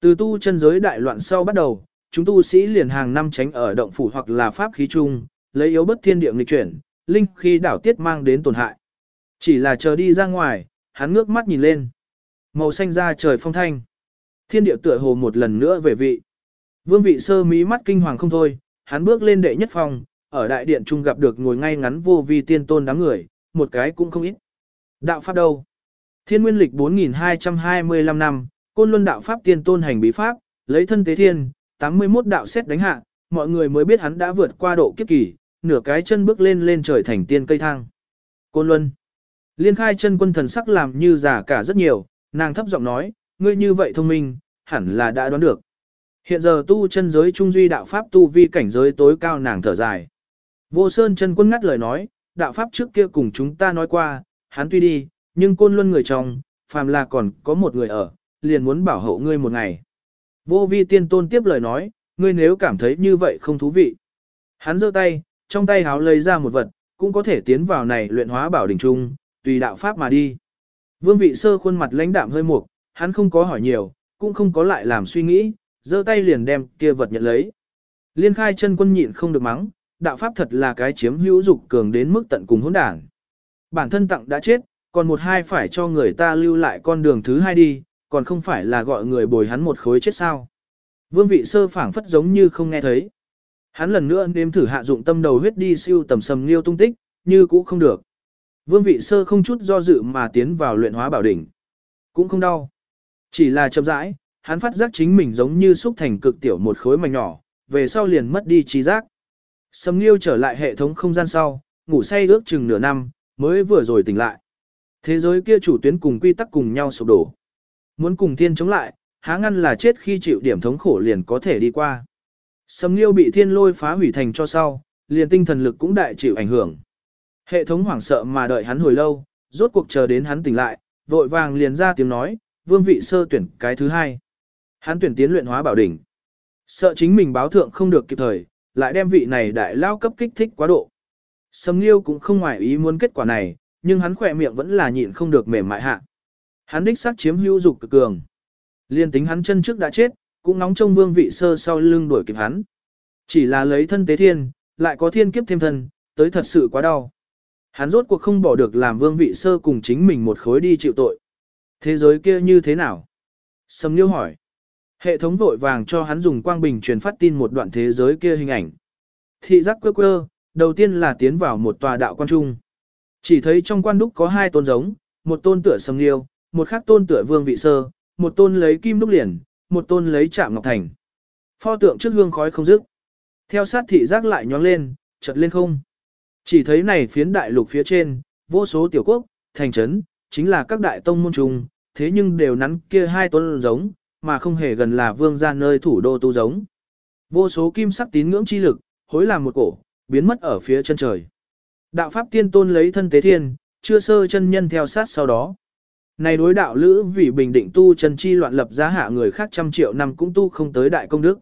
Từ tu chân giới đại loạn sau bắt đầu, chúng tu sĩ liền hàng năm tránh ở động phủ hoặc là pháp khí chung, lấy yếu bất thiên địa nghịch chuyển, linh khi đảo tiết mang đến tổn hại. Chỉ là chờ đi ra ngoài, hắn ngước mắt nhìn lên. Màu xanh ra trời phong thanh. Thiên địa tựa hồ một lần nữa về vị. Vương vị sơ mí mắt kinh hoàng không thôi, hắn bước lên đệ nhất phòng, ở đại điện trung gặp được ngồi ngay ngắn vô vi tiên tôn đám người, một cái cũng không ít. Đạo pháp đâu? Thiên nguyên lịch 4225 năm, côn luân đạo pháp tiên tôn hành bí pháp, lấy thân tế thiên, 81 đạo xét đánh hạ, mọi người mới biết hắn đã vượt qua độ kiếp kỳ, nửa cái chân bước lên lên trời thành tiên cây thang. Côn luân. Liên khai chân quân thần sắc làm như giả cả rất nhiều, nàng thấp giọng nói, ngươi như vậy thông minh, hẳn là đã đoán được. Hiện giờ tu chân giới trung duy đạo pháp tu vi cảnh giới tối cao nàng thở dài. Vô Sơn chân quân ngắt lời nói, đạo pháp trước kia cùng chúng ta nói qua, hắn tuy đi, nhưng côn luân người chồng, phàm là còn có một người ở, liền muốn bảo hộ ngươi một ngày. Vô vi tiên tôn tiếp lời nói, ngươi nếu cảm thấy như vậy không thú vị. Hắn giơ tay, trong tay háo lấy ra một vật, cũng có thể tiến vào này luyện hóa bảo đỉnh trung, tùy đạo pháp mà đi. Vương vị sơ khuôn mặt lãnh đạm hơi mục, hắn không có hỏi nhiều, cũng không có lại làm suy nghĩ, giơ tay liền đem kia vật nhận lấy. Liên khai chân quân nhịn không được mắng, đạo pháp thật là cái chiếm hữu dục cường đến mức tận cùng hỗn đảng. Bản thân tặng đã chết, còn một hai phải cho người ta lưu lại con đường thứ hai đi, còn không phải là gọi người bồi hắn một khối chết sao. Vương vị sơ phảng phất giống như không nghe thấy. Hắn lần nữa nếm thử hạ dụng tâm đầu huyết đi siêu tầm sầm liêu tung tích, như cũ không được. Vương vị sơ không chút do dự mà tiến vào luyện hóa bảo đỉnh. Cũng không đau. Chỉ là chậm rãi, hắn phát giác chính mình giống như xúc thành cực tiểu một khối mảnh nhỏ, về sau liền mất đi trí giác. Sầm liêu trở lại hệ thống không gian sau, ngủ say ước chừng nửa năm, mới vừa rồi tỉnh lại. Thế giới kia chủ tuyến cùng quy tắc cùng nhau sụp đổ. Muốn cùng thiên chống lại, há ngăn là chết khi chịu điểm thống khổ liền có thể đi qua. Sầm Nghiêu bị thiên lôi phá hủy thành cho sau, liền tinh thần lực cũng đại chịu ảnh hưởng. Hệ thống hoảng sợ mà đợi hắn hồi lâu, rốt cuộc chờ đến hắn tỉnh lại, vội vàng liền ra tiếng nói, vương vị sơ tuyển cái thứ hai. Hắn tuyển tiến luyện hóa bảo đỉnh. Sợ chính mình báo thượng không được kịp thời, lại đem vị này đại lao cấp kích thích quá độ. Sầm Nghiêu cũng không ngoài ý muốn kết quả này, nhưng hắn khỏe miệng vẫn là nhịn không được mềm mại hạ. Hắn đích xác chiếm hữu dục cực cường. Liên tính hắn chân trước đã chết, cũng nóng trong vương vị sơ sau lưng đuổi kịp hắn. Chỉ là lấy thân tế thiên, lại có thiên kiếp thêm thân, tới thật sự quá đau. Hắn rốt cuộc không bỏ được làm vương vị sơ cùng chính mình một khối đi chịu tội. Thế giới kia như thế nào? Sầm Liêu hỏi. Hệ thống vội vàng cho hắn dùng quang bình truyền phát tin một đoạn thế giới kia hình ảnh. Thị giác quơ quơ, đầu tiên là tiến vào một tòa đạo quan trung. Chỉ thấy trong quan đúc có hai tôn giống, một tôn tựa Sầm Liêu, một khác tôn tựa vương vị sơ, một tôn lấy kim đúc liền, một tôn lấy chạm ngọc thành. Pho tượng trước hương khói không dứt. Theo sát thị giác lại nhóng lên, chật lên không. Chỉ thấy này phiến đại lục phía trên, vô số tiểu quốc, thành trấn, chính là các đại tông môn trùng, thế nhưng đều nắn kia hai tôn giống, mà không hề gần là vương gia nơi thủ đô tu giống. Vô số kim sắc tín ngưỡng chi lực, hối làm một cổ, biến mất ở phía chân trời. Đạo pháp tiên tôn lấy thân tế thiên, chưa sơ chân nhân theo sát sau đó. Này đối đạo lữ vì bình định tu chân chi loạn lập giá hạ người khác trăm triệu năm cũng tu không tới đại công đức.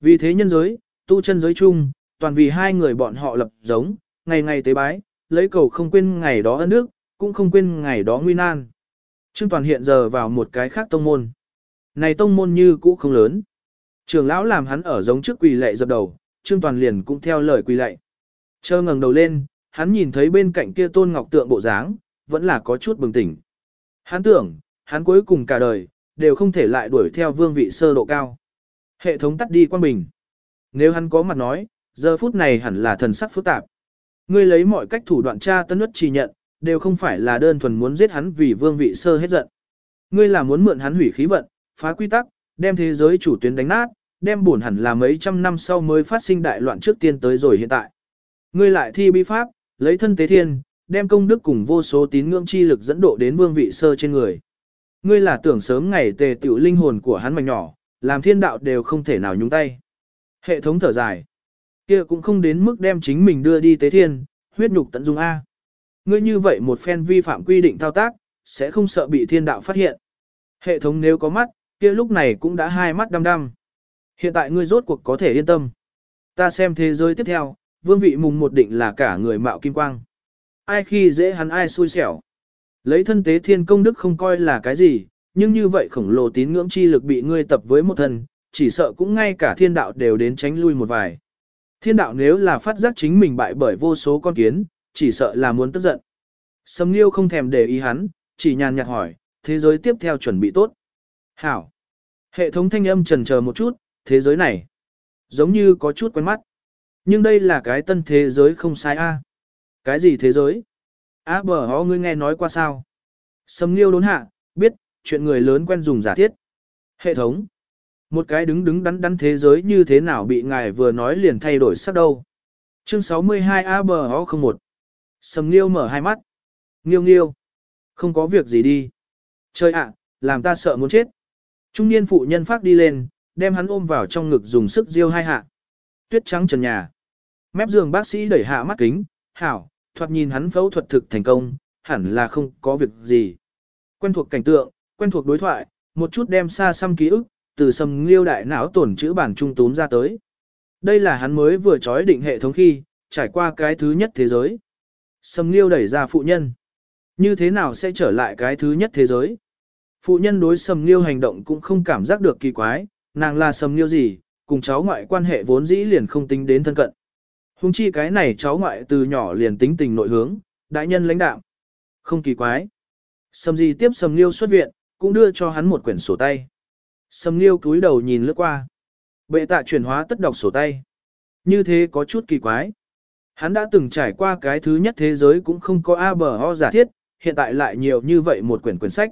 Vì thế nhân giới, tu chân giới chung, toàn vì hai người bọn họ lập giống, ngày ngày tế bái, lấy cầu không quên ngày đó ân đức cũng không quên ngày đó nguy nan. Trương Toàn hiện giờ vào một cái khác tông môn. Này tông môn như cũ không lớn. Trường lão làm hắn ở giống trước quỳ lệ dập đầu, Trương Toàn liền cũng theo lời quỳ lệ. Chơ ngẩng đầu lên, hắn nhìn thấy bên cạnh kia tôn ngọc tượng bộ dáng, vẫn là có chút bừng tỉnh. Hắn tưởng, hắn cuối cùng cả đời, đều không thể lại đuổi theo vương vị sơ độ cao. Hệ thống tắt đi quan bình. Nếu hắn có mặt nói, giờ phút này hẳn là thần sắc phức tạp. Ngươi lấy mọi cách thủ đoạn tra tân ất chỉ nhận, đều không phải là đơn thuần muốn giết hắn vì vương vị sơ hết giận. Ngươi là muốn mượn hắn hủy khí vận, phá quy tắc, đem thế giới chủ tuyến đánh nát, đem buồn hẳn là mấy trăm năm sau mới phát sinh đại loạn trước tiên tới rồi hiện tại. Ngươi lại thi bi pháp, lấy thân tế thiên, đem công đức cùng vô số tín ngưỡng chi lực dẫn độ đến vương vị sơ trên người. Ngươi là tưởng sớm ngày tề tiểu linh hồn của hắn mảnh nhỏ, làm thiên đạo đều không thể nào nhúng tay. Hệ thống thở dài. kia cũng không đến mức đem chính mình đưa đi tế thiên, huyết nhục tận dung A. Ngươi như vậy một phen vi phạm quy định thao tác, sẽ không sợ bị thiên đạo phát hiện. Hệ thống nếu có mắt, kia lúc này cũng đã hai mắt đăm đăm. Hiện tại ngươi rốt cuộc có thể yên tâm. Ta xem thế giới tiếp theo, vương vị mùng một định là cả người mạo kim quang ai khi dễ hắn ai xui xẻo. Lấy thân tế thiên công đức không coi là cái gì, nhưng như vậy khổng lồ tín ngưỡng chi lực bị ngươi tập với một thân, chỉ sợ cũng ngay cả thiên đạo đều đến tránh lui một vài. Thiên đạo nếu là phát giác chính mình bại bởi vô số con kiến, chỉ sợ là muốn tức giận. Sầm Nghiêu không thèm để ý hắn, chỉ nhàn nhạt hỏi, thế giới tiếp theo chuẩn bị tốt. Hảo. Hệ thống thanh âm trần chờ một chút, thế giới này, giống như có chút quen mắt. Nhưng đây là cái tân thế giới không sai a. Cái gì thế giới? Á bờ hó ngươi nghe nói qua sao? Sầm Nghiêu đốn hạ, biết, chuyện người lớn quen dùng giả thiết. Hệ thống. Một cái đứng đứng đắn đắn thế giới như thế nào bị ngài vừa nói liền thay đổi sắc đâu. Chương 62 ABO01 Sầm Nghiêu mở hai mắt. Nghiêu nghiêu. Không có việc gì đi. Trời ạ, làm ta sợ muốn chết. Trung niên phụ nhân phát đi lên, đem hắn ôm vào trong ngực dùng sức riêu hai hạ. Tuyết trắng trần nhà. Mép giường bác sĩ đẩy hạ mắt kính, hảo, thoạt nhìn hắn phẫu thuật thực thành công, hẳn là không có việc gì. Quen thuộc cảnh tượng, quen thuộc đối thoại, một chút đem xa xăm ký ức, từ sầm liêu đại não tổn chữ bản trung tốn ra tới. Đây là hắn mới vừa trói định hệ thống khi, trải qua cái thứ nhất thế giới. Sầm liêu đẩy ra phụ nhân. Như thế nào sẽ trở lại cái thứ nhất thế giới? Phụ nhân đối sầm liêu hành động cũng không cảm giác được kỳ quái, nàng là sầm liêu gì, cùng cháu ngoại quan hệ vốn dĩ liền không tính đến thân cận. Hùng chi cái này cháu ngoại từ nhỏ liền tính tình nội hướng, đại nhân lãnh đạo. Không kỳ quái. Sầm gì tiếp sầm liêu xuất viện, cũng đưa cho hắn một quyển sổ tay. Sầm liêu cúi đầu nhìn lướt qua. Bệ tạ chuyển hóa tất đọc sổ tay. Như thế có chút kỳ quái. Hắn đã từng trải qua cái thứ nhất thế giới cũng không có A bờ ho giả thiết, hiện tại lại nhiều như vậy một quyển quyển sách.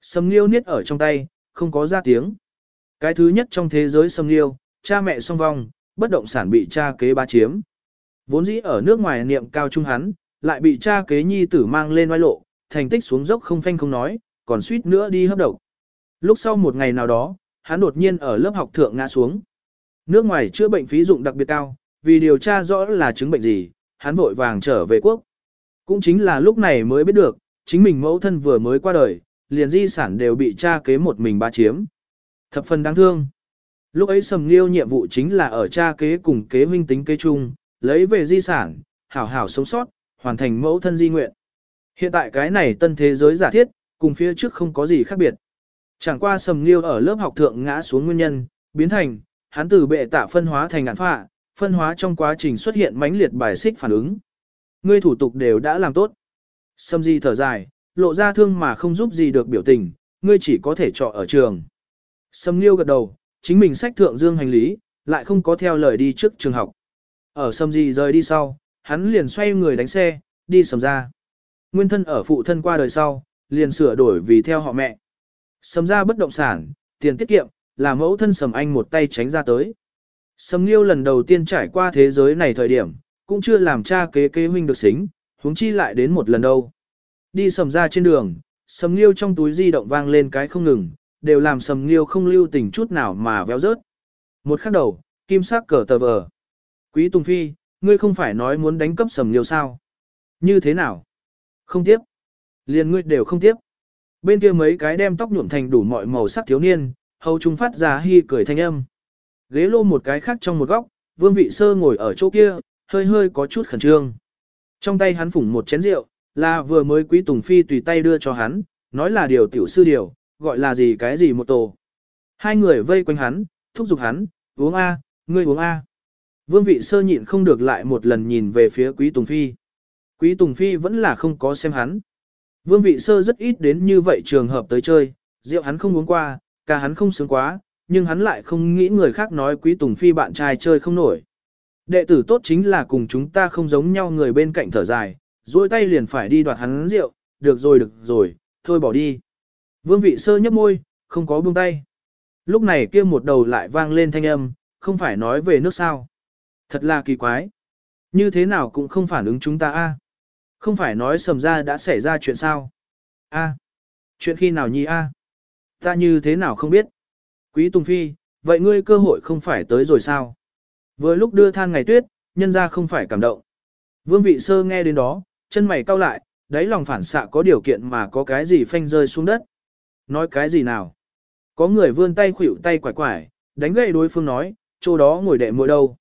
Sầm liêu niết ở trong tay, không có ra tiếng. Cái thứ nhất trong thế giới sầm liêu, cha mẹ song vong, bất động sản bị cha kế ba chiếm. Vốn dĩ ở nước ngoài niệm cao trung hắn, lại bị cha kế nhi tử mang lên oai lộ, thành tích xuống dốc không phanh không nói, còn suýt nữa đi hấp độc. Lúc sau một ngày nào đó, hắn đột nhiên ở lớp học thượng ngã xuống. Nước ngoài chữa bệnh phí dụng đặc biệt cao, vì điều tra rõ là chứng bệnh gì, hắn vội vàng trở về quốc. Cũng chính là lúc này mới biết được, chính mình mẫu thân vừa mới qua đời, liền di sản đều bị cha kế một mình ba chiếm. Thập phần đáng thương. Lúc ấy sầm liêu nhiệm vụ chính là ở cha kế cùng kế huynh tính kế chung, lấy về di sản, hảo hảo sống sót, hoàn thành mẫu thân di nguyện. Hiện tại cái này tân thế giới giả thiết, cùng phía trước không có gì khác biệt. Chẳng qua sầm liêu ở lớp học thượng ngã xuống nguyên nhân, biến thành, hắn từ bệ tạ phân hóa thành ngạn phạ, phân hóa trong quá trình xuất hiện mãnh liệt bài xích phản ứng. Ngươi thủ tục đều đã làm tốt. Sầm di thở dài, lộ ra thương mà không giúp gì được biểu tình, ngươi chỉ có thể trọ ở trường. Sầm liêu gật đầu, chính mình sách thượng dương hành lý, lại không có theo lời đi trước trường học. Ở sầm di rời đi sau, hắn liền xoay người đánh xe, đi sầm ra. Nguyên thân ở phụ thân qua đời sau, liền sửa đổi vì theo họ mẹ. Sầm ra bất động sản, tiền tiết kiệm, là mẫu thân sầm anh một tay tránh ra tới. Sầm Nghiêu lần đầu tiên trải qua thế giới này thời điểm, cũng chưa làm cha kế kế huynh được xính, huống chi lại đến một lần đâu. Đi sầm ra trên đường, sầm Nghiêu trong túi di động vang lên cái không ngừng, đều làm sầm Nghiêu không lưu tình chút nào mà véo rớt. Một khắc đầu, kim sắc cờ tờ vờ. Quý Tùng Phi, ngươi không phải nói muốn đánh cấp sầm nhiều sao? Như thế nào? Không tiếp. Liền ngươi đều không tiếp. Bên kia mấy cái đem tóc nhuộm thành đủ mọi màu sắc thiếu niên, hầu chúng phát ra hy cười thanh âm. Ghế lô một cái khác trong một góc, vương vị sơ ngồi ở chỗ kia, hơi hơi có chút khẩn trương. Trong tay hắn phủng một chén rượu, là vừa mới quý tùng phi tùy tay đưa cho hắn, nói là điều tiểu sư điều, gọi là gì cái gì một tổ. Hai người vây quanh hắn, thúc giục hắn, uống A, ngươi uống A. Vương vị sơ nhịn không được lại một lần nhìn về phía quý tùng phi. Quý tùng phi vẫn là không có xem hắn. Vương vị sơ rất ít đến như vậy trường hợp tới chơi, rượu hắn không uống qua, ca hắn không sướng quá, nhưng hắn lại không nghĩ người khác nói quý tùng phi bạn trai chơi không nổi. Đệ tử tốt chính là cùng chúng ta không giống nhau người bên cạnh thở dài, duỗi tay liền phải đi đoạt hắn rượu, được rồi được rồi, thôi bỏ đi. Vương vị sơ nhấp môi, không có buông tay. Lúc này kia một đầu lại vang lên thanh âm, không phải nói về nước sao. Thật là kỳ quái. Như thế nào cũng không phản ứng chúng ta a. Không phải nói sầm ra đã xảy ra chuyện sao? A. Chuyện khi nào nhi a? Ta như thế nào không biết? Quý Tùng Phi, vậy ngươi cơ hội không phải tới rồi sao? Vừa lúc đưa than ngày tuyết, nhân ra không phải cảm động. Vương vị sơ nghe đến đó, chân mày cau lại, đáy lòng phản xạ có điều kiện mà có cái gì phanh rơi xuống đất. Nói cái gì nào? Có người vươn tay khuỷu tay quải quải, đánh gậy đối phương nói, chỗ đó ngồi đệ muội đâu.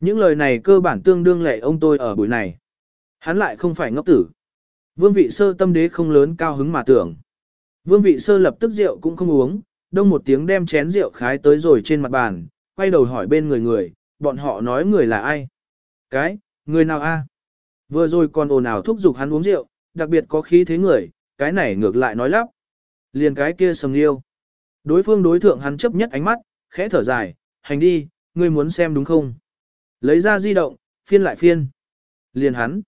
Những lời này cơ bản tương đương lệ ông tôi ở buổi này. Hắn lại không phải ngốc tử. Vương vị sơ tâm đế không lớn cao hứng mà tưởng. Vương vị sơ lập tức rượu cũng không uống, đông một tiếng đem chén rượu khái tới rồi trên mặt bàn, quay đầu hỏi bên người người, bọn họ nói người là ai? Cái, người nào a? Vừa rồi còn ồn ào thúc giục hắn uống rượu, đặc biệt có khí thế người, cái này ngược lại nói lắp. Liền cái kia sầm liêu. Đối phương đối thượng hắn chấp nhất ánh mắt, khẽ thở dài, hành đi, ngươi muốn xem đúng không? Lấy ra di động, phiên lại phiên. Liền hắn.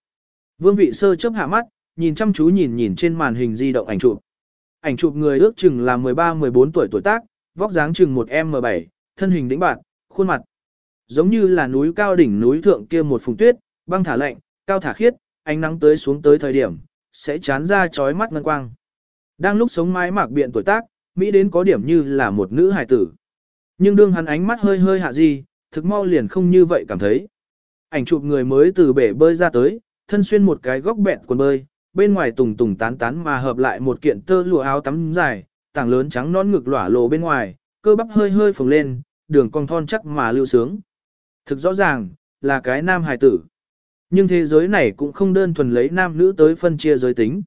Vương vị sơ chớp hạ mắt, nhìn chăm chú nhìn nhìn trên màn hình di động ảnh chụp. Ảnh chụp người ước chừng là 13-14 tuổi tuổi tác, vóc dáng chừng một M7, thân hình đĩnh bạn, khuôn mặt. Giống như là núi cao đỉnh núi thượng kia một phùng tuyết, băng thả lạnh, cao thả khiết, ánh nắng tới xuống tới thời điểm, sẽ chán ra chói mắt ngân quang. Đang lúc sống mái mạc biện tuổi tác, Mỹ đến có điểm như là một nữ hài tử. Nhưng đương hắn ánh mắt hơi hơi hạ gì, thực mau liền không như vậy cảm thấy. Ảnh chụp người mới từ bể bơi ra tới, thân xuyên một cái góc bẹn quần bơi, bên ngoài tùng tùng tán tán mà hợp lại một kiện tơ lụa áo tắm dài, tảng lớn trắng non ngực lỏa lộ bên ngoài, cơ bắp hơi hơi phồng lên, đường cong thon chắc mà lưu sướng. Thực rõ ràng, là cái nam hài tử. Nhưng thế giới này cũng không đơn thuần lấy nam nữ tới phân chia giới tính.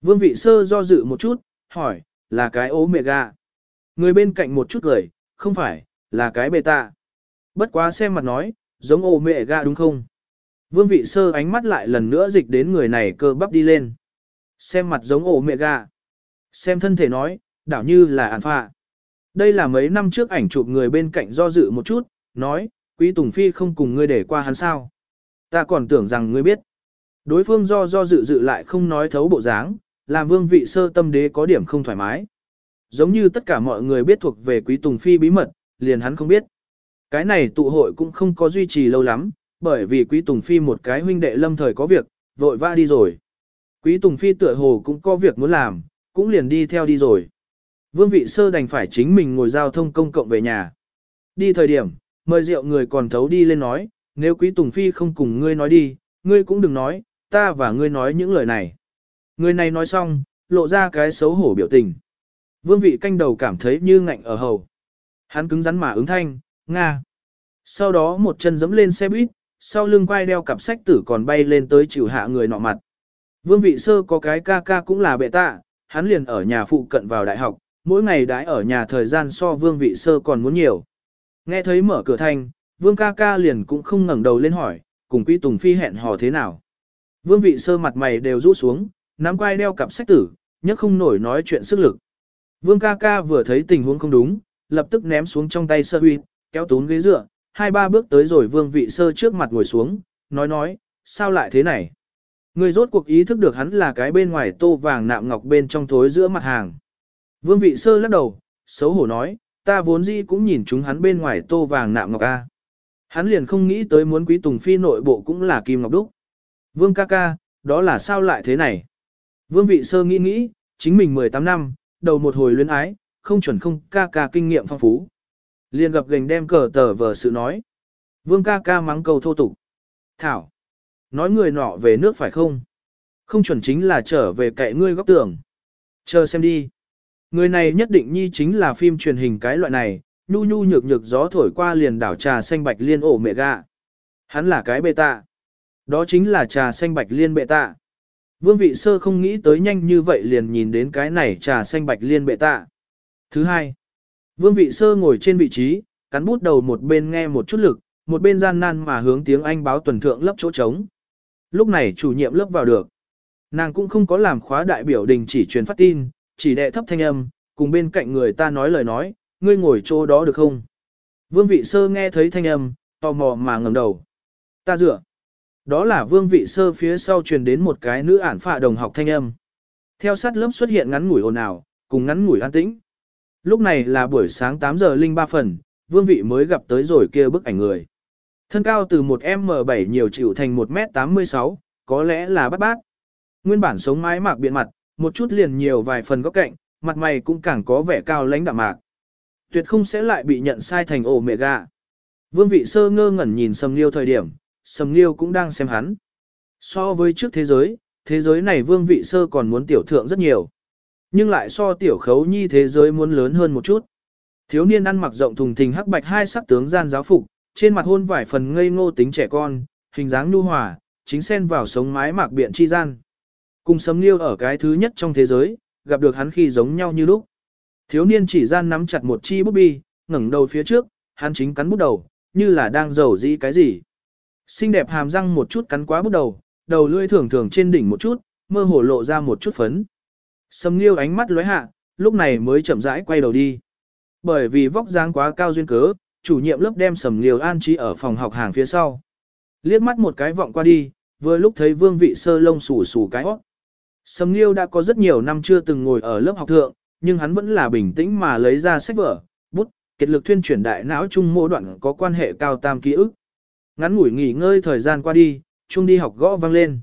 Vương vị sơ do dự một chút, hỏi, là cái ố mẹ gà. Người bên cạnh một chút cười, không phải, là cái bê tạ. Bất quá xem mặt nói, giống ô mẹ gà đúng không? Vương vị sơ ánh mắt lại lần nữa dịch đến người này cơ bắp đi lên. Xem mặt giống ổ mẹ gà. Xem thân thể nói, đảo như là ản phạ. Đây là mấy năm trước ảnh chụp người bên cạnh do dự một chút, nói, quý Tùng Phi không cùng ngươi để qua hắn sao. Ta còn tưởng rằng ngươi biết. Đối phương do do dự dự lại không nói thấu bộ dáng, làm vương vị sơ tâm đế có điểm không thoải mái. Giống như tất cả mọi người biết thuộc về quý Tùng Phi bí mật, liền hắn không biết. Cái này tụ hội cũng không có duy trì lâu lắm, bởi vì quý Tùng Phi một cái huynh đệ lâm thời có việc, vội vã đi rồi. Quý Tùng Phi tựa hồ cũng có việc muốn làm, cũng liền đi theo đi rồi. Vương vị sơ đành phải chính mình ngồi giao thông công cộng về nhà. Đi thời điểm, mời rượu người còn thấu đi lên nói, nếu quý Tùng Phi không cùng ngươi nói đi, ngươi cũng đừng nói, ta và ngươi nói những lời này. Người này nói xong, lộ ra cái xấu hổ biểu tình. Vương vị canh đầu cảm thấy như ngạnh ở hầu. Hắn cứng rắn mà ứng thanh, Nga. Sau đó một chân giẫm lên xe buýt, sau lưng quay đeo cặp sách tử còn bay lên tới chịu hạ người nọ mặt. Vương vị sơ có cái ca ca cũng là bệ tạ, hắn liền ở nhà phụ cận vào đại học, mỗi ngày đãi ở nhà thời gian so vương vị sơ còn muốn nhiều. Nghe thấy mở cửa thanh, vương ca ca liền cũng không ngẩng đầu lên hỏi, cùng quý tùng phi hẹn hò thế nào. Vương vị sơ mặt mày đều rũ xuống, nắm quay đeo cặp sách tử, nhấc không nổi nói chuyện sức lực. Vương ca ca vừa thấy tình huống không đúng, lập tức ném xuống trong tay sơ huy, kéo tún ghế dựa, hai ba bước tới rồi vương vị sơ trước mặt ngồi xuống, nói nói, sao lại thế này? Người rốt cuộc ý thức được hắn là cái bên ngoài tô vàng nạm ngọc bên trong thối giữa mặt hàng. Vương vị sơ lắc đầu, xấu hổ nói, ta vốn dĩ cũng nhìn chúng hắn bên ngoài tô vàng nạm ngọc A. Hắn liền không nghĩ tới muốn quý tùng phi nội bộ cũng là kim ngọc đúc. Vương ca ca, đó là sao lại thế này? Vương vị sơ nghĩ nghĩ, chính mình 18 năm, đầu một hồi luyến ái, không chuẩn không ca ca kinh nghiệm phong phú. Liền gặp gành đem cờ tờ vờ sự nói. Vương ca ca mắng cầu thô tục. Thảo. Nói người nọ về nước phải không? Không chuẩn chính là trở về cậy ngươi góc tưởng Chờ xem đi. Người này nhất định nhi chính là phim truyền hình cái loại này, nhu nhu nhược nhược gió thổi qua liền đảo trà xanh bạch liên ổ mẹ gạ. Hắn là cái bệ tạ. Đó chính là trà xanh bạch liên bệ tạ. Vương vị sơ không nghĩ tới nhanh như vậy liền nhìn đến cái này trà xanh bạch liên bệ tạ. Thứ hai, Vương vị sơ ngồi trên vị trí, cắn bút đầu một bên nghe một chút lực, một bên gian nan mà hướng tiếng Anh báo tuần thượng lớp chỗ trống. Lúc này chủ nhiệm lớp vào được. Nàng cũng không có làm khóa đại biểu đình chỉ truyền phát tin, chỉ đệ thấp thanh âm, cùng bên cạnh người ta nói lời nói, ngươi ngồi chỗ đó được không? Vương vị sơ nghe thấy thanh âm, tò mò mà ngẩng đầu. Ta dựa. Đó là vương vị sơ phía sau truyền đến một cái nữ ản phạ đồng học thanh âm. Theo sát lớp xuất hiện ngắn ngủi ồn ào, cùng ngắn ngủi an tĩnh. Lúc này là buổi sáng 8 giờ linh ba phần, vương vị mới gặp tới rồi kia bức ảnh người. Thân cao từ 1M7 nhiều chịu thành 1m86, có lẽ là bắt bát. Nguyên bản sống mái mạc biện mặt, một chút liền nhiều vài phần góc cạnh, mặt mày cũng càng có vẻ cao lãnh đạm mạc. Tuyệt không sẽ lại bị nhận sai thành ổ mẹ gà. Vương vị sơ ngơ ngẩn nhìn sầm liêu thời điểm, sầm liêu cũng đang xem hắn. So với trước thế giới, thế giới này vương vị sơ còn muốn tiểu thượng rất nhiều. Nhưng lại so tiểu khấu nhi thế giới muốn lớn hơn một chút. Thiếu niên ăn mặc rộng thùng thình hắc bạch hai sắc tướng gian giáo phục, trên mặt hôn vải phần ngây ngô tính trẻ con, hình dáng nhu hòa, chính xen vào sống mái mạc biện chi gian. Cùng sấm liêu ở cái thứ nhất trong thế giới, gặp được hắn khi giống nhau như lúc. Thiếu niên chỉ gian nắm chặt một chi bút bi, ngẩng đầu phía trước, hắn chính cắn bút đầu, như là đang giàu dĩ cái gì. Xinh đẹp hàm răng một chút cắn quá bút đầu, đầu lưỡi thường thường trên đỉnh một chút, mơ hồ lộ ra một chút phấn. Sầm Nghiêu ánh mắt lóe hạ, lúc này mới chậm rãi quay đầu đi. Bởi vì vóc dáng quá cao duyên cớ, chủ nhiệm lớp đem Sầm Nghiêu an trí ở phòng học hàng phía sau. Liếc mắt một cái vọng qua đi, vừa lúc thấy Vương Vị Sơ lông xù xù cái hót. Sầm Nghiêu đã có rất nhiều năm chưa từng ngồi ở lớp học thượng, nhưng hắn vẫn là bình tĩnh mà lấy ra sách vở, bút, kết lực thuyên chuyển đại não trung mô đoạn có quan hệ cao tam ký ức. Ngắn ngủi nghỉ ngơi thời gian qua đi, chung đi học gõ vang lên.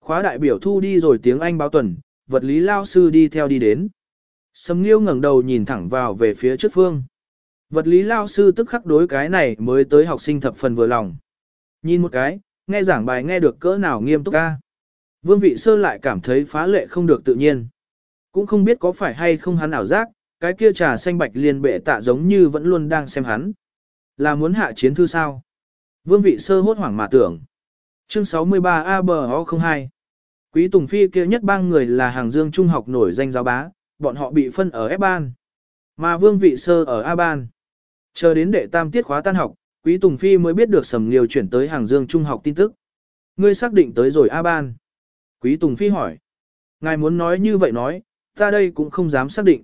Khóa đại biểu thu đi rồi tiếng Anh báo tuần, vật lý lao sư đi theo đi đến. Sầm Nghiêu ngẩng đầu nhìn thẳng vào về phía trước phương. Vật lý lao sư tức khắc đối cái này mới tới học sinh thập phần vừa lòng. Nhìn một cái, nghe giảng bài nghe được cỡ nào nghiêm túc ca. Vương vị sơ lại cảm thấy phá lệ không được tự nhiên. Cũng không biết có phải hay không hắn ảo giác, cái kia trà xanh bạch liền bệ tạ giống như vẫn luôn đang xem hắn. Là muốn hạ chiến thư sao? Vương vị sơ hốt hoảng mà tưởng. Chương 63 ABO02 Quý Tùng Phi kia nhất bang người là hàng dương trung học nổi danh giáo bá, bọn họ bị phân ở F ban. Mà Vương Vị Sơ ở A ban. Chờ đến đệ tam tiết khóa tan học, Quý Tùng Phi mới biết được Sầm Nghiêu chuyển tới hàng dương trung học tin tức. Ngươi xác định tới rồi A ban. Quý Tùng Phi hỏi. Ngài muốn nói như vậy nói, ta đây cũng không dám xác định.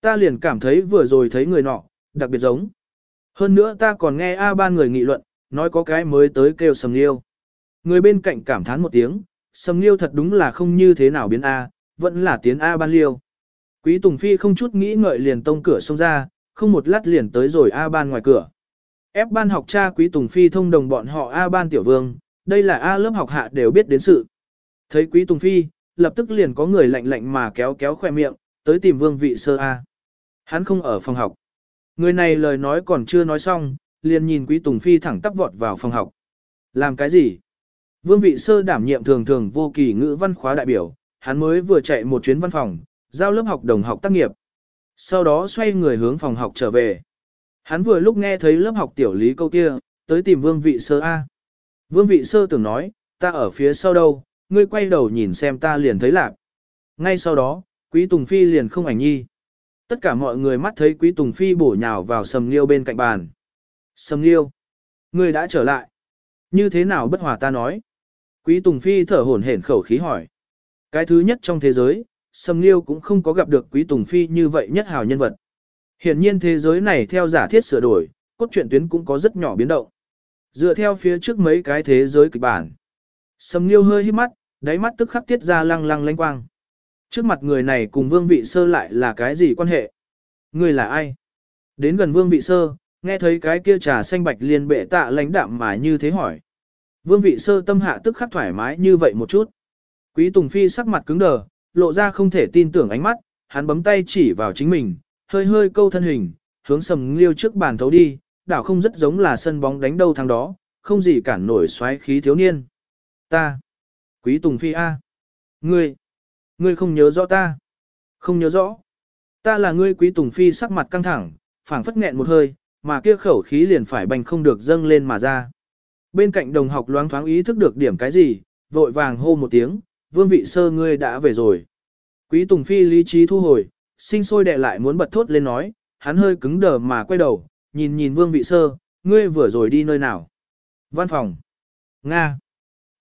Ta liền cảm thấy vừa rồi thấy người nọ, đặc biệt giống. Hơn nữa ta còn nghe A ban người nghị luận, nói có cái mới tới kêu Sầm Liêu. Người bên cạnh cảm thán một tiếng, Sầm Liêu thật đúng là không như thế nào biến A, vẫn là tiến A ban liêu. Quý Tùng Phi không chút nghĩ ngợi liền tông cửa xông ra, không một lát liền tới rồi A ban ngoài cửa. Ép ban học cha Quý Tùng Phi thông đồng bọn họ A ban tiểu vương, đây là A lớp học hạ đều biết đến sự. Thấy Quý Tùng Phi, lập tức liền có người lạnh lạnh mà kéo kéo khoe miệng, tới tìm vương vị sơ A. Hắn không ở phòng học. Người này lời nói còn chưa nói xong, liền nhìn Quý Tùng Phi thẳng tắp vọt vào phòng học. Làm cái gì? Vương vị sơ đảm nhiệm thường thường vô kỳ ngữ văn khóa đại biểu, hắn mới vừa chạy một chuyến văn phòng, giao lớp học đồng học tác nghiệp. Sau đó xoay người hướng phòng học trở về. Hắn vừa lúc nghe thấy lớp học tiểu lý câu kia, tới tìm vương vị sơ A. Vương vị sơ tưởng nói, ta ở phía sau đâu, ngươi quay đầu nhìn xem ta liền thấy lạc. Ngay sau đó, Quý Tùng Phi liền không ảnh nhi. Tất cả mọi người mắt thấy Quý Tùng Phi bổ nhào vào Sầm Liêu bên cạnh bàn. Sầm Liêu, ngươi đã trở lại. Như thế nào bất hòa ta nói? Quý Tùng Phi thở hổn hển khẩu khí hỏi. Cái thứ nhất trong thế giới, Sầm Liêu cũng không có gặp được Quý Tùng Phi như vậy nhất hào nhân vật. Hiển nhiên thế giới này theo giả thiết sửa đổi, cốt truyện tuyến cũng có rất nhỏ biến động. Dựa theo phía trước mấy cái thế giới kịch bản. Sầm Liêu hơi hít mắt, đáy mắt tức khắc tiết ra lăng lăng lanh quang. Trước mặt người này cùng Vương Vị Sơ lại là cái gì quan hệ? Người là ai? Đến gần Vương Vị Sơ, nghe thấy cái kia trà xanh bạch liên bệ tạ lãnh đạm mà như thế hỏi. Vương Vị Sơ tâm hạ tức khắc thoải mái như vậy một chút. Quý Tùng Phi sắc mặt cứng đờ, lộ ra không thể tin tưởng ánh mắt, hắn bấm tay chỉ vào chính mình, hơi hơi câu thân hình, hướng sầm liêu trước bàn thấu đi, đảo không rất giống là sân bóng đánh đâu thằng đó, không gì cản nổi xoáy khí thiếu niên. Ta, Quý Tùng Phi A, ngươi, ngươi không nhớ rõ ta, không nhớ rõ. Ta là ngươi Quý Tùng Phi sắc mặt căng thẳng, phảng phất nghẹn một hơi, mà kia khẩu khí liền phải bành không được dâng lên mà ra. Bên cạnh đồng học loáng thoáng ý thức được điểm cái gì, vội vàng hô một tiếng, vương vị sơ ngươi đã về rồi. Quý Tùng Phi lý trí thu hồi, sinh sôi đệ lại muốn bật thốt lên nói, hắn hơi cứng đờ mà quay đầu, nhìn nhìn vương vị sơ, ngươi vừa rồi đi nơi nào. Văn phòng. Nga.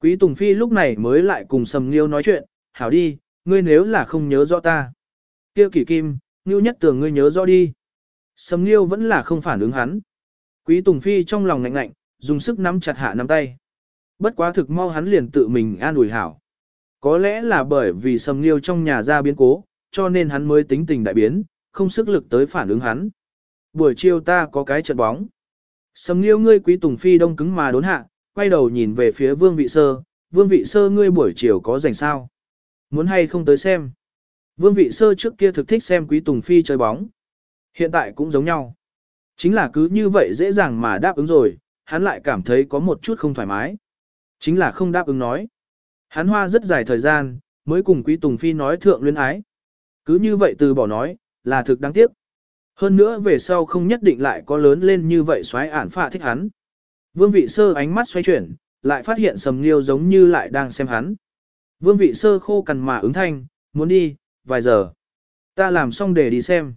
Quý Tùng Phi lúc này mới lại cùng Sầm Nghiêu nói chuyện, hảo đi, ngươi nếu là không nhớ rõ ta. tiêu kỷ kim, Nghiêu nhất tưởng ngươi nhớ rõ đi. Sầm Nghiêu vẫn là không phản ứng hắn. Quý Tùng Phi trong lòng ngạnh ngạnh, dùng sức nắm chặt hạ nắm tay. Bất quá thực mau hắn liền tự mình an ủi hảo. Có lẽ là bởi vì Sầm Nghiêu trong nhà ra biến cố, cho nên hắn mới tính tình đại biến, không sức lực tới phản ứng hắn. Buổi chiều ta có cái trận bóng. Sầm Nghiêu ngươi quý Tùng Phi đông cứng mà đốn hạ, quay đầu nhìn về phía Vương Vị Sơ, Vương Vị Sơ ngươi buổi chiều có rảnh sao? Muốn hay không tới xem? Vương Vị Sơ trước kia thực thích xem Quý Tùng Phi chơi bóng. Hiện tại cũng giống nhau. Chính là cứ như vậy dễ dàng mà đáp ứng rồi, hắn lại cảm thấy có một chút không thoải mái. Chính là không đáp ứng nói. Hắn hoa rất dài thời gian, mới cùng Quý Tùng Phi nói thượng luyến ái. Cứ như vậy từ bỏ nói, là thực đáng tiếc. Hơn nữa về sau không nhất định lại có lớn lên như vậy xoáy ản phạ thích hắn. Vương vị sơ ánh mắt xoay chuyển, lại phát hiện sầm nghiêu giống như lại đang xem hắn. Vương vị sơ khô cằn mà ứng thanh, muốn đi, vài giờ. Ta làm xong để đi xem.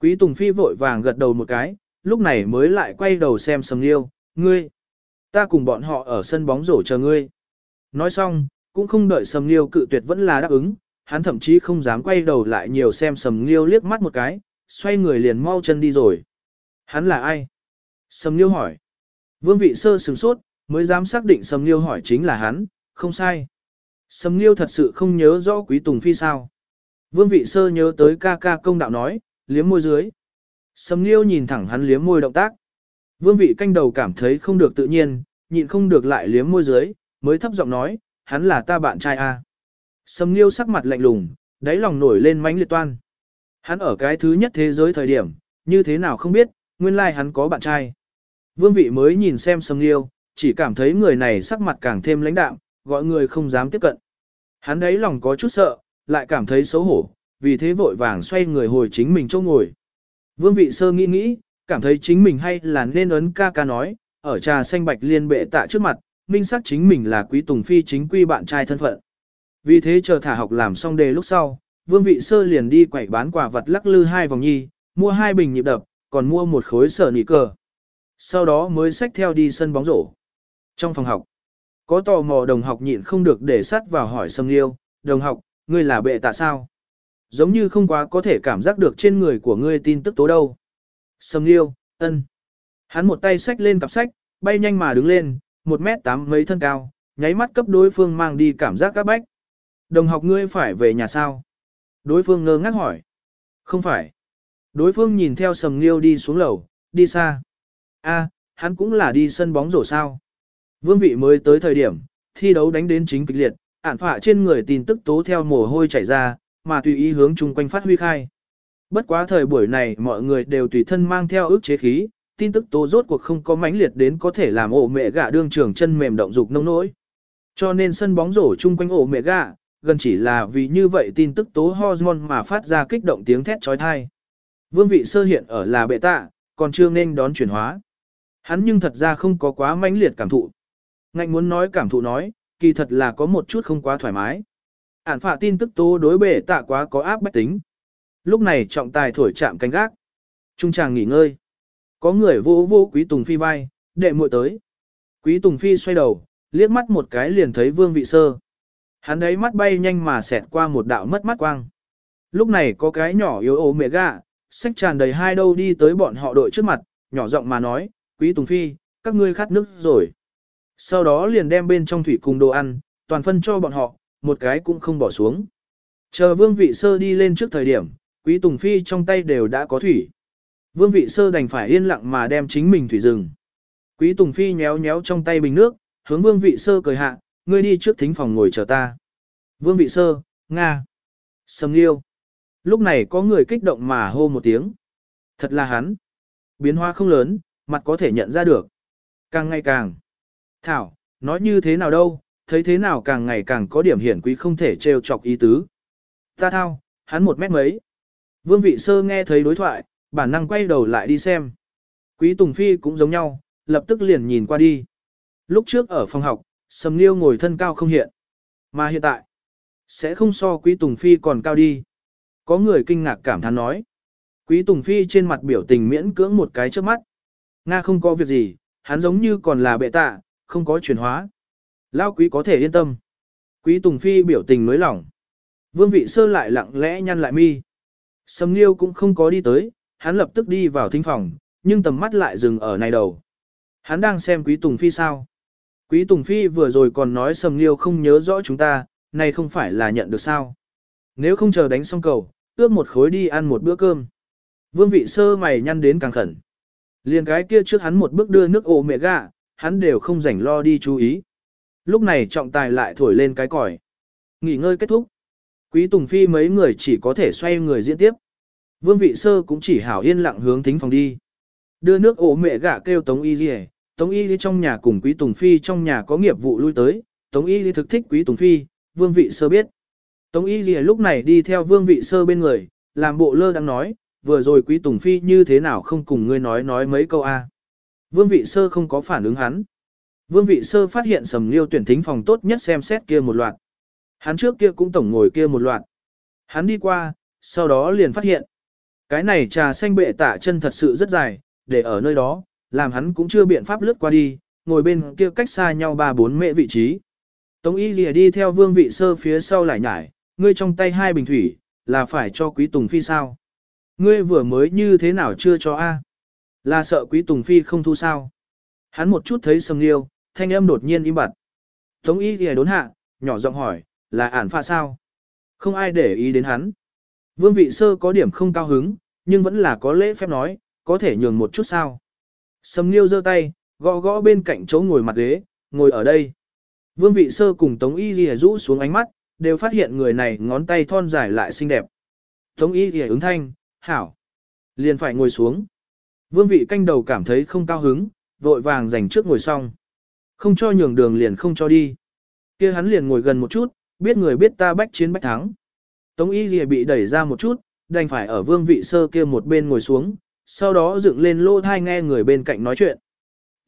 Quý Tùng Phi vội vàng gật đầu một cái, lúc này mới lại quay đầu xem Sầm Liêu, ngươi. Ta cùng bọn họ ở sân bóng rổ chờ ngươi. Nói xong, cũng không đợi Sầm Liêu cự tuyệt vẫn là đáp ứng, hắn thậm chí không dám quay đầu lại nhiều xem Sầm Liêu liếc mắt một cái, xoay người liền mau chân đi rồi. Hắn là ai? Sầm Liêu hỏi. Vương vị sơ sừng sốt, mới dám xác định Sầm Liêu hỏi chính là hắn, không sai. Sầm Liêu thật sự không nhớ rõ Quý Tùng Phi sao. Vương vị sơ nhớ tới ca ca công đạo nói, liếm môi dưới. Sầm Liêu nhìn thẳng hắn liếm môi động tác. Vương vị canh đầu cảm thấy không được tự nhiên, nhịn không được lại liếm môi dưới, mới thấp giọng nói, hắn là ta bạn trai a. Sầm Liêu sắc mặt lạnh lùng, đáy lòng nổi lên mãnh liệt toan. Hắn ở cái thứ nhất thế giới thời điểm, như thế nào không biết, nguyên lai hắn có bạn trai. Vương vị mới nhìn xem Sầm Liêu, chỉ cảm thấy người này sắc mặt càng thêm lãnh đạm, gọi người không dám tiếp cận. Hắn đáy lòng có chút sợ, lại cảm thấy xấu hổ, vì thế vội vàng xoay người hồi chính mình chỗ ngồi. Vương vị sơ nghĩ nghĩ, cảm thấy chính mình hay là nên ấn ca ca nói, ở trà xanh bạch liên bệ tạ trước mặt, minh xác chính mình là quý tùng phi chính quy bạn trai thân phận. Vì thế chờ thả học làm xong đề lúc sau, vương vị sơ liền đi quẩy bán quả vật lắc lư hai vòng nhi, mua hai bình nhịp đập, còn mua một khối sở nỉ cờ. Sau đó mới xách theo đi sân bóng rổ. Trong phòng học, có tò mò đồng học nhịn không được để sắt vào hỏi Sâm Liêu, đồng học, ngươi là bệ tạ sao? Giống như không quá có thể cảm giác được trên người của ngươi tin tức tố đâu. Sầm Liêu, ân. Hắn một tay xách lên cặp sách, bay nhanh mà đứng lên, một mét tám mấy thân cao, nháy mắt cấp đối phương mang đi cảm giác các bách. Đồng học ngươi phải về nhà sao? Đối phương ngơ ngác hỏi. Không phải. Đối phương nhìn theo sầm liêu đi xuống lầu, đi xa. A, hắn cũng là đi sân bóng rổ sao. Vương vị mới tới thời điểm, thi đấu đánh đến chính kịch liệt, ản phạ trên người tin tức tố theo mồ hôi chảy ra, mà tùy ý hướng chung quanh phát huy khai. Bất quá thời buổi này mọi người đều tùy thân mang theo ước chế khí, tin tức tố rốt cuộc không có mãnh liệt đến có thể làm ổ mẹ gạ đương trường chân mềm động dục nông nỗi. Cho nên sân bóng rổ chung quanh ổ mẹ gạ, gần chỉ là vì như vậy tin tức tố hormone mà phát ra kích động tiếng thét trói thai. Vương vị sơ hiện ở là bệ tạ, còn chưa nên đón chuyển hóa. Hắn nhưng thật ra không có quá mãnh liệt cảm thụ. Ngạnh muốn nói cảm thụ nói, kỳ thật là có một chút không quá thoải mái. Ản phạ tin tức tố đối bệ tạ quá có áp bách tính. Lúc này trọng tài thổi chạm canh gác. Trung chàng nghỉ ngơi. Có người vô vô quý tùng phi vai, đệ muội tới. Quý tùng phi xoay đầu, liếc mắt một cái liền thấy vương vị sơ. Hắn đấy mắt bay nhanh mà xẹt qua một đạo mất mắt quang. Lúc này có cái nhỏ yếu ố mẹ gạ, sách tràn đầy hai đâu đi tới bọn họ đội trước mặt, nhỏ giọng mà nói, quý Tùng Phi, các ngươi khát nước rồi. Sau đó liền đem bên trong thủy cùng đồ ăn, toàn phân cho bọn họ, một cái cũng không bỏ xuống. Chờ vương vị sơ đi lên trước thời điểm, quý Tùng Phi trong tay đều đã có thủy. Vương vị sơ đành phải yên lặng mà đem chính mình thủy rừng. Quý Tùng Phi nhéo nhéo trong tay bình nước, hướng vương vị sơ cười hạ, ngươi đi trước thính phòng ngồi chờ ta. Vương vị sơ, Nga. Sầm liêu. Lúc này có người kích động mà hô một tiếng. Thật là hắn. Biến hóa không lớn, mặt có thể nhận ra được. Càng ngày càng. Thảo, nói như thế nào đâu, thấy thế nào càng ngày càng có điểm hiển quý không thể trêu chọc ý tứ. Ta thao, hắn một mét mấy. Vương vị sơ nghe thấy đối thoại, bản năng quay đầu lại đi xem. Quý Tùng Phi cũng giống nhau, lập tức liền nhìn qua đi. Lúc trước ở phòng học, Sầm Liêu ngồi thân cao không hiện. Mà hiện tại, sẽ không so Quý Tùng Phi còn cao đi. Có người kinh ngạc cảm thán nói. Quý Tùng Phi trên mặt biểu tình miễn cưỡng một cái trước mắt. Nga không có việc gì, hắn giống như còn là bệ tạ, không có chuyển hóa. Lao quý có thể yên tâm. Quý Tùng Phi biểu tình nới lỏng. Vương vị sơ lại lặng lẽ nhăn lại mi. Sầm Liêu cũng không có đi tới, hắn lập tức đi vào thính phòng, nhưng tầm mắt lại dừng ở này đầu. Hắn đang xem Quý Tùng Phi sao. Quý Tùng Phi vừa rồi còn nói Sầm Liêu không nhớ rõ chúng ta, này không phải là nhận được sao. Nếu không chờ đánh xong cầu, ước một khối đi ăn một bữa cơm. Vương vị sơ mày nhăn đến càng khẩn. Liền cái kia trước hắn một bước đưa nước ổ mẹ gà, hắn đều không rảnh lo đi chú ý. Lúc này trọng tài lại thổi lên cái còi. Nghỉ ngơi kết thúc. Quý Tùng Phi mấy người chỉ có thể xoay người diễn tiếp. Vương vị sơ cũng chỉ hảo yên lặng hướng thính phòng đi. Đưa nước ổ mẹ gạ kêu Tống Y Dì Tống Y Dì trong nhà cùng Quý Tùng Phi trong nhà có nghiệp vụ lui tới. Tống Y Dì thực thích Quý Tùng Phi, Vương vị sơ biết. Tống Y Lìa lúc này đi theo vương vị sơ bên người, làm bộ lơ đang nói, vừa rồi quý Tùng Phi như thế nào không cùng ngươi nói nói mấy câu a. Vương vị sơ không có phản ứng hắn. Vương vị sơ phát hiện sầm liêu tuyển thính phòng tốt nhất xem xét kia một loạt. Hắn trước kia cũng tổng ngồi kia một loạt. Hắn đi qua, sau đó liền phát hiện. Cái này trà xanh bệ tạ chân thật sự rất dài, để ở nơi đó, làm hắn cũng chưa biện pháp lướt qua đi, ngồi bên kia cách xa nhau ba bốn mệ vị trí. Tống y lìa đi theo vương vị sơ phía sau lại nhải, ngươi trong tay hai bình thủy, là phải cho quý tùng phi sao? Ngươi vừa mới như thế nào chưa cho A? Là sợ quý tùng phi không thu sao? Hắn một chút thấy sầm liêu, thanh âm đột nhiên im bặt. Tống y lìa đốn hạ, nhỏ giọng hỏi, là ản pha sao? Không ai để ý đến hắn. Vương vị sơ có điểm không cao hứng, nhưng vẫn là có lễ phép nói, có thể nhường một chút sao. Sầm Nghiêu giơ tay, gõ gõ bên cạnh chỗ ngồi mặt ghế, ngồi ở đây. Vương vị sơ cùng Tống Y Ghi rũ xuống ánh mắt, đều phát hiện người này ngón tay thon dài lại xinh đẹp. Tống Y Ghi ứng thanh, hảo. Liền phải ngồi xuống. Vương vị canh đầu cảm thấy không cao hứng, vội vàng dành trước ngồi xong. Không cho nhường đường liền không cho đi. kia hắn liền ngồi gần một chút, biết người biết ta bách chiến bách thắng. Tống Y gì bị đẩy ra một chút, đành phải ở vương vị sơ kia một bên ngồi xuống, sau đó dựng lên lô thai nghe người bên cạnh nói chuyện.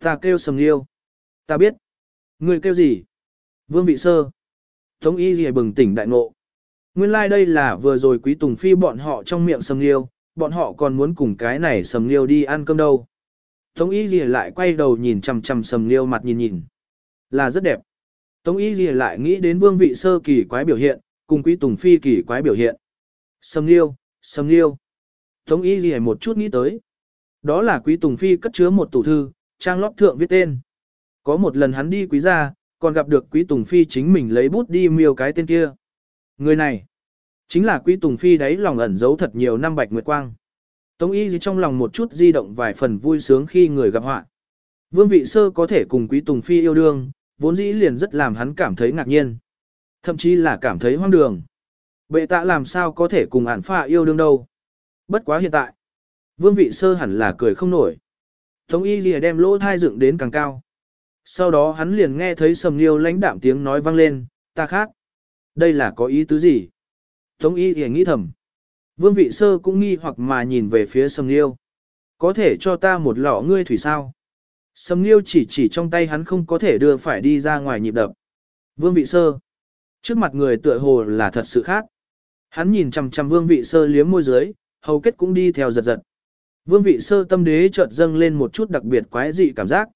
Ta kêu sầm liêu. Ta biết. Người kêu gì? Vương vị sơ. Tống y gì bừng tỉnh đại ngộ. Nguyên lai like đây là vừa rồi quý tùng phi bọn họ trong miệng sầm liêu, bọn họ còn muốn cùng cái này sầm liêu đi ăn cơm đâu. Tống y gì lại quay đầu nhìn chằm chằm sầm liêu mặt nhìn nhìn. Là rất đẹp. Tống y gì lại nghĩ đến vương vị sơ kỳ quái biểu hiện, cùng quý tùng phi kỳ quái biểu hiện. Sầm liêu, sầm liêu. Tống y gì một chút nghĩ tới. Đó là quý tùng phi cất chứa một tủ thư, trang lót thượng viết tên. Có một lần hắn đi quý gia, còn gặp được quý tùng phi chính mình lấy bút đi miêu cái tên kia. Người này, chính là quý tùng phi đấy lòng ẩn giấu thật nhiều năm bạch nguyệt quang. Tống y gì trong lòng một chút di động vài phần vui sướng khi người gặp họa. Vương vị sơ có thể cùng quý tùng phi yêu đương, vốn dĩ liền rất làm hắn cảm thấy ngạc nhiên. Thậm chí là cảm thấy hoang đường. Bệ tạ làm sao có thể cùng ản pha yêu đương đâu. Bất quá hiện tại, vương vị sơ hẳn là cười không nổi. Tống y lìa đem lỗ thai dựng đến càng cao. Sau đó hắn liền nghe thấy sầm liêu lãnh đạm tiếng nói vang lên, ta khác. Đây là có ý tứ gì? Tống y lìa nghĩ thầm. Vương vị sơ cũng nghi hoặc mà nhìn về phía sầm liêu. Có thể cho ta một lọ ngươi thủy sao? Sầm liêu chỉ chỉ trong tay hắn không có thể đưa phải đi ra ngoài nhịp đập. Vương vị sơ. Trước mặt người tựa hồ là thật sự khác. Hắn nhìn chằm chằm vương vị sơ liếm môi dưới, hầu kết cũng đi theo giật giật. Vương vị sơ tâm đế chợt dâng lên một chút đặc biệt quái dị cảm giác.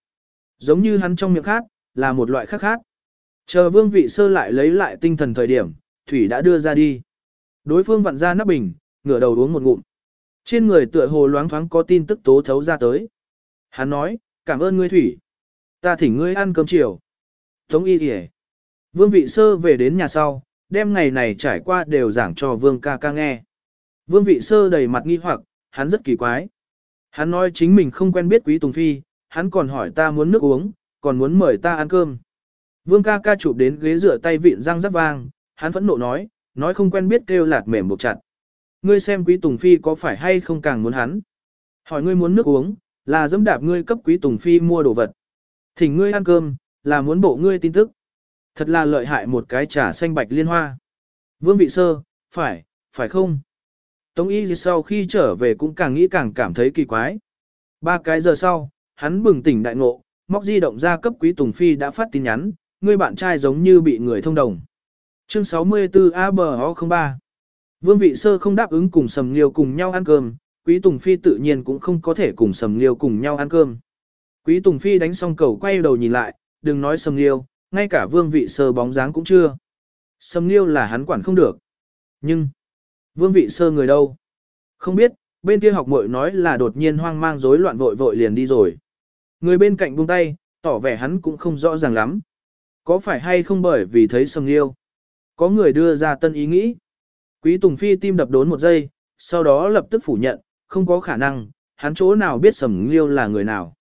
Giống như hắn trong miệng khác, là một loại khác khác. Chờ vương vị sơ lại lấy lại tinh thần thời điểm, thủy đã đưa ra đi. Đối phương vặn ra nắp bình, ngửa đầu uống một ngụm. Trên người tựa hồ loáng thoáng có tin tức tố thấu ra tới. Hắn nói, cảm ơn ngươi thủy. Ta thỉnh ngươi ăn cơm chiều. Tống y kìa. Vương vị sơ về đến nhà sau, đem ngày này trải qua đều giảng cho vương ca ca nghe. Vương vị sơ đầy mặt nghi hoặc, hắn rất kỳ quái. Hắn nói chính mình không quen biết quý Tùng Phi, hắn còn hỏi ta muốn nước uống, còn muốn mời ta ăn cơm. Vương ca ca chụp đến ghế rửa tay vịn răng rắc vang, hắn phẫn nộ nói, nói không quen biết kêu lạt mềm buộc chặt. Ngươi xem quý Tùng Phi có phải hay không càng muốn hắn. Hỏi ngươi muốn nước uống, là dẫm đạp ngươi cấp quý Tùng Phi mua đồ vật. Thỉnh ngươi ăn cơm, là muốn bộ ngươi tin tức. Thật là lợi hại một cái trà xanh bạch liên hoa. Vương vị sơ, phải, phải không? Tống y sau khi trở về cũng càng nghĩ càng cảm thấy kỳ quái. Ba cái giờ sau, hắn bừng tỉnh đại ngộ, móc di động ra cấp quý Tùng Phi đã phát tin nhắn, người bạn trai giống như bị người thông đồng. Chương 64 ABO03 Vương vị sơ không đáp ứng cùng Sầm liều cùng nhau ăn cơm, Quý Tùng Phi tự nhiên cũng không có thể cùng Sầm Liêu cùng nhau ăn cơm. Quý Tùng Phi đánh xong cầu quay đầu nhìn lại, đừng nói Sầm Liêu, ngay cả vương vị sơ bóng dáng cũng chưa. Sầm Liêu là hắn quản không được. Nhưng, Vương vị sơ người đâu? Không biết, bên kia học muội nói là đột nhiên hoang mang rối loạn vội vội liền đi rồi. Người bên cạnh buông tay, tỏ vẻ hắn cũng không rõ ràng lắm. Có phải hay không bởi vì thấy sầm liêu? Có người đưa ra tân ý nghĩ. Quý Tùng Phi tim đập đốn một giây, sau đó lập tức phủ nhận, không có khả năng, hắn chỗ nào biết sầm liêu là người nào.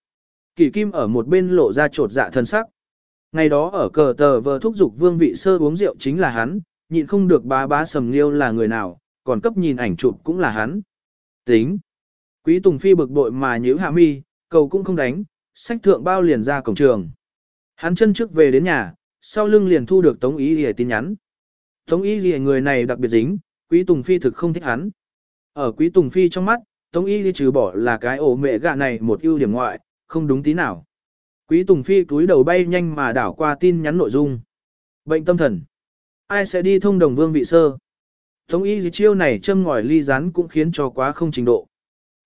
Kỳ kim ở một bên lộ ra trột dạ thân sắc. Ngày đó ở cờ tờ vờ thúc giục vương vị sơ uống rượu chính là hắn, nhịn không được bá bá sầm liêu là người nào, còn cấp nhìn ảnh chụp cũng là hắn. Tính. Quý Tùng Phi bực bội mà nhíu hạ mi, cầu cũng không đánh, sách thượng bao liền ra cổng trường. Hắn chân trước về đến nhà, sau lưng liền thu được Tống Ý Lìa tin nhắn. Tống Ý Lìa người này đặc biệt dính, Quý Tùng Phi thực không thích hắn. Ở Quý Tùng Phi trong mắt, Tống Y trừ bỏ là cái ổ mẹ gạ này một ưu điểm ngoại, không đúng tí nào. Quý Tùng Phi túi đầu bay nhanh mà đảo qua tin nhắn nội dung. Bệnh tâm thần. Ai sẽ đi thông đồng vương vị sơ? Tống y chiêu này châm ngòi ly rán cũng khiến cho quá không trình độ.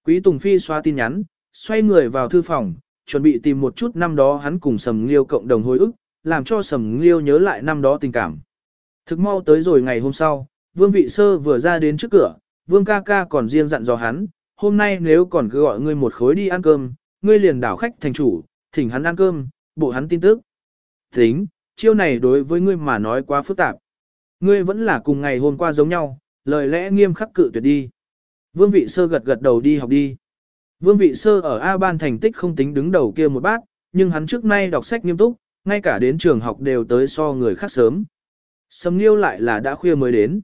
Quý Tùng Phi xóa tin nhắn, xoay người vào thư phòng, chuẩn bị tìm một chút năm đó hắn cùng Sầm Liêu cộng đồng hồi ức, làm cho Sầm Liêu nhớ lại năm đó tình cảm. Thực mau tới rồi ngày hôm sau, Vương Vị Sơ vừa ra đến trước cửa, Vương ca ca còn riêng dặn dò hắn, hôm nay nếu còn cứ gọi ngươi một khối đi ăn cơm, ngươi liền đảo khách thành chủ, thỉnh hắn ăn cơm, bộ hắn tin tức. Tính, chiêu này đối với ngươi mà nói quá phức tạp. Ngươi vẫn là cùng ngày hôm qua giống nhau, lời lẽ nghiêm khắc cự tuyệt đi. Vương vị sơ gật gật đầu đi học đi. Vương vị sơ ở A ban thành tích không tính đứng đầu kia một bát, nhưng hắn trước nay đọc sách nghiêm túc, ngay cả đến trường học đều tới so người khác sớm. Sầm Nghiêu lại là đã khuya mới đến.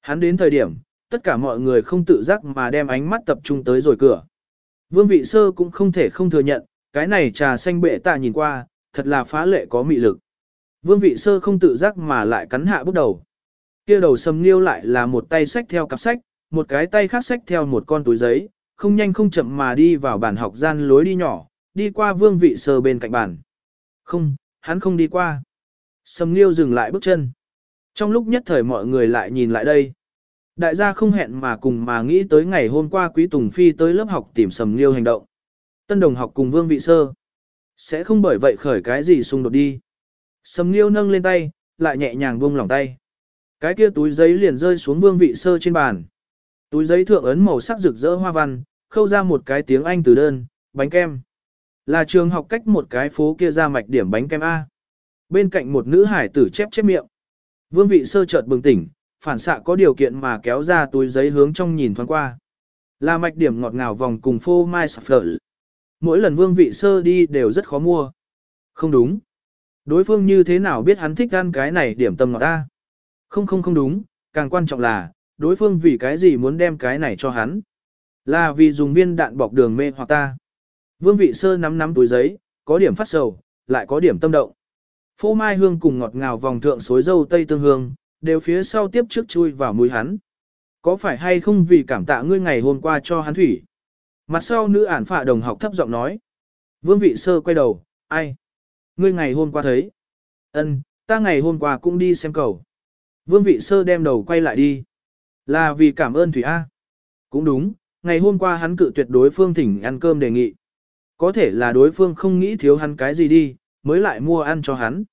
Hắn đến thời điểm, tất cả mọi người không tự giác mà đem ánh mắt tập trung tới rồi cửa. Vương vị sơ cũng không thể không thừa nhận, cái này trà xanh bệ tạ nhìn qua, thật là phá lệ có mị lực. Vương vị sơ không tự giác mà lại cắn hạ bút đầu. kia đầu sầm nghiêu lại là một tay sách theo cặp sách, một cái tay khác sách theo một con túi giấy, không nhanh không chậm mà đi vào bàn học gian lối đi nhỏ, đi qua vương vị sơ bên cạnh bàn. Không, hắn không đi qua. Sầm nghiêu dừng lại bước chân. Trong lúc nhất thời mọi người lại nhìn lại đây. Đại gia không hẹn mà cùng mà nghĩ tới ngày hôm qua Quý Tùng Phi tới lớp học tìm Sầm liêu hành động. Tân đồng học cùng Vương Vị Sơ. Sẽ không bởi vậy khởi cái gì xung đột đi. Sầm liêu nâng lên tay, lại nhẹ nhàng buông lỏng tay. Cái kia túi giấy liền rơi xuống Vương Vị Sơ trên bàn. Túi giấy thượng ấn màu sắc rực rỡ hoa văn, khâu ra một cái tiếng Anh từ đơn, bánh kem. Là trường học cách một cái phố kia ra mạch điểm bánh kem A. Bên cạnh một nữ hải tử chép chép miệng. Vương Vị Sơ chợt bừng tỉnh, phản xạ có điều kiện mà kéo ra túi giấy hướng trong nhìn thoáng qua. Là mạch điểm ngọt ngào vòng cùng phô mai sạp lở. Mỗi lần vương vị sơ đi đều rất khó mua. Không đúng. Đối phương như thế nào biết hắn thích ăn cái này điểm tâm ngọt ta? Không không không đúng, càng quan trọng là, đối phương vì cái gì muốn đem cái này cho hắn? Là vì dùng viên đạn bọc đường mê hoặc ta. Vương vị sơ nắm nắm túi giấy, có điểm phát sầu, lại có điểm tâm động. Phô mai hương cùng ngọt ngào vòng thượng xối dâu tây tương hương, đều phía sau tiếp trước chui vào mũi hắn. Có phải hay không vì cảm tạ ngươi ngày hôm qua cho hắn thủy? Mặt sau nữ ản phạ đồng học thấp giọng nói. Vương vị sơ quay đầu, ai? Ngươi ngày hôm qua thấy? Ân, ta ngày hôm qua cũng đi xem cầu. Vương vị sơ đem đầu quay lại đi. Là vì cảm ơn Thủy A. Cũng đúng, ngày hôm qua hắn cự tuyệt đối phương thỉnh ăn cơm đề nghị. Có thể là đối phương không nghĩ thiếu hắn cái gì đi, mới lại mua ăn cho hắn.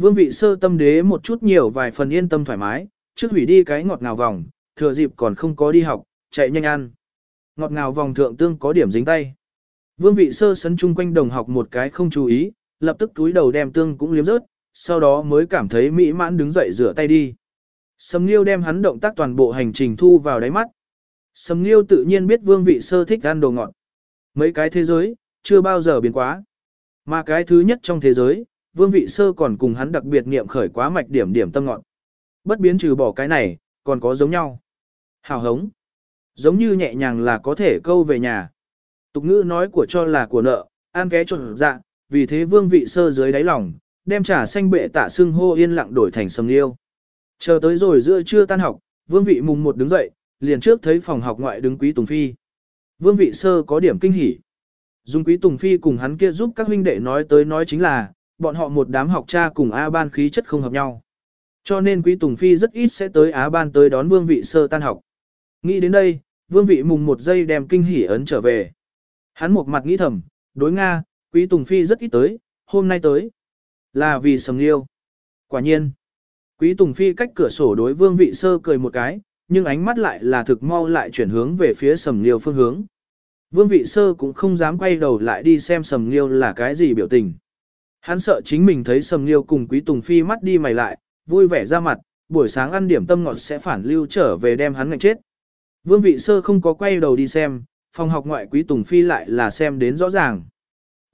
Vương vị sơ tâm đế một chút nhiều vài phần yên tâm thoải mái, trước hủy đi cái ngọt ngào vòng, thừa dịp còn không có đi học, chạy nhanh ăn. Ngọt ngào vòng thượng tương có điểm dính tay. Vương vị sơ sấn chung quanh đồng học một cái không chú ý, lập tức túi đầu đem tương cũng liếm rớt, sau đó mới cảm thấy mỹ mãn đứng dậy rửa tay đi. Sầm Nghiêu đem hắn động tác toàn bộ hành trình thu vào đáy mắt. Sầm Nghiêu tự nhiên biết vương vị sơ thích ăn đồ ngọt. Mấy cái thế giới, chưa bao giờ biến quá. Mà cái thứ nhất trong thế giới, vương vị sơ còn cùng hắn đặc biệt niệm khởi quá mạch điểm điểm tâm ngọn. Bất biến trừ bỏ cái này, còn có giống nhau. Hào hống. Giống như nhẹ nhàng là có thể câu về nhà. Tục ngữ nói của cho là của nợ, an ké trộn dạ, vì thế vương vị sơ dưới đáy lòng, đem trà xanh bệ tạ xưng hô yên lặng đổi thành sầm liêu. Chờ tới rồi giữa trưa tan học, vương vị mùng một đứng dậy, liền trước thấy phòng học ngoại đứng quý Tùng Phi. Vương vị sơ có điểm kinh hỉ. Dung quý Tùng Phi cùng hắn kia giúp các huynh đệ nói tới nói chính là, bọn họ một đám học cha cùng A ban khí chất không hợp nhau. Cho nên Quý Tùng Phi rất ít sẽ tới Á ban tới đón vương vị sơ tan học. Nghĩ đến đây, vương vị mùng một giây đem kinh hỉ ấn trở về. Hắn một mặt nghĩ thầm, đối Nga, Quý Tùng Phi rất ít tới, hôm nay tới. Là vì sầm liêu. Quả nhiên. Quý Tùng Phi cách cửa sổ đối vương vị sơ cười một cái, nhưng ánh mắt lại là thực mau lại chuyển hướng về phía sầm liêu phương hướng. Vương vị sơ cũng không dám quay đầu lại đi xem sầm liêu là cái gì biểu tình. Hắn sợ chính mình thấy Sầm Liêu cùng Quý Tùng Phi mắt đi mày lại, vui vẻ ra mặt, buổi sáng ăn điểm tâm ngọt sẽ phản lưu trở về đem hắn ngạnh chết. Vương vị sơ không có quay đầu đi xem, phòng học ngoại Quý Tùng Phi lại là xem đến rõ ràng.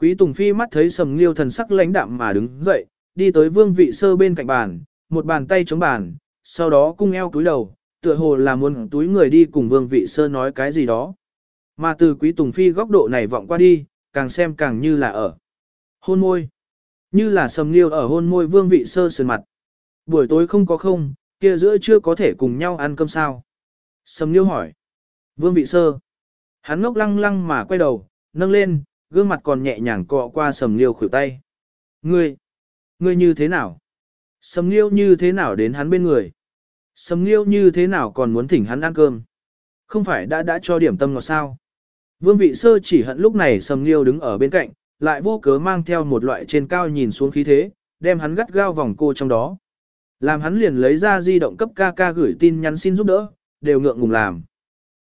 Quý Tùng Phi mắt thấy Sầm Liêu thần sắc lãnh đạm mà đứng dậy, đi tới Vương vị sơ bên cạnh bàn, một bàn tay chống bàn, sau đó cung eo túi đầu, tựa hồ là muốn túi người đi cùng Vương vị sơ nói cái gì đó. Mà từ Quý Tùng Phi góc độ này vọng qua đi, càng xem càng như là ở hôn môi. Như là sầm liêu ở hôn môi vương vị sơ sườn mặt. Buổi tối không có không, kia giữa chưa có thể cùng nhau ăn cơm sao. Sầm liêu hỏi. Vương vị sơ. Hắn ngốc lăng lăng mà quay đầu, nâng lên, gương mặt còn nhẹ nhàng cọ qua sầm liêu khuỷu tay. Ngươi, ngươi như thế nào? Sầm liêu như thế nào đến hắn bên người? Sầm Nghiêu như thế nào còn muốn thỉnh hắn ăn cơm? Không phải đã đã cho điểm tâm ngọt sao? Vương vị sơ chỉ hận lúc này Sầm Nghiêu đứng ở bên cạnh, lại vô cớ mang theo một loại trên cao nhìn xuống khí thế, đem hắn gắt gao vòng cô trong đó. Làm hắn liền lấy ra di động cấp ca ca gửi tin nhắn xin giúp đỡ, đều ngượng ngùng làm.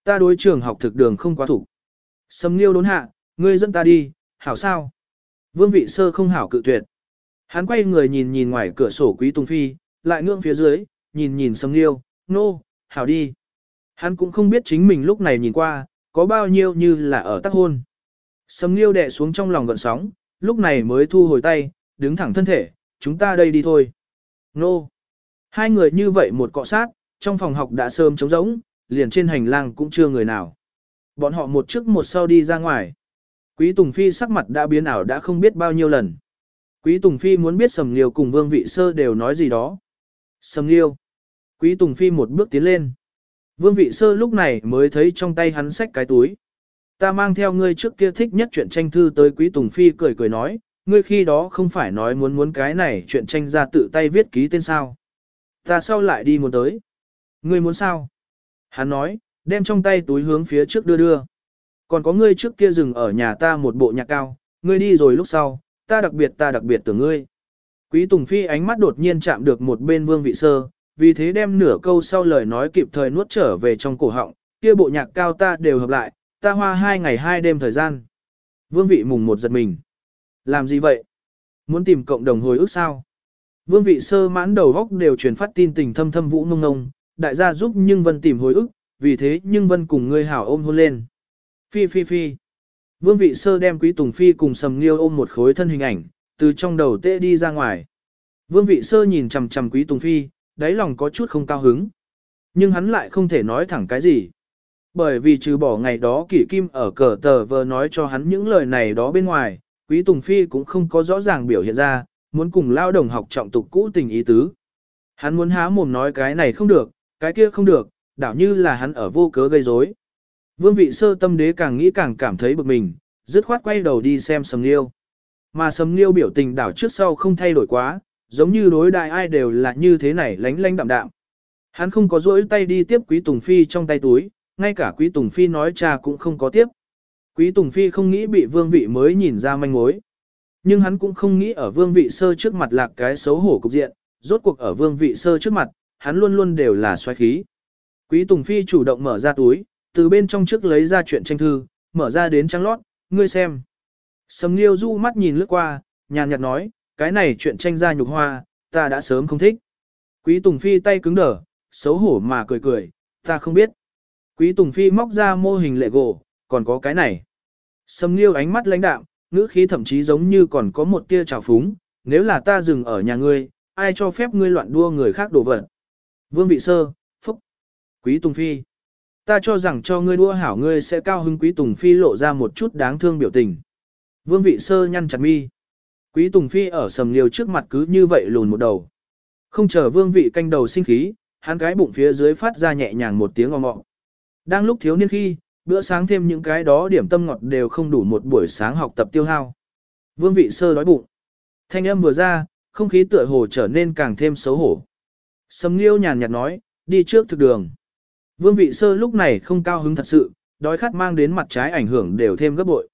Ta đối trường học thực đường không quá thủ. Sầm Nghiêu đốn hạ, ngươi dẫn ta đi, hảo sao? Vương vị sơ không hảo cự tuyệt. Hắn quay người nhìn nhìn ngoài cửa sổ quý tùng phi, lại ngưỡng phía dưới, nhìn nhìn Sầm Nghiêu, nô, no, hảo đi. Hắn cũng không biết chính mình lúc này nhìn qua, có bao nhiêu như là ở tác hôn. Sầm Nghiêu đè xuống trong lòng gợn sóng, lúc này mới thu hồi tay, đứng thẳng thân thể, chúng ta đây đi thôi. Nô. Hai người như vậy một cọ sát, trong phòng học đã sớm trống rỗng, liền trên hành lang cũng chưa người nào. Bọn họ một trước một sau đi ra ngoài. Quý Tùng Phi sắc mặt đã biến ảo đã không biết bao nhiêu lần. Quý Tùng Phi muốn biết Sầm Liêu cùng Vương Vị Sơ đều nói gì đó. Sầm Liêu. Quý Tùng Phi một bước tiến lên. Vương Vị Sơ lúc này mới thấy trong tay hắn xách cái túi. Ta mang theo ngươi trước kia thích nhất chuyện tranh thư tới Quý Tùng Phi cười cười nói, ngươi khi đó không phải nói muốn muốn cái này chuyện tranh ra tự tay viết ký tên sao. Ta sau lại đi muốn tới. Ngươi muốn sao? Hắn nói, đem trong tay túi hướng phía trước đưa đưa. Còn có ngươi trước kia dừng ở nhà ta một bộ nhạc cao, ngươi đi rồi lúc sau, ta đặc biệt ta đặc biệt tưởng ngươi. Quý Tùng Phi ánh mắt đột nhiên chạm được một bên vương vị sơ, vì thế đem nửa câu sau lời nói kịp thời nuốt trở về trong cổ họng, kia bộ nhạc cao ta đều hợp lại, ta hoa hai ngày hai đêm thời gian. Vương vị mùng một giật mình. Làm gì vậy? Muốn tìm cộng đồng hồi ức sao? Vương vị sơ mãn đầu góc đều truyền phát tin tình thâm thâm vũ ngông ngông, đại gia giúp nhưng vân tìm hồi ức, vì thế nhưng vân cùng ngươi hảo ôm hôn lên. Phi phi phi. Vương vị sơ đem quý tùng phi cùng sầm nghiêu ôm một khối thân hình ảnh, từ trong đầu tê đi ra ngoài. Vương vị sơ nhìn chằm chằm quý tùng phi, đáy lòng có chút không cao hứng. Nhưng hắn lại không thể nói thẳng cái gì. Bởi vì trừ bỏ ngày đó kỷ kim ở cờ tờ vờ nói cho hắn những lời này đó bên ngoài, quý tùng phi cũng không có rõ ràng biểu hiện ra, muốn cùng lao đồng học trọng tục cũ tình ý tứ. Hắn muốn há mồm nói cái này không được, cái kia không được, đảo như là hắn ở vô cớ gây rối. Vương vị sơ tâm đế càng nghĩ càng cảm thấy bực mình, dứt khoát quay đầu đi xem sầm liêu. Mà sầm liêu biểu tình đảo trước sau không thay đổi quá, giống như đối đại ai đều là như thế này lánh lánh đạm đạm. Hắn không có rỗi tay đi tiếp quý Tùng Phi trong tay túi, ngay cả quý Tùng Phi nói cha cũng không có tiếp. Quý Tùng Phi không nghĩ bị vương vị mới nhìn ra manh mối. Nhưng hắn cũng không nghĩ ở vương vị sơ trước mặt là cái xấu hổ cục diện, rốt cuộc ở vương vị sơ trước mặt, hắn luôn luôn đều là xoáy khí. Quý Tùng Phi chủ động mở ra túi, từ bên trong trước lấy ra chuyện tranh thư, mở ra đến trang lót, ngươi xem. Sầm Nghiêu du mắt nhìn lướt qua, nhàn nhạt nói, cái này chuyện tranh ra nhục hoa, ta đã sớm không thích. Quý Tùng Phi tay cứng đờ, xấu hổ mà cười cười, ta không biết. Quý Tùng Phi móc ra mô hình lệ gỗ, còn có cái này. Sầm Nghiêu ánh mắt lãnh đạm, ngữ khí thậm chí giống như còn có một tia trào phúng, nếu là ta dừng ở nhà ngươi, ai cho phép ngươi loạn đua người khác đổ vật. Vương Vị Sơ, Phúc, Quý Tùng Phi. Ta cho rằng cho ngươi đua hảo ngươi sẽ cao hứng Quý Tùng Phi lộ ra một chút đáng thương biểu tình. Vương Vị Sơ nhăn chặt mi. Quý Tùng Phi ở sầm liều trước mặt cứ như vậy lùn một đầu. Không chờ Vương Vị canh đầu sinh khí, hắn cái bụng phía dưới phát ra nhẹ nhàng một tiếng ong ngọng. Đang lúc thiếu niên khi, bữa sáng thêm những cái đó điểm tâm ngọt đều không đủ một buổi sáng học tập tiêu hao. Vương Vị Sơ đói bụng. Thanh âm vừa ra, không khí tựa hồ trở nên càng thêm xấu hổ. Sầm Liêu nhàn nhạt nói, đi trước thực đường. Vương vị sơ lúc này không cao hứng thật sự, đói khát mang đến mặt trái ảnh hưởng đều thêm gấp bội.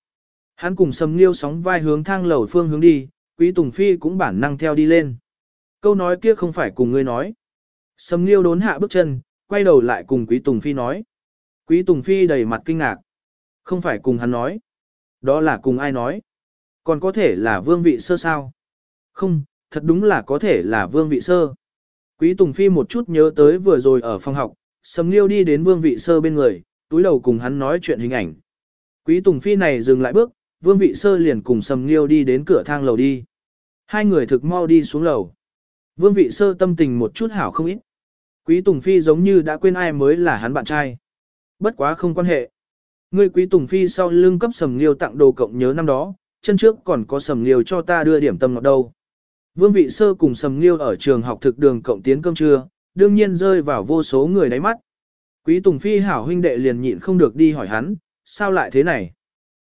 Hắn cùng Sầm Liêu sóng vai hướng thang lầu phương hướng đi, Quý Tùng Phi cũng bản năng theo đi lên. Câu nói kia không phải cùng ngươi nói. Sầm Liêu đốn hạ bước chân, quay đầu lại cùng Quý Tùng Phi nói. Quý Tùng Phi đầy mặt kinh ngạc. Không phải cùng hắn nói. Đó là cùng ai nói. Còn có thể là vương vị sơ sao. Không, thật đúng là có thể là vương vị sơ. Quý Tùng Phi một chút nhớ tới vừa rồi ở phòng học, Sầm Liêu đi đến Vương Vị Sơ bên người, túi đầu cùng hắn nói chuyện hình ảnh. Quý Tùng Phi này dừng lại bước, Vương Vị Sơ liền cùng Sầm Liêu đi đến cửa thang lầu đi. Hai người thực mau đi xuống lầu. Vương Vị Sơ tâm tình một chút hảo không ít. Quý Tùng Phi giống như đã quên ai mới là hắn bạn trai. Bất quá không quan hệ. Ngươi Quý Tùng Phi sau lưng cấp Sầm Liêu tặng đồ cộng nhớ năm đó, chân trước còn có Sầm Liêu cho ta đưa điểm tâm ngọt đâu. Vương Vị Sơ cùng Sầm Liêu ở trường học thực đường cộng tiến cơm trưa, đương nhiên rơi vào vô số người đáy mắt. Quý Tùng Phi hảo huynh đệ liền nhịn không được đi hỏi hắn, sao lại thế này?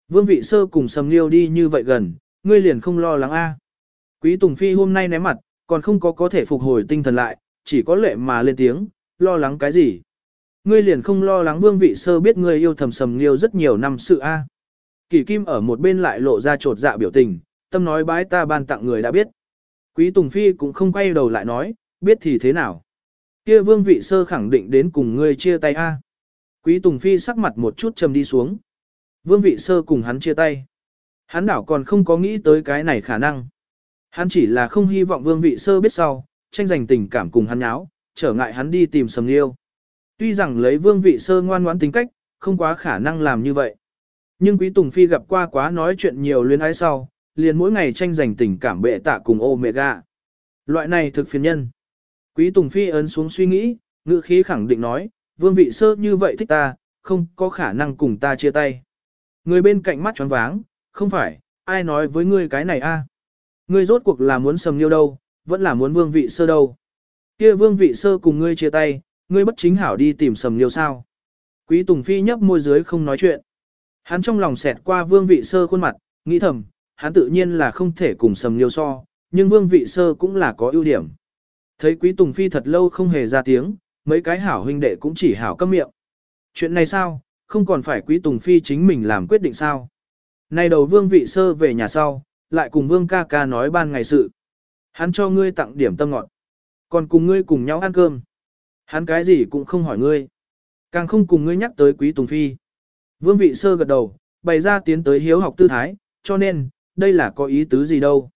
Vương Vị Sơ cùng Sầm Liêu đi như vậy gần, ngươi liền không lo lắng a? Quý Tùng Phi hôm nay ném mặt, còn không có có thể phục hồi tinh thần lại, chỉ có lệ mà lên tiếng, Lo lắng cái gì? Ngươi liền không lo lắng vương vị sơ biết ngươi yêu thầm sầm liêu rất nhiều năm sự a. Kỷ kim ở một bên lại lộ ra trột dạ biểu tình, tâm nói bái ta ban tặng người đã biết. Quý Tùng Phi cũng không quay đầu lại nói, biết thì thế nào. Kia vương vị sơ khẳng định đến cùng ngươi chia tay a. Quý Tùng Phi sắc mặt một chút trầm đi xuống. Vương vị sơ cùng hắn chia tay. Hắn đảo còn không có nghĩ tới cái này khả năng. Hắn chỉ là không hy vọng vương vị sơ biết sau, tranh giành tình cảm cùng hắn nháo, trở ngại hắn đi tìm sầm liêu. Tuy rằng lấy vương vị sơ ngoan ngoãn tính cách, không quá khả năng làm như vậy. Nhưng Quý Tùng Phi gặp qua quá nói chuyện nhiều luyến ái sau, liền mỗi ngày tranh giành tình cảm bệ tạ cùng Omega. Loại này thực phiền nhân. Quý Tùng Phi ấn xuống suy nghĩ, ngữ khí khẳng định nói, vương vị sơ như vậy thích ta, không có khả năng cùng ta chia tay. Người bên cạnh mắt tròn váng, không phải, ai nói với ngươi cái này a? Ngươi rốt cuộc là muốn sầm nhiêu đâu, vẫn là muốn vương vị sơ đâu. Kia vương vị sơ cùng ngươi chia tay, ngươi bất chính hảo đi tìm sầm liêu sao. Quý Tùng Phi nhấp môi dưới không nói chuyện. Hắn trong lòng xẹt qua vương vị sơ khuôn mặt, nghĩ thầm, hắn tự nhiên là không thể cùng sầm liêu so, nhưng vương vị sơ cũng là có ưu điểm. Thấy quý Tùng Phi thật lâu không hề ra tiếng, mấy cái hảo huynh đệ cũng chỉ hảo câm miệng. Chuyện này sao, không còn phải quý Tùng Phi chính mình làm quyết định sao. Nay đầu vương vị sơ về nhà sau, lại cùng vương ca ca nói ban ngày sự. Hắn cho ngươi tặng điểm tâm ngọt. Còn cùng ngươi cùng nhau ăn cơm. Hắn cái gì cũng không hỏi ngươi. Càng không cùng ngươi nhắc tới quý Tùng Phi. Vương vị sơ gật đầu, bày ra tiến tới hiếu học tư thái, cho nên, đây là có ý tứ gì đâu.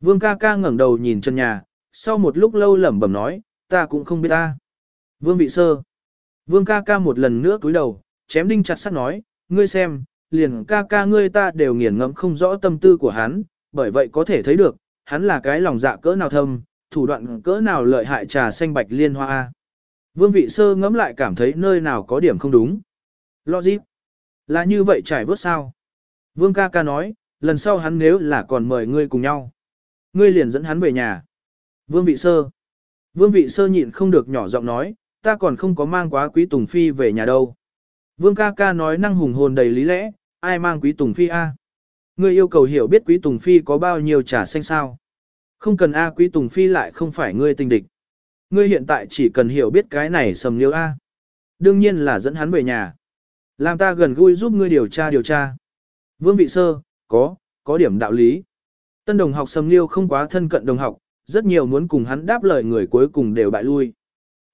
Vương ca ca ngẩng đầu nhìn chân nhà, sau một lúc lâu lẩm bẩm nói, ta cũng không biết ta. Vương vị sơ. Vương ca ca một lần nữa cúi đầu, chém đinh chặt sắt nói, ngươi xem, liền ca ca ngươi ta đều nghiền ngẫm không rõ tâm tư của hắn, bởi vậy có thể thấy được, hắn là cái lòng dạ cỡ nào thâm, thủ đoạn cỡ nào lợi hại trà xanh bạch liên hoa. Vương vị sơ ngẫm lại cảm thấy nơi nào có điểm không đúng. Logic. Là như vậy trải vớt sao? Vương ca ca nói, lần sau hắn nếu là còn mời ngươi cùng nhau. Ngươi liền dẫn hắn về nhà. Vương vị sơ. Vương vị sơ nhịn không được nhỏ giọng nói, ta còn không có mang quá quý Tùng Phi về nhà đâu. Vương ca ca nói năng hùng hồn đầy lý lẽ, ai mang quý Tùng Phi a? Ngươi yêu cầu hiểu biết quý Tùng Phi có bao nhiêu trả xanh sao. Không cần a quý Tùng Phi lại không phải ngươi tình địch. Ngươi hiện tại chỉ cần hiểu biết cái này sầm liêu a. Đương nhiên là dẫn hắn về nhà. Làm ta gần gũi giúp ngươi điều tra điều tra. Vương vị sơ, có, có điểm đạo lý. Tân đồng học sầm liêu không quá thân cận đồng học, rất nhiều muốn cùng hắn đáp lời người cuối cùng đều bại lui.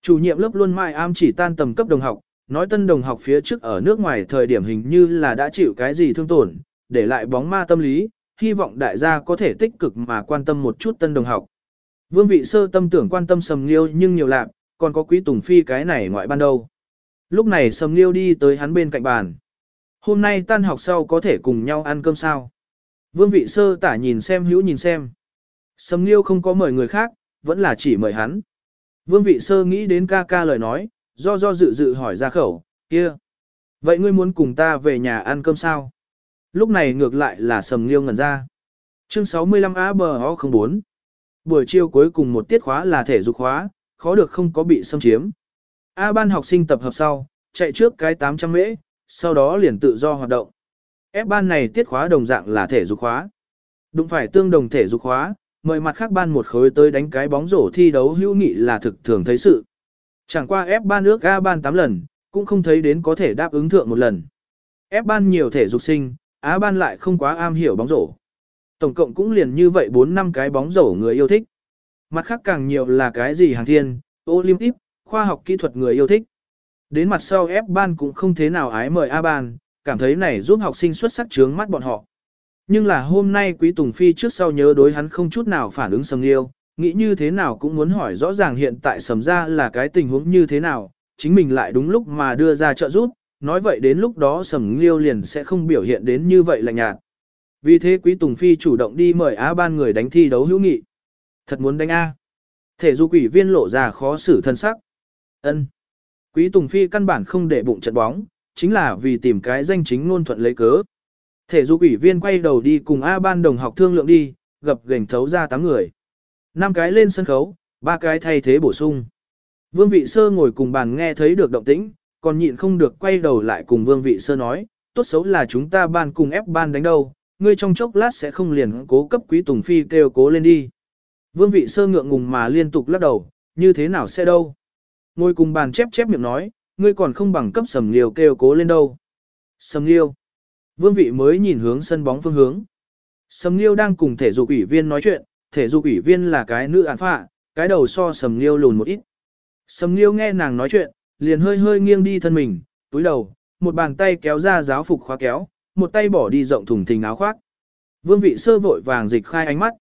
Chủ nhiệm lớp luôn mãi am chỉ tan tầm cấp đồng học, nói tân đồng học phía trước ở nước ngoài thời điểm hình như là đã chịu cái gì thương tổn, để lại bóng ma tâm lý, hy vọng đại gia có thể tích cực mà quan tâm một chút tân đồng học. Vương vị sơ tâm tưởng quan tâm sầm liêu nhưng nhiều lạc, còn có quý tùng phi cái này ngoại ban đâu. Lúc này sầm liêu đi tới hắn bên cạnh bàn. Hôm nay tan học sau có thể cùng nhau ăn cơm sao. Vương vị sơ tả nhìn xem hữu nhìn xem. Sầm liêu không có mời người khác, vẫn là chỉ mời hắn. Vương vị sơ nghĩ đến ca ca lời nói, do do dự dự hỏi ra khẩu, kia. Vậy ngươi muốn cùng ta về nhà ăn cơm sao? Lúc này ngược lại là sầm liêu ngẩn ra. Chương 65 A bờ O 04 Buổi chiều cuối cùng một tiết khóa là thể dục khóa, khó được không có bị xâm chiếm. A ban học sinh tập hợp sau, chạy trước cái 800 mễ, sau đó liền tự do hoạt động. F ban này tiết khóa đồng dạng là thể dục khóa. đúng phải tương đồng thể dục khóa, mời mặt khác ban một khối tới đánh cái bóng rổ thi đấu hữu nghị là thực thường thấy sự. Chẳng qua F ban ước A ban 8 lần, cũng không thấy đến có thể đáp ứng thượng một lần. F ban nhiều thể dục sinh, A ban lại không quá am hiểu bóng rổ. Tổng cộng cũng liền như vậy 4 năm cái bóng rổ người yêu thích. Mặt khác càng nhiều là cái gì hàng thiên, Olympic, khoa học kỹ thuật người yêu thích. Đến mặt sau F ban cũng không thế nào ái mời A ban, cảm thấy này giúp học sinh xuất sắc trướng mắt bọn họ. Nhưng là hôm nay Quý Tùng Phi trước sau nhớ đối hắn không chút nào phản ứng sầm liêu, nghĩ như thế nào cũng muốn hỏi rõ ràng hiện tại sầm ra là cái tình huống như thế nào, chính mình lại đúng lúc mà đưa ra trợ giúp, nói vậy đến lúc đó sầm liêu liền sẽ không biểu hiện đến như vậy lạnh nhạt. Vì thế Quý Tùng Phi chủ động đi mời Á ban người đánh thi đấu hữu nghị. Thật muốn đánh A. Thể dục quỷ viên lộ ra khó xử thân sắc. ân Quý Tùng Phi căn bản không để bụng trận bóng, chính là vì tìm cái danh chính ngôn thuận lấy cớ. Thể dục ủy viên quay đầu đi cùng A ban đồng học thương lượng đi, gặp gành thấu ra 8 người. 5 cái lên sân khấu, ba cái thay thế bổ sung. Vương vị sơ ngồi cùng bàn nghe thấy được động tĩnh, còn nhịn không được quay đầu lại cùng vương vị sơ nói, tốt xấu là chúng ta ban cùng ép ban đánh đâu, ngươi trong chốc lát sẽ không liền cố cấp quý tùng phi kêu cố lên đi. Vương vị sơ ngượng ngùng mà liên tục lắc đầu, như thế nào sẽ đâu. Ngồi cùng bàn chép chép miệng nói, ngươi còn không bằng cấp sầm liêu kêu cố lên đâu. Sầm liêu. Vương vị mới nhìn hướng sân bóng phương hướng. Sầm liêu đang cùng thể dục ủy viên nói chuyện, thể dục ủy viên là cái nữ án phạ, cái đầu so sầm liêu lùn một ít. Sầm liêu nghe nàng nói chuyện, liền hơi hơi nghiêng đi thân mình, túi đầu, một bàn tay kéo ra giáo phục khóa kéo, một tay bỏ đi rộng thùng thình áo khoác. Vương vị sơ vội vàng dịch khai ánh mắt.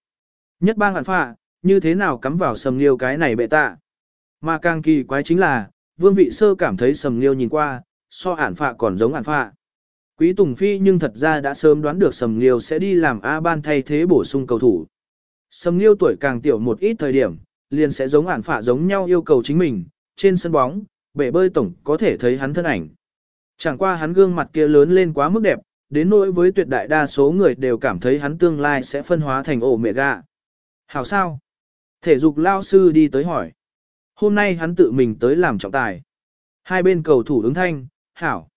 Nhất bang hạn phạ, như thế nào cắm vào sầm liêu cái này bệ tạ. Mà càng kỳ quái chính là, vương vị sơ cảm thấy sầm liêu nhìn qua, so hạn phạ còn giống hạn phạ. Quý Tùng Phi nhưng thật ra đã sớm đoán được Sầm Liêu sẽ đi làm A ban thay thế bổ sung cầu thủ. Sầm Liêu tuổi càng tiểu một ít thời điểm, liền sẽ giống ản phạ giống nhau yêu cầu chính mình, trên sân bóng, bể bơi tổng có thể thấy hắn thân ảnh. Chẳng qua hắn gương mặt kia lớn lên quá mức đẹp, đến nỗi với tuyệt đại đa số người đều cảm thấy hắn tương lai sẽ phân hóa thành ổ mẹ gà. Hảo sao? Thể dục lao sư đi tới hỏi. Hôm nay hắn tự mình tới làm trọng tài. Hai bên cầu thủ ứng thanh, hảo.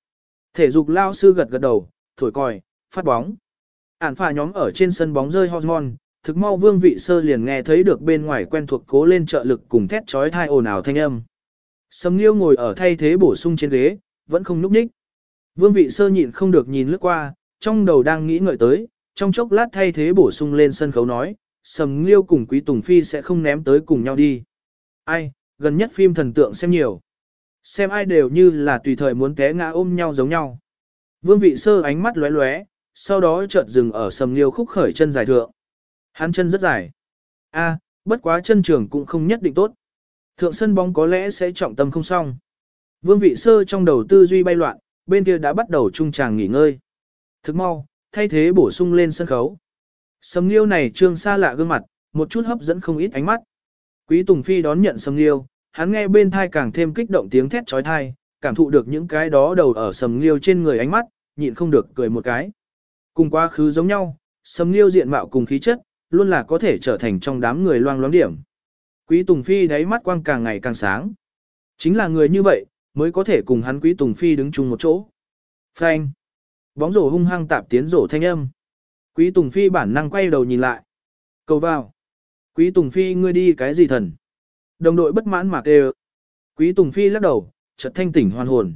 Thể dục lao sư gật gật đầu, thổi còi, phát bóng. Ản phà nhóm ở trên sân bóng rơi hormone, thực mau vương vị sơ liền nghe thấy được bên ngoài quen thuộc cố lên trợ lực cùng thét chói thai ồn ào thanh âm. Sầm Liêu ngồi ở thay thế bổ sung trên ghế, vẫn không núp ních. Vương vị sơ nhịn không được nhìn lướt qua, trong đầu đang nghĩ ngợi tới, trong chốc lát thay thế bổ sung lên sân khấu nói, Sầm Liêu cùng Quý Tùng Phi sẽ không ném tới cùng nhau đi. Ai, gần nhất phim thần tượng xem nhiều. Xem ai đều như là tùy thời muốn té ngã ôm nhau giống nhau. Vương vị sơ ánh mắt lóe lóe, sau đó chợt dừng ở Sầm Liêu khúc khởi chân dài thượng. Hắn chân rất dài. A, bất quá chân trường cũng không nhất định tốt. Thượng sân bóng có lẽ sẽ trọng tâm không xong. Vương vị sơ trong đầu tư duy bay loạn, bên kia đã bắt đầu trung tràng nghỉ ngơi. Thức mau, thay thế bổ sung lên sân khấu. Sầm liêu này trương xa lạ gương mặt, một chút hấp dẫn không ít ánh mắt. Quý Tùng Phi đón nhận sầm liêu, hắn nghe bên thai càng thêm kích động tiếng thét trói thai, cảm thụ được những cái đó đầu ở sầm liêu trên người ánh mắt, nhịn không được cười một cái. Cùng quá khứ giống nhau, sầm liêu diện mạo cùng khí chất, luôn là có thể trở thành trong đám người loang loáng điểm. Quý Tùng Phi đáy mắt quang càng ngày càng sáng. Chính là người như vậy, mới có thể cùng hắn Quý Tùng Phi đứng chung một chỗ. Phanh. Bóng rổ hung hăng tạp tiến rổ thanh âm. Quý Tùng Phi bản năng quay đầu nhìn lại. Cầu vào. Quý Tùng Phi ngươi đi cái gì thần? Đồng đội bất mãn mà kêu. Quý Tùng Phi lắc đầu, chợt thanh tỉnh hoàn hồn.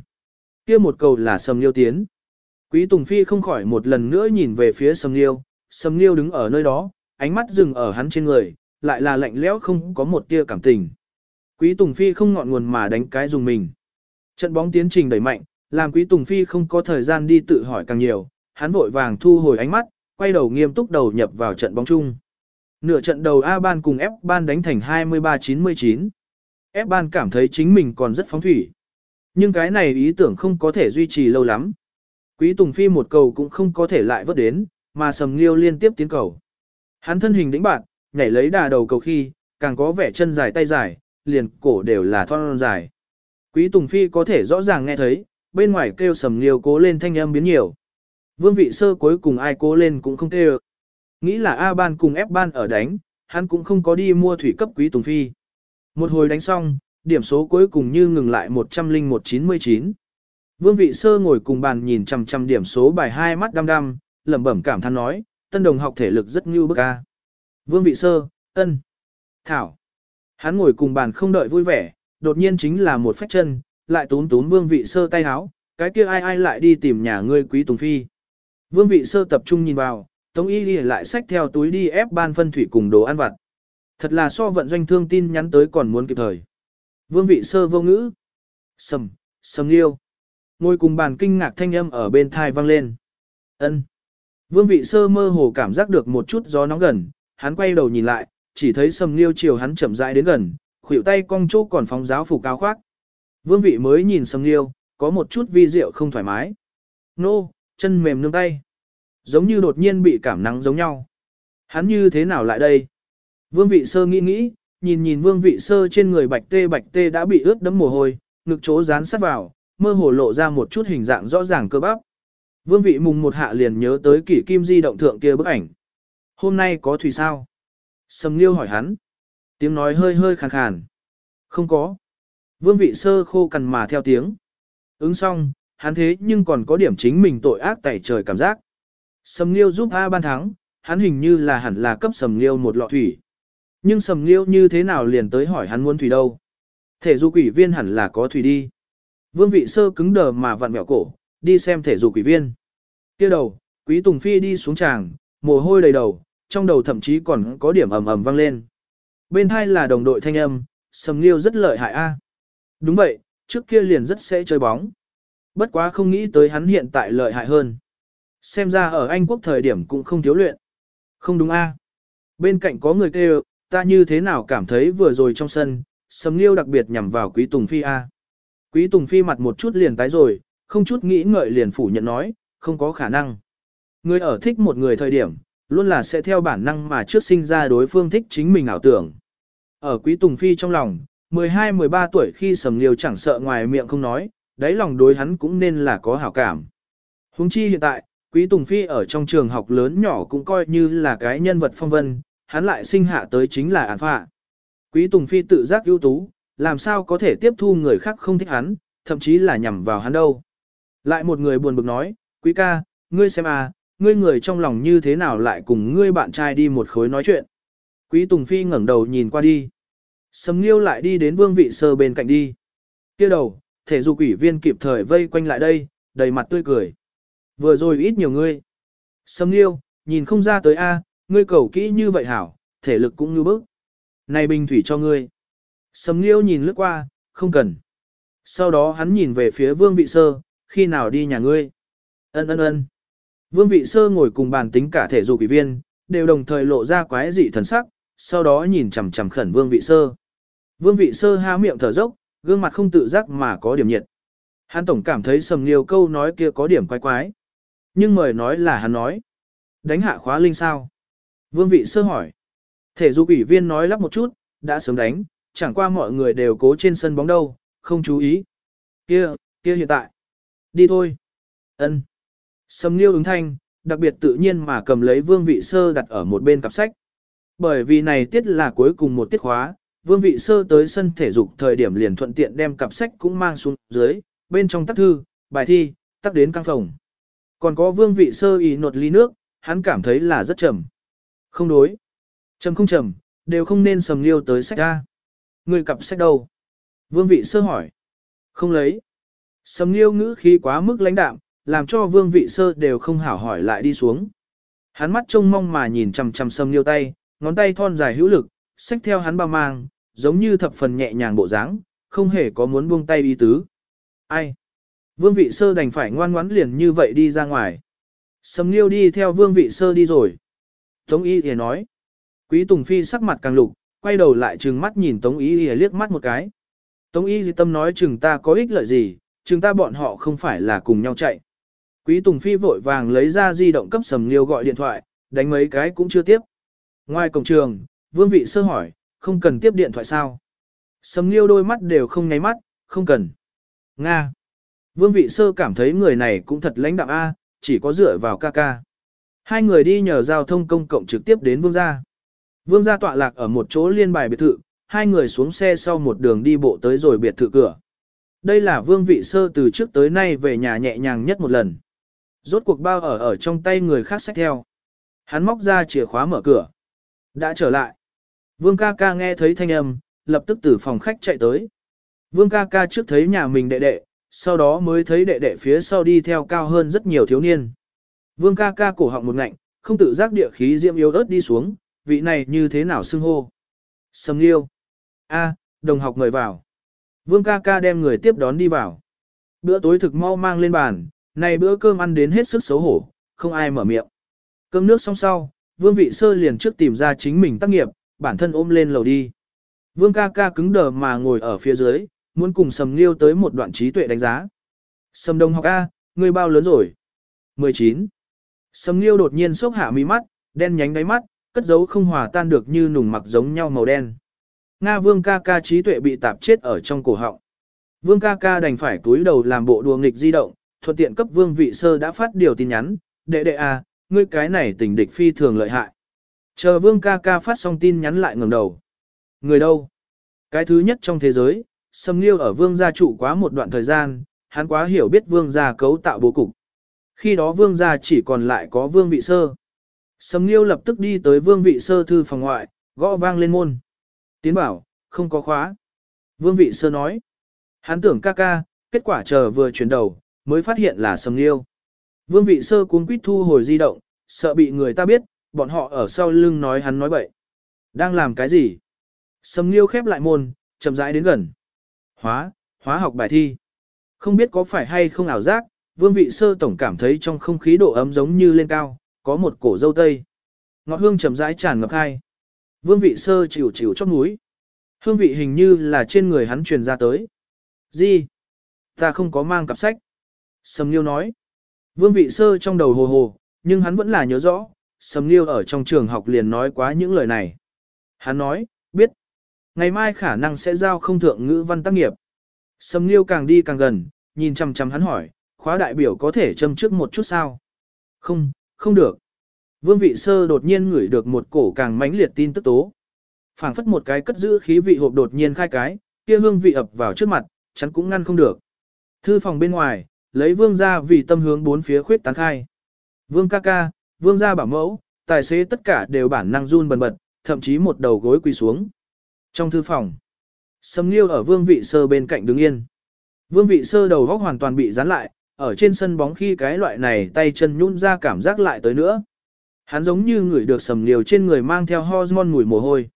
kia một cầu là Sầm Liêu tiến. Quý Tùng Phi không khỏi một lần nữa nhìn về phía Sầm Liêu. Sầm Liêu đứng ở nơi đó, ánh mắt dừng ở hắn trên người, lại là lạnh lẽo không có một tia cảm tình. Quý Tùng Phi không ngọn nguồn mà đánh cái dùng mình. Trận bóng tiến trình đẩy mạnh, làm Quý Tùng Phi không có thời gian đi tự hỏi càng nhiều, hắn vội vàng thu hồi ánh mắt, quay đầu nghiêm túc đầu nhập vào trận bóng chung. Nửa trận đầu A ban cùng F ban đánh thành 23-99. F ban cảm thấy chính mình còn rất phóng thủy. Nhưng cái này ý tưởng không có thể duy trì lâu lắm. Quý Tùng Phi một cầu cũng không có thể lại vớt đến, mà Sầm Nghiêu liên tiếp tiến cầu. Hắn thân hình đĩnh bạn, nhảy lấy đà đầu cầu khi, càng có vẻ chân dài tay dài, liền cổ đều là thon dài. Quý Tùng Phi có thể rõ ràng nghe thấy, bên ngoài kêu Sầm liều cố lên thanh âm biến nhiều. Vương vị sơ cuối cùng ai cố lên cũng không kêu. Nghĩ là A ban cùng F ban ở đánh, hắn cũng không có đi mua thủy cấp quý Tùng Phi. Một hồi đánh xong, điểm số cuối cùng như ngừng lại 101-99. Vương vị sơ ngồi cùng bàn nhìn chằm chằm điểm số bài hai mắt đăm đăm, lẩm bẩm cảm thán nói, tân đồng học thể lực rất như bức a. Vương vị sơ, ân, thảo. Hắn ngồi cùng bàn không đợi vui vẻ, đột nhiên chính là một phách chân, lại tún tún vương vị sơ tay háo, cái kia ai ai lại đi tìm nhà ngươi quý Tùng Phi. Vương vị sơ tập trung nhìn vào, Tống Y Ghi lại xách theo túi đi ép ban phân thủy cùng đồ ăn vặt. Thật là so vận doanh thương tin nhắn tới còn muốn kịp thời. Vương vị sơ vô ngữ. Sầm, sầm liêu. Ngồi cùng bàn kinh ngạc thanh âm ở bên thai vang lên. ân Vương vị sơ mơ hồ cảm giác được một chút gió nóng gần, hắn quay đầu nhìn lại, chỉ thấy sầm liêu chiều hắn chậm rãi đến gần, khuỷu tay cong chỗ còn phóng giáo phủ cao khoác. Vương vị mới nhìn sầm liêu, có một chút vi diệu không thoải mái. Nô, chân mềm nương tay. Giống như đột nhiên bị cảm nắng giống nhau. Hắn như thế nào lại đây? Vương vị sơ nghĩ nghĩ, nhìn nhìn vương vị sơ trên người bạch tê bạch tê đã bị ướt đẫm mồ hôi, ngực chỗ dán sát vào, mơ hồ lộ ra một chút hình dạng rõ ràng cơ bắp. Vương vị mùng một hạ liền nhớ tới kỷ kim di động thượng kia bức ảnh. Hôm nay có thủy sao? Sầm liêu hỏi hắn. Tiếng nói hơi hơi khàn khàn. Không có. Vương vị sơ khô cằn mà theo tiếng. Ứng xong, hắn thế nhưng còn có điểm chính mình tội ác tẩy trời cảm giác. Sầm Liêu giúp A ban thắng, hắn hình như là hẳn là cấp Sầm Liêu một lọ thủy. Nhưng Sầm Liêu như thế nào liền tới hỏi hắn muốn thủy đâu. Thể dục quỷ viên hẳn là có thủy đi. Vương vị sơ cứng đờ mà vặn mẹo cổ, đi xem thể dục quỷ viên. kia đầu, quý Tùng Phi đi xuống tràng, mồ hôi đầy đầu, trong đầu thậm chí còn có điểm ầm ầm vang lên. Bên hai là đồng đội thanh âm, sầm liêu rất lợi hại a. Đúng vậy, trước kia liền rất sẽ chơi bóng. Bất quá không nghĩ tới hắn hiện tại lợi hại hơn. Xem ra ở Anh quốc thời điểm cũng không thiếu luyện. Không đúng a? Bên cạnh có người kêu, ta như thế nào cảm thấy vừa rồi trong sân, sầm liêu đặc biệt nhằm vào quý Tùng Phi a. Quý Tùng Phi mặt một chút liền tái rồi, không chút nghĩ ngợi liền phủ nhận nói, không có khả năng. Người ở thích một người thời điểm, luôn là sẽ theo bản năng mà trước sinh ra đối phương thích chính mình ảo tưởng. Ở Quý Tùng Phi trong lòng, 12-13 tuổi khi sầm liều chẳng sợ ngoài miệng không nói, đáy lòng đối hắn cũng nên là có hảo cảm. Huống chi hiện tại, Quý Tùng Phi ở trong trường học lớn nhỏ cũng coi như là cái nhân vật phong vân, hắn lại sinh hạ tới chính là án phạ. Quý Tùng Phi tự giác ưu tú, làm sao có thể tiếp thu người khác không thích hắn, thậm chí là nhằm vào hắn đâu. Lại một người buồn bực nói, Quý ca, ngươi xem à, ngươi người trong lòng như thế nào lại cùng ngươi bạn trai đi một khối nói chuyện. Quý Tùng Phi ngẩng đầu nhìn qua đi. Sầm Nghiêu lại đi đến vương vị sơ bên cạnh đi. kia đầu, thể dục ủy viên kịp thời vây quanh lại đây, đầy mặt tươi cười. Vừa rồi ít nhiều ngươi. Sầm Nghiêu, nhìn không ra tới a, ngươi cầu kỹ như vậy hảo, thể lực cũng như bức. Này bình thủy cho ngươi. Sầm Nghiêu nhìn lướt qua, không cần. Sau đó hắn nhìn về phía vương vị sơ, khi nào đi nhà ngươi. Ân ân ân. Vương vị sơ ngồi cùng bàn tính cả thể dục ủy viên, đều đồng thời lộ ra quái dị thần sắc, sau đó nhìn chằm chằm khẩn vương vị sơ. Vương vị sơ há miệng thở dốc, gương mặt không tự giác mà có điểm nhiệt. Hắn tổng cảm thấy sầm nhiều câu nói kia có điểm quái quái. Nhưng mời nói là hắn nói. Đánh hạ khóa linh sao? Vương vị sơ hỏi. Thể dục ủy viên nói lắp một chút, đã sớm đánh, chẳng qua mọi người đều cố trên sân bóng đâu, không chú ý. Kia, kia hiện tại. Đi thôi. Ân. Sầm Nghiêu ứng thanh, đặc biệt tự nhiên mà cầm lấy Vương Vị Sơ đặt ở một bên cặp sách. Bởi vì này tiết là cuối cùng một tiết khóa, Vương Vị Sơ tới sân thể dục thời điểm liền thuận tiện đem cặp sách cũng mang xuống dưới, bên trong tắc thư, bài thi, tắc đến căng phòng. Còn có Vương Vị Sơ ý nột ly nước, hắn cảm thấy là rất trầm. Không đối. Trầm không trầm, đều không nên sầm liêu tới sách ra. Người cặp sách đâu? Vương Vị Sơ hỏi. Không lấy. Sầm liêu ngữ khí quá mức lãnh đạm, làm cho vương vị sơ đều không hảo hỏi lại đi xuống. Hắn mắt trông mong mà nhìn chằm chằm sầm liêu tay, ngón tay thon dài hữu lực, xách theo hắn bao mang, giống như thập phần nhẹ nhàng bộ dáng, không hề có muốn buông tay ý tứ. Ai? Vương vị sơ đành phải ngoan ngoãn liền như vậy đi ra ngoài. Sầm liêu đi theo vương vị sơ đi rồi. Tống y thì nói. Quý Tùng Phi sắc mặt càng lục, quay đầu lại trừng mắt nhìn Tống y thì liếc mắt một cái. Tống y thì tâm nói chừng ta có ích lợi gì, chừng ta bọn họ không phải là cùng nhau chạy. Quý Tùng Phi vội vàng lấy ra di động cấp Sầm Liêu gọi điện thoại, đánh mấy cái cũng chưa tiếp. Ngoài cổng trường, Vương Vị sơ hỏi, không cần tiếp điện thoại sao? Sầm Liêu đôi mắt đều không nháy mắt, không cần. Nga. Vương Vị sơ cảm thấy người này cũng thật lãnh đạm A, chỉ có dựa vào ca ca. Hai người đi nhờ giao thông công cộng trực tiếp đến Vương gia. Vương gia tọa lạc ở một chỗ liên bài biệt thự, hai người xuống xe sau một đường đi bộ tới rồi biệt thự cửa. Đây là Vương Vị sơ từ trước tới nay về nhà nhẹ nhàng nhất một lần. Rốt cuộc bao ở ở trong tay người khác sách theo. Hắn móc ra chìa khóa mở cửa. Đã trở lại. Vương ca ca nghe thấy thanh âm, lập tức từ phòng khách chạy tới. Vương ca ca trước thấy nhà mình đệ đệ, sau đó mới thấy đệ đệ phía sau đi theo cao hơn rất nhiều thiếu niên. Vương ca ca cổ họng một ngạnh, không tự giác địa khí diễm yếu ớt đi xuống, vị này như thế nào xưng hô. Sầm liêu. A, đồng học mời vào. Vương ca ca đem người tiếp đón đi vào. Bữa tối thực mau mang lên bàn, này bữa cơm ăn đến hết sức xấu hổ, không ai mở miệng. Cơm nước xong sau, Vương Vị Sơ liền trước tìm ra chính mình tác nghiệp, bản thân ôm lên lầu đi. Vương ca ca cứng đờ mà ngồi ở phía dưới, muốn cùng Sầm Liêu tới một đoạn trí tuệ đánh giá. Sầm Đông học A, ngươi bao lớn rồi? 19. Sầm Liêu đột nhiên sốc hạ mi mắt, đen nhánh đáy mắt, cất dấu không hòa tan được như nùng mặc giống nhau màu đen. Nga Vương ca ca trí tuệ bị tạp chết ở trong cổ họng. Vương ca ca đành phải túi đầu làm bộ đùa nghịch di động, thuận tiện cấp vương vị sơ đã phát điều tin nhắn, đệ đệ a ngươi cái này tình địch phi thường lợi hại. Chờ vương ca ca phát xong tin nhắn lại ngẩng đầu. Người đâu? Cái thứ nhất trong thế giới, Sâm Nghiêu ở vương gia trụ quá một đoạn thời gian, hắn quá hiểu biết vương gia cấu tạo bố cục. Khi đó vương gia chỉ còn lại có vương vị sơ. Sâm Nghiêu lập tức đi tới vương vị sơ thư phòng ngoại, gõ vang lên môn. Tiến bảo, không có khóa. Vương vị sơ nói. Hắn tưởng ca ca, kết quả chờ vừa chuyển đầu, mới phát hiện là sầm liêu. Vương vị sơ cuống quýt thu hồi di động, sợ bị người ta biết, bọn họ ở sau lưng nói hắn nói bậy. Đang làm cái gì? Sầm liêu khép lại môn, chậm rãi đến gần. Hóa, hóa học bài thi. Không biết có phải hay không ảo giác, vương vị sơ tổng cảm thấy trong không khí độ ấm giống như lên cao, có một cổ dâu tây. Ngọt hương chậm rãi tràn ngập hai. Vương vị sơ chịu chịu chót núi. Hương vị hình như là trên người hắn truyền ra tới. Gì? Ta không có mang cặp sách. Sầm Liêu nói. Vương vị sơ trong đầu hồ hồ, nhưng hắn vẫn là nhớ rõ, Sầm Liêu ở trong trường học liền nói quá những lời này. Hắn nói, biết. Ngày mai khả năng sẽ giao không thượng ngữ văn tác nghiệp. Sầm Liêu càng đi càng gần, nhìn chăm chăm hắn hỏi, khóa đại biểu có thể châm trước một chút sao? Không, không được. Vương vị sơ đột nhiên ngửi được một cổ càng mãnh liệt tin tức tố. phảng phất một cái cất giữ khí vị hộp đột nhiên khai cái, kia hương vị ập vào trước mặt, chắn cũng ngăn không được. Thư phòng bên ngoài, lấy vương gia vì tâm hướng bốn phía khuyết tán khai. Vương ca ca, vương gia bảo mẫu, tài xế tất cả đều bản năng run bần bật, thậm chí một đầu gối quỳ xuống. Trong thư phòng, Sầm Nghiêu ở vương vị sơ bên cạnh đứng yên. Vương vị sơ đầu góc hoàn toàn bị dán lại, ở trên sân bóng khi cái loại này tay chân nhún ra cảm giác lại tới nữa. Hắn giống như người được sầm liều trên người mang theo hormone mùi mồ hôi.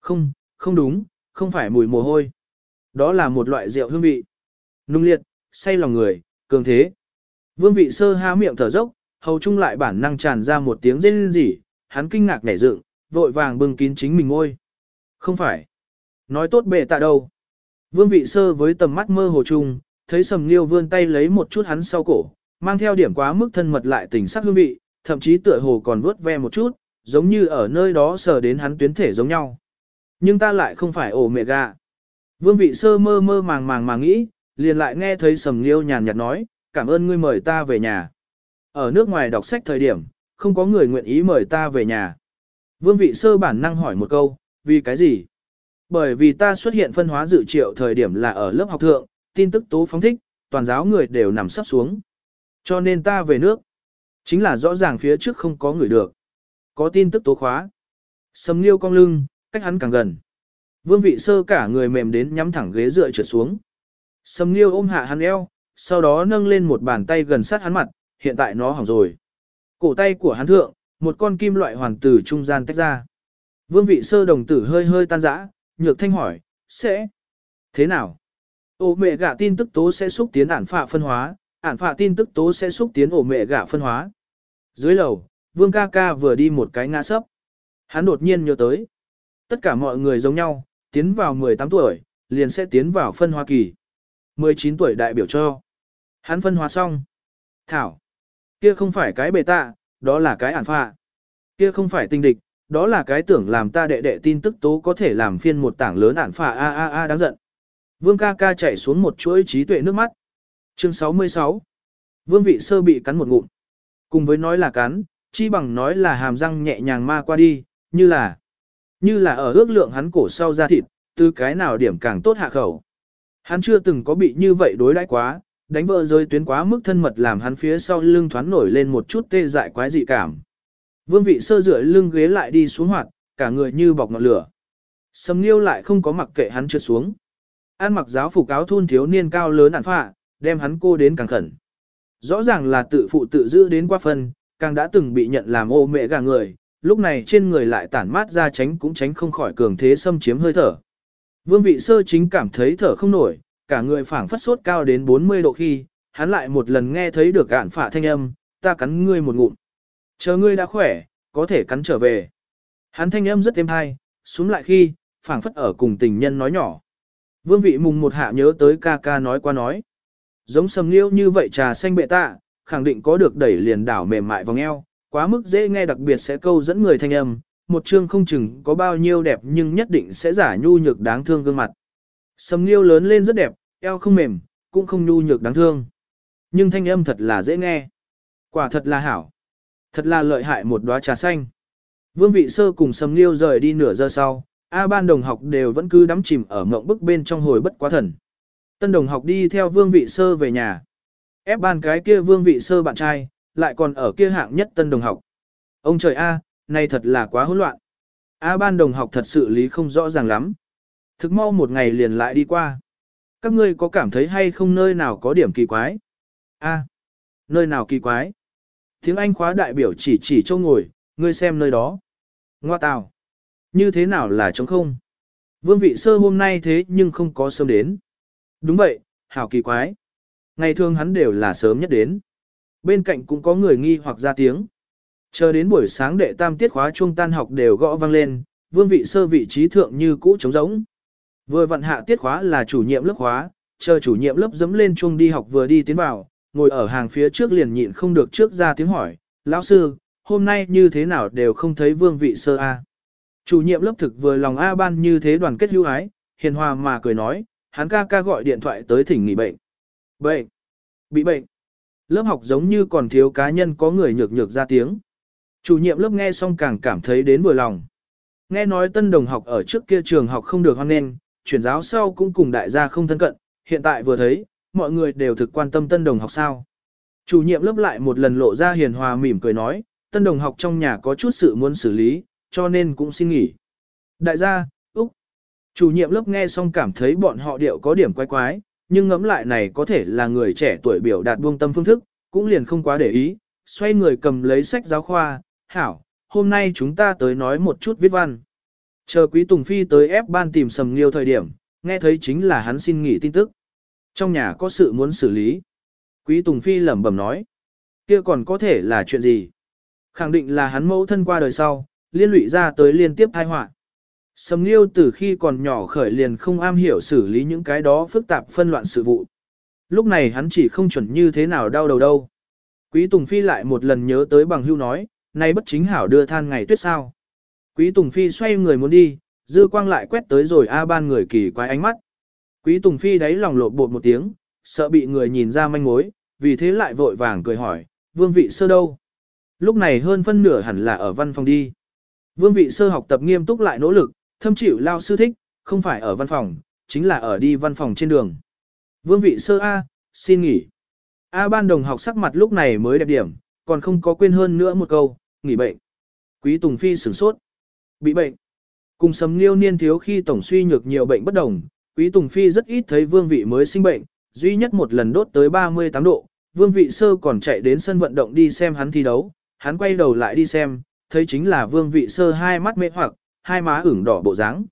Không, không đúng, không phải mùi mồ hôi. Đó là một loại rượu hương vị. Nung liệt, say lòng người, cường thế. Vương vị sơ há miệng thở dốc, hầu trung lại bản năng tràn ra một tiếng rên rỉ, hắn kinh ngạc nhảy dựng, vội vàng bưng kín chính mình ngôi. Không phải. Nói tốt bệ tạ đâu. Vương vị sơ với tầm mắt mơ hồ trung, thấy sầm liêu vươn tay lấy một chút hắn sau cổ, mang theo điểm quá mức thân mật lại tình sắc hương vị, thậm chí tựa hồ còn vuốt ve một chút, giống như ở nơi đó sờ đến hắn tuyến thể giống nhau. Nhưng ta lại không phải ổ mẹ gà. Vương vị sơ mơ mơ màng màng mà nghĩ, liền lại nghe thấy sầm liêu nhàn nhạt nói, cảm ơn ngươi mời ta về nhà. Ở nước ngoài đọc sách thời điểm, không có người nguyện ý mời ta về nhà. Vương vị sơ bản năng hỏi một câu, vì cái gì? Bởi vì ta xuất hiện phân hóa dự triệu thời điểm là ở lớp học thượng, tin tức tố phóng thích, toàn giáo người đều nằm sắp xuống. Cho nên ta về nước. Chính là rõ ràng phía trước không có người được. Có tin tức tố khóa. Sầm liêu cong lưng, cách hắn càng gần. Vương vị sơ cả người mềm đến nhắm thẳng ghế dựa trượt xuống. Sầm liêu ôm hạ hắn eo, sau đó nâng lên một bàn tay gần sát hắn mặt, hiện tại nó hỏng rồi. Cổ tay của hắn thượng, một con kim loại hoàn tử trung gian tách ra. Vương vị sơ đồng tử hơi hơi tan rã, nhược thanh hỏi, sẽ thế nào? Ổ mẹ gạ tin tức tố sẽ xúc tiến ản phạ phân hóa, ản phạ tin tức tố sẽ xúc tiến ổ mẹ gạ phân hóa. Dưới lầu, vương ca ca vừa đi một cái ngã sấp. Hắn đột nhiên nhớ tới. Tất cả mọi người giống nhau, tiến vào 18 tuổi, liền sẽ tiến vào phân hoa kỳ. 19 tuổi đại biểu cho. Hắn phân hóa xong. Thảo. Kia không phải cái bề tạ, đó là cái ản phạ. Kia không phải tinh địch, đó là cái tưởng làm ta đệ đệ tin tức tố có thể làm phiên một tảng lớn ản phạ a a a đáng giận. Vương ca ca chạy xuống một chuỗi trí tuệ nước mắt. Chương 66 Vương vị sơ bị cắn một ngụm. Cùng với nói là cắn, chi bằng nói là hàm răng nhẹ nhàng ma qua đi, như là như là ở ước lượng hắn cổ sau da thịt, từ cái nào điểm càng tốt hạ khẩu. Hắn chưa từng có bị như vậy đối đãi quá, đánh vợ rơi tuyến quá mức thân mật làm hắn phía sau lưng thoáng nổi lên một chút tê dại quái dị cảm. Vương vị sơ rửa lưng ghế lại đi xuống hoạt, cả người như bọc ngọn lửa. Sầm Nghiêu lại không có mặc kệ hắn trượt xuống. An mặc giáo phục áo thun thiếu niên cao lớn ản phạ, đem hắn cô đến càng khẩn. Rõ ràng là tự phụ tự giữ đến qua phân, càng đã từng bị nhận làm ô mẹ gà người, lúc này trên người lại tản mát ra tránh cũng tránh không khỏi cường thế xâm chiếm hơi thở. Vương vị sơ chính cảm thấy thở không nổi, cả người phảng phất sốt cao đến 40 độ khi, hắn lại một lần nghe thấy được ản phả thanh âm, ta cắn ngươi một ngụm. Chờ ngươi đã khỏe, có thể cắn trở về. Hắn thanh âm rất êm hay, xuống lại khi, phảng phất ở cùng tình nhân nói nhỏ. Vương vị mùng một hạ nhớ tới ca ca nói qua nói. Giống sầm liêu như vậy trà xanh bệ tạ, khẳng định có được đẩy liền đảo mềm mại vòng eo, quá mức dễ nghe đặc biệt sẽ câu dẫn người thanh âm, một chương không chừng có bao nhiêu đẹp nhưng nhất định sẽ giả nhu nhược đáng thương gương mặt. Sầm liêu lớn lên rất đẹp, eo không mềm, cũng không nhu nhược đáng thương. Nhưng thanh âm thật là dễ nghe. Quả thật là hảo. Thật là lợi hại một đóa trà xanh. Vương vị sơ cùng sầm liêu rời đi nửa giờ sau, A ban đồng học đều vẫn cứ đắm chìm ở mộng bức bên trong hồi bất quá thần. Tân đồng học đi theo vương vị sơ về nhà. Ép ban cái kia vương vị sơ bạn trai, lại còn ở kia hạng nhất tân đồng học. Ông trời A, này thật là quá hỗn loạn. A ban đồng học thật sự lý không rõ ràng lắm. Thực mau một ngày liền lại đi qua. Các ngươi có cảm thấy hay không nơi nào có điểm kỳ quái? A, nơi nào kỳ quái? Tiếng Anh khóa đại biểu chỉ chỉ châu ngồi, ngươi xem nơi đó. Ngoa tào. Như thế nào là trống không? Vương vị sơ hôm nay thế nhưng không có sớm đến. Đúng vậy, hảo kỳ quái. Ngày thường hắn đều là sớm nhất đến. Bên cạnh cũng có người nghi hoặc ra tiếng. Chờ đến buổi sáng đệ tam tiết khóa trung tan học đều gõ vang lên, vương vị sơ vị trí thượng như cũ trống rỗng. Vừa vận hạ tiết khóa là chủ nhiệm lớp khóa, chờ chủ nhiệm lớp dẫm lên chuông đi học vừa đi tiến vào, ngồi ở hàng phía trước liền nhịn không được trước ra tiếng hỏi, lão sư, hôm nay như thế nào đều không thấy vương vị sơ A. Chủ nhiệm lớp thực vừa lòng A ban như thế đoàn kết hữu ái, hiền hòa mà cười nói, hắn ca ca gọi điện thoại tới thỉnh nghỉ bệnh. Bệnh. Bị bệnh. Lớp học giống như còn thiếu cá nhân có người nhược nhược ra tiếng. Chủ nhiệm lớp nghe xong càng cảm thấy đến vừa lòng. Nghe nói tân đồng học ở trước kia trường học không được hoan nghênh, chuyển giáo sau cũng cùng đại gia không thân cận, hiện tại vừa thấy, mọi người đều thực quan tâm tân đồng học sao. Chủ nhiệm lớp lại một lần lộ ra hiền hòa mỉm cười nói, tân đồng học trong nhà có chút sự muốn xử lý, cho nên cũng xin nghỉ. Đại gia, Úc. Chủ nhiệm lớp nghe xong cảm thấy bọn họ điệu có điểm quái quái, nhưng ngẫm lại này có thể là người trẻ tuổi biểu đạt buông tâm phương thức, cũng liền không quá để ý, xoay người cầm lấy sách giáo khoa, hảo, hôm nay chúng ta tới nói một chút viết văn. Chờ Quý Tùng Phi tới ép ban tìm Sầm Nghiêu thời điểm, nghe thấy chính là hắn xin nghỉ tin tức. Trong nhà có sự muốn xử lý. Quý Tùng Phi lẩm bẩm nói. kia còn có thể là chuyện gì? Khẳng định là hắn mẫu thân qua đời sau, liên lụy ra tới liên tiếp thai họa. Sầm Nghiêu từ khi còn nhỏ khởi liền không am hiểu xử lý những cái đó phức tạp phân loạn sự vụ. Lúc này hắn chỉ không chuẩn như thế nào đau đầu đâu. Quý Tùng Phi lại một lần nhớ tới bằng hưu nói, nay bất chính hảo đưa than ngày tuyết sao. Quý Tùng Phi xoay người muốn đi, dư quang lại quét tới rồi A ban người kỳ quái ánh mắt. Quý Tùng Phi đáy lòng lộ bột một tiếng, sợ bị người nhìn ra manh mối, vì thế lại vội vàng cười hỏi, vương vị sơ đâu? Lúc này hơn phân nửa hẳn là ở văn phòng đi. Vương vị sơ học tập nghiêm túc lại nỗ lực, thâm chịu lao sư thích, không phải ở văn phòng, chính là ở đi văn phòng trên đường. Vương vị sơ A, xin nghỉ. A ban đồng học sắc mặt lúc này mới đẹp điểm, còn không có quên hơn nữa một câu, nghỉ bệnh. Quý Tùng Phi sửng sốt. Bị bệnh. Cùng sấm liêu niên thiếu khi tổng suy nhược nhiều bệnh bất đồng, Quý Tùng Phi rất ít thấy vương vị mới sinh bệnh, duy nhất một lần đốt tới 38 độ, vương vị sơ còn chạy đến sân vận động đi xem hắn thi đấu, hắn quay đầu lại đi xem, thấy chính là vương vị sơ hai mắt mê hoặc, hai má ửng đỏ bộ dáng.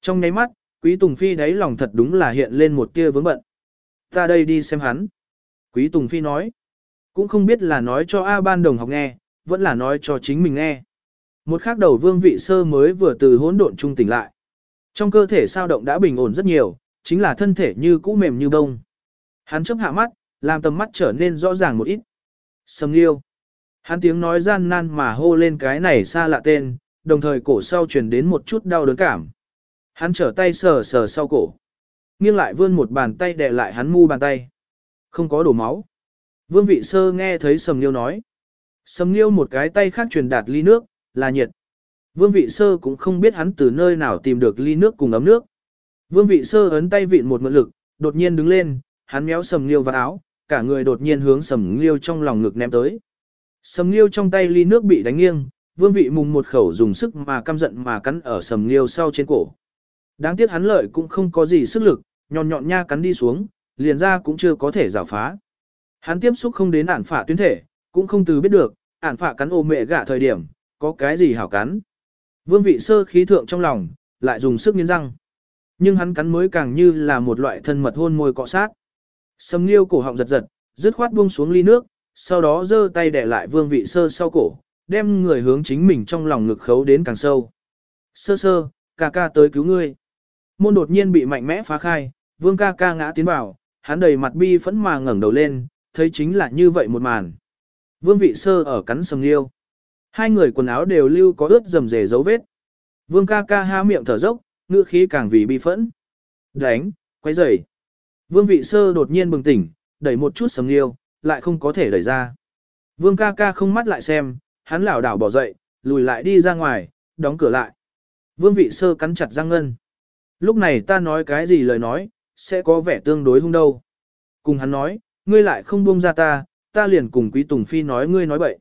Trong nháy mắt, Quý Tùng Phi đáy lòng thật đúng là hiện lên một tia vướng bận. Ta đây đi xem hắn. Quý Tùng Phi nói. Cũng không biết là nói cho A ban đồng học nghe, vẫn là nói cho chính mình nghe. Một khắc đầu vương vị sơ mới vừa từ hỗn độn trung tỉnh lại. Trong cơ thể sao động đã bình ổn rất nhiều, chính là thân thể như cũ mềm như bông. Hắn chớp hạ mắt, làm tầm mắt trở nên rõ ràng một ít. Sầm liêu. Hắn tiếng nói gian nan mà hô lên cái này xa lạ tên, đồng thời cổ sau truyền đến một chút đau đớn cảm. Hắn trở tay sờ sờ sau cổ. Nghiêng lại vươn một bàn tay đè lại hắn mu bàn tay. Không có đổ máu. Vương vị sơ nghe thấy sầm liêu nói. Sầm liêu một cái tay khác truyền đạt ly nước, là nhiệt. Vương vị sơ cũng không biết hắn từ nơi nào tìm được ly nước cùng ấm nước. Vương vị sơ ấn tay vịn một mượn lực, đột nhiên đứng lên, hắn méo sầm liêu vào áo, cả người đột nhiên hướng sầm liêu trong lòng ngực ném tới. Sầm liêu trong tay ly nước bị đánh nghiêng, vương vị mùng một khẩu dùng sức mà căm giận mà cắn ở sầm liêu sau trên cổ. Đáng tiếc hắn lợi cũng không có gì sức lực, nhọn nhọn nha cắn đi xuống, liền ra cũng chưa có thể rào phá. Hắn tiếp xúc không đến ản phả tuyến thể, cũng không từ biết được, ản phạ cắn ô mẹ gạ thời điểm, có cái gì hảo cắn. Vương vị sơ khí thượng trong lòng, lại dùng sức nghiến răng. Nhưng hắn cắn mới càng như là một loại thân mật hôn môi cọ sát. Sầm liêu cổ họng giật giật, dứt khoát buông xuống ly nước, sau đó giơ tay để lại vương vị sơ sau cổ, đem người hướng chính mình trong lòng ngực khấu đến càng sâu. Sơ sơ, ca ca tới cứu ngươi. Môn đột nhiên bị mạnh mẽ phá khai, vương ca ca ngã tiến vào, hắn đầy mặt bi phẫn mà ngẩng đầu lên, thấy chính là như vậy một màn. Vương vị sơ ở cắn sầm liêu. Hai người quần áo đều lưu có ướt rầm rề dấu vết. Vương ca ca há miệng thở dốc, ngữ khí càng vì bi phẫn. Đánh, quay rời. Vương vị sơ đột nhiên bừng tỉnh, đẩy một chút sầm liêu, lại không có thể đẩy ra. Vương ca ca không mắt lại xem, hắn lảo đảo bỏ dậy, lùi lại đi ra ngoài, đóng cửa lại. Vương vị sơ cắn chặt răng ngân. Lúc này ta nói cái gì lời nói, sẽ có vẻ tương đối hung đâu. Cùng hắn nói, ngươi lại không buông ra ta, ta liền cùng Quý Tùng Phi nói ngươi nói bậy.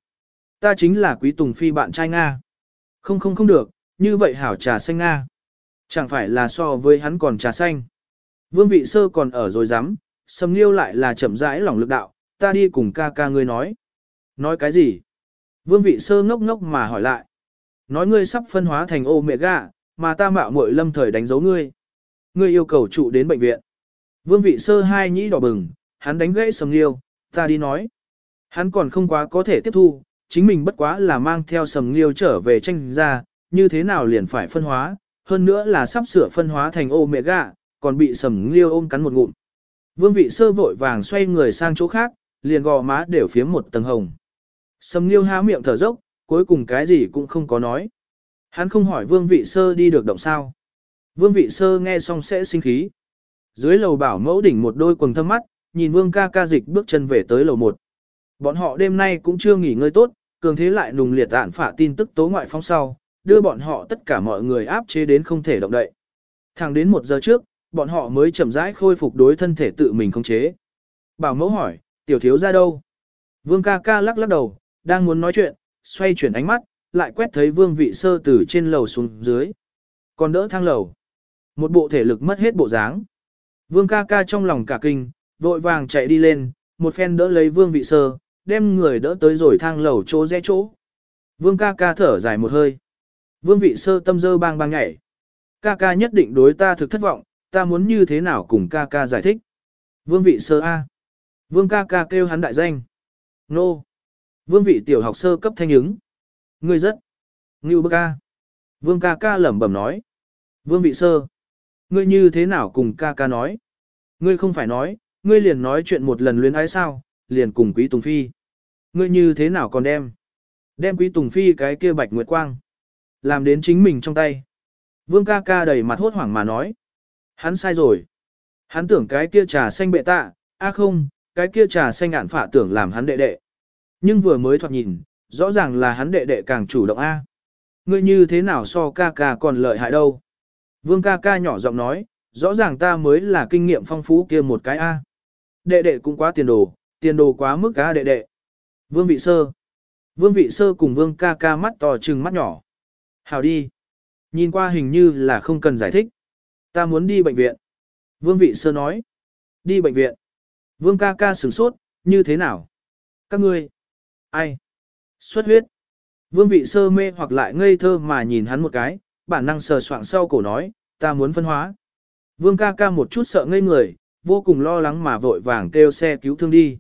Ta chính là Quý Tùng Phi bạn trai Nga. Không không không được, như vậy hảo trà xanh Nga. Chẳng phải là so với hắn còn trà xanh. Vương vị sơ còn ở rồi dám, sầm liêu lại là chậm rãi lòng lực đạo, ta đi cùng ca ca ngươi nói. Nói cái gì? Vương vị sơ ngốc ngốc mà hỏi lại. Nói ngươi sắp phân hóa thành ô mẹ gà, mà ta mạo muội lâm thời đánh dấu ngươi. Ngươi yêu cầu trụ đến bệnh viện. Vương vị sơ hai nhĩ đỏ bừng, hắn đánh gãy sầm liêu, ta đi nói. Hắn còn không quá có thể tiếp thu, chính mình bất quá là mang theo sầm liêu trở về tranh ra, như thế nào liền phải phân hóa, hơn nữa là sắp sửa phân hóa thành ô mẹ gạ, còn bị sầm liêu ôm cắn một ngụm. Vương vị sơ vội vàng xoay người sang chỗ khác, liền gò má đều phiếm một tầng hồng. Sầm liêu há miệng thở dốc, cuối cùng cái gì cũng không có nói. Hắn không hỏi vương vị sơ đi được động sao. Vương vị sơ nghe xong sẽ sinh khí. Dưới lầu bảo mẫu đỉnh một đôi quần thâm mắt, nhìn vương ca ca dịch bước chân về tới lầu một. Bọn họ đêm nay cũng chưa nghỉ ngơi tốt, cường thế lại nùng liệt tản phả tin tức tố ngoại phong sau, đưa bọn họ tất cả mọi người áp chế đến không thể động đậy. Thẳng đến một giờ trước, bọn họ mới chậm rãi khôi phục đối thân thể tự mình không chế. Bảo mẫu hỏi, tiểu thiếu ra đâu? Vương ca ca lắc lắc đầu, đang muốn nói chuyện, xoay chuyển ánh mắt, lại quét thấy vương vị sơ từ trên lầu xuống dưới. Còn đỡ thang lầu. Một bộ thể lực mất hết bộ dáng. Vương ca ca trong lòng cả kinh, vội vàng chạy đi lên, một phen đỡ lấy vương vị sơ, đem người đỡ tới rồi thang lầu chỗ rẽ chỗ. Vương ca ca thở dài một hơi. Vương vị sơ tâm dơ bang bang nhảy. Ca ca nhất định đối ta thực thất vọng, ta muốn như thế nào cùng ca ca giải thích. Vương vị sơ A. Vương ca ca kêu hắn đại danh. Nô. Vương vị tiểu học sơ cấp thanh ứng. Ngươi rất. Ngưu bức ca. Vương ca ca lẩm bẩm nói. Vương vị sơ. Ngươi như thế nào cùng ca ca nói. Ngươi không phải nói, ngươi liền nói chuyện một lần luyến ái sao, liền cùng quý Tùng Phi. Ngươi như thế nào còn đem. Đem quý Tùng Phi cái kia bạch nguyệt quang. Làm đến chính mình trong tay. Vương ca ca đầy mặt hốt hoảng mà nói. Hắn sai rồi. Hắn tưởng cái kia trà xanh bệ tạ, a không, cái kia trà xanh ạn phả tưởng làm hắn đệ đệ. Nhưng vừa mới thoạt nhìn, rõ ràng là hắn đệ đệ càng chủ động a. Ngươi như thế nào so ca ca còn lợi hại đâu. Vương ca ca nhỏ giọng nói, rõ ràng ta mới là kinh nghiệm phong phú kia một cái a. Đệ đệ cũng quá tiền đồ, tiền đồ quá mức cá đệ đệ. Vương vị sơ. Vương vị sơ cùng vương ca ca mắt to trừng mắt nhỏ. Hào đi. Nhìn qua hình như là không cần giải thích. Ta muốn đi bệnh viện. Vương vị sơ nói. Đi bệnh viện. Vương ca ca sửng sốt, như thế nào? Các ngươi. Ai? Xuất huyết. Vương vị sơ mê hoặc lại ngây thơ mà nhìn hắn một cái, bản năng sờ soạng sau cổ nói, ta muốn phân hóa. Vương ca ca một chút sợ ngây người, vô cùng lo lắng mà vội vàng kêu xe cứu thương đi.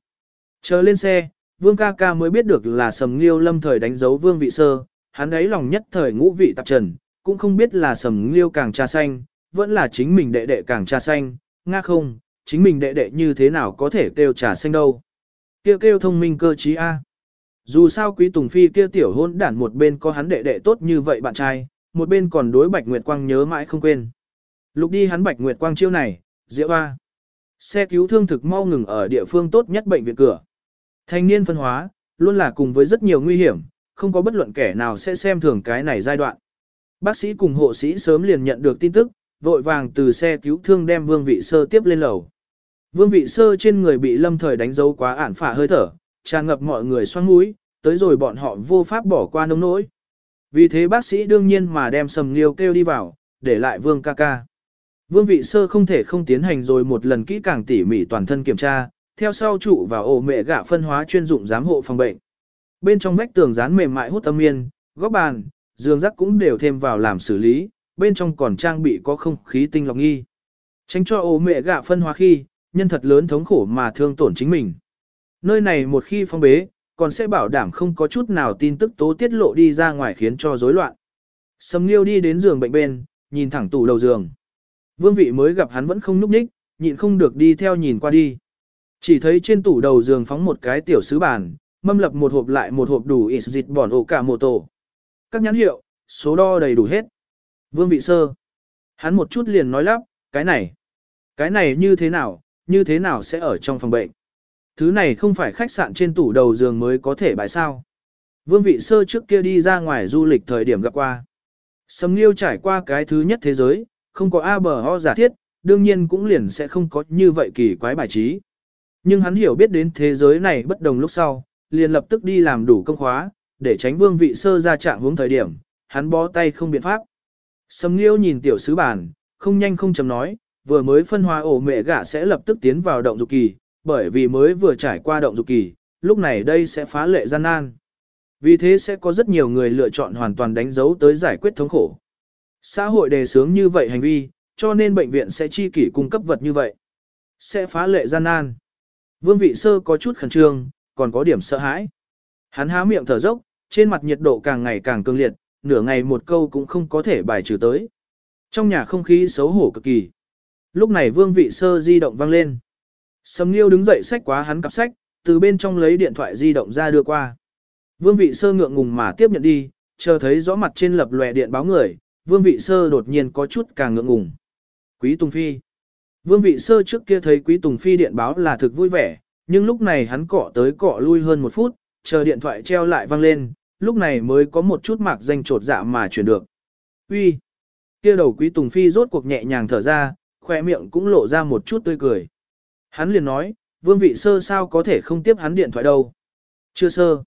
Chờ lên xe, vương ca ca mới biết được là sầm nghiêu lâm thời đánh dấu vương vị sơ, hắn ấy lòng nhất thời ngũ vị tạp trần, cũng không biết là sầm nghiêu càng trà xanh, vẫn là chính mình đệ đệ càng trà xanh, nga không, chính mình đệ đệ như thế nào có thể kêu trà xanh đâu. Kêu kêu thông minh cơ trí A. Dù sao quý tùng phi kia tiểu hôn đản một bên có hắn đệ đệ tốt như vậy bạn trai, một bên còn đối Bạch Nguyệt Quang nhớ mãi không quên. Lục đi hắn Bạch Nguyệt Quang chiêu này, diễu A. Xe cứu thương thực mau ngừng ở địa phương tốt nhất bệnh viện cửa. Thanh niên phân hóa, luôn là cùng với rất nhiều nguy hiểm, không có bất luận kẻ nào sẽ xem thường cái này giai đoạn. Bác sĩ cùng hộ sĩ sớm liền nhận được tin tức, vội vàng từ xe cứu thương đem Vương Vị Sơ tiếp lên lầu. Vương Vị Sơ trên người bị lâm thời đánh dấu quá ản phả hơi thở, tràn ngập mọi người xoắn mũi, tới rồi bọn họ vô pháp bỏ qua nông nỗi. Vì thế bác sĩ đương nhiên mà đem sầm nghiêu kêu đi vào, để lại vương ca ca. Vương vị sơ không thể không tiến hành rồi một lần kỹ càng tỉ mỉ toàn thân kiểm tra, theo sau trụ vào ổ mẹ gạ phân hóa chuyên dụng giám hộ phòng bệnh. Bên trong vách tường dán mềm mại hút âm yên, góc bàn, giường rắc cũng đều thêm vào làm xử lý, bên trong còn trang bị có không khí tinh lọc nghi. Tránh cho ổ mẹ gạ phân hóa khi, nhân thật lớn thống khổ mà thương tổn chính mình. Nơi này một khi phong bế, còn sẽ bảo đảm không có chút nào tin tức tố tiết lộ đi ra ngoài khiến cho rối loạn. Sầm Nghiêu đi đến giường bệnh bên, nhìn thẳng tủ đầu giường. Vương vị mới gặp hắn vẫn không núp ních, nhịn không được đi theo nhìn qua đi. Chỉ thấy trên tủ đầu giường phóng một cái tiểu sứ bàn, mâm lập một hộp lại một hộp đủ ít dịch bỏn ổ cả mồ tổ. Các nhãn hiệu, số đo đầy đủ hết. Vương vị sơ. Hắn một chút liền nói lắp, cái này. Cái này như thế nào, như thế nào sẽ ở trong phòng bệnh. Thứ này không phải khách sạn trên tủ đầu giường mới có thể bãi sao. Vương vị sơ trước kia đi ra ngoài du lịch thời điểm gặp qua. Sầm Nghiêu trải qua cái thứ nhất thế giới, không có A bờ ho giả thiết, đương nhiên cũng liền sẽ không có như vậy kỳ quái bài trí. Nhưng hắn hiểu biết đến thế giới này bất đồng lúc sau, liền lập tức đi làm đủ công khóa, để tránh vương vị sơ ra trạng hướng thời điểm, hắn bó tay không biện pháp. Sầm Nghiêu nhìn tiểu sứ bản, không nhanh không chậm nói, vừa mới phân hóa ổ mẹ gả sẽ lập tức tiến vào động dục kỳ, bởi vì mới vừa trải qua động dục kỳ, lúc này đây sẽ phá lệ gian nan. Vì thế sẽ có rất nhiều người lựa chọn hoàn toàn đánh dấu tới giải quyết thống khổ. Xã hội đề sướng như vậy hành vi, cho nên bệnh viện sẽ chi kỷ cung cấp vật như vậy. Sẽ phá lệ gian nan. Vương vị sơ có chút khẩn trương, còn có điểm sợ hãi. Hắn há miệng thở dốc, trên mặt nhiệt độ càng ngày càng cương liệt, nửa ngày một câu cũng không có thể bài trừ tới. Trong nhà không khí xấu hổ cực kỳ. Lúc này vương vị sơ di động vang lên. Sầm Nghiêu đứng dậy sách quá hắn cặp sách, từ bên trong lấy điện thoại di động ra đưa qua. Vương vị sơ ngượng ngùng mà tiếp nhận đi, chờ thấy rõ mặt trên lập lòe điện báo người, vương vị sơ đột nhiên có chút càng ngượng ngùng. Quý Tùng Phi Vương vị sơ trước kia thấy Quý Tùng Phi điện báo là thực vui vẻ, nhưng lúc này hắn cọ tới cọ lui hơn một phút, chờ điện thoại treo lại vang lên, lúc này mới có một chút mạc danh trột dạ mà chuyển được. Uy, kia đầu Quý Tùng Phi rốt cuộc nhẹ nhàng thở ra, khoe miệng cũng lộ ra một chút tươi cười. Hắn liền nói, vương vị sơ sao có thể không tiếp hắn điện thoại đâu. Chưa sơ.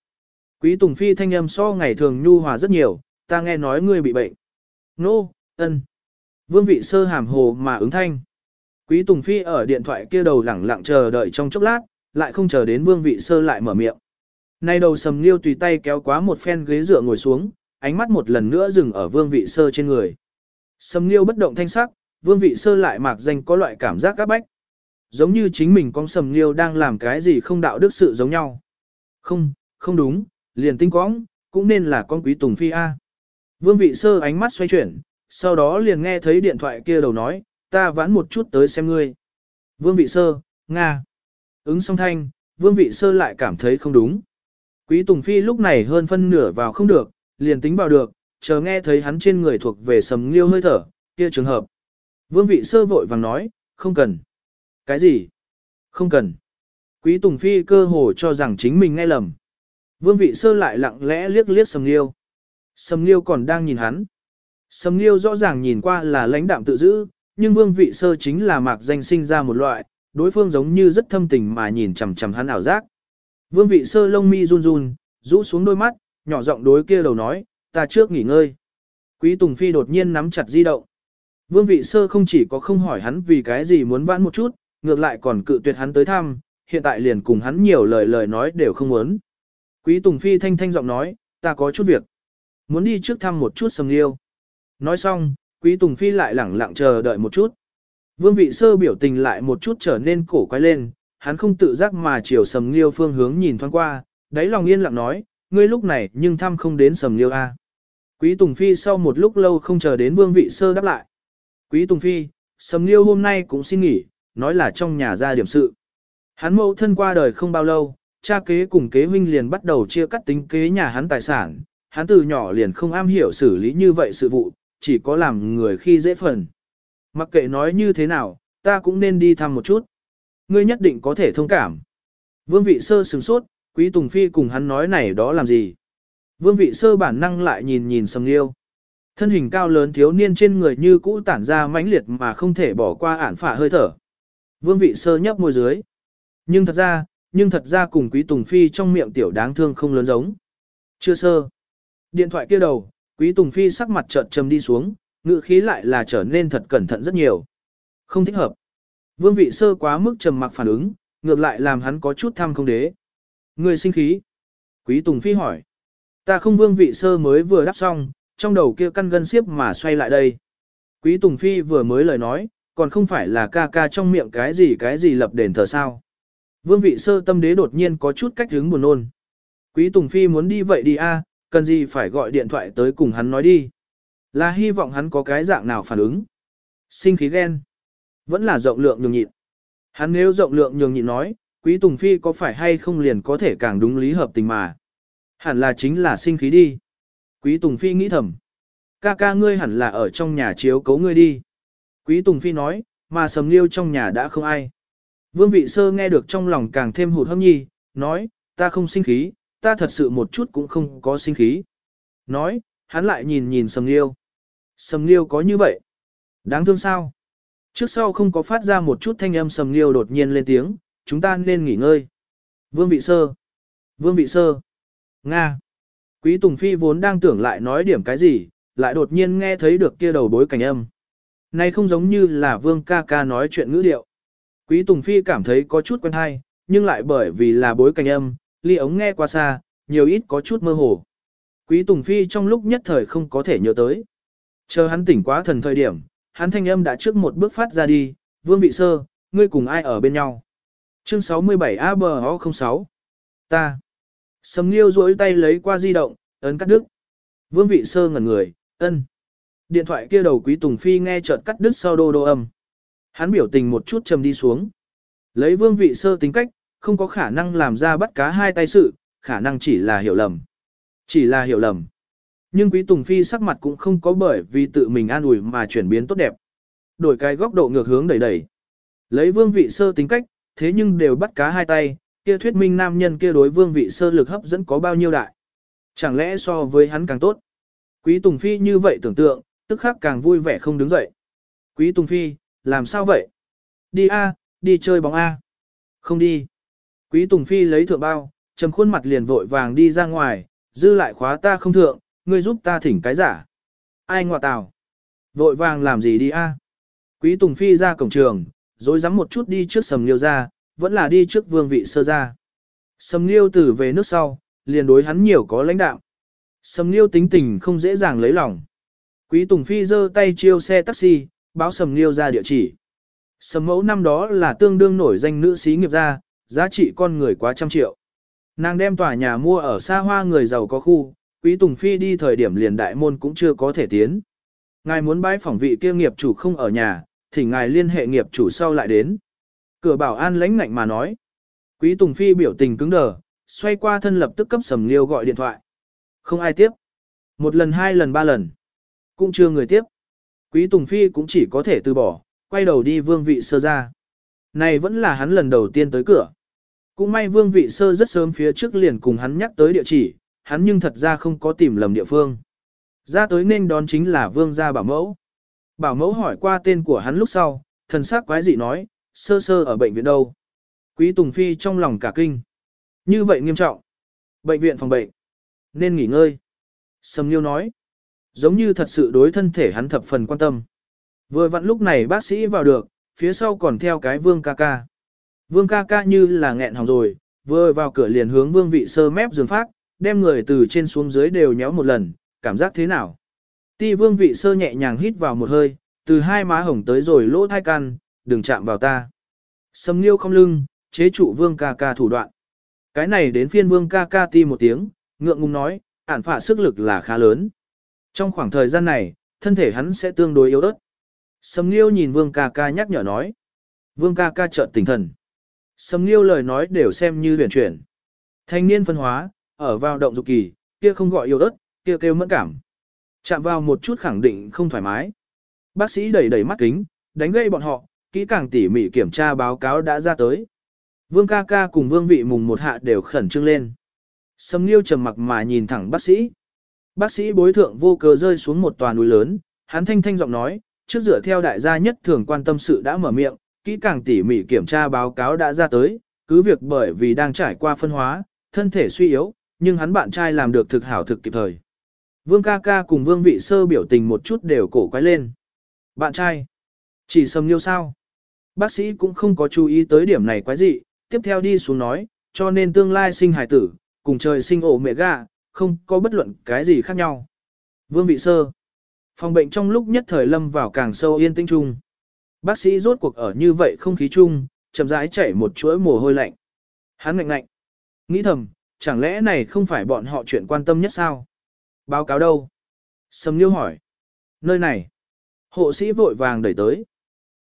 Quý Tùng Phi thanh âm so ngày thường nhu hòa rất nhiều, ta nghe nói ngươi bị bệnh. Nô, no, ân. Vương vị sơ hàm hồ mà ứng thanh. Quý Tùng Phi ở điện thoại kia đầu lẳng lặng chờ đợi trong chốc lát, lại không chờ đến vương vị sơ lại mở miệng. Nay đầu sầm liêu tùy tay kéo quá một phen ghế dựa ngồi xuống, ánh mắt một lần nữa dừng ở vương vị sơ trên người. Sầm liêu bất động thanh sắc, vương vị sơ lại mạc danh có loại cảm giác các bách. Giống như chính mình con sầm liêu đang làm cái gì không đạo đức sự giống nhau. Không, không đúng, liền tinh quõng, cũng nên là con quý tùng phi A. Vương vị sơ ánh mắt xoay chuyển, sau đó liền nghe thấy điện thoại kia đầu nói, ta vãn một chút tới xem ngươi. Vương vị sơ, Nga. Ứng song thanh, vương vị sơ lại cảm thấy không đúng. Quý Tùng Phi lúc này hơn phân nửa vào không được, liền tính vào được, chờ nghe thấy hắn trên người thuộc về sầm liêu hơi thở, kia trường hợp. Vương vị sơ vội vàng nói, không cần. Cái gì? Không cần. Quý Tùng Phi cơ hồ cho rằng chính mình nghe lầm. Vương vị sơ lại lặng lẽ liếc liếc sầm liêu. Sầm liêu còn đang nhìn hắn. Sầm liêu rõ ràng nhìn qua là lãnh đạm tự giữ, nhưng vương vị sơ chính là mạc danh sinh ra một loại, đối phương giống như rất thâm tình mà nhìn chằm chằm hắn ảo giác. Vương vị sơ lông mi run run, rũ xuống đôi mắt, nhỏ giọng đối kia đầu nói, ta trước nghỉ ngơi. Quý Tùng Phi đột nhiên nắm chặt di động. Vương vị sơ không chỉ có không hỏi hắn vì cái gì muốn vãn một chút, ngược lại còn cự tuyệt hắn tới thăm, hiện tại liền cùng hắn nhiều lời lời nói đều không muốn. Quý Tùng Phi thanh thanh giọng nói, ta có chút việc. Muốn đi trước thăm một chút sầm liêu. Nói xong, Quý Tùng Phi lại lẳng lặng chờ đợi một chút. Vương vị sơ biểu tình lại một chút trở nên cổ quay lên, hắn không tự giác mà chiều sầm liêu phương hướng nhìn thoáng qua, đáy lòng yên lặng nói, ngươi lúc này nhưng thăm không đến sầm liêu a. Quý Tùng Phi sau một lúc lâu không chờ đến vương vị sơ đáp lại. Quý Tùng Phi, sầm liêu hôm nay cũng xin nghỉ, nói là trong nhà ra điểm sự. Hắn mẫu thân qua đời không bao lâu, cha kế cùng kế huynh liền bắt đầu chia cắt tính kế nhà hắn tài sản, hắn từ nhỏ liền không am hiểu xử lý như vậy sự vụ, chỉ có làm người khi dễ phần. Mặc kệ nói như thế nào, ta cũng nên đi thăm một chút. Ngươi nhất định có thể thông cảm. Vương vị sơ sừng sốt, quý Tùng Phi cùng hắn nói này đó làm gì. Vương vị sơ bản năng lại nhìn nhìn sầm liêu. Thân hình cao lớn thiếu niên trên người như cũ tản ra mãnh liệt mà không thể bỏ qua ản phả hơi thở. Vương vị sơ nhấp môi dưới. Nhưng thật ra, nhưng thật ra cùng quý Tùng Phi trong miệng tiểu đáng thương không lớn giống. Chưa sơ. Điện thoại kia đầu, quý Tùng Phi sắc mặt chợt trầm đi xuống, ngữ khí lại là trở nên thật cẩn thận rất nhiều. Không thích hợp. Vương vị sơ quá mức trầm mặc phản ứng, ngược lại làm hắn có chút thăm không đế. Người sinh khí. Quý Tùng Phi hỏi. Ta không vương vị sơ mới vừa đáp xong, trong đầu kia căn gân xiếp mà xoay lại đây. Quý Tùng Phi vừa mới lời nói, còn không phải là ca ca trong miệng cái gì cái gì lập đền thờ sao. Vương vị sơ tâm đế đột nhiên có chút cách hướng buồn nôn. Quý Tùng Phi muốn đi vậy đi a, cần gì phải gọi điện thoại tới cùng hắn nói đi. Là hy vọng hắn có cái dạng nào phản ứng. Sinh khí ghen. Vẫn là rộng lượng nhường nhịn. Hắn nếu rộng lượng nhường nhịn nói, Quý Tùng Phi có phải hay không liền có thể càng đúng lý hợp tình mà. Hẳn là chính là sinh khí đi. Quý Tùng Phi nghĩ thầm. Ca ca ngươi hẳn là ở trong nhà chiếu cấu ngươi đi. Quý Tùng Phi nói, mà sầm liêu trong nhà đã không ai. Vương vị sơ nghe được trong lòng càng thêm hụt hâm nhi, nói, ta không sinh khí, ta thật sự một chút cũng không có sinh khí. Nói, hắn lại nhìn nhìn sầm liêu. Sầm liêu có như vậy? Đáng thương sao? Trước sau không có phát ra một chút thanh âm sầm liêu đột nhiên lên tiếng, chúng ta nên nghỉ ngơi. Vương vị sơ. Vương vị sơ. Nga. Quý Tùng Phi vốn đang tưởng lại nói điểm cái gì, lại đột nhiên nghe thấy được kia đầu bối cảnh âm. Này không giống như là vương ca ca nói chuyện ngữ điệu. Quý Tùng Phi cảm thấy có chút quen hay, nhưng lại bởi vì là bối cảnh âm, ly ống nghe qua xa, nhiều ít có chút mơ hồ. Quý Tùng Phi trong lúc nhất thời không có thể nhớ tới. Chờ hắn tỉnh quá thần thời điểm, hắn thanh âm đã trước một bước phát ra đi, vương vị sơ, ngươi cùng ai ở bên nhau. Chương 67 ABO06 Ta. Sầm Nghiêu duỗi tay lấy qua di động, ấn cắt đứt. Vương vị sơ ngẩn người, ân. Điện thoại kia đầu quý Tùng Phi nghe chợt cắt đứt sau đô đô âm. Hắn biểu tình một chút trầm đi xuống. Lấy vương vị sơ tính cách, không có khả năng làm ra bắt cá hai tay sự, khả năng chỉ là hiểu lầm. Chỉ là hiểu lầm. Nhưng quý Tùng Phi sắc mặt cũng không có bởi vì tự mình an ủi mà chuyển biến tốt đẹp. Đổi cái góc độ ngược hướng đẩy đẩy. Lấy vương vị sơ tính cách, thế nhưng đều bắt cá hai tay, kia thuyết minh nam nhân kia đối vương vị sơ lực hấp dẫn có bao nhiêu đại. Chẳng lẽ so với hắn càng tốt? Quý Tùng Phi như vậy tưởng tượng, tức khắc càng vui vẻ không đứng dậy. Quý Tùng Phi, làm sao vậy? Đi A, đi chơi bóng A. Không đi. Quý Tùng Phi lấy thượng bao, trầm khuôn mặt liền vội vàng đi ra ngoài, dư lại khóa ta không thượng, ngươi giúp ta thỉnh cái giả. Ai ngọa tào? Vội vàng làm gì đi A? Quý Tùng Phi ra cổng trường, rồi dám một chút đi trước sầm liêu ra, vẫn là đi trước vương vị sơ ra. Sầm liêu tử về nước sau, liền đối hắn nhiều có lãnh đạo. Sầm liêu tính tình không dễ dàng lấy lòng. Quý Tùng Phi giơ tay chiêu xe taxi, báo Sầm Liêu ra địa chỉ. Sầm mẫu năm đó là tương đương nổi danh nữ sĩ nghiệp gia, giá trị con người quá trăm triệu. Nàng đem tòa nhà mua ở xa hoa người giàu có khu, Quý Tùng Phi đi thời điểm liền đại môn cũng chưa có thể tiến. Ngài muốn bái phỏng vị kia nghiệp chủ không ở nhà, thì ngài liên hệ nghiệp chủ sau lại đến. Cửa bảo an lãnh ngạnh mà nói. Quý Tùng Phi biểu tình cứng đờ, xoay qua thân lập tức cấp Sầm Liêu gọi điện thoại. Không ai tiếp. Một lần hai lần ba lần. Cũng chưa người tiếp. Quý Tùng Phi cũng chỉ có thể từ bỏ, quay đầu đi vương vị sơ ra. Này vẫn là hắn lần đầu tiên tới cửa. Cũng may vương vị sơ rất sớm phía trước liền cùng hắn nhắc tới địa chỉ, hắn nhưng thật ra không có tìm lầm địa phương. Ra tới nên đón chính là vương gia bảo mẫu. Bảo mẫu hỏi qua tên của hắn lúc sau, thần sắc quái dị nói, sơ sơ ở bệnh viện đâu. Quý Tùng Phi trong lòng cả kinh. Như vậy nghiêm trọng. Bệnh viện phòng bệnh. Nên nghỉ ngơi. Sầm Nhiêu nói. Giống như thật sự đối thân thể hắn thập phần quan tâm. Vừa vặn lúc này bác sĩ vào được, phía sau còn theo cái vương ca ca. Vương ca ca như là nghẹn hỏng rồi, vừa vào cửa liền hướng vương vị sơ mép giường phát, đem người từ trên xuống dưới đều nhéo một lần, cảm giác thế nào? Ti vương vị sơ nhẹ nhàng hít vào một hơi, từ hai má hồng tới rồi lỗ thai can, đừng chạm vào ta. Sầm nghiêu không lưng, chế trụ vương ca ca thủ đoạn. Cái này đến phiên vương ca ca ti một tiếng, ngượng ngùng nói, ản phả sức lực là khá lớn. Trong khoảng thời gian này, thân thể hắn sẽ tương đối yếu ớt. Sầm Nghiêu nhìn Vương ca ca nhắc nhở nói. Vương ca ca chợt tỉnh thần. Sầm Nghiêu lời nói đều xem như huyền chuyển. Thanh niên phân hóa, ở vào động dục kỳ, kia không gọi yêu ớt, kia kêu mẫn cảm. Chạm vào một chút khẳng định không thoải mái. Bác sĩ đẩy đẩy mắt kính, đánh gây bọn họ, kỹ càng tỉ mỉ kiểm tra báo cáo đã ra tới. Vương ca ca cùng vương vị mùng một hạ đều khẩn trương lên. Sầm Nghiêu trầm mặc mà nhìn thẳng bác sĩ. Bác sĩ bối thượng vô cớ rơi xuống một tòa núi lớn, hắn thanh thanh giọng nói, trước dựa theo đại gia nhất thường quan tâm sự đã mở miệng, kỹ càng tỉ mỉ kiểm tra báo cáo đã ra tới, cứ việc bởi vì đang trải qua phân hóa, thân thể suy yếu, nhưng hắn bạn trai làm được thực hảo thực kịp thời. Vương ca ca cùng vương vị sơ biểu tình một chút đều cổ quay lên. Bạn trai, chỉ sầm nhiêu sao. Bác sĩ cũng không có chú ý tới điểm này quái gì, tiếp theo đi xuống nói, cho nên tương lai sinh hải tử, cùng trời sinh ổ mẹ gà, không có bất luận cái gì khác nhau. Vương vị sơ. Phòng bệnh trong lúc nhất thời lâm vào càng sâu yên tĩnh chung. Bác sĩ rốt cuộc ở như vậy không khí chung, chậm rãi chảy một chuỗi mồ hôi lạnh. Hắn ngạnh ngạnh. Nghĩ thầm, chẳng lẽ này không phải bọn họ chuyện quan tâm nhất sao? Báo cáo đâu? Sầm Liêu hỏi. Nơi này. Hộ sĩ vội vàng đẩy tới.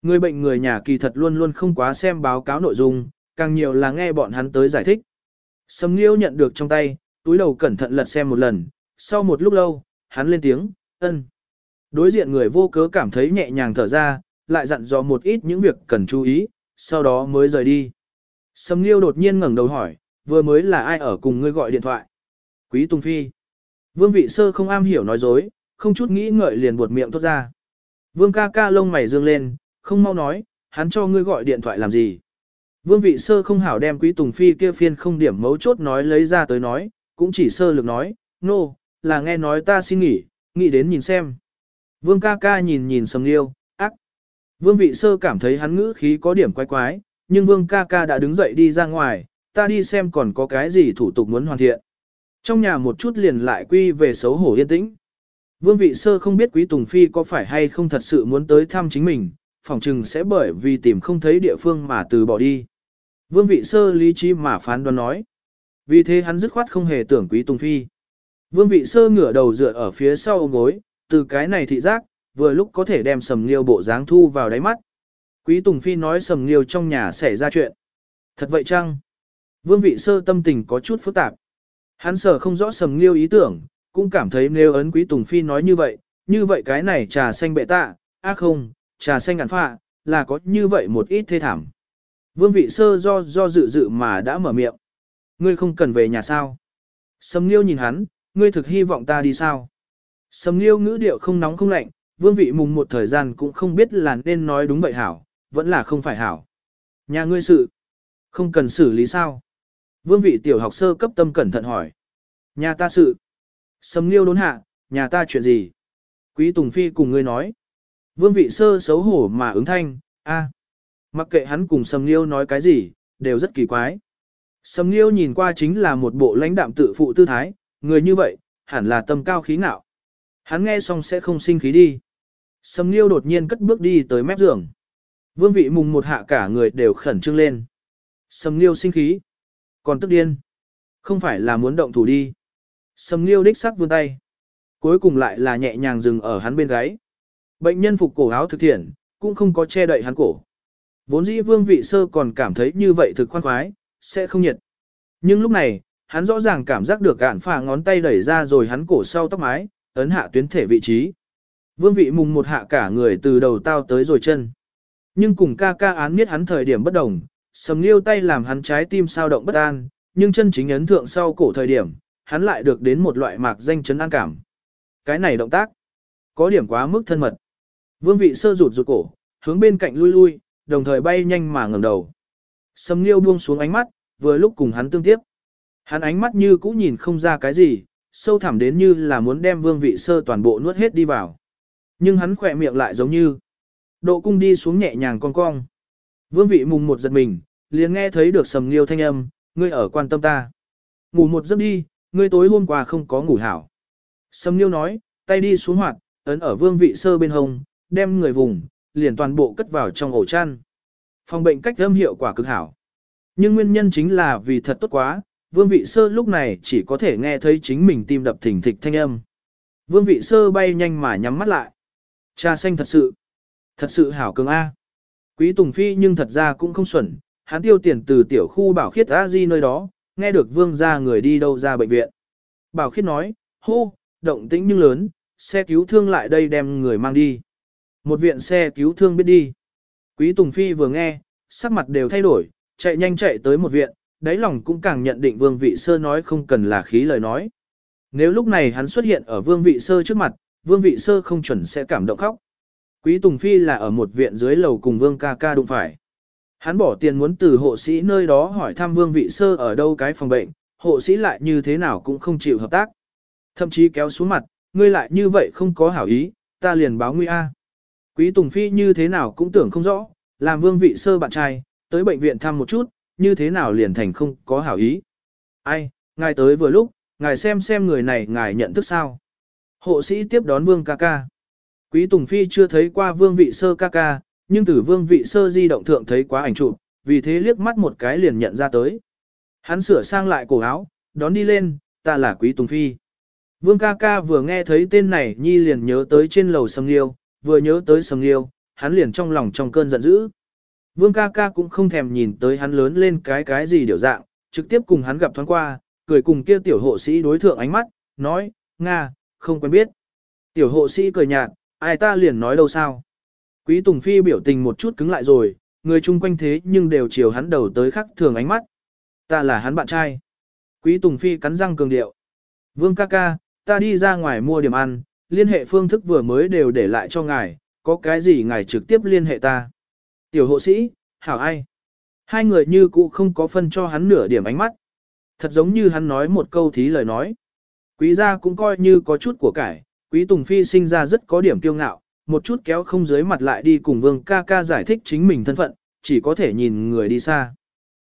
Người bệnh người nhà kỳ thật luôn luôn không quá xem báo cáo nội dung, càng nhiều là nghe bọn hắn tới giải thích. Sầm Liêu nhận được trong tay, túi đầu cẩn thận lật xem một lần, sau một lúc lâu, hắn lên tiếng, ân. Đối diện người vô cớ cảm thấy nhẹ nhàng thở ra, lại dặn dò một ít những việc cần chú ý, sau đó mới rời đi. Sầm Nghiêu đột nhiên ngẩng đầu hỏi, vừa mới là ai ở cùng ngươi gọi điện thoại? Quý Tùng Phi. Vương vị sơ không am hiểu nói dối, không chút nghĩ ngợi liền buột miệng thốt ra. Vương ca ca lông mày dương lên, không mau nói, hắn cho ngươi gọi điện thoại làm gì? Vương vị sơ không hảo đem Quý Tùng Phi kia phiên không điểm mấu chốt nói lấy ra tới nói, cũng chỉ sơ lược nói, nô, no, là nghe nói ta xin nghỉ, nghĩ đến nhìn xem. Vương ca ca nhìn nhìn sầm liêu. Vương vị sơ cảm thấy hắn ngữ khí có điểm quái quái, nhưng vương ca ca đã đứng dậy đi ra ngoài, ta đi xem còn có cái gì thủ tục muốn hoàn thiện. Trong nhà một chút liền lại quy về xấu hổ yên tĩnh. Vương vị sơ không biết quý Tùng Phi có phải hay không thật sự muốn tới thăm chính mình, phỏng chừng sẽ bởi vì tìm không thấy địa phương mà từ bỏ đi. Vương vị sơ lý trí mà phán đoán nói. Vì thế hắn dứt khoát không hề tưởng quý Tùng Phi. Vương vị sơ ngửa đầu dựa ở phía sau ôm gối, từ cái này thị giác, vừa lúc có thể đem sầm liêu bộ dáng thu vào đáy mắt. Quý Tùng Phi nói sầm liêu trong nhà xảy ra chuyện. Thật vậy chăng? Vương vị sơ tâm tình có chút phức tạp. Hắn sở không rõ sầm liêu ý tưởng, cũng cảm thấy nếu ấn quý Tùng Phi nói như vậy, như vậy cái này trà xanh bệ tạ, á không, trà xanh ngàn phạ, là có như vậy một ít thê thảm. Vương vị sơ do do dự dự mà đã mở miệng. Ngươi không cần về nhà sao? Sầm liêu nhìn hắn, ngươi thực hy vọng ta đi sao? Sầm liêu ngữ điệu không nóng không lạnh, vương vị mùng một thời gian cũng không biết là nên nói đúng vậy hảo, vẫn là không phải hảo. Nhà ngươi sự, không cần xử lý sao? Vương vị tiểu học sơ cấp tâm cẩn thận hỏi. Nhà ta sự. Sầm liêu đốn hạ, nhà ta chuyện gì? Quý Tùng Phi cùng ngươi nói. Vương vị sơ xấu hổ mà ứng thanh, a, Mặc kệ hắn cùng Sầm liêu nói cái gì, đều rất kỳ quái. Sầm liêu nhìn qua chính là một bộ lãnh đạm tự phụ tư thái, người như vậy, hẳn là tâm cao khí ngạo. Hắn nghe xong sẽ không sinh khí đi. Sầm liêu đột nhiên cất bước đi tới mép giường. Vương vị mùng một hạ cả người đều khẩn trương lên. Sầm liêu sinh khí. Còn tức điên. Không phải là muốn động thủ đi. Sầm liêu đích sắc vươn tay. Cuối cùng lại là nhẹ nhàng dừng ở hắn bên gáy. Bệnh nhân phục cổ áo thực thiện, cũng không có che đậy hắn cổ. Vốn dĩ vương vị sơ còn cảm thấy như vậy thực khoan khoái, sẽ không nhiệt. Nhưng lúc này, hắn rõ ràng cảm giác được gạn phà ngón tay đẩy ra rồi hắn cổ sau tóc mái, ấn hạ tuyến thể vị trí. Vương vị mùng một hạ cả người từ đầu tao tới rồi chân. Nhưng cùng ca ca án miết hắn thời điểm bất đồng, sầm liêu tay làm hắn trái tim sao động bất an, nhưng chân chính ấn thượng sau cổ thời điểm, hắn lại được đến một loại mạc danh chấn an cảm. Cái này động tác, có điểm quá mức thân mật. Vương vị sơ rụt rụt cổ, hướng bên cạnh lui lui, đồng thời bay nhanh mà ngẩng đầu. Sầm liêu buông xuống ánh mắt, vừa lúc cùng hắn tương tiếp. Hắn ánh mắt như cũ nhìn không ra cái gì, sâu thẳm đến như là muốn đem vương vị sơ toàn bộ nuốt hết đi vào. Nhưng hắn khỏe miệng lại giống như độ cung đi xuống nhẹ nhàng cong cong. Vương vị mùng một giật mình, liền nghe thấy được sầm liêu thanh âm, ngươi ở quan tâm ta. Ngủ một giấc đi, ngươi tối hôm qua không có ngủ hảo. Sầm liêu nói, tay đi xuống hoạt, ấn ở vương vị sơ bên hông, đem người vùng, liền toàn bộ cất vào trong ổ chăn. Phòng bệnh cách âm hiệu quả cực hảo. Nhưng nguyên nhân chính là vì thật tốt quá, vương vị sơ lúc này chỉ có thể nghe thấy chính mình tim đập thình thịch thanh âm. Vương vị sơ bay nhanh mà nhắm mắt lại. Cha xanh thật sự, thật sự hảo cường A. Quý Tùng Phi nhưng thật ra cũng không xuẩn, hắn tiêu tiền từ tiểu khu bảo khiết a di nơi đó, nghe được vương ra người đi đâu ra bệnh viện. Bảo khiết nói, hô, động tĩnh nhưng lớn, xe cứu thương lại đây đem người mang đi. Một viện xe cứu thương biết đi. Quý Tùng Phi vừa nghe, sắc mặt đều thay đổi, chạy nhanh chạy tới một viện, đáy lòng cũng càng nhận định Vương Vị Sơ nói không cần là khí lời nói. Nếu lúc này hắn xuất hiện ở Vương Vị Sơ trước mặt, Vương Vị Sơ không chuẩn sẽ cảm động khóc. Quý Tùng Phi là ở một viện dưới lầu cùng Vương ca ca đụng phải. Hắn bỏ tiền muốn từ hộ sĩ nơi đó hỏi thăm Vương Vị Sơ ở đâu cái phòng bệnh, hộ sĩ lại như thế nào cũng không chịu hợp tác. Thậm chí kéo xuống mặt, ngươi lại như vậy không có hảo ý, ta liền báo nguy a. Quý Tùng Phi như thế nào cũng tưởng không rõ, làm Vương Vị Sơ bạn trai, tới bệnh viện thăm một chút, như thế nào liền thành không có hảo ý. Ai, ngài tới vừa lúc, ngài xem xem người này ngài nhận thức sao. Hộ sĩ tiếp đón vương ca ca. Quý Tùng Phi chưa thấy qua vương vị sơ ca ca, nhưng từ vương vị sơ di động thượng thấy quá ảnh chụp, vì thế liếc mắt một cái liền nhận ra tới. Hắn sửa sang lại cổ áo, đón đi lên, ta là Quý Tùng Phi. Vương ca ca vừa nghe thấy tên này nhi liền nhớ tới trên lầu sầm liêu, vừa nhớ tới sầm liêu, hắn liền trong lòng trong cơn giận dữ. Vương ca ca cũng không thèm nhìn tới hắn lớn lên cái cái gì điều dạng, trực tiếp cùng hắn gặp thoáng qua, cười cùng kia tiểu hộ sĩ đối thượng ánh mắt, nói, Nga, không quen biết. Tiểu hộ sĩ cười nhạt, ai ta liền nói đâu sao. Quý Tùng Phi biểu tình một chút cứng lại rồi, người chung quanh thế nhưng đều chiều hắn đầu tới khắc thường ánh mắt. Ta là hắn bạn trai. Quý Tùng Phi cắn răng cường điệu. Vương ca ca, ta đi ra ngoài mua điểm ăn, liên hệ phương thức vừa mới đều để lại cho ngài, có cái gì ngài trực tiếp liên hệ ta. Tiểu hộ sĩ, hảo ai? Hai người như cũ không có phân cho hắn nửa điểm ánh mắt. Thật giống như hắn nói một câu thí lời nói. Quý gia cũng coi như có chút của cải, Quý Tùng Phi sinh ra rất có điểm kiêu ngạo, một chút kéo không dưới mặt lại đi cùng Vương ca ca giải thích chính mình thân phận, chỉ có thể nhìn người đi xa.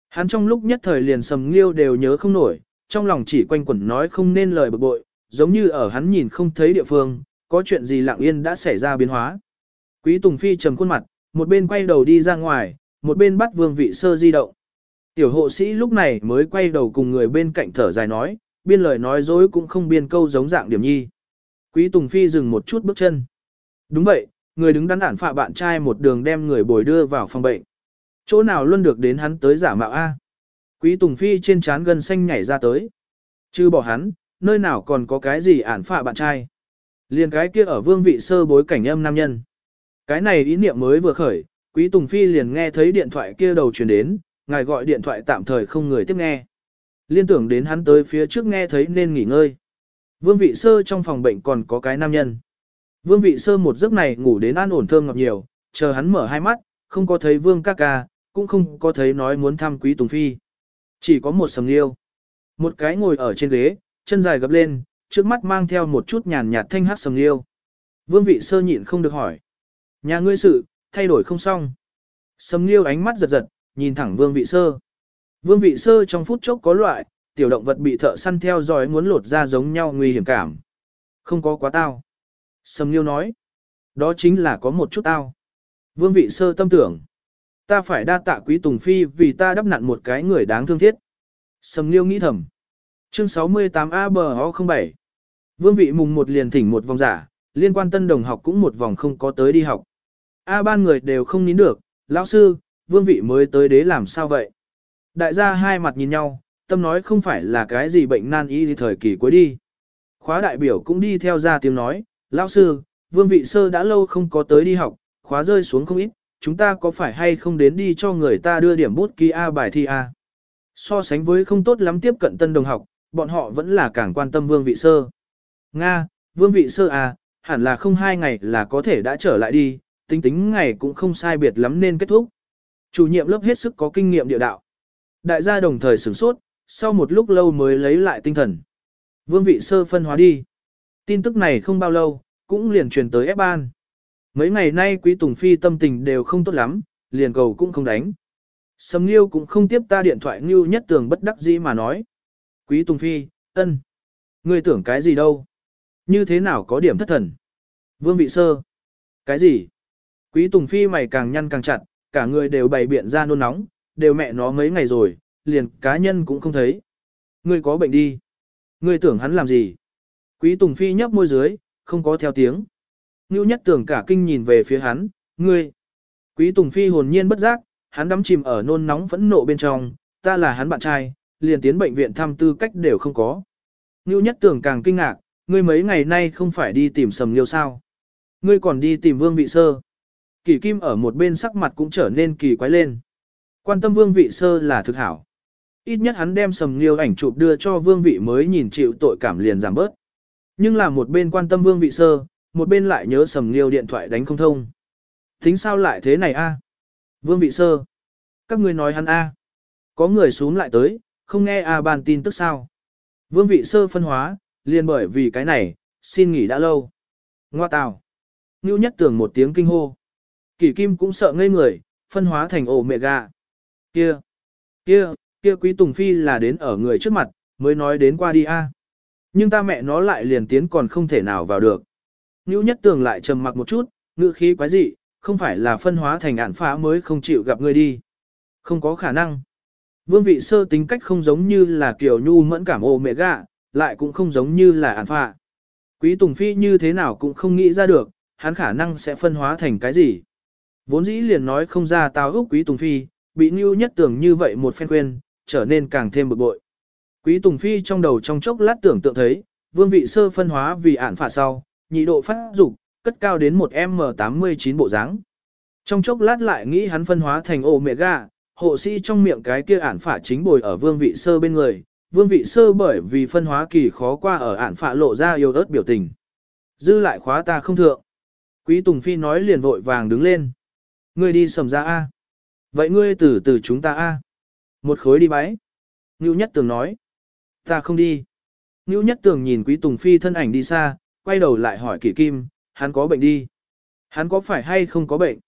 Hắn trong lúc nhất thời liền sầm liêu đều nhớ không nổi, trong lòng chỉ quanh quẩn nói không nên lời bực bội, giống như ở hắn nhìn không thấy địa phương, có chuyện gì lặng yên đã xảy ra biến hóa. Quý Tùng Phi trầm khuôn mặt, một bên quay đầu đi ra ngoài, một bên bắt vương vị sơ di động. Tiểu hộ sĩ lúc này mới quay đầu cùng người bên cạnh thở dài nói, biên lời nói dối cũng không biên câu giống dạng điểm nhi. Quý Tùng Phi dừng một chút bước chân. Đúng vậy, người đứng đắn ản phạ bạn trai một đường đem người bồi đưa vào phòng bệnh. Chỗ nào luôn được đến hắn tới giả mạo A. Quý Tùng Phi trên trán gân xanh nhảy ra tới. Chứ bỏ hắn, nơi nào còn có cái gì ản phạ bạn trai. Liền cái kia ở vương vị sơ bối cảnh âm nam nhân. Cái này ý niệm mới vừa khởi, Quý Tùng Phi liền nghe thấy điện thoại kia đầu truyền đến, ngài gọi điện thoại tạm thời không người tiếp nghe. Liên tưởng đến hắn tới phía trước nghe thấy nên nghỉ ngơi. Vương vị sơ trong phòng bệnh còn có cái nam nhân. Vương vị sơ một giấc này ngủ đến an ổn thơm ngọc nhiều, chờ hắn mở hai mắt, không có thấy vương ca ca, cũng không có thấy nói muốn thăm quý tùng phi. Chỉ có một sầm liêu. Một cái ngồi ở trên ghế, chân dài gập lên, trước mắt mang theo một chút nhàn nhạt thanh hát sầm liêu. Vương vị sơ nhịn không được hỏi. Nhà ngươi sự, thay đổi không xong. Sầm liêu ánh mắt giật giật, nhìn thẳng vương vị sơ. Vương vị sơ trong phút chốc có loại, tiểu động vật bị thợ săn theo dõi muốn lột ra giống nhau nguy hiểm cảm. Không có quá tao. Sầm liêu nói. Đó chính là có một chút tao. Vương vị sơ tâm tưởng. Ta phải đa tạ quý Tùng Phi vì ta đắp nặn một cái người đáng thương thiết. Sầm liêu nghĩ thầm. Chương 68 ABO07 Vương vị mùng một liền thỉnh một vòng giả, liên quan tân đồng học cũng một vòng không có tới đi học. A ban người đều không nín được, lão sư, vương vị mới tới đế làm sao vậy? Đại gia hai mặt nhìn nhau, tâm nói không phải là cái gì bệnh nan y thì thời kỳ cuối đi. Khóa đại biểu cũng đi theo ra tiếng nói, lão sư, vương vị sơ đã lâu không có tới đi học, khóa rơi xuống không ít, chúng ta có phải hay không đến đi cho người ta đưa điểm bút ký A bài thi A. So sánh với không tốt lắm tiếp cận tân đồng học, bọn họ vẫn là càng quan tâm vương vị sơ. Nga, vương vị sơ A, hẳn là không hai ngày là có thể đã trở lại đi, tính tính ngày cũng không sai biệt lắm nên kết thúc. Chủ nhiệm lớp hết sức có kinh nghiệm địa đạo. Đại gia đồng thời sửng sốt, sau một lúc lâu mới lấy lại tinh thần. Vương vị sơ phân hóa đi. Tin tức này không bao lâu, cũng liền truyền tới ép ban. Mấy ngày nay quý Tùng Phi tâm tình đều không tốt lắm, liền cầu cũng không đánh. Sầm Nghiêu cũng không tiếp ta điện thoại Nghiêu nhất tường bất đắc dĩ mà nói. Quý Tùng Phi, ân. Ngươi tưởng cái gì đâu? Như thế nào có điểm thất thần? Vương vị sơ. Cái gì? Quý Tùng Phi mày càng nhăn càng chặt, cả người đều bày biện ra nôn nóng, đều mẹ nó mấy ngày rồi, liền cá nhân cũng không thấy. Ngươi có bệnh đi. Ngươi tưởng hắn làm gì? Quý Tùng Phi nhấp môi dưới, không có theo tiếng. Ngưu nhất tưởng cả kinh nhìn về phía hắn, ngươi. Quý Tùng Phi hồn nhiên bất giác, hắn đắm chìm ở nôn nóng phẫn nộ bên trong, ta là hắn bạn trai, liền tiến bệnh viện thăm tư cách đều không có. Ngưu nhất tưởng càng kinh ngạc, ngươi mấy ngày nay không phải đi tìm sầm liêu sao. Ngươi còn đi tìm vương vị sơ. Kỳ kim ở một bên sắc mặt cũng trở nên kỳ quái lên. Quan tâm vương vị sơ là thực hảo. Ít nhất hắn đem sầm liêu ảnh chụp đưa cho vương vị mới nhìn chịu tội cảm liền giảm bớt. Nhưng là một bên quan tâm vương vị sơ, một bên lại nhớ sầm liêu điện thoại đánh không thông. Tính sao lại thế này a? Vương vị sơ. Các ngươi nói hắn a. Có người xuống lại tới, không nghe a bàn tin tức sao. Vương vị sơ phân hóa, liền bởi vì cái này, xin nghỉ đã lâu. Ngoa tào. Ngưu nhất tưởng một tiếng kinh hô. Kỷ kim cũng sợ ngây người, phân hóa thành ổ mẹ gà. Kia, kia, kia quý Tùng Phi là đến ở người trước mặt, mới nói đến qua đi a. Nhưng ta mẹ nó lại liền tiến còn không thể nào vào được. Ngưu nhất tường lại trầm mặc một chút, ngữ khí quái dị, không phải là phân hóa thành ản phá mới không chịu gặp ngươi đi. Không có khả năng. Vương vị sơ tính cách không giống như là kiểu nhu mẫn cảm ô mẹ gạ, lại cũng không giống như là ản phạ. Quý Tùng Phi như thế nào cũng không nghĩ ra được, hắn khả năng sẽ phân hóa thành cái gì. Vốn dĩ liền nói không ra tao úc Quý Tùng Phi, bị Nưu nhất tưởng như vậy một phen quên, trở nên càng thêm bực bội. Quý Tùng Phi trong đầu trong chốc lát tưởng tượng thấy, vương vị sơ phân hóa vì ản phả sau, nhị độ phát dục cất cao đến một M89 bộ dáng. Trong chốc lát lại nghĩ hắn phân hóa thành omega, hộ sĩ trong miệng cái kia ản phả chính bồi ở vương vị sơ bên người, vương vị sơ bởi vì phân hóa kỳ khó qua ở ản phả lộ ra yêu ớt biểu tình. Dư lại khóa ta không thượng. Quý Tùng Phi nói liền vội vàng đứng lên. Ngươi đi sầm ra A. Vậy ngươi từ từ chúng ta A. Một khối đi bái. Ngưu Nhất Tường nói. Ta không đi. Ngưu Nhất Tường nhìn Quý Tùng Phi thân ảnh đi xa, quay đầu lại hỏi kỷ kim, hắn có bệnh đi. Hắn có phải hay không có bệnh?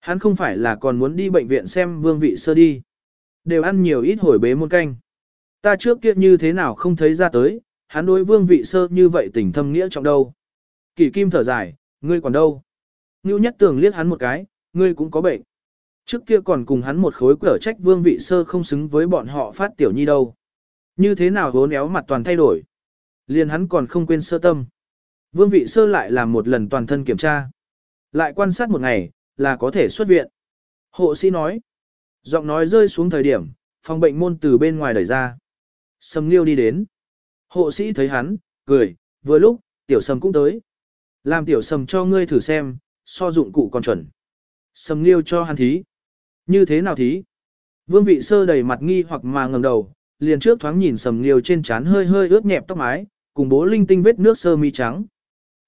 Hắn không phải là còn muốn đi bệnh viện xem vương vị sơ đi. Đều ăn nhiều ít hồi bế muôn canh. Ta trước kia như thế nào không thấy ra tới, hắn đối vương vị sơ như vậy tình thâm nghĩa trọng đâu. Kỷ kim thở dài, ngươi còn đâu? Ngưu nhất tường liếc hắn một cái, ngươi cũng có bệnh. Trước kia còn cùng hắn một khối cở trách vương vị sơ không xứng với bọn họ phát tiểu nhi đâu. Như thế nào hố néo mặt toàn thay đổi. Liền hắn còn không quên sơ tâm. Vương vị sơ lại làm một lần toàn thân kiểm tra. Lại quan sát một ngày, là có thể xuất viện. Hộ sĩ nói. Giọng nói rơi xuống thời điểm, phòng bệnh môn từ bên ngoài đẩy ra. Sầm Nghiêu đi đến. Hộ sĩ thấy hắn, cười, vừa lúc, tiểu sầm cũng tới. Làm tiểu sầm cho ngươi thử xem, so dụng cụ còn chuẩn. Sầm Nghiêu cho hắn thí. Như thế nào thí? Vương vị sơ đầy mặt nghi hoặc mà ngẩng đầu, liền trước thoáng nhìn sầm Nghiêu trên trán hơi hơi ướt nhẹp tóc mái, cùng bố linh tinh vết nước sơ mi trắng.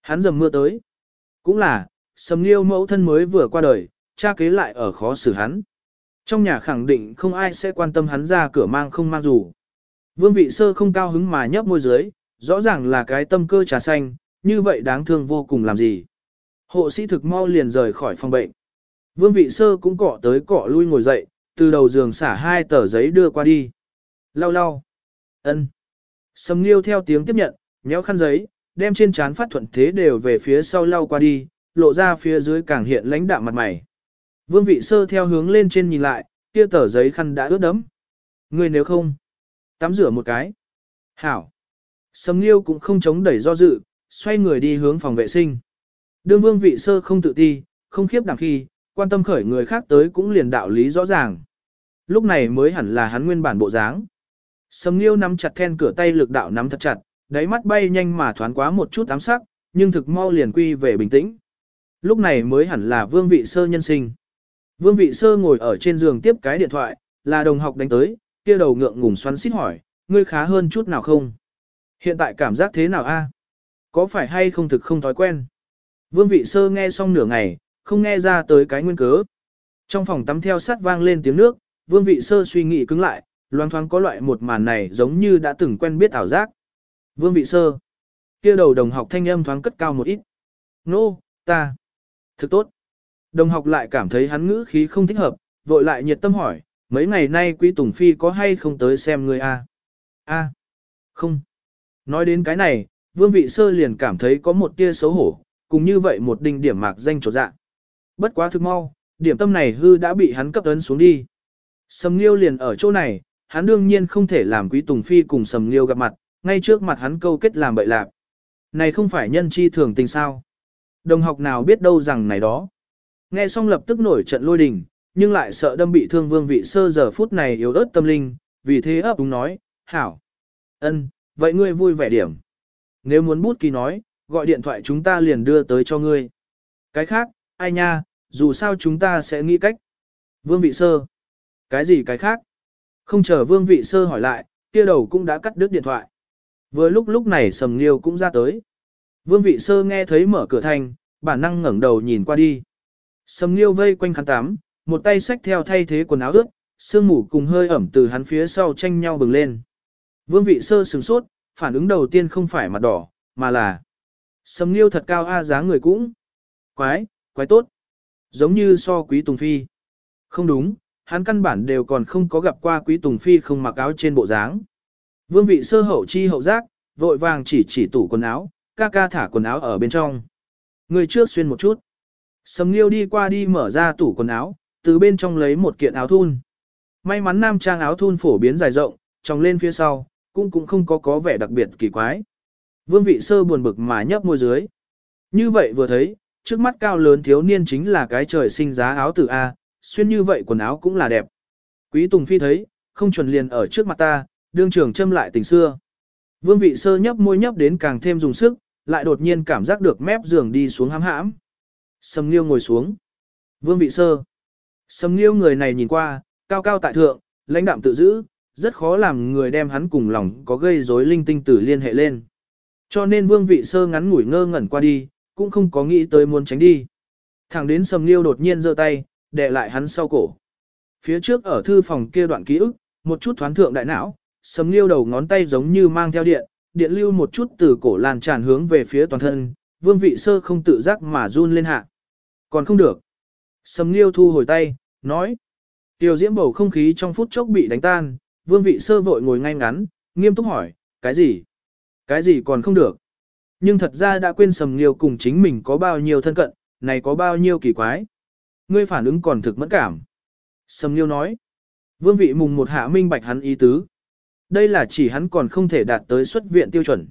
Hắn dầm mưa tới. Cũng là, sầm Nghiêu mẫu thân mới vừa qua đời, cha kế lại ở khó xử hắn. Trong nhà khẳng định không ai sẽ quan tâm hắn ra cửa mang không mang dù. Vương vị sơ không cao hứng mà nhấp môi dưới, rõ ràng là cái tâm cơ trà xanh, như vậy đáng thương vô cùng làm gì. Hộ sĩ thực mau liền rời khỏi phòng bệnh. Vương vị sơ cũng cọ tới cọ lui ngồi dậy, từ đầu giường xả hai tờ giấy đưa qua đi. Lau lau. ân. Sầm liêu theo tiếng tiếp nhận, nhéo khăn giấy, đem trên trán phát thuận thế đều về phía sau lau qua đi, lộ ra phía dưới càng hiện lãnh đạm mặt mày. Vương vị sơ theo hướng lên trên nhìn lại, kia tờ giấy khăn đã ướt đẫm. Người nếu không, tắm rửa một cái. Hảo. Sầm Nghiêu cũng không chống đẩy do dự, xoay người đi hướng phòng vệ sinh. Đương vương vị sơ không tự ti, không khiếp đảm khi, quan tâm khởi người khác tới cũng liền đạo lý rõ ràng. Lúc này mới hẳn là hắn nguyên bản bộ dáng. Sầm Nghiêu nắm chặt then cửa tay lực đạo nắm thật chặt, đáy mắt bay nhanh mà thoáng quá một chút ám sắc, nhưng thực mau liền quy về bình tĩnh. Lúc này mới hẳn là vương vị sơ nhân sinh. Vương vị sơ ngồi ở trên giường tiếp cái điện thoại, là đồng học đánh tới, kia đầu ngượng ngùng xoắn xít hỏi, ngươi khá hơn chút nào không? Hiện tại cảm giác thế nào a? Có phải hay không thực không thói quen? Vương vị sơ nghe xong nửa ngày, không nghe ra tới cái nguyên cớ. Trong phòng tắm theo sát vang lên tiếng nước, vương vị sơ suy nghĩ cứng lại, loang thoáng có loại một màn này giống như đã từng quen biết ảo giác. Vương vị sơ. kia đầu đồng học thanh âm thoáng cất cao một ít. Nô, no, ta. Thực tốt. Đồng học lại cảm thấy hắn ngữ khí không thích hợp, vội lại nhiệt tâm hỏi, mấy ngày nay Quý Tùng Phi có hay không tới xem người a? A, không. Nói đến cái này, Vương Vị Sơ liền cảm thấy có một tia xấu hổ, cùng như vậy một đinh điểm mạc danh trột dạ. Bất quá thực mau, điểm tâm này hư đã bị hắn cấp ấn xuống đi. Sầm Nghiêu liền ở chỗ này, hắn đương nhiên không thể làm Quý Tùng Phi cùng Sầm Nghiêu gặp mặt, ngay trước mặt hắn câu kết làm bậy lạc. Này không phải nhân chi thường tình sao? Đồng học nào biết đâu rằng này đó. Nghe xong lập tức nổi trận lôi đình, nhưng lại sợ đâm bị thương vương vị sơ giờ phút này yếu ớt tâm linh, vì thế ấp đúng nói, hảo. ân, vậy ngươi vui vẻ điểm. Nếu muốn bút ký nói, gọi điện thoại chúng ta liền đưa tới cho ngươi. Cái khác, ai nha, dù sao chúng ta sẽ nghĩ cách. Vương vị sơ. Cái gì cái khác? Không chờ vương vị sơ hỏi lại, kia đầu cũng đã cắt đứt điện thoại. Vừa lúc lúc này sầm nghiêu cũng ra tới. Vương vị sơ nghe thấy mở cửa thành, bản năng ngẩng đầu nhìn qua đi. Sầm Nghiêu vây quanh khăn tắm, một tay xách theo thay thế quần áo ướt, sương mù cùng hơi ẩm từ hắn phía sau tranh nhau bừng lên. Vương vị sơ sừng sốt, phản ứng đầu tiên không phải mặt đỏ, mà là Sầm Nghiêu thật cao a giá người cũng quái, quái tốt. Giống như so quý Tùng Phi. Không đúng, hắn căn bản đều còn không có gặp qua quý Tùng Phi không mặc áo trên bộ dáng. Vương vị sơ hậu chi hậu giác, vội vàng chỉ chỉ tủ quần áo, ca ca thả quần áo ở bên trong. Người trước xuyên một chút. Sầm Nghiêu đi qua đi mở ra tủ quần áo, từ bên trong lấy một kiện áo thun. May mắn nam trang áo thun phổ biến dài rộng, tròng lên phía sau, cũng cũng không có có vẻ đặc biệt kỳ quái. Vương vị sơ buồn bực mà nhấp môi dưới. Như vậy vừa thấy, trước mắt cao lớn thiếu niên chính là cái trời sinh giá áo tử A, xuyên như vậy quần áo cũng là đẹp. Quý Tùng Phi thấy, không chuẩn liền ở trước mặt ta, đương trưởng châm lại tình xưa. Vương vị sơ nhấp môi nhấp đến càng thêm dùng sức, lại đột nhiên cảm giác được mép giường đi xuống hám hãm. Sầm Nghiêu ngồi xuống. Vương vị sơ. Sầm Nghiêu người này nhìn qua, cao cao tại thượng, lãnh đạm tự giữ, rất khó làm người đem hắn cùng lòng có gây rối linh tinh tử liên hệ lên. Cho nên vương vị sơ ngắn ngủi ngơ ngẩn qua đi, cũng không có nghĩ tới muốn tránh đi. Thẳng đến Sầm Nghiêu đột nhiên giơ tay, đè lại hắn sau cổ. Phía trước ở thư phòng kia đoạn ký ức, một chút thoáng thượng đại não, Sầm Nghiêu đầu ngón tay giống như mang theo điện, điện lưu một chút từ cổ lan tràn hướng về phía toàn thân, vương vị sơ không tự giác mà run lên hạ. Còn không được. Sầm liêu thu hồi tay, nói. Tiểu diễm bầu không khí trong phút chốc bị đánh tan, vương vị sơ vội ngồi ngay ngắn, nghiêm túc hỏi, cái gì? Cái gì còn không được? Nhưng thật ra đã quên sầm liêu cùng chính mình có bao nhiêu thân cận, này có bao nhiêu kỳ quái. Ngươi phản ứng còn thực mẫn cảm. Sầm liêu nói. Vương vị mùng một hạ minh bạch hắn ý tứ. Đây là chỉ hắn còn không thể đạt tới xuất viện tiêu chuẩn.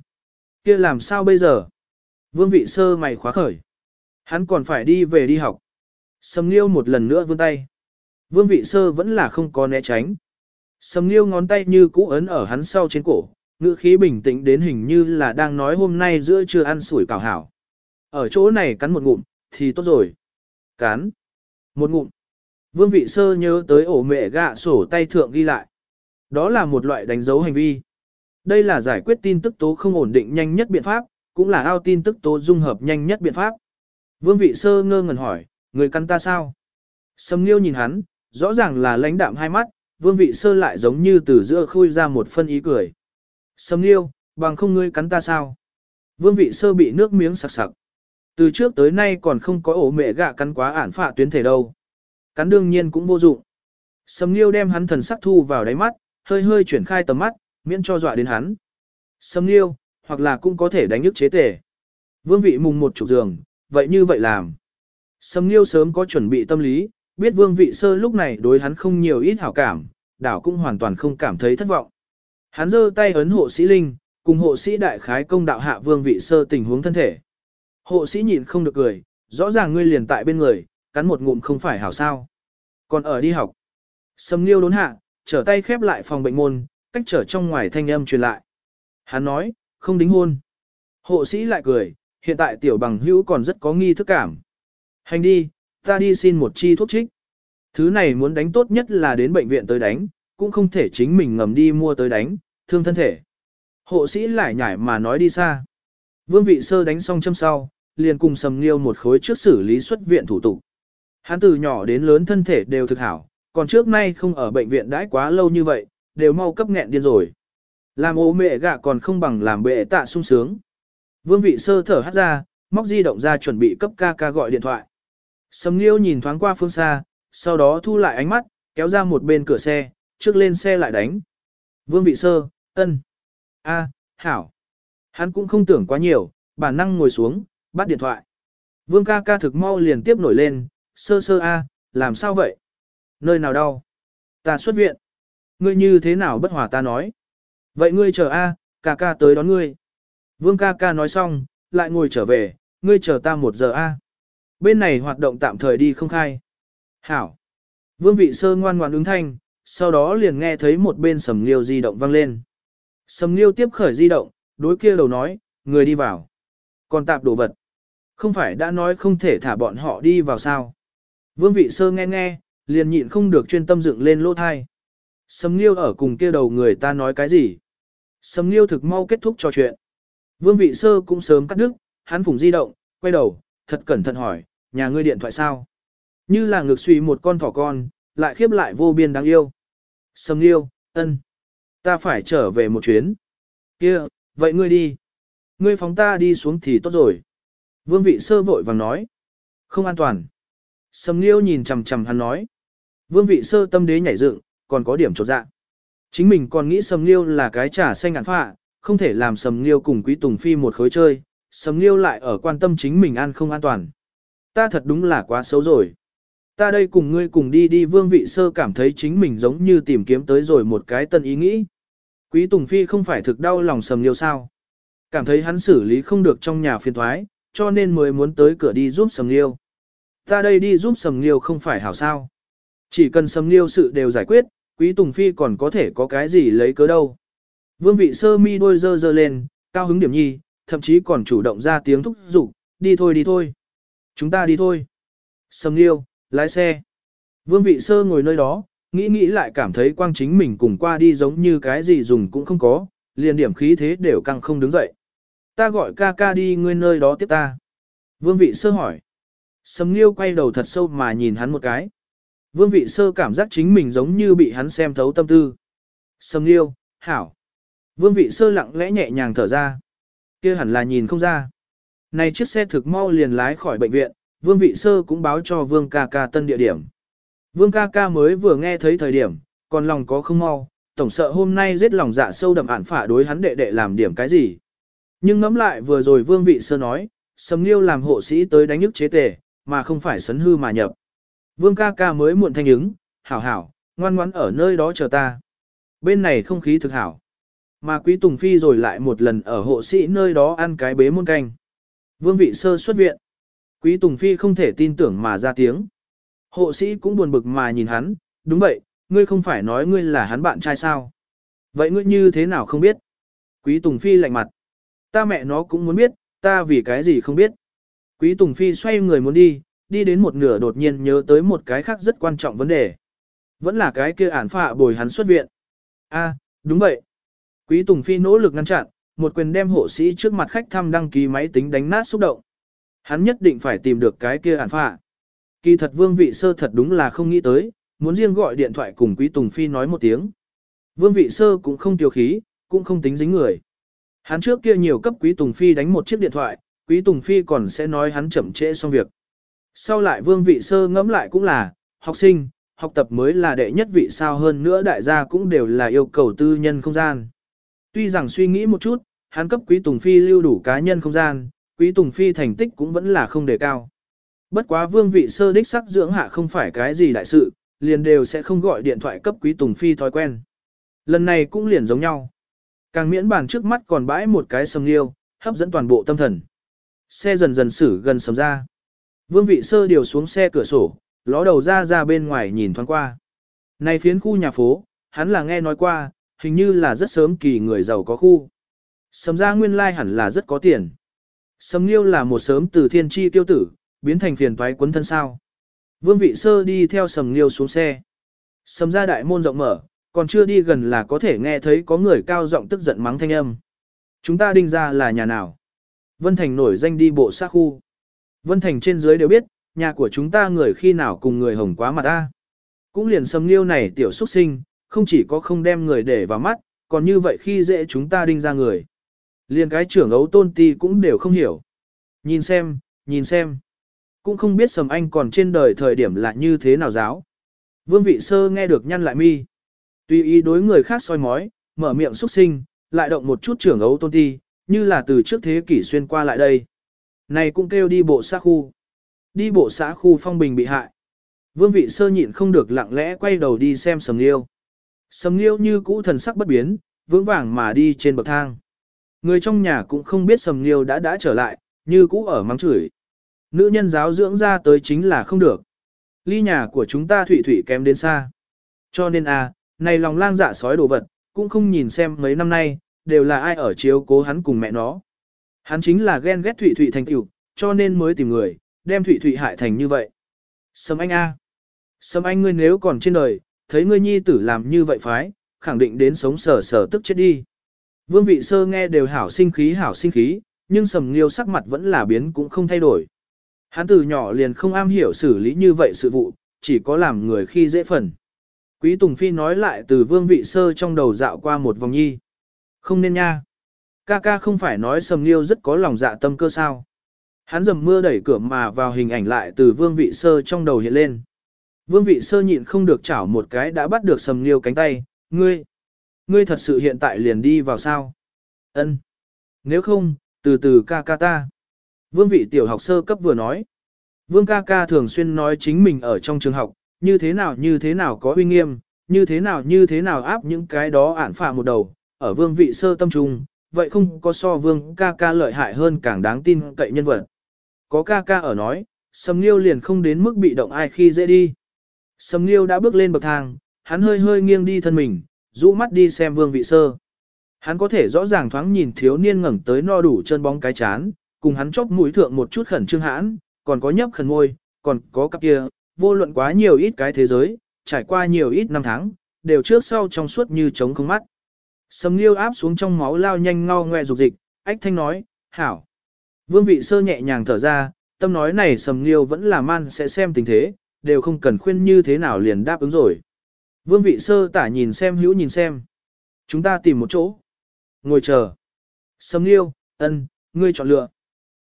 kia làm sao bây giờ? Vương vị sơ mày khóa khởi. Hắn còn phải đi về đi học. Sầm Nghiêu một lần nữa vươn tay. Vương vị sơ vẫn là không có né tránh. Sầm Nghiêu ngón tay như cũ ấn ở hắn sau trên cổ, ngữ khí bình tĩnh đến hình như là đang nói hôm nay giữa trưa ăn sủi cảo hảo. Ở chỗ này cắn một ngụm, thì tốt rồi. Cắn. Một ngụm. Vương vị sơ nhớ tới ổ mẹ gạ sổ tay thượng ghi lại. Đó là một loại đánh dấu hành vi. Đây là giải quyết tin tức tố không ổn định nhanh nhất biện pháp, cũng là ao tin tức tố dung hợp nhanh nhất biện pháp. Vương vị sơ ngơ ngẩn hỏi, người căn ta sao? Sâm Nghiêu nhìn hắn, rõ ràng là lãnh đạm hai mắt, vương vị sơ lại giống như từ giữa khui ra một phân ý cười. Sâm Nghiêu, bằng không ngươi cắn ta sao? Vương vị sơ bị nước miếng sặc sặc. Từ trước tới nay còn không có ổ mẹ gạ cắn quá ản phạ tuyến thể đâu. Cắn đương nhiên cũng vô dụng. Sâm Nghiêu đem hắn thần sắc thu vào đáy mắt, hơi hơi chuyển khai tầm mắt, miễn cho dọa đến hắn. Sâm Nghiêu, hoặc là cũng có thể đánh nhức chế tề. Vương vị mùng một chục giường, vậy như vậy làm. Sâm Nghiêu sớm có chuẩn bị tâm lý, biết vương vị sơ lúc này đối hắn không nhiều ít hảo cảm, đảo cũng hoàn toàn không cảm thấy thất vọng. Hắn giơ tay ấn hộ sĩ Linh, cùng hộ sĩ đại khái công đạo hạ vương vị sơ tình huống thân thể. Hộ sĩ nhịn không được cười, rõ ràng ngươi liền tại bên người, cắn một ngụm không phải hảo sao. Còn ở đi học. sầm Nghiêu đốn hạ, trở tay khép lại phòng bệnh môn, cách trở trong ngoài thanh âm truyền lại. Hắn nói, không đính hôn. Hộ sĩ lại cười, hiện tại tiểu bằng hữu còn rất có nghi thức cảm. Hành đi, ta đi xin một chi thuốc trích. Thứ này muốn đánh tốt nhất là đến bệnh viện tới đánh, cũng không thể chính mình ngầm đi mua tới đánh, thương thân thể. Hộ sĩ lại nhảy mà nói đi xa. Vương vị sơ đánh xong châm sau, liền cùng sầm nghiêu một khối trước xử lý xuất viện thủ tục. Hắn từ nhỏ đến lớn thân thể đều thực hảo, còn trước nay không ở bệnh viện đãi quá lâu như vậy, đều mau cấp nghẹn điên rồi. Làm ô mẹ gạ còn không bằng làm bệ tạ sung sướng. Vương vị sơ thở hắt ra, móc di động ra chuẩn bị cấp ca ca gọi điện thoại. Sầm Nghiêu nhìn thoáng qua phương xa, sau đó thu lại ánh mắt, kéo ra một bên cửa xe, trước lên xe lại đánh. Vương vị sơ, ân, a, hảo. Hắn cũng không tưởng quá nhiều, bản năng ngồi xuống, bắt điện thoại. Vương ca ca thực mau liền tiếp nổi lên, sơ sơ a, làm sao vậy? Nơi nào đau? Ta xuất viện. Ngươi như thế nào bất hòa ta nói? Vậy ngươi chờ a, ca ca tới đón ngươi. Vương ca ca nói xong, lại ngồi trở về, ngươi chờ ta một giờ a. Bên này hoạt động tạm thời đi không khai. Hảo. Vương vị sơ ngoan ngoan ứng thanh, sau đó liền nghe thấy một bên sầm liêu di động vang lên. Sầm liêu tiếp khởi di động, đối kia đầu nói, người đi vào. Còn tạp đồ vật. Không phải đã nói không thể thả bọn họ đi vào sao. Vương vị sơ nghe nghe, liền nhịn không được chuyên tâm dựng lên lỗ thai. Sầm liêu ở cùng kia đầu người ta nói cái gì. Sầm liêu thực mau kết thúc trò chuyện. Vương vị sơ cũng sớm cắt đứt, hắn phủng di động, quay đầu, thật cẩn thận hỏi, nhà ngươi điện thoại sao? Như là ngược suy một con thỏ con, lại khiếp lại vô biên đáng yêu. Sầm liêu, ân, ta phải trở về một chuyến. Kia, vậy ngươi đi. Ngươi phóng ta đi xuống thì tốt rồi. Vương vị sơ vội vàng nói. Không an toàn. Sầm liêu nhìn chằm chằm hắn nói. Vương vị sơ tâm đế nhảy dựng, còn có điểm trột dạ. Chính mình còn nghĩ sầm liêu là cái trà xanh ngạn phạ, không thể làm sầm liêu cùng quý tùng phi một khối chơi, sầm liêu lại ở quan tâm chính mình ăn không an toàn. Ta thật đúng là quá xấu rồi. Ta đây cùng ngươi cùng đi đi vương vị sơ cảm thấy chính mình giống như tìm kiếm tới rồi một cái tân ý nghĩ. Quý Tùng Phi không phải thực đau lòng sầm liêu sao. Cảm thấy hắn xử lý không được trong nhà phiền thoái, cho nên mới muốn tới cửa đi giúp sầm liêu. Ta đây đi giúp sầm liêu không phải hảo sao. Chỉ cần sầm liêu sự đều giải quyết, Quý Tùng Phi còn có thể có cái gì lấy cớ đâu. Vương vị sơ mi đôi dơ dơ lên, cao hứng điểm nhi, thậm chí còn chủ động ra tiếng thúc giục, đi thôi đi thôi. Chúng ta đi thôi. Sầm liêu, lái xe. Vương vị sơ ngồi nơi đó, nghĩ nghĩ lại cảm thấy quang chính mình cùng qua đi giống như cái gì dùng cũng không có, liền điểm khí thế đều căng không đứng dậy. Ta gọi ca ca đi ngươi nơi đó tiếp ta. Vương vị sơ hỏi. Sầm liêu quay đầu thật sâu mà nhìn hắn một cái. Vương vị sơ cảm giác chính mình giống như bị hắn xem thấu tâm tư. Sầm liêu, hảo. Vương vị sơ lặng lẽ nhẹ nhàng thở ra. kia hẳn là nhìn không ra. Này chiếc xe thực mau liền lái khỏi bệnh viện, vương vị sơ cũng báo cho vương ca ca tân địa điểm. Vương ca ca mới vừa nghe thấy thời điểm, còn lòng có không mau, tổng sợ hôm nay giết lòng dạ sâu đậm ản phả đối hắn đệ đệ làm điểm cái gì. Nhưng ngẫm lại vừa rồi vương vị sơ nói, sầm liêu làm hộ sĩ tới đánh nhức chế tề, mà không phải sấn hư mà nhập. Vương ca ca mới muộn thanh ứng, hảo hảo, ngoan ngoãn ở nơi đó chờ ta. Bên này không khí thực hảo. Mà quý Tùng Phi rồi lại một lần ở hộ sĩ nơi đó ăn cái bế muôn canh. Vương vị sơ xuất viện. Quý Tùng Phi không thể tin tưởng mà ra tiếng. Hộ sĩ cũng buồn bực mà nhìn hắn, đúng vậy, ngươi không phải nói ngươi là hắn bạn trai sao. Vậy ngươi như thế nào không biết? Quý Tùng Phi lạnh mặt. Ta mẹ nó cũng muốn biết, ta vì cái gì không biết. Quý Tùng Phi xoay người muốn đi, đi đến một nửa đột nhiên nhớ tới một cái khác rất quan trọng vấn đề. Vẫn là cái kia ản phạ bồi hắn xuất viện. a đúng vậy. Quý Tùng Phi nỗ lực ngăn chặn, một quyền đem hộ sĩ trước mặt khách thăm đăng ký máy tính đánh nát xúc động. Hắn nhất định phải tìm được cái kia ản phạ. Kỳ thật vương vị sơ thật đúng là không nghĩ tới, muốn riêng gọi điện thoại cùng Quý Tùng Phi nói một tiếng. Vương vị sơ cũng không tiêu khí, cũng không tính dính người. Hắn trước kia nhiều cấp Quý Tùng Phi đánh một chiếc điện thoại, Quý Tùng Phi còn sẽ nói hắn chậm trễ xong việc. Sau lại vương vị sơ ngẫm lại cũng là, học sinh, học tập mới là đệ nhất vị sao hơn nữa đại gia cũng đều là yêu cầu tư nhân không gian. Tuy rằng suy nghĩ một chút, hắn cấp Quý Tùng Phi lưu đủ cá nhân không gian, Quý Tùng Phi thành tích cũng vẫn là không đề cao. Bất quá vương vị sơ đích sắc dưỡng hạ không phải cái gì đại sự, liền đều sẽ không gọi điện thoại cấp Quý Tùng Phi thói quen. Lần này cũng liền giống nhau. Càng miễn bàn trước mắt còn bãi một cái sầm liêu, hấp dẫn toàn bộ tâm thần. Xe dần dần xử gần sầm ra. Vương vị sơ điều xuống xe cửa sổ, ló đầu ra ra bên ngoài nhìn thoáng qua. Này phiến khu nhà phố, hắn là nghe nói qua, hình như là rất sớm kỳ người giàu có khu. Sầm ra nguyên lai hẳn là rất có tiền. Sầm liêu là một sớm từ thiên tri tiêu tử, biến thành phiền toái quấn thân sao. Vương vị sơ đi theo sầm liêu xuống xe. Sầm ra đại môn rộng mở, còn chưa đi gần là có thể nghe thấy có người cao giọng tức giận mắng thanh âm. Chúng ta đinh ra là nhà nào? Vân Thành nổi danh đi bộ xa khu. Vân Thành trên dưới đều biết, nhà của chúng ta người khi nào cùng người hồng quá mặt ta. Cũng liền sầm liêu này tiểu xuất sinh, không chỉ có không đem người để vào mắt, còn như vậy khi dễ chúng ta đinh ra người. Liền cái trưởng ấu tôn ti cũng đều không hiểu. Nhìn xem, nhìn xem. Cũng không biết sầm anh còn trên đời thời điểm là như thế nào giáo. Vương vị sơ nghe được nhăn lại mi. Tuy ý đối người khác soi mói, mở miệng xúc sinh, lại động một chút trưởng ấu tôn ti, như là từ trước thế kỷ xuyên qua lại đây. Này cũng kêu đi bộ xã khu. Đi bộ xã khu phong bình bị hại. Vương vị sơ nhịn không được lặng lẽ quay đầu đi xem sầm liêu. Sầm liêu như cũ thần sắc bất biến, vững vàng mà đi trên bậc thang. Người trong nhà cũng không biết sầm liêu đã đã trở lại, như cũ ở mắng chửi. Nữ nhân giáo dưỡng ra tới chính là không được. Ly nhà của chúng ta thủy thủy kém đến xa. Cho nên à, này lòng lang dạ sói đồ vật, cũng không nhìn xem mấy năm nay, đều là ai ở chiếu cố hắn cùng mẹ nó. Hắn chính là ghen ghét thủy thủy thành tiểu, cho nên mới tìm người, đem thủy thủy hại thành như vậy. Sầm anh a, sầm anh ngươi nếu còn trên đời, thấy ngươi nhi tử làm như vậy phái, khẳng định đến sống sở sở tức chết đi. Vương vị sơ nghe đều hảo sinh khí hảo sinh khí, nhưng sầm liêu sắc mặt vẫn là biến cũng không thay đổi. Hắn từ nhỏ liền không am hiểu xử lý như vậy sự vụ, chỉ có làm người khi dễ phần. Quý Tùng Phi nói lại từ vương vị sơ trong đầu dạo qua một vòng nhi. Không nên nha. Ca ca không phải nói sầm liêu rất có lòng dạ tâm cơ sao. Hắn dầm mưa đẩy cửa mà vào hình ảnh lại từ vương vị sơ trong đầu hiện lên. Vương vị sơ nhịn không được chảo một cái đã bắt được sầm liêu cánh tay, ngươi. Ngươi thật sự hiện tại liền đi vào sao? Ân. Nếu không, từ từ ca ca ta. Vương vị tiểu học sơ cấp vừa nói. Vương ca ca thường xuyên nói chính mình ở trong trường học, như thế nào như thế nào có uy nghiêm, như thế nào như thế nào áp những cái đó ản phạ một đầu, ở vương vị sơ tâm trung, vậy không có so vương ca ca lợi hại hơn càng đáng tin cậy nhân vật. Có ca ca ở nói, Sầm Liêu liền không đến mức bị động ai khi dễ đi. Sầm Liêu đã bước lên bậc thang, hắn hơi hơi nghiêng đi thân mình, rũ mắt đi xem vương vị sơ. Hắn có thể rõ ràng thoáng nhìn thiếu niên ngẩng tới no đủ chân bóng cái chán, cùng hắn chốc mũi thượng một chút khẩn trương hãn, còn có nhấp khẩn ngôi, còn có cặp kia, vô luận quá nhiều ít cái thế giới, trải qua nhiều ít năm tháng, đều trước sau trong suốt như trống không mắt. Sầm liêu áp xuống trong máu lao nhanh ngao ngoe dục dịch, ách thanh nói, hảo. Vương vị sơ nhẹ nhàng thở ra, tâm nói này sầm liêu vẫn là man sẽ xem tình thế, đều không cần khuyên như thế nào liền đáp ứng rồi. Vương vị sơ tả nhìn xem hữu nhìn xem. Chúng ta tìm một chỗ. ngồi chờ. Sầm Nghiêu, ân, ngươi chọn lựa.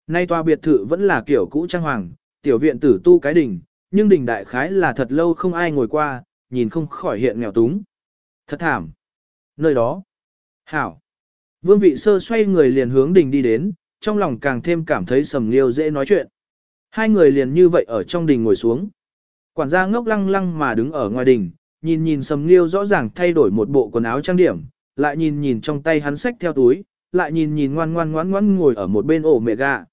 Nay tòa biệt thự vẫn là kiểu cũ trang hoàng, tiểu viện tử tu cái đỉnh, nhưng đỉnh đại khái là thật lâu không ai ngồi qua, nhìn không khỏi hiện nghèo túng. Thật thảm. Nơi đó. Hảo. Vương vị sơ xoay người liền hướng đỉnh đi đến, trong lòng càng thêm cảm thấy sầm liêu dễ nói chuyện. Hai người liền như vậy ở trong đình ngồi xuống. Quản gia ngốc lăng lăng mà đứng ở ngoài đình, nhìn nhìn sầm liêu rõ ràng thay đổi một bộ quần áo trang điểm, lại nhìn nhìn trong tay hắn sách theo túi, lại nhìn nhìn ngoan ngoan ngoan ngoan ngồi ở một bên ổ mẹ gà.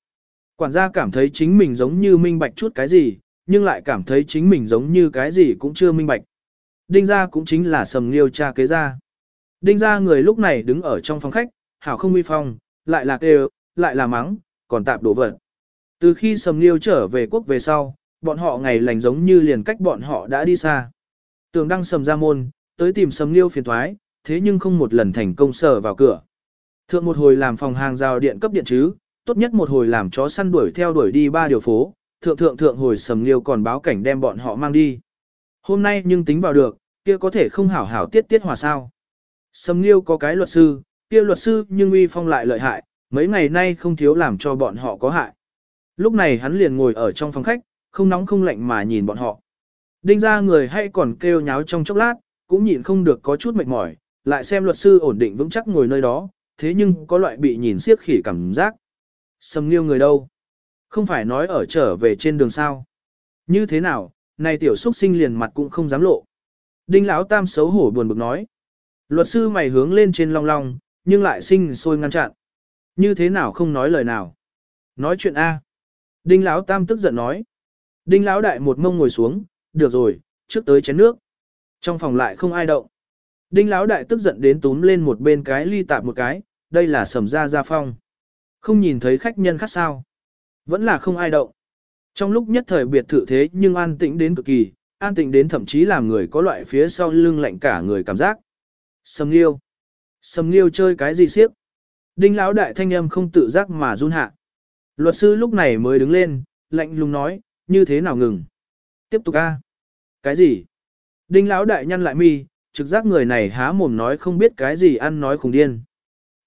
Quản gia cảm thấy chính mình giống như minh bạch chút cái gì, nhưng lại cảm thấy chính mình giống như cái gì cũng chưa minh bạch. Đinh gia cũng chính là sầm liêu cha kế gia. Đinh gia người lúc này đứng ở trong phòng khách, hảo không uy phong, lại là kêu, lại là mắng, còn tạp đổ vật. Từ khi sầm liêu trở về quốc về sau, bọn họ ngày lành giống như liền cách bọn họ đã đi xa. Tường đăng sầm ra môn, tới tìm sầm liêu phiền thoái, thế nhưng không một lần thành công sở vào cửa. Thượng một hồi làm phòng hàng rào điện cấp điện chứ, tốt nhất một hồi làm chó săn đuổi theo đuổi đi ba điều phố, thượng thượng thượng hồi sầm liêu còn báo cảnh đem bọn họ mang đi. Hôm nay nhưng tính vào được, kia có thể không hảo hảo tiết tiết hòa sao. Sầm liêu có cái luật sư, kia luật sư nhưng uy phong lại lợi hại, mấy ngày nay không thiếu làm cho bọn họ có hại. Lúc này hắn liền ngồi ở trong phòng khách, không nóng không lạnh mà nhìn bọn họ. Đinh ra người hay còn kêu nháo trong chốc lát, cũng nhịn không được có chút mệt mỏi, lại xem luật sư ổn định vững chắc ngồi nơi đó, thế nhưng có loại bị nhìn siết khỉ cảm giác. Sầm nghiêu người đâu? Không phải nói ở trở về trên đường sao? Như thế nào, này tiểu xuất sinh liền mặt cũng không dám lộ. Đinh lão tam xấu hổ buồn bực nói. Luật sư mày hướng lên trên long long, nhưng lại sinh sôi ngăn chặn. Như thế nào không nói lời nào? Nói chuyện A. Đinh Lão Tam tức giận nói. Đinh Lão Đại một mông ngồi xuống, được rồi, trước tới chén nước. Trong phòng lại không ai động. Đinh Lão Đại tức giận đến túm lên một bên cái ly tạp một cái, đây là sầm ra gia phong. Không nhìn thấy khách nhân khác sao. Vẫn là không ai động. Trong lúc nhất thời biệt thự thế nhưng an tĩnh đến cực kỳ, an tĩnh đến thậm chí làm người có loại phía sau lưng lạnh cả người cảm giác. Sầm Liêu. Sầm Liêu chơi cái gì siếc? Đinh lão đại thanh âm không tự giác mà run hạ. Luật sư lúc này mới đứng lên, lạnh lùng nói, như thế nào ngừng? Tiếp tục a. Cái gì? Đinh lão đại nhăn lại mi, trực giác người này há mồm nói không biết cái gì ăn nói khùng điên.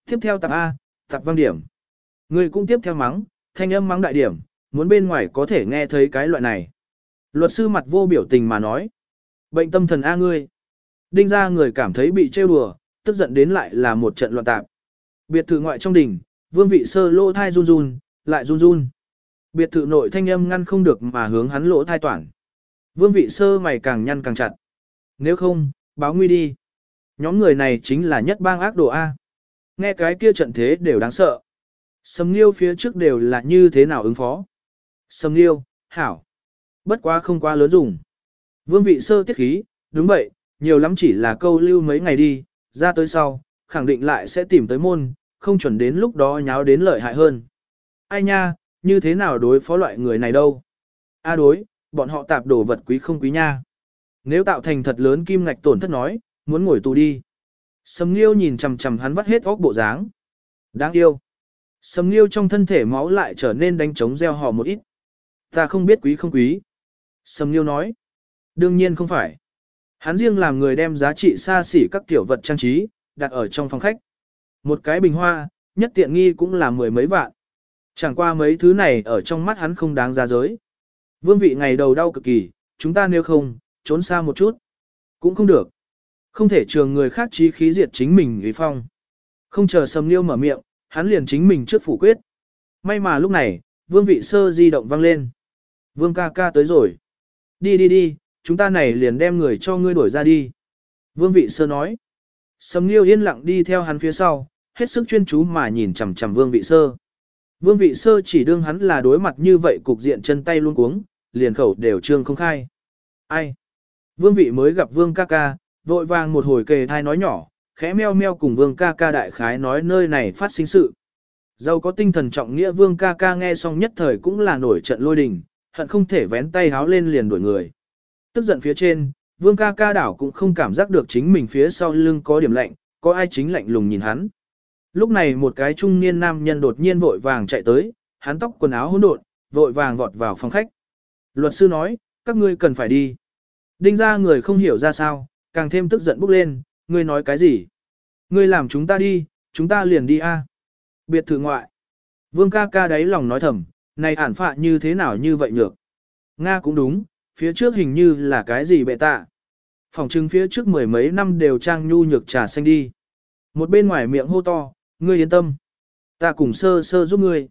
Tiếp theo tập A, tập văn điểm. Người cũng tiếp theo mắng, thanh âm mắng đại điểm, muốn bên ngoài có thể nghe thấy cái loại này. Luật sư mặt vô biểu tình mà nói. Bệnh tâm thần A ngươi. Đinh ra người cảm thấy bị trêu đùa, tức giận đến lại là một trận loạn tạp. Biệt thự ngoại trong đỉnh, vương vị sơ lỗ thai run run, lại run run. Biệt thự nội thanh âm ngăn không được mà hướng hắn lỗ thai toản. Vương vị sơ mày càng nhăn càng chặt. Nếu không, báo nguy đi. Nhóm người này chính là nhất bang ác đồ A. Nghe cái kia trận thế đều đáng sợ. Sầm Nghiêu phía trước đều là như thế nào ứng phó. Sầm Nghiêu, hảo. Bất quá không quá lớn dùng. Vương vị sơ tiết khí, đúng vậy, nhiều lắm chỉ là câu lưu mấy ngày đi, ra tới sau, khẳng định lại sẽ tìm tới môn, không chuẩn đến lúc đó nháo đến lợi hại hơn. Ai nha, như thế nào đối phó loại người này đâu? A đối, bọn họ tạp đồ vật quý không quý nha. Nếu tạo thành thật lớn kim ngạch tổn thất nói, muốn ngồi tù đi. Sầm Nghiêu nhìn chằm chằm hắn vắt hết óc bộ dáng. Đáng yêu. Sầm Nghiêu trong thân thể máu lại trở nên đánh trống gieo hò một ít. Ta không biết quý không quý. Sầm Nghiêu nói. Đương nhiên không phải. Hắn riêng làm người đem giá trị xa xỉ các tiểu vật trang trí, đặt ở trong phòng khách. Một cái bình hoa, nhất tiện nghi cũng là mười mấy vạn. Chẳng qua mấy thứ này ở trong mắt hắn không đáng giá giới. Vương vị ngày đầu đau cực kỳ, chúng ta nếu không, trốn xa một chút. Cũng không được. Không thể trường người khác chí khí diệt chính mình ý phong. Không chờ sầm liêu mở miệng, hắn liền chính mình trước phủ quyết. May mà lúc này, vương vị sơ di động vang lên. Vương ca ca tới rồi. Đi đi đi, chúng ta này liền đem người cho ngươi đuổi ra đi. Vương vị sơ nói. Sầm niêu yên lặng đi theo hắn phía sau, hết sức chuyên chú mà nhìn chằm chằm Vương Vị Sơ. Vương Vị Sơ chỉ đương hắn là đối mặt như vậy cục diện chân tay luôn cuống, liền khẩu đều trương không khai. Ai? Vương Vị mới gặp Vương ca ca, vội vàng một hồi kề thai nói nhỏ, khẽ meo meo cùng Vương ca ca đại khái nói nơi này phát sinh sự. Dâu có tinh thần trọng nghĩa Vương ca ca nghe xong nhất thời cũng là nổi trận lôi đình, hận không thể vén tay háo lên liền đuổi người. Tức giận phía trên, Vương ca ca đảo cũng không cảm giác được chính mình phía sau lưng có điểm lạnh, có ai chính lạnh lùng nhìn hắn. Lúc này một cái trung niên nam nhân đột nhiên vội vàng chạy tới, hắn tóc quần áo hỗn độn, vội vàng vọt vào phòng khách. Luật sư nói, các ngươi cần phải đi. Đinh ra người không hiểu ra sao, càng thêm tức giận bốc lên, ngươi nói cái gì? Ngươi làm chúng ta đi, chúng ta liền đi a. Biệt thự ngoại. Vương ca ca đáy lòng nói thầm, này ản phạ như thế nào như vậy nhược. Nga cũng đúng, phía trước hình như là cái gì bệ tạ. Phòng trưng phía trước mười mấy năm đều trang nhu nhược trà xanh đi. Một bên ngoài miệng hô to, ngươi yên tâm. Ta cùng sơ sơ giúp ngươi.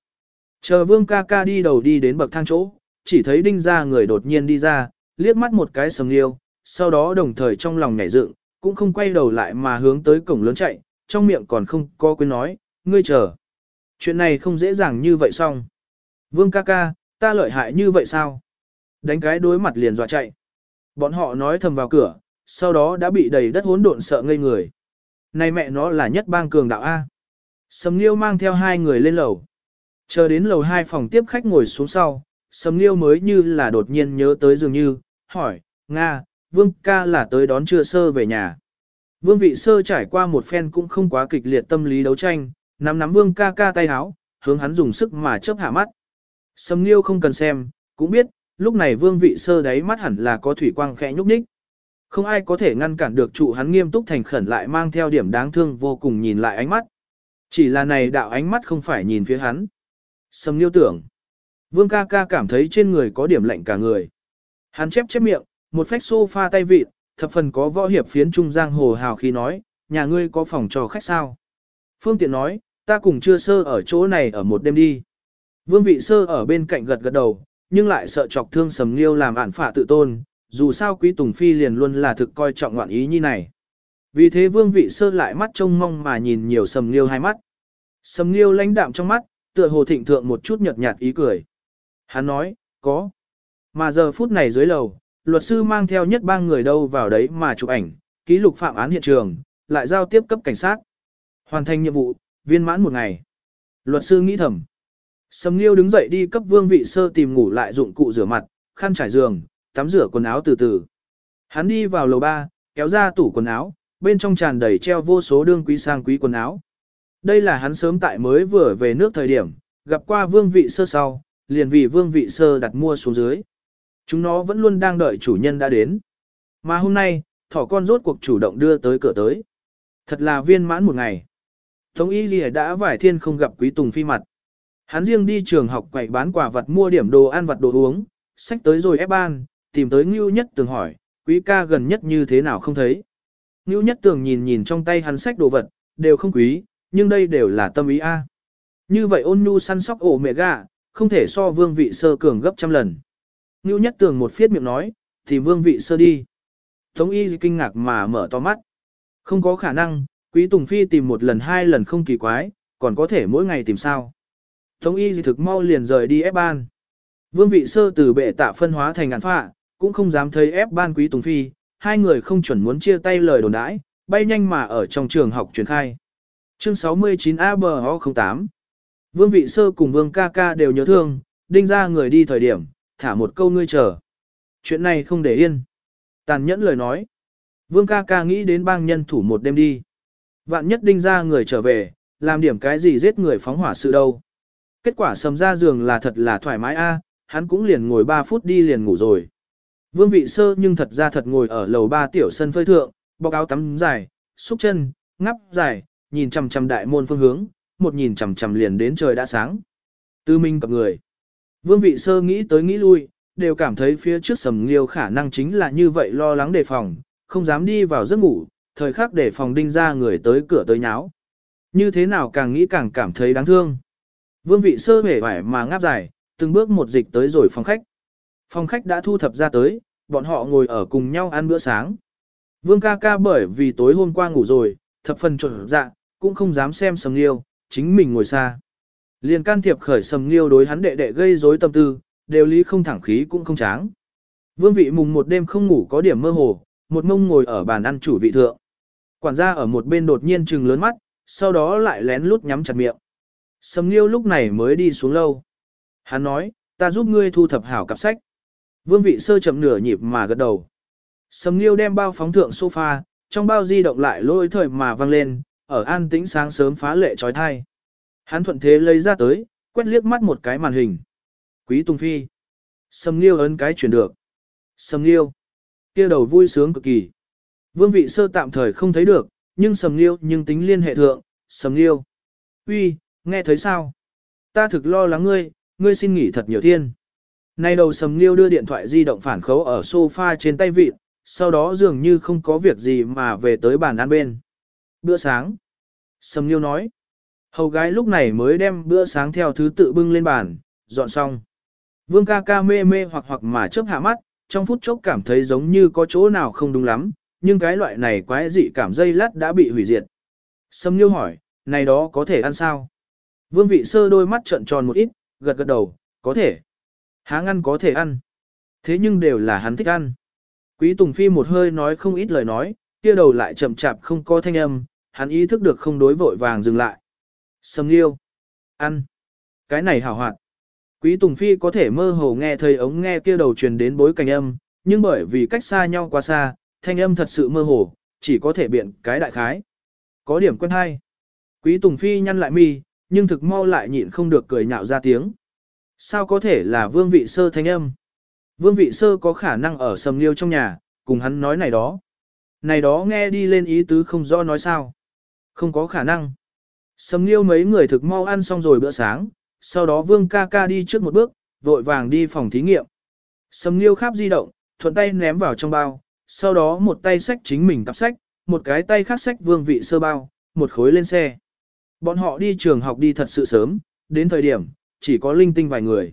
Chờ vương ca ca đi đầu đi đến bậc thang chỗ, chỉ thấy đinh ra người đột nhiên đi ra, liếc mắt một cái sầm liêu, sau đó đồng thời trong lòng nhảy dựng, cũng không quay đầu lại mà hướng tới cổng lớn chạy, trong miệng còn không có quên nói, ngươi chờ. Chuyện này không dễ dàng như vậy xong. Vương ca ca, ta lợi hại như vậy sao? Đánh cái đối mặt liền dọa chạy. Bọn họ nói thầm vào cửa, sau đó đã bị đầy đất hỗn độn sợ ngây người. Này mẹ nó là nhất bang cường đạo A. Sầm Nghiêu mang theo hai người lên lầu. Chờ đến lầu hai phòng tiếp khách ngồi xuống sau, Sầm Nghiêu mới như là đột nhiên nhớ tới dường như, hỏi, Nga, Vương ca là tới đón chưa sơ về nhà. Vương vị sơ trải qua một phen cũng không quá kịch liệt tâm lý đấu tranh, nắm nắm Vương ca ca tay háo, hướng hắn dùng sức mà chớp hạ mắt. Sầm Nghiêu không cần xem, cũng biết, lúc này Vương vị sơ đáy mắt hẳn là có thủy quang khẽ nhúc nhích. Không ai có thể ngăn cản được trụ hắn nghiêm túc thành khẩn lại mang theo điểm đáng thương vô cùng nhìn lại ánh mắt. Chỉ là này đạo ánh mắt không phải nhìn phía hắn. Sầm Nghiêu tưởng. Vương ca ca cảm thấy trên người có điểm lạnh cả người. Hắn chép chép miệng, một phách sofa tay vịt, thập phần có võ hiệp phiến trung giang hồ hào khí nói, nhà ngươi có phòng cho khách sao? Phương tiện nói, ta cùng chưa sơ ở chỗ này ở một đêm đi. Vương vị sơ ở bên cạnh gật gật đầu, nhưng lại sợ chọc thương sầm liêu làm ản phả tự tôn, dù sao quý tùng phi liền luôn là thực coi trọng ngoạn ý như này. Vì thế vương vị sơ lại mắt trông mong mà nhìn nhiều sầm liêu hai mắt. Sầm liêu lãnh đạm trong mắt, tựa hồ thịnh thượng một chút nhợt nhạt ý cười. Hắn nói, có. Mà giờ phút này dưới lầu, luật sư mang theo nhất ba người đâu vào đấy mà chụp ảnh, ký lục phạm án hiện trường, lại giao tiếp cấp cảnh sát. Hoàn thành nhiệm vụ, viên mãn một ngày. Luật sư nghĩ thầm. Sầm Nghiêu đứng dậy đi cấp vương vị sơ tìm ngủ lại dụng cụ rửa mặt, khăn trải giường, tắm rửa quần áo từ từ. Hắn đi vào lầu ba, kéo ra tủ quần áo, bên trong tràn đầy treo vô số đương quý sang quý quần áo. Đây là hắn sớm tại mới vừa về nước thời điểm, gặp qua vương vị sơ sau, liền vì vương vị sơ đặt mua xuống dưới. Chúng nó vẫn luôn đang đợi chủ nhân đã đến. Mà hôm nay, thỏ con rốt cuộc chủ động đưa tới cửa tới. Thật là viên mãn một ngày. Tống y gì đã vải thiên không gặp quý tùng phi mặt. Hắn riêng đi trường học quậy bán quả vật mua điểm đồ ăn vật đồ uống, sách tới rồi ép ban, tìm tới Ngưu Nhất Tường hỏi, quý ca gần nhất như thế nào không thấy. Ngưu Nhất Tường nhìn nhìn trong tay hắn sách đồ vật, đều không quý, nhưng đây đều là tâm ý A. Như vậy ôn nhu săn sóc ổ mẹ gà, không thể so vương vị sơ cường gấp trăm lần. Ngưu Nhất Tường một phiết miệng nói, thì vương vị sơ đi. Tống y kinh ngạc mà mở to mắt. Không có khả năng, quý Tùng Phi tìm một lần hai lần không kỳ quái, còn có thể mỗi ngày tìm sao. Tống y thực mau liền rời đi ép ban. Vương vị sơ từ bệ tạ phân hóa thành ngàn phạ, cũng không dám thấy ép ban quý Tùng Phi, hai người không chuẩn muốn chia tay lời đồn đãi, bay nhanh mà ở trong trường học truyền khai. Chương 69 ABO08 Vương vị sơ cùng vương ca ca đều nhớ thương, đinh ra người đi thời điểm, thả một câu ngươi chờ. Chuyện này không để yên. Tàn nhẫn lời nói. Vương ca ca nghĩ đến bang nhân thủ một đêm đi. Vạn nhất đinh ra người trở về, làm điểm cái gì giết người phóng hỏa sự đâu. Kết quả sầm ra giường là thật là thoải mái a, hắn cũng liền ngồi 3 phút đi liền ngủ rồi. Vương vị sơ nhưng thật ra thật ngồi ở lầu 3 tiểu sân phơi thượng, bọc áo tắm dài, xúc chân, ngắp dài, nhìn chằm chằm đại môn phương hướng, một nhìn chằm chằm liền đến trời đã sáng. Tư minh cặp người. Vương vị sơ nghĩ tới nghĩ lui, đều cảm thấy phía trước sầm liêu khả năng chính là như vậy lo lắng đề phòng, không dám đi vào giấc ngủ, thời khắc để phòng đinh ra người tới cửa tới nháo. Như thế nào càng nghĩ càng cảm thấy đáng thương. Vương vị sơ hề vải mà ngáp dài, từng bước một dịch tới rồi phòng khách. Phòng khách đã thu thập ra tới, bọn họ ngồi ở cùng nhau ăn bữa sáng. Vương ca ca bởi vì tối hôm qua ngủ rồi, thập phần trộn dạ, cũng không dám xem sầm liêu, chính mình ngồi xa. Liền can thiệp khởi sầm liêu đối hắn đệ đệ gây rối tâm tư, đều lý không thẳng khí cũng không tráng. Vương vị mùng một đêm không ngủ có điểm mơ hồ, một mông ngồi ở bàn ăn chủ vị thượng. Quản gia ở một bên đột nhiên trừng lớn mắt, sau đó lại lén lút nhắm chặt miệng. Sầm Nghiêu lúc này mới đi xuống lâu. Hắn nói, ta giúp ngươi thu thập hảo cặp sách. Vương vị sơ chậm nửa nhịp mà gật đầu. Sầm Nghiêu đem bao phóng thượng sofa, trong bao di động lại lôi thời mà văng lên, ở an tĩnh sáng sớm phá lệ trói thai. Hắn thuận thế lấy ra tới, quét liếc mắt một cái màn hình. Quý Tùng Phi. Sầm Nghiêu ấn cái chuyển được. Sầm Nghiêu. kia đầu vui sướng cực kỳ. Vương vị sơ tạm thời không thấy được, nhưng Sầm Nghiêu nhưng tính liên hệ thượng, sầm liêu. uy, nghe thấy sao? Ta thực lo lắng ngươi, ngươi xin nghỉ thật nhiều thiên. Nay đầu sầm liêu đưa điện thoại di động phản khấu ở sofa trên tay vịt, sau đó dường như không có việc gì mà về tới bàn ăn bên. Bữa sáng. Sầm liêu nói. Hầu gái lúc này mới đem bữa sáng theo thứ tự bưng lên bàn, dọn xong. Vương ca ca mê mê hoặc hoặc mà chớp hạ mắt, trong phút chốc cảm thấy giống như có chỗ nào không đúng lắm, nhưng cái loại này quái dị cảm dây lát đã bị hủy diệt. sầm Nhiêu hỏi, này đó có thể ăn sao? Vương vị sơ đôi mắt trợn tròn một ít, gật gật đầu, có thể. Há ngăn có thể ăn. Thế nhưng đều là hắn thích ăn. Quý Tùng Phi một hơi nói không ít lời nói, kia đầu lại chậm chạp không có thanh âm, hắn ý thức được không đối vội vàng dừng lại. Sầm Liêu, Ăn. Cái này hảo hoạt. Quý Tùng Phi có thể mơ hồ nghe thấy ống nghe kia đầu truyền đến bối cảnh âm, nhưng bởi vì cách xa nhau quá xa, thanh âm thật sự mơ hồ, chỉ có thể biện cái đại khái. Có điểm quen hay. Quý Tùng Phi nhăn lại mi, nhưng thực mau lại nhịn không được cười nhạo ra tiếng. Sao có thể là vương vị sơ thanh âm? Vương vị sơ có khả năng ở sầm liêu trong nhà, cùng hắn nói này đó. Này đó nghe đi lên ý tứ không rõ nói sao. Không có khả năng. Sầm liêu mấy người thực mau ăn xong rồi bữa sáng, sau đó vương ca ca đi trước một bước, vội vàng đi phòng thí nghiệm. Sầm liêu khắp di động, thuận tay ném vào trong bao, sau đó một tay sách chính mình cặp sách, một cái tay khác sách vương vị sơ bao, một khối lên xe. Bọn họ đi trường học đi thật sự sớm, đến thời điểm, chỉ có linh tinh vài người.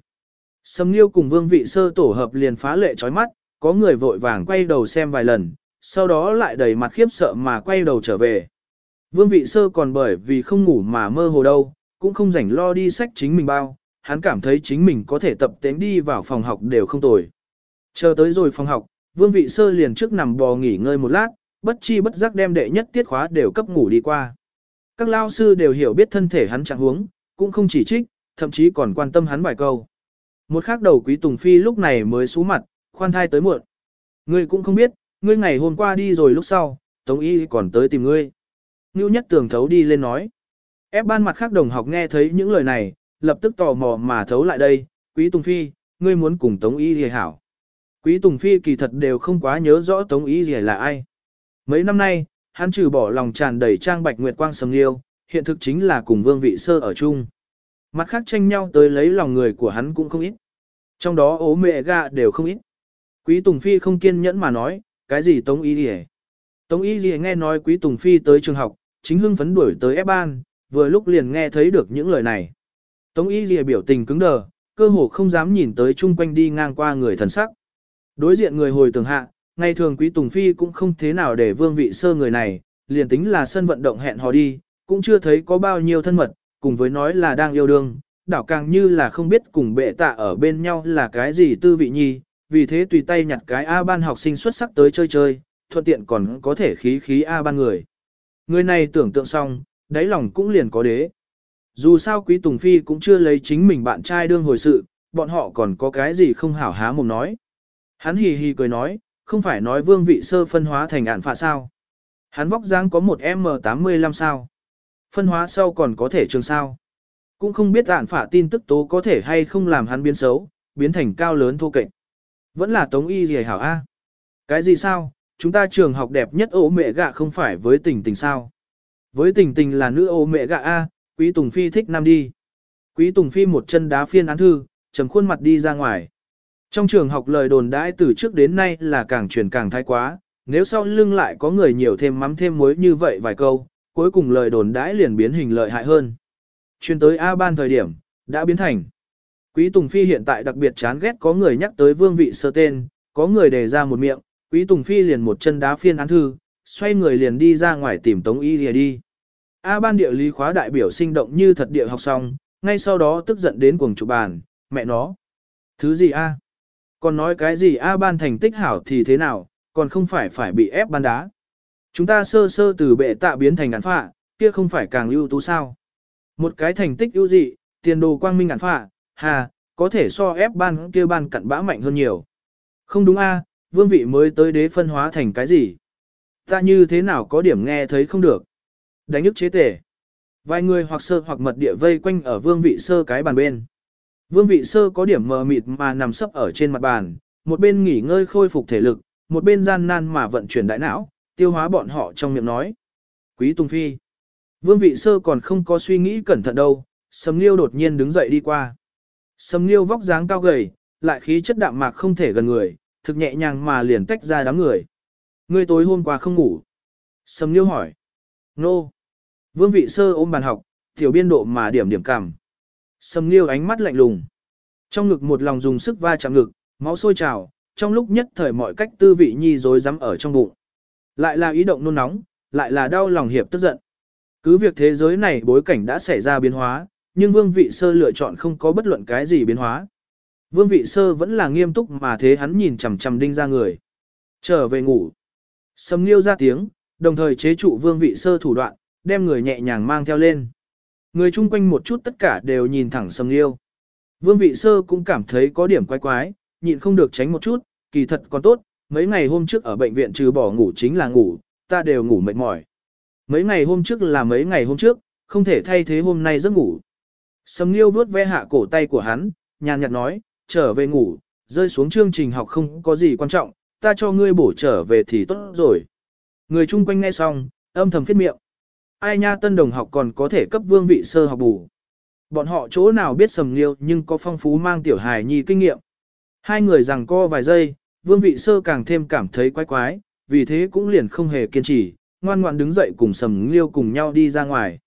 Sầm Liêu cùng vương vị sơ tổ hợp liền phá lệ chói mắt, có người vội vàng quay đầu xem vài lần, sau đó lại đầy mặt khiếp sợ mà quay đầu trở về. Vương vị sơ còn bởi vì không ngủ mà mơ hồ đâu, cũng không rảnh lo đi sách chính mình bao, hắn cảm thấy chính mình có thể tập tễnh đi vào phòng học đều không tồi. Chờ tới rồi phòng học, vương vị sơ liền trước nằm bò nghỉ ngơi một lát, bất chi bất giác đem đệ nhất tiết khóa đều cấp ngủ đi qua. Các lao sư đều hiểu biết thân thể hắn trạng huống, cũng không chỉ trích, thậm chí còn quan tâm hắn vài câu. Một khắc đầu quý Tùng Phi lúc này mới sú mặt, khoan thai tới muộn. Ngươi cũng không biết, ngươi ngày hôm qua đi rồi lúc sau, Tống Y còn tới tìm ngươi. Ngưu nhất tường thấu đi lên nói. Ép ban mặt khác đồng học nghe thấy những lời này, lập tức tò mò mà thấu lại đây, quý Tùng Phi, ngươi muốn cùng Tống Y thì hảo. Quý Tùng Phi kỳ thật đều không quá nhớ rõ Tống Y gì là ai. Mấy năm nay, hắn trừ bỏ lòng tràn đầy trang bạch nguyệt quang sầm liêu, hiện thực chính là cùng vương vị sơ ở chung. Mặt khác tranh nhau tới lấy lòng người của hắn cũng không ít. Trong đó ố mẹ gà đều không ít. Quý Tùng Phi không kiên nhẫn mà nói, cái gì Tống Y gì Tống Y gì nghe nói Quý Tùng Phi tới trường học, chính hưng phấn đuổi tới ép ban, vừa lúc liền nghe thấy được những lời này. Tống Y gì biểu tình cứng đờ, cơ hồ không dám nhìn tới chung quanh đi ngang qua người thần sắc. Đối diện người hồi tường hạ, ngày thường Quý Tùng Phi cũng không thế nào để vương vị sơ người này, liền tính là sân vận động hẹn hò đi, cũng chưa thấy có bao nhiêu thân mật, cùng với nói là đang yêu đương, đảo càng như là không biết cùng bệ tạ ở bên nhau là cái gì tư vị nhi, vì thế tùy tay nhặt cái A ban học sinh xuất sắc tới chơi chơi, thuận tiện còn có thể khí khí A ban người. Người này tưởng tượng xong, đáy lòng cũng liền có đế. Dù sao Quý Tùng Phi cũng chưa lấy chính mình bạn trai đương hồi sự, bọn họ còn có cái gì không hảo há mồm nói. Hắn hì hì cười nói, không phải nói vương vị sơ phân hóa thành ạn phạ sao. Hắn vóc dáng có một M85 sao. Phân hóa sau còn có thể trường sao. Cũng không biết ạn phạ tin tức tố có thể hay không làm hắn biến xấu, biến thành cao lớn thô kệch. Vẫn là tống y gì hảo A. Cái gì sao, chúng ta trường học đẹp nhất ô mẹ gạ không phải với tình tình sao. Với tình tình là nữ ô mẹ gạ A, quý Tùng Phi thích nam đi. Quý Tùng Phi một chân đá phiên án thư, trầm khuôn mặt đi ra ngoài. Trong trường học lời đồn đãi từ trước đến nay là càng truyền càng thái quá, nếu sau lưng lại có người nhiều thêm mắm thêm muối như vậy vài câu, cuối cùng lời đồn đãi liền biến hình lợi hại hơn. Chuyên tới A ban thời điểm, đã biến thành. Quý Tùng Phi hiện tại đặc biệt chán ghét có người nhắc tới vương vị sơ tên, có người đề ra một miệng, Quý Tùng Phi liền một chân đá phiên án thư, xoay người liền đi ra ngoài tìm Tống Y Lìa đi. A ban địa lý khóa đại biểu sinh động như thật địa học xong, ngay sau đó tức giận đến cuồng chủ bàn, mẹ nó. Thứ gì A? Còn nói cái gì A ban thành tích hảo thì thế nào, còn không phải phải bị ép ban đá. Chúng ta sơ sơ từ bệ tạ biến thành ngắn phạ, kia không phải càng ưu tú sao. Một cái thành tích ưu dị, tiền đồ quang minh ngắn phạ, hà, có thể so ép ban kia ban cặn bã mạnh hơn nhiều. Không đúng A, vương vị mới tới đế phân hóa thành cái gì? Ta như thế nào có điểm nghe thấy không được? Đánh ức chế tể. Vài người hoặc sơ hoặc mật địa vây quanh ở vương vị sơ cái bàn bên. Vương vị sơ có điểm mờ mịt mà nằm sấp ở trên mặt bàn, một bên nghỉ ngơi khôi phục thể lực, một bên gian nan mà vận chuyển đại não, tiêu hóa bọn họ trong miệng nói. Quý Tùng Phi. Vương vị sơ còn không có suy nghĩ cẩn thận đâu, Sầm Nghiêu đột nhiên đứng dậy đi qua. Sầm Nghiêu vóc dáng cao gầy, lại khí chất đạm mạc không thể gần người, thực nhẹ nhàng mà liền tách ra đám người. Ngươi tối hôm qua không ngủ. Sầm Nghiêu hỏi. Nô. No. Vương vị sơ ôm bàn học, tiểu biên độ mà điểm điểm cảm. Sầm Nghiêu ánh mắt lạnh lùng. Trong ngực một lòng dùng sức va chạm ngực, máu sôi trào, trong lúc nhất thời mọi cách tư vị nhi rối rắm ở trong bụng. Lại là ý động nôn nóng, lại là đau lòng hiệp tức giận. Cứ việc thế giới này bối cảnh đã xảy ra biến hóa, nhưng vương vị sơ lựa chọn không có bất luận cái gì biến hóa. Vương vị sơ vẫn là nghiêm túc mà thế hắn nhìn chằm chằm đinh ra người. Trở về ngủ. Sầm liêu ra tiếng, đồng thời chế trụ vương vị sơ thủ đoạn, đem người nhẹ nhàng mang theo lên. Người chung quanh một chút tất cả đều nhìn thẳng sầm liêu. Vương vị sơ cũng cảm thấy có điểm quái quái, nhịn không được tránh một chút, kỳ thật còn tốt, mấy ngày hôm trước ở bệnh viện trừ bỏ ngủ chính là ngủ, ta đều ngủ mệt mỏi. Mấy ngày hôm trước là mấy ngày hôm trước, không thể thay thế hôm nay giấc ngủ. Sầm Nghiêu vuốt ve hạ cổ tay của hắn, nhàn nhạt nói, trở về ngủ, rơi xuống chương trình học không có gì quan trọng, ta cho ngươi bổ trở về thì tốt rồi. Người chung quanh nghe xong, âm thầm phết miệng. Ai nha tân đồng học còn có thể cấp vương vị sơ học bù. Bọn họ chỗ nào biết sầm liêu nhưng có phong phú mang tiểu hài nhi kinh nghiệm. Hai người rằng co vài giây, vương vị sơ càng thêm cảm thấy quái quái, vì thế cũng liền không hề kiên trì, ngoan ngoãn đứng dậy cùng sầm liêu cùng nhau đi ra ngoài.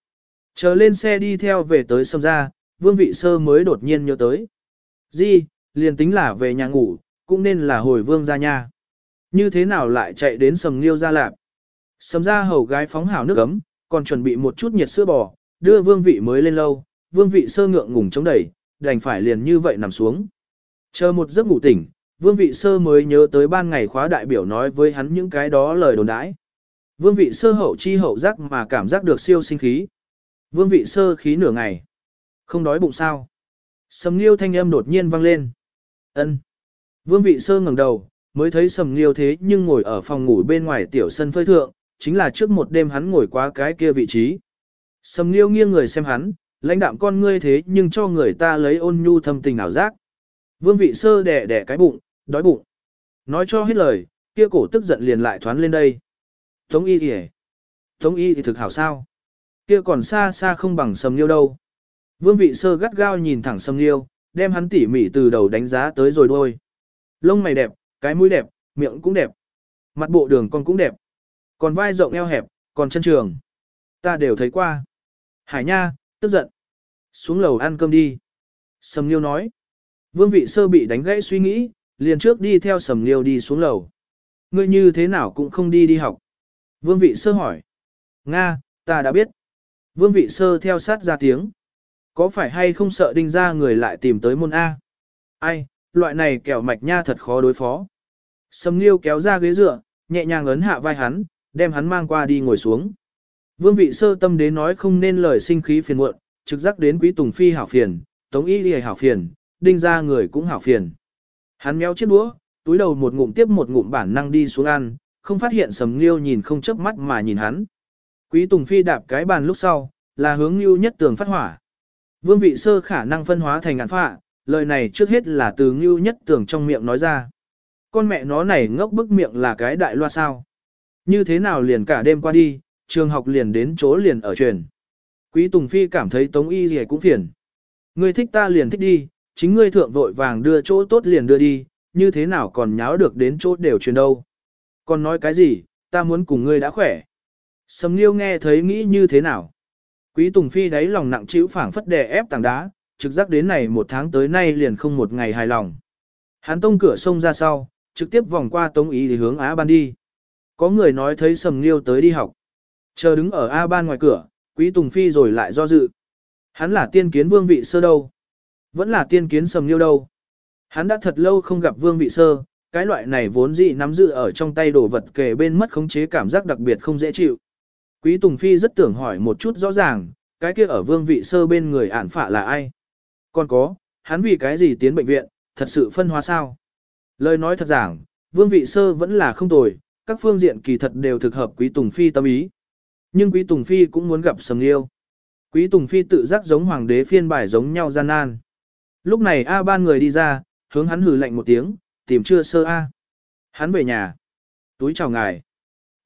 Chờ lên xe đi theo về tới sầm ra, vương vị sơ mới đột nhiên nhớ tới. Di, liền tính là về nhà ngủ, cũng nên là hồi vương ra nhà. Như thế nào lại chạy đến sầm liêu ra lạp. Sầm ra hầu gái phóng hảo nước ấm, còn chuẩn bị một chút nhiệt sữa bò, đưa vương vị mới lên lâu, vương vị sơ ngượng ngùng chống đẩy, đành phải liền như vậy nằm xuống. Chờ một giấc ngủ tỉnh, vương vị sơ mới nhớ tới ban ngày khóa đại biểu nói với hắn những cái đó lời đồn đãi. Vương vị sơ hậu chi hậu giác mà cảm giác được siêu sinh khí. Vương vị sơ khí nửa ngày. Không đói bụng sao. Sầm liêu thanh âm đột nhiên vang lên ân Vương vị sơ ngẩng đầu, mới thấy sầm liêu thế nhưng ngồi ở phòng ngủ bên ngoài tiểu sân phơi thượng, chính là trước một đêm hắn ngồi qua cái kia vị trí. Sầm liêu nghiêng người xem hắn, lãnh đạm con ngươi thế nhưng cho người ta lấy ôn nhu thâm tình ảo giác. Vương vị sơ đẻ đẻ cái bụng, đói bụng. Nói cho hết lời, kia cổ tức giận liền lại thoán lên đây. Tống y thì Tống y thì thực hảo sao. Kia còn xa xa không bằng sầm liêu đâu. Vương vị sơ gắt gao nhìn thẳng sầm liêu, đem hắn tỉ mỉ từ đầu đánh giá tới rồi đôi. Lông mày đẹp, cái mũi đẹp, miệng cũng đẹp. Mặt bộ đường con cũng đẹp. Còn vai rộng eo hẹp, còn chân trường. Ta đều thấy qua. Hải nha, tức giận. Xuống lầu ăn cơm đi. Sầm liêu nói. Vương vị sơ bị đánh gãy suy nghĩ, liền trước đi theo sầm liêu đi xuống lầu. Ngươi như thế nào cũng không đi đi học. Vương vị sơ hỏi. Nga, ta đã biết. Vương vị sơ theo sát ra tiếng. Có phải hay không sợ đinh ra người lại tìm tới môn A? Ai, loại này kẻo mạch nha thật khó đối phó. Sầm liêu kéo ra ghế dựa, nhẹ nhàng ấn hạ vai hắn, đem hắn mang qua đi ngồi xuống. Vương vị sơ tâm đến nói không nên lời sinh khí phiền muộn, trực giác đến quý tùng phi hảo phiền, tống y lìa hảo phiền, đinh ra người cũng hảo phiền. Hắn méo chiếc đũa, túi đầu một ngụm tiếp một ngụm bản năng đi xuống ăn, không phát hiện sầm liêu nhìn không chớp mắt mà nhìn hắn. Quý Tùng Phi đạp cái bàn lúc sau, là hướng nghiêu nhất tường phát hỏa. Vương vị sơ khả năng phân hóa thành ngạn phạ, lời này trước hết là từ lưu nhất tưởng trong miệng nói ra. Con mẹ nó này ngốc bức miệng là cái đại loa sao. Như thế nào liền cả đêm qua đi, trường học liền đến chỗ liền ở truyền. Quý Tùng Phi cảm thấy Tống Y gì cũng phiền. Ngươi thích ta liền thích đi, chính ngươi thượng vội vàng đưa chỗ tốt liền đưa đi, như thế nào còn nháo được đến chỗ đều truyền đâu. Còn nói cái gì, ta muốn cùng ngươi đã khỏe. Sầm Liêu nghe thấy nghĩ như thế nào. Quý Tùng Phi đáy lòng nặng chịu phảng phất đè ép tảng đá, trực giác đến này một tháng tới nay liền không một ngày hài lòng. Hắn tông cửa sông ra sau, trực tiếp vòng qua tống ý thì hướng Á Ban đi. Có người nói thấy Sầm Nghiêu tới đi học. Chờ đứng ở A Ban ngoài cửa, Quý Tùng Phi rồi lại do dự. Hắn là tiên kiến vương vị sơ đâu. Vẫn là tiên kiến Sầm Nghiêu đâu. Hắn đã thật lâu không gặp vương vị sơ, cái loại này vốn dị nắm giữ ở trong tay đồ vật kề bên mất khống chế cảm giác đặc biệt không dễ chịu. Quý Tùng Phi rất tưởng hỏi một chút rõ ràng, cái kia ở vương vị sơ bên người ản phạ là ai? Còn có, hắn vì cái gì tiến bệnh viện, thật sự phân hóa sao? Lời nói thật giảng, vương vị sơ vẫn là không tồi, các phương diện kỳ thật đều thực hợp Quý Tùng Phi tâm ý. Nhưng Quý Tùng Phi cũng muốn gặp Sầm Liêu. Quý Tùng Phi tự giác giống hoàng đế phiên bài giống nhau gian nan. Lúc này A ban người đi ra, hướng hắn hừ lạnh một tiếng, tìm chưa sơ A. Hắn về nhà. Túi chào ngài.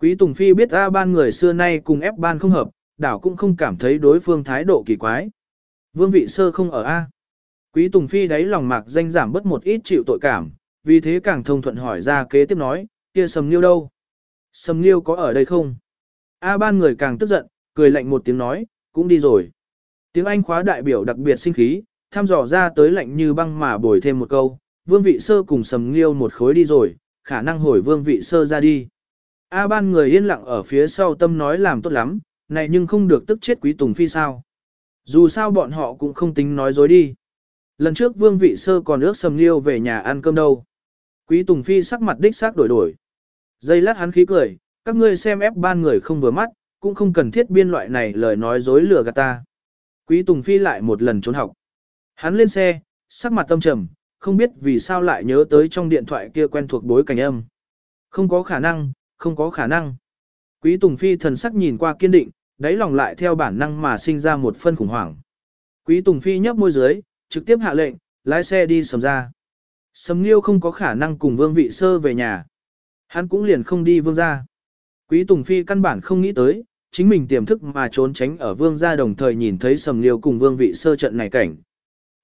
Quý Tùng Phi biết A ban người xưa nay cùng ép ban không hợp, đảo cũng không cảm thấy đối phương thái độ kỳ quái. Vương vị sơ không ở A. Quý Tùng Phi đáy lòng mạc danh giảm bớt một ít chịu tội cảm, vì thế càng thông thuận hỏi ra kế tiếp nói, kia sầm liêu đâu? Sầm liêu có ở đây không? A ban người càng tức giận, cười lạnh một tiếng nói, cũng đi rồi. Tiếng Anh khóa đại biểu đặc biệt sinh khí, thăm dò ra tới lạnh như băng mà bồi thêm một câu, vương vị sơ cùng sầm liêu một khối đi rồi, khả năng hồi vương vị sơ ra đi. A ban người yên lặng ở phía sau tâm nói làm tốt lắm, này nhưng không được tức chết quý tùng phi sao. Dù sao bọn họ cũng không tính nói dối đi. Lần trước vương vị sơ còn ước sầm liêu về nhà ăn cơm đâu. Quý tùng phi sắc mặt đích xác đổi đổi. Giây lát hắn khí cười, các ngươi xem ép ban người không vừa mắt, cũng không cần thiết biên loại này lời nói dối lừa gạt ta. Quý Tùng Phi lại một lần trốn học. Hắn lên xe, sắc mặt tâm trầm, không biết vì sao lại nhớ tới trong điện thoại kia quen thuộc bối cảnh âm. Không có khả năng, không có khả năng. Quý Tùng Phi thần sắc nhìn qua kiên định, đáy lòng lại theo bản năng mà sinh ra một phân khủng hoảng. Quý Tùng Phi nhấp môi dưới, trực tiếp hạ lệnh, lái xe đi sầm ra. Sầm Nghiêu không có khả năng cùng Vương Vị Sơ về nhà. Hắn cũng liền không đi Vương ra. Quý Tùng Phi căn bản không nghĩ tới, chính mình tiềm thức mà trốn tránh ở Vương gia đồng thời nhìn thấy Sầm Nghiêu cùng Vương Vị Sơ trận này cảnh.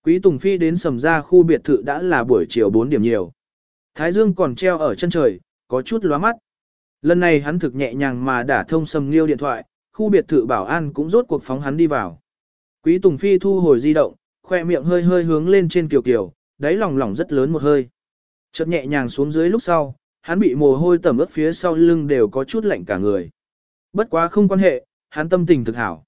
Quý Tùng Phi đến Sầm ra khu biệt thự đã là buổi chiều 4 điểm nhiều. Thái Dương còn treo ở chân trời, có chút lóa mắt. Lần này hắn thực nhẹ nhàng mà đả thông Sầm Nghiêu điện thoại, khu biệt thự bảo an cũng rốt cuộc phóng hắn đi vào. Quý Tùng Phi thu hồi di động, khoe miệng hơi hơi hướng lên trên kiều kiều, đáy lòng lòng rất lớn một hơi. Chợt nhẹ nhàng xuống dưới lúc sau, hắn bị mồ hôi tẩm ướt phía sau lưng đều có chút lạnh cả người. Bất quá không quan hệ, hắn tâm tình thực hảo.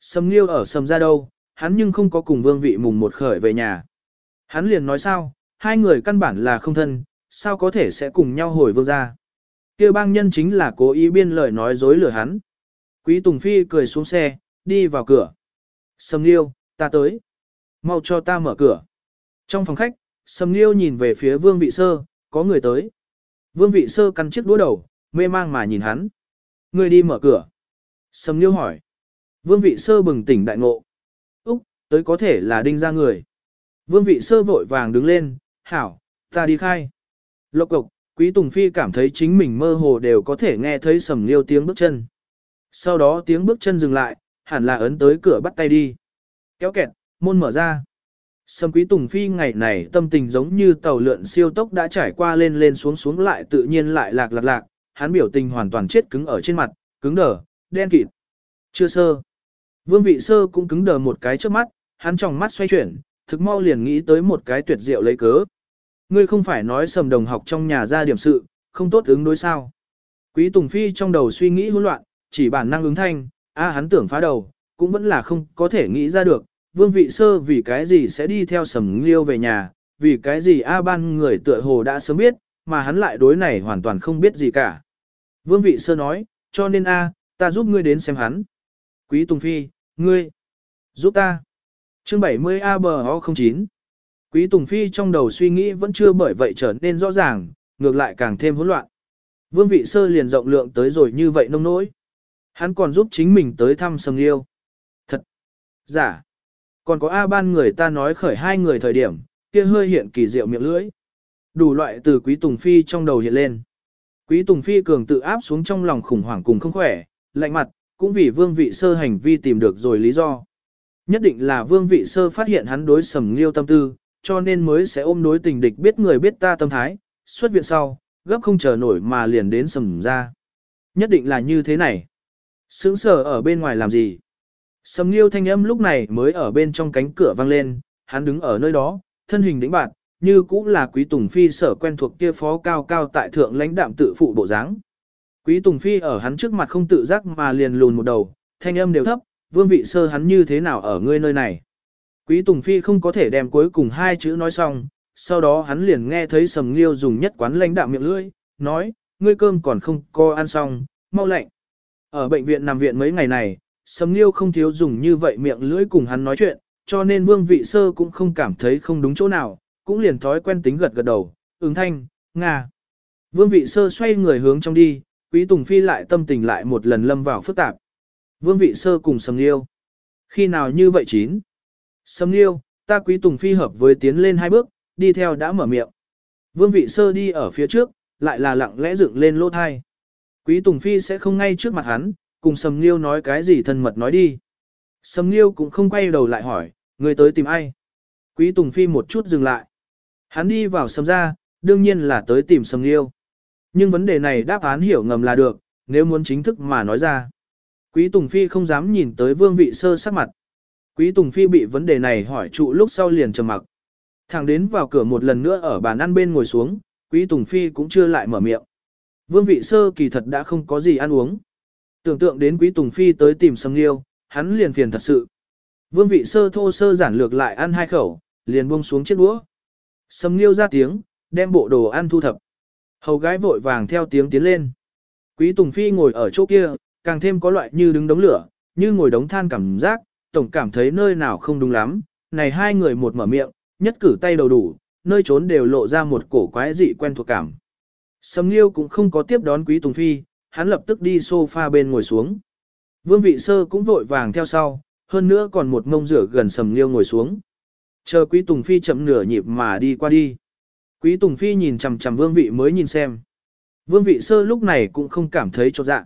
Sầm Liêu ở sầm ra đâu, hắn nhưng không có cùng vương vị mùng một khởi về nhà. Hắn liền nói sao, hai người căn bản là không thân, sao có thể sẽ cùng nhau hồi vương ra kia bang nhân chính là cố ý biên lời nói dối lừa hắn. Quý Tùng Phi cười xuống xe, đi vào cửa. Sầm Liêu, ta tới. Mau cho ta mở cửa. Trong phòng khách, Sầm Liêu nhìn về phía Vương Vị Sơ, có người tới. Vương Vị Sơ căn chiếc đũa đầu, mê mang mà nhìn hắn. Người đi mở cửa. Sầm Liêu hỏi. Vương Vị Sơ bừng tỉnh đại ngộ. Úc, tới có thể là đinh ra người. Vương Vị Sơ vội vàng đứng lên, hảo, ta đi khai. Lộc cộc, Quý Tùng Phi cảm thấy chính mình mơ hồ đều có thể nghe thấy Sầm Liêu tiếng bước chân. Sau đó tiếng bước chân dừng lại, hẳn là ấn tới cửa bắt tay đi. Kéo kẹt, môn mở ra. Sâm quý tùng phi ngày này tâm tình giống như tàu lượn siêu tốc đã trải qua lên lên xuống xuống lại tự nhiên lại lạc lạc lạc, hắn biểu tình hoàn toàn chết cứng ở trên mặt, cứng đờ, đen kịt. Chưa sơ. Vương vị sơ cũng cứng đờ một cái trước mắt, hắn trong mắt xoay chuyển, thực mau liền nghĩ tới một cái tuyệt diệu lấy cớ. Ngươi không phải nói sầm đồng học trong nhà ra điểm sự, không tốt ứng đối sao. Quý Tùng Phi trong đầu suy nghĩ hỗn loạn, chỉ bản năng ứng thanh, a hắn tưởng phá đầu, cũng vẫn là không có thể nghĩ ra được, vương vị sơ vì cái gì sẽ đi theo sầm liêu về nhà, vì cái gì A ban người tựa hồ đã sớm biết, mà hắn lại đối này hoàn toàn không biết gì cả. Vương vị sơ nói, cho nên A, ta giúp ngươi đến xem hắn. Quý Tùng Phi, ngươi, giúp ta. Chương 70 A bờ o 09 Quý Tùng Phi trong đầu suy nghĩ vẫn chưa bởi vậy trở nên rõ ràng, ngược lại càng thêm hỗn loạn. Vương vị sơ liền rộng lượng tới rồi như vậy nông nỗi. Hắn còn giúp chính mình tới thăm Sầm Liêu. Thật! Giả! Còn có A ban người ta nói khởi hai người thời điểm, kia hơi hiện kỳ diệu miệng lưỡi. Đủ loại từ Quý Tùng Phi trong đầu hiện lên. Quý Tùng Phi cường tự áp xuống trong lòng khủng hoảng cùng không khỏe, lạnh mặt, cũng vì vương vị sơ hành vi tìm được rồi lý do. Nhất định là vương vị sơ phát hiện hắn đối sầm liêu tâm tư, cho nên mới sẽ ôm đối tình địch biết người biết ta tâm thái, xuất viện sau, gấp không chờ nổi mà liền đến sầm ra. Nhất định là như thế này. Sướng sở ở bên ngoài làm gì? Sầm Nghiêu thanh âm lúc này mới ở bên trong cánh cửa vang lên, hắn đứng ở nơi đó, thân hình đĩnh bạn, như cũng là Quý Tùng Phi sở quen thuộc kia phó cao cao tại thượng lãnh đạm tự phụ bộ dáng. Quý Tùng Phi ở hắn trước mặt không tự giác mà liền lùn một đầu, thanh âm đều thấp, vương vị sơ hắn như thế nào ở ngươi nơi này. Quý Tùng Phi không có thể đem cuối cùng hai chữ nói xong, sau đó hắn liền nghe thấy Sầm Nghiêu dùng nhất quán lãnh đạm miệng lưỡi, nói, ngươi cơm còn không co ăn xong, mau lạnh. Ở bệnh viện nằm viện mấy ngày này, Sầm Nghiêu không thiếu dùng như vậy miệng lưỡi cùng hắn nói chuyện, cho nên Vương Vị Sơ cũng không cảm thấy không đúng chỗ nào, cũng liền thói quen tính gật gật đầu, ứng thanh, nga. Vương Vị Sơ xoay người hướng trong đi, Quý Tùng Phi lại tâm tình lại một lần lâm vào phức tạp. Vương Vị Sơ cùng Sầm Nghiêu. Khi nào như vậy chín? Sâm Nghiêu, ta Quý Tùng Phi hợp với tiến lên hai bước, đi theo đã mở miệng. Vương Vị Sơ đi ở phía trước, lại là lặng lẽ dựng lên lỗ thai. Quý Tùng Phi sẽ không ngay trước mặt hắn, cùng Sầm Nghiêu nói cái gì thân mật nói đi. Sầm Nghiêu cũng không quay đầu lại hỏi, người tới tìm ai. Quý Tùng Phi một chút dừng lại. Hắn đi vào sầm ra, đương nhiên là tới tìm Sầm Nghiêu. Nhưng vấn đề này đáp án hiểu ngầm là được, nếu muốn chính thức mà nói ra. Quý Tùng Phi không dám nhìn tới vương vị sơ sắc mặt. Quý Tùng Phi bị vấn đề này hỏi trụ lúc sau liền trầm mặc. Thẳng đến vào cửa một lần nữa ở bàn ăn bên ngồi xuống, Quý Tùng Phi cũng chưa lại mở miệng. Vương vị sơ kỳ thật đã không có gì ăn uống. Tưởng tượng đến Quý Tùng Phi tới tìm Sâm Liêu, hắn liền phiền thật sự. Vương vị sơ thô sơ giản lược lại ăn hai khẩu, liền buông xuống chiếc đũa. Sâm Liêu ra tiếng, đem bộ đồ ăn thu thập. Hầu gái vội vàng theo tiếng tiến lên. Quý Tùng Phi ngồi ở chỗ kia, càng thêm có loại như đứng đống lửa, như ngồi đống than cảm giác, tổng cảm thấy nơi nào không đúng lắm. Này hai người một mở miệng, nhất cử tay đầu đủ, nơi trốn đều lộ ra một cổ quái dị quen thuộc cảm. Sầm Liêu cũng không có tiếp đón Quý Tùng Phi, hắn lập tức đi sofa bên ngồi xuống. Vương vị sơ cũng vội vàng theo sau, hơn nữa còn một mông rửa gần Sầm Liêu ngồi xuống. Chờ Quý Tùng Phi chậm nửa nhịp mà đi qua đi. Quý Tùng Phi nhìn chằm chằm vương vị mới nhìn xem. Vương vị sơ lúc này cũng không cảm thấy trột dạ.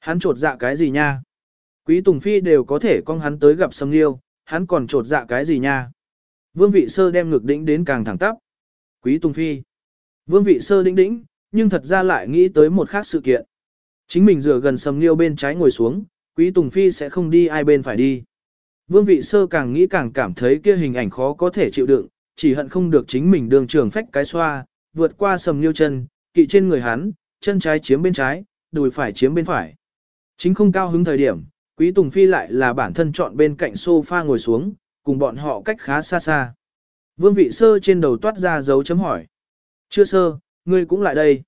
Hắn trột dạ cái gì nha? Quý Tùng Phi đều có thể con hắn tới gặp Sầm Liêu, hắn còn trột dạ cái gì nha? Vương vị sơ đem ngực đĩnh đến càng thẳng tắp. Quý Tùng Phi. Vương vị sơ đĩnh đĩnh, nhưng thật ra lại nghĩ tới một khác sự kiện. Chính mình dựa gần Sầm Liêu bên trái ngồi xuống, Quý Tùng Phi sẽ không đi ai bên phải đi. Vương vị sơ càng nghĩ càng cảm thấy kia hình ảnh khó có thể chịu đựng, chỉ hận không được chính mình đường trường phách cái xoa, vượt qua Sầm Liêu chân, kỵ trên người hắn, chân trái chiếm bên trái, đùi phải chiếm bên phải. Chính không cao hứng thời điểm, Quý Tùng Phi lại là bản thân chọn bên cạnh sofa ngồi xuống, cùng bọn họ cách khá xa xa. Vương vị sơ trên đầu toát ra dấu chấm hỏi. Chưa sơ, ngươi cũng lại đây.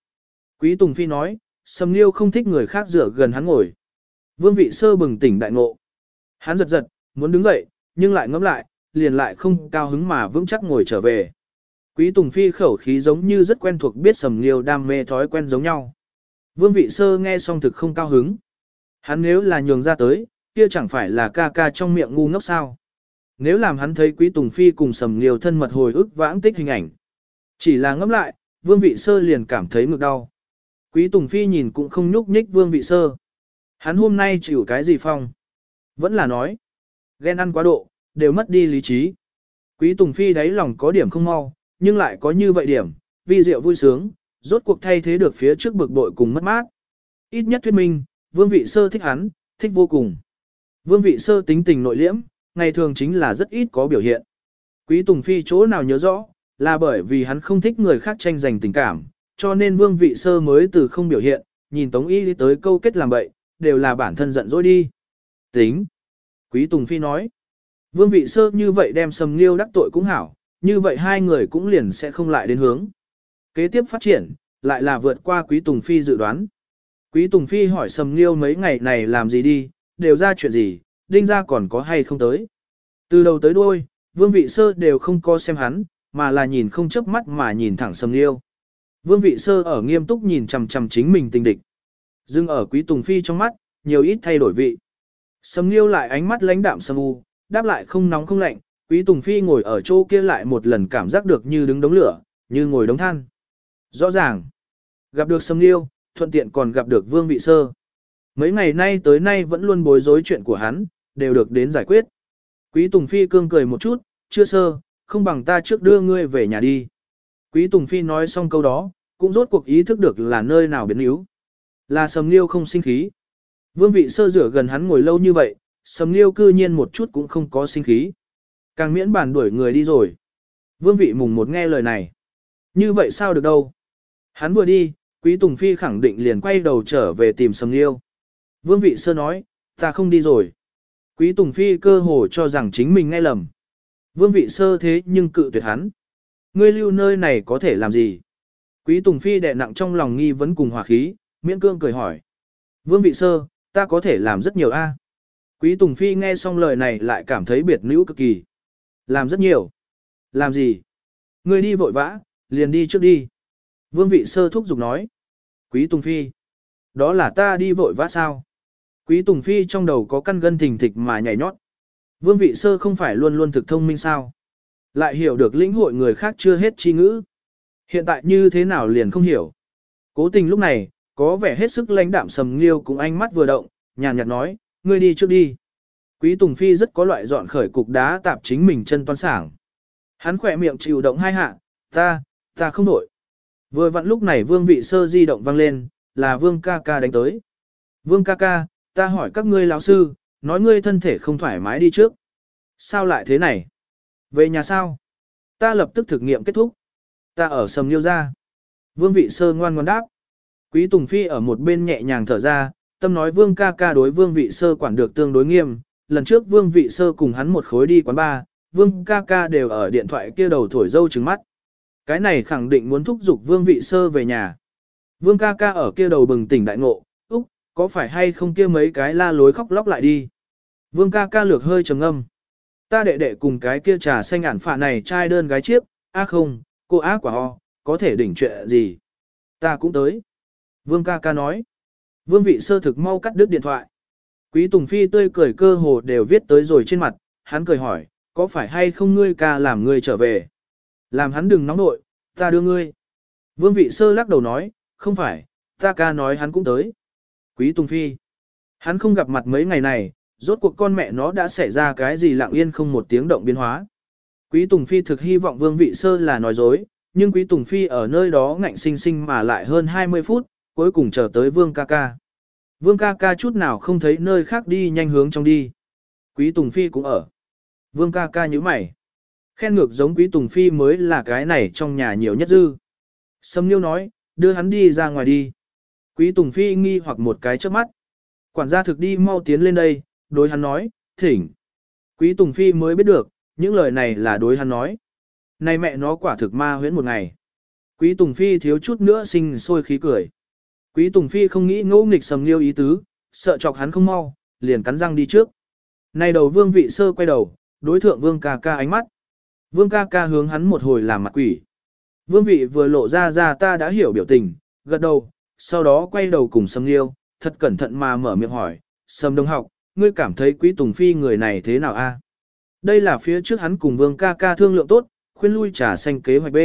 Quý Tùng Phi nói, Sầm Liêu không thích người khác dựa gần hắn ngồi. Vương vị sơ bừng tỉnh đại ngộ. Hắn giật giật, muốn đứng dậy, nhưng lại ngẫm lại, liền lại không cao hứng mà vững chắc ngồi trở về. Quý Tùng Phi khẩu khí giống như rất quen thuộc biết Sầm Liêu đam mê thói quen giống nhau. Vương vị sơ nghe xong thực không cao hứng. Hắn nếu là nhường ra tới, kia chẳng phải là ca ca trong miệng ngu ngốc sao. Nếu làm hắn thấy Quý Tùng Phi cùng Sầm liều thân mật hồi ức vãng tích hình ảnh. Chỉ là ngẫm lại, Vương Vị Sơ liền cảm thấy ngực đau. Quý Tùng Phi nhìn cũng không nhúc nhích Vương Vị Sơ. Hắn hôm nay chịu cái gì phong? Vẫn là nói. Ghen ăn quá độ, đều mất đi lý trí. Quý Tùng Phi đáy lòng có điểm không mau, nhưng lại có như vậy điểm, vi diệu vui sướng, rốt cuộc thay thế được phía trước bực bội cùng mất mát. Ít nhất thuyết minh, Vương Vị Sơ thích hắn, thích vô cùng. Vương Vị Sơ tính tình nội liễm, ngày thường chính là rất ít có biểu hiện. Quý Tùng Phi chỗ nào nhớ rõ, là bởi vì hắn không thích người khác tranh giành tình cảm, cho nên vương vị sơ mới từ không biểu hiện, nhìn Tống Y tới câu kết làm bậy, đều là bản thân giận dỗi đi. Tính. Quý Tùng Phi nói. Vương vị sơ như vậy đem sầm liêu đắc tội cũng hảo, như vậy hai người cũng liền sẽ không lại đến hướng. Kế tiếp phát triển, lại là vượt qua Quý Tùng Phi dự đoán. Quý Tùng Phi hỏi sầm liêu mấy ngày này làm gì đi, đều ra chuyện gì, đinh ra còn có hay không tới. Từ đầu tới đuôi, vương vị sơ đều không có xem hắn, mà là nhìn không chớp mắt mà nhìn thẳng sầm liêu. Vương vị sơ ở nghiêm túc nhìn chằm chằm chính mình tình địch. Dưng ở quý tùng phi trong mắt, nhiều ít thay đổi vị. Sầm liêu lại ánh mắt lãnh đạm sầm u, đáp lại không nóng không lạnh, quý tùng phi ngồi ở chỗ kia lại một lần cảm giác được như đứng đống lửa, như ngồi đống than. Rõ ràng, gặp được sầm liêu, thuận tiện còn gặp được vương vị sơ. Mấy ngày nay tới nay vẫn luôn bối rối chuyện của hắn, đều được đến giải quyết. Quý Tùng Phi cương cười một chút, chưa sơ, không bằng ta trước đưa ngươi về nhà đi. Quý Tùng Phi nói xong câu đó, cũng rốt cuộc ý thức được là nơi nào biến yếu. Là sầm liêu không sinh khí. Vương vị sơ rửa gần hắn ngồi lâu như vậy, sầm liêu cư nhiên một chút cũng không có sinh khí. Càng miễn bản đuổi người đi rồi. Vương vị mùng một nghe lời này. Như vậy sao được đâu. Hắn vừa đi, Quý Tùng Phi khẳng định liền quay đầu trở về tìm sầm liêu. Vương vị sơ nói, ta không đi rồi. Quý Tùng Phi cơ hồ cho rằng chính mình nghe lầm. Vương vị sơ thế nhưng cự tuyệt hắn. Ngươi lưu nơi này có thể làm gì? Quý Tùng Phi đè nặng trong lòng nghi vấn cùng hòa khí, miễn cương cười hỏi. Vương vị sơ, ta có thể làm rất nhiều a. Quý Tùng Phi nghe xong lời này lại cảm thấy biệt nữ cực kỳ. Làm rất nhiều. Làm gì? Ngươi đi vội vã, liền đi trước đi. Vương vị sơ thúc giục nói. Quý Tùng Phi. Đó là ta đi vội vã sao? Quý Tùng Phi trong đầu có căn gân thình thịch mà nhảy nhót. Vương vị sơ không phải luôn luôn thực thông minh sao? Lại hiểu được lĩnh hội người khác chưa hết chi ngữ. Hiện tại như thế nào liền không hiểu. Cố tình lúc này, có vẻ hết sức lãnh đạm sầm liêu cũng ánh mắt vừa động, nhàn nhạt nói, ngươi đi trước đi. Quý Tùng Phi rất có loại dọn khởi cục đá tạp chính mình chân toan sảng. Hắn khỏe miệng chịu động hai hạ, ta, ta không đổi. Vừa vặn lúc này vương vị sơ di động vang lên, là vương ca ca đánh tới. Vương ca ca, ta hỏi các ngươi lão sư, nói ngươi thân thể không thoải mái đi trước. Sao lại thế này? Về nhà sao? Ta lập tức thực nghiệm kết thúc. Ta ở sầm liêu ra. Vương vị sơ ngoan ngoan đáp. Quý Tùng Phi ở một bên nhẹ nhàng thở ra, tâm nói vương ca ca đối vương vị sơ quản được tương đối nghiêm. Lần trước vương vị sơ cùng hắn một khối đi quán bar, vương ca ca đều ở điện thoại kia đầu thổi dâu trứng mắt. Cái này khẳng định muốn thúc giục vương vị sơ về nhà. Vương ca ca ở kia đầu bừng tỉnh đại ngộ, úc, có phải hay không kia mấy cái la lối khóc lóc lại đi. Vương ca ca lược hơi trầm âm. Ta đệ đệ cùng cái kia trà xanh ản phạ này trai đơn gái chiếc, a không, cô á quả ho, có thể đỉnh chuyện gì. Ta cũng tới. Vương ca ca nói. Vương vị sơ thực mau cắt đứt điện thoại. Quý Tùng Phi tươi cười cơ hồ đều viết tới rồi trên mặt, hắn cười hỏi, có phải hay không ngươi ca làm ngươi trở về? Làm hắn đừng nóng nội, ta đưa ngươi. Vương vị sơ lắc đầu nói, không phải, ta ca nói hắn cũng tới. Quý Tùng Phi. Hắn không gặp mặt mấy ngày này, rốt cuộc con mẹ nó đã xảy ra cái gì lặng yên không một tiếng động biến hóa. Quý Tùng Phi thực hy vọng Vương Vị Sơ là nói dối, nhưng Quý Tùng Phi ở nơi đó ngạnh sinh sinh mà lại hơn 20 phút, cuối cùng chờ tới Vương ca ca. Vương ca ca chút nào không thấy nơi khác đi nhanh hướng trong đi. Quý Tùng Phi cũng ở. Vương ca ca như mày. Khen ngược giống Quý Tùng Phi mới là cái này trong nhà nhiều nhất dư. Sâm Nhiêu nói, đưa hắn đi ra ngoài đi. Quý Tùng Phi nghi hoặc một cái trước mắt. Quản gia thực đi mau tiến lên đây, đối hắn nói, thỉnh. Quý Tùng Phi mới biết được, những lời này là đối hắn nói. Này mẹ nó quả thực ma huyễn một ngày. Quý Tùng Phi thiếu chút nữa sinh sôi khí cười. Quý Tùng Phi không nghĩ ngỗ nghịch sầm liêu ý tứ, sợ chọc hắn không mau, liền cắn răng đi trước. Này đầu vương vị sơ quay đầu, đối thượng vương ca ca ánh mắt. Vương ca ca hướng hắn một hồi làm mặt quỷ. Vương vị vừa lộ ra ra ta đã hiểu biểu tình, gật đầu, sau đó quay đầu cùng sầm liêu, thật cẩn thận mà mở miệng hỏi, sầm đông học, ngươi cảm thấy quý Tùng Phi người này thế nào a? Đây là phía trước hắn cùng vương ca ca thương lượng tốt, khuyên lui trả xanh kế hoạch B.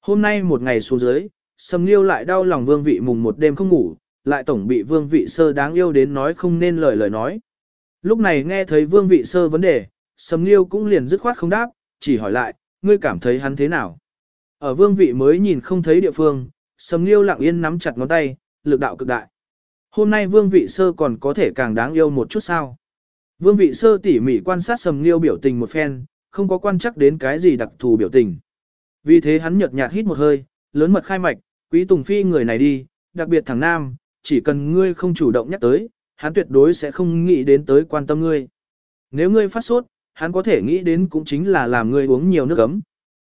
Hôm nay một ngày xuống dưới, Sầm Liêu lại đau lòng vương vị mùng một đêm không ngủ, lại tổng bị vương vị sơ đáng yêu đến nói không nên lời lời nói. Lúc này nghe thấy vương vị sơ vấn đề, Sầm Liêu cũng liền dứt khoát không đáp, chỉ hỏi lại, ngươi cảm thấy hắn thế nào? Ở vương vị mới nhìn không thấy địa phương, Sầm Liêu lặng yên nắm chặt ngón tay, lực đạo cực đại. Hôm nay vương vị sơ còn có thể càng đáng yêu một chút sao? Vương vị sơ tỉ mỉ quan sát Sầm Liêu biểu tình một phen, không có quan chắc đến cái gì đặc thù biểu tình. Vì thế hắn nhợt nhạt hít một hơi, lớn mật khai mạch, quý tùng phi người này đi, đặc biệt thằng nam, chỉ cần ngươi không chủ động nhắc tới, hắn tuyệt đối sẽ không nghĩ đến tới quan tâm ngươi. Nếu ngươi phát sốt, hắn có thể nghĩ đến cũng chính là làm ngươi uống nhiều nước ấm.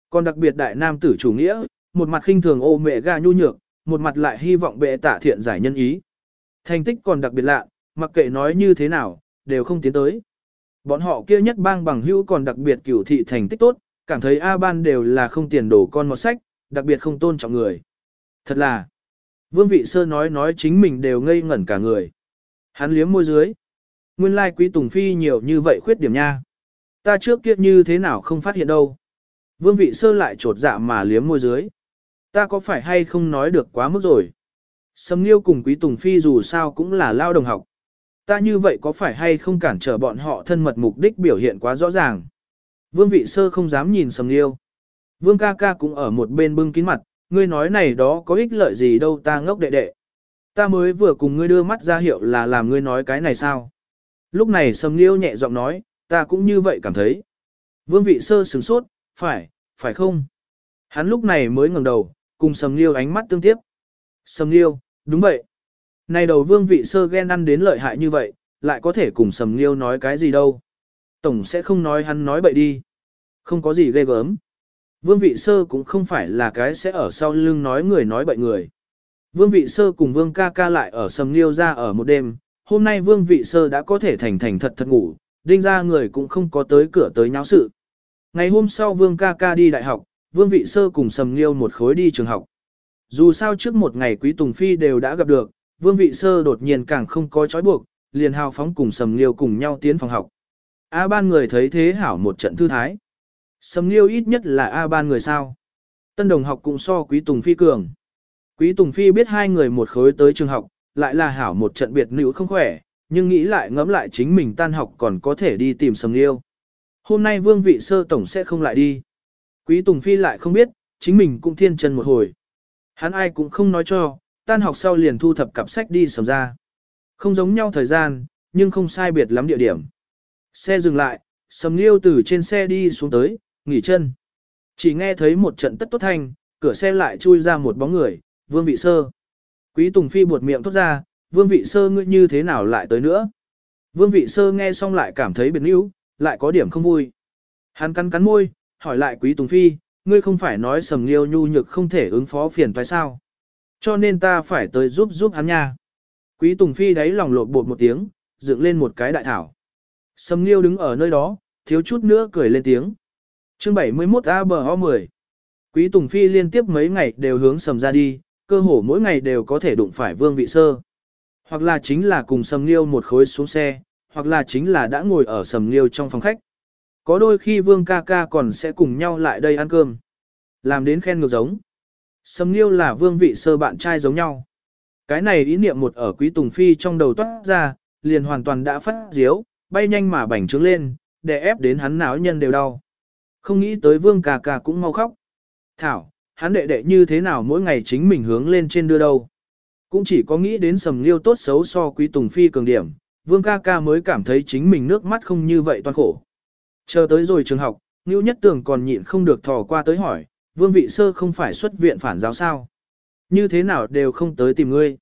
Còn đặc biệt đại nam tử chủ nghĩa, một mặt khinh thường ô mẹ gà nhu nhược, một mặt lại hy vọng bệ tạ thiện giải nhân ý. Thành tích còn đặc biệt lạ, mặc kệ nói như thế nào, đều không tiến tới. Bọn họ kia nhất bang bằng hữu còn đặc biệt cửu thị thành tích tốt, cảm thấy A ban đều là không tiền đổ con một sách, đặc biệt không tôn trọng người. Thật là, Vương Vị Sơ nói nói chính mình đều ngây ngẩn cả người. Hắn liếm môi dưới. Nguyên lai quý Tùng Phi nhiều như vậy khuyết điểm nha. Ta trước kia như thế nào không phát hiện đâu. Vương Vị Sơ lại trột dạ mà liếm môi dưới. Ta có phải hay không nói được quá mức rồi. Sầm Liêu cùng quý Tùng Phi dù sao cũng là lao đồng học. Ta như vậy có phải hay không cản trở bọn họ thân mật mục đích biểu hiện quá rõ ràng. Vương vị sơ không dám nhìn sầm liêu. Vương ca ca cũng ở một bên bưng kín mặt, ngươi nói này đó có ích lợi gì đâu ta ngốc đệ đệ. Ta mới vừa cùng ngươi đưa mắt ra hiệu là làm ngươi nói cái này sao. Lúc này sầm liêu nhẹ giọng nói, ta cũng như vậy cảm thấy. Vương vị sơ sửng sốt, phải, phải không? Hắn lúc này mới ngẩng đầu, cùng sầm liêu ánh mắt tương tiếp. Sầm liêu, đúng vậy. Này đầu vương vị sơ ghen ăn đến lợi hại như vậy, lại có thể cùng sầm liêu nói cái gì đâu. Tổng sẽ không nói hắn nói bậy đi. Không có gì ghê gớm. Vương vị sơ cũng không phải là cái sẽ ở sau lưng nói người nói bậy người. Vương vị sơ cùng vương ca ca lại ở sầm liêu ra ở một đêm. Hôm nay vương vị sơ đã có thể thành thành thật thật ngủ, đinh ra người cũng không có tới cửa tới nháo sự. Ngày hôm sau vương ca ca đi đại học, vương vị sơ cùng sầm liêu một khối đi trường học. Dù sao trước một ngày quý tùng phi đều đã gặp được, vương vị sơ đột nhiên càng không có trói buộc, liền hào phóng cùng sầm liêu cùng nhau tiến phòng học. A ban người thấy thế hảo một trận thư thái. Sầm liêu ít nhất là A ban người sao. Tân đồng học cũng so quý tùng phi cường. Quý tùng phi biết hai người một khối tới trường học, lại là hảo một trận biệt nữ không khỏe, nhưng nghĩ lại ngẫm lại chính mình tan học còn có thể đi tìm sầm liêu. Hôm nay vương vị sơ tổng sẽ không lại đi. Quý Tùng Phi lại không biết, chính mình cũng thiên chân một hồi. Hắn ai cũng không nói cho, tan học sau liền thu thập cặp sách đi sầm ra. Không giống nhau thời gian, nhưng không sai biệt lắm địa điểm. Xe dừng lại, sầm liêu từ trên xe đi xuống tới, nghỉ chân. Chỉ nghe thấy một trận tất tốt thanh, cửa xe lại chui ra một bóng người, vương vị sơ. Quý Tùng Phi buột miệng thốt ra, vương vị sơ ngươi như thế nào lại tới nữa. Vương vị sơ nghe xong lại cảm thấy biệt níu, lại có điểm không vui. Hắn cắn cắn môi, hỏi lại Quý Tùng Phi, ngươi không phải nói sầm liêu nhu nhược không thể ứng phó phiền phải sao. Cho nên ta phải tới giúp giúp hắn nha. Quý Tùng Phi đáy lòng lột bột một tiếng, dựng lên một cái đại thảo. Sầm liêu đứng ở nơi đó, thiếu chút nữa cười lên tiếng. chương 71 ABO10 Quý Tùng Phi liên tiếp mấy ngày đều hướng sầm ra đi, cơ hồ mỗi ngày đều có thể đụng phải vương vị sơ. Hoặc là chính là cùng sầm liêu một khối xuống xe, hoặc là chính là đã ngồi ở sầm liêu trong phòng khách. Có đôi khi vương ca ca còn sẽ cùng nhau lại đây ăn cơm. Làm đến khen ngược giống. Sầm liêu là vương vị sơ bạn trai giống nhau. Cái này ý niệm một ở quý tùng phi trong đầu toát ra, liền hoàn toàn đã phát diếu, bay nhanh mà bành trướng lên, để ép đến hắn náo nhân đều đau. Không nghĩ tới vương ca ca cũng mau khóc. Thảo, hắn đệ đệ như thế nào mỗi ngày chính mình hướng lên trên đưa đâu. Cũng chỉ có nghĩ đến sầm liêu tốt xấu so quý tùng phi cường điểm, vương ca ca mới cảm thấy chính mình nước mắt không như vậy toan khổ. Chờ tới rồi trường học, Ngưu Nhất Tường còn nhịn không được thò qua tới hỏi, vương vị sơ không phải xuất viện phản giáo sao? Như thế nào đều không tới tìm ngươi?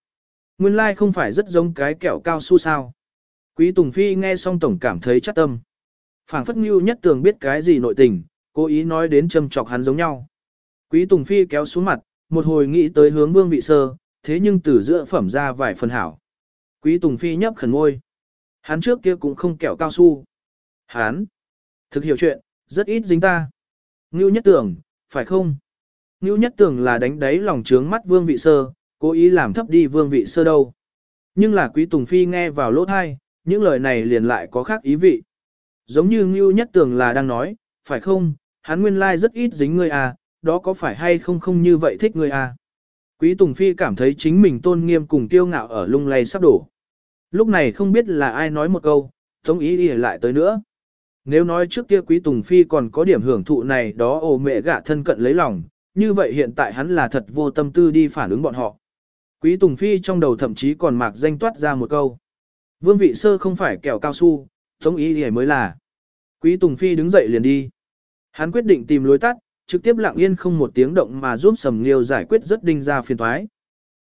Nguyên lai like không phải rất giống cái kẹo cao su sao? Quý Tùng Phi nghe xong tổng cảm thấy chắc tâm. phảng phất Ngưu Nhất Tường biết cái gì nội tình, cố ý nói đến châm chọc hắn giống nhau. Quý Tùng Phi kéo xuống mặt, một hồi nghĩ tới hướng vương vị sơ, thế nhưng từ giữa phẩm ra vài phần hảo. Quý Tùng Phi nhấp khẩn ngôi. Hắn trước kia cũng không kẹo cao su. Hắn, thực hiểu chuyện, rất ít dính ta. Ngưu nhất tưởng, phải không? Ngưu nhất tưởng là đánh đáy lòng trướng mắt vương vị sơ, cố ý làm thấp đi vương vị sơ đâu. Nhưng là quý Tùng Phi nghe vào lỗ thai, những lời này liền lại có khác ý vị. Giống như Ngưu nhất tưởng là đang nói, phải không, hắn nguyên lai rất ít dính ngươi à, đó có phải hay không không như vậy thích ngươi à. Quý Tùng Phi cảm thấy chính mình tôn nghiêm cùng kiêu ngạo ở lung lay sắp đổ. Lúc này không biết là ai nói một câu, Tống ý đi lại tới nữa. Nếu nói trước kia Quý Tùng Phi còn có điểm hưởng thụ này đó ồ mẹ gả thân cận lấy lòng, như vậy hiện tại hắn là thật vô tâm tư đi phản ứng bọn họ. Quý Tùng Phi trong đầu thậm chí còn mạc danh toát ra một câu. Vương vị sơ không phải kẹo cao su, Tống ý đi mới là. Quý Tùng Phi đứng dậy liền đi. Hắn quyết định tìm lối tắt, trực tiếp lặng yên không một tiếng động mà giúp Sầm Liêu giải quyết rất đinh ra phiền toái.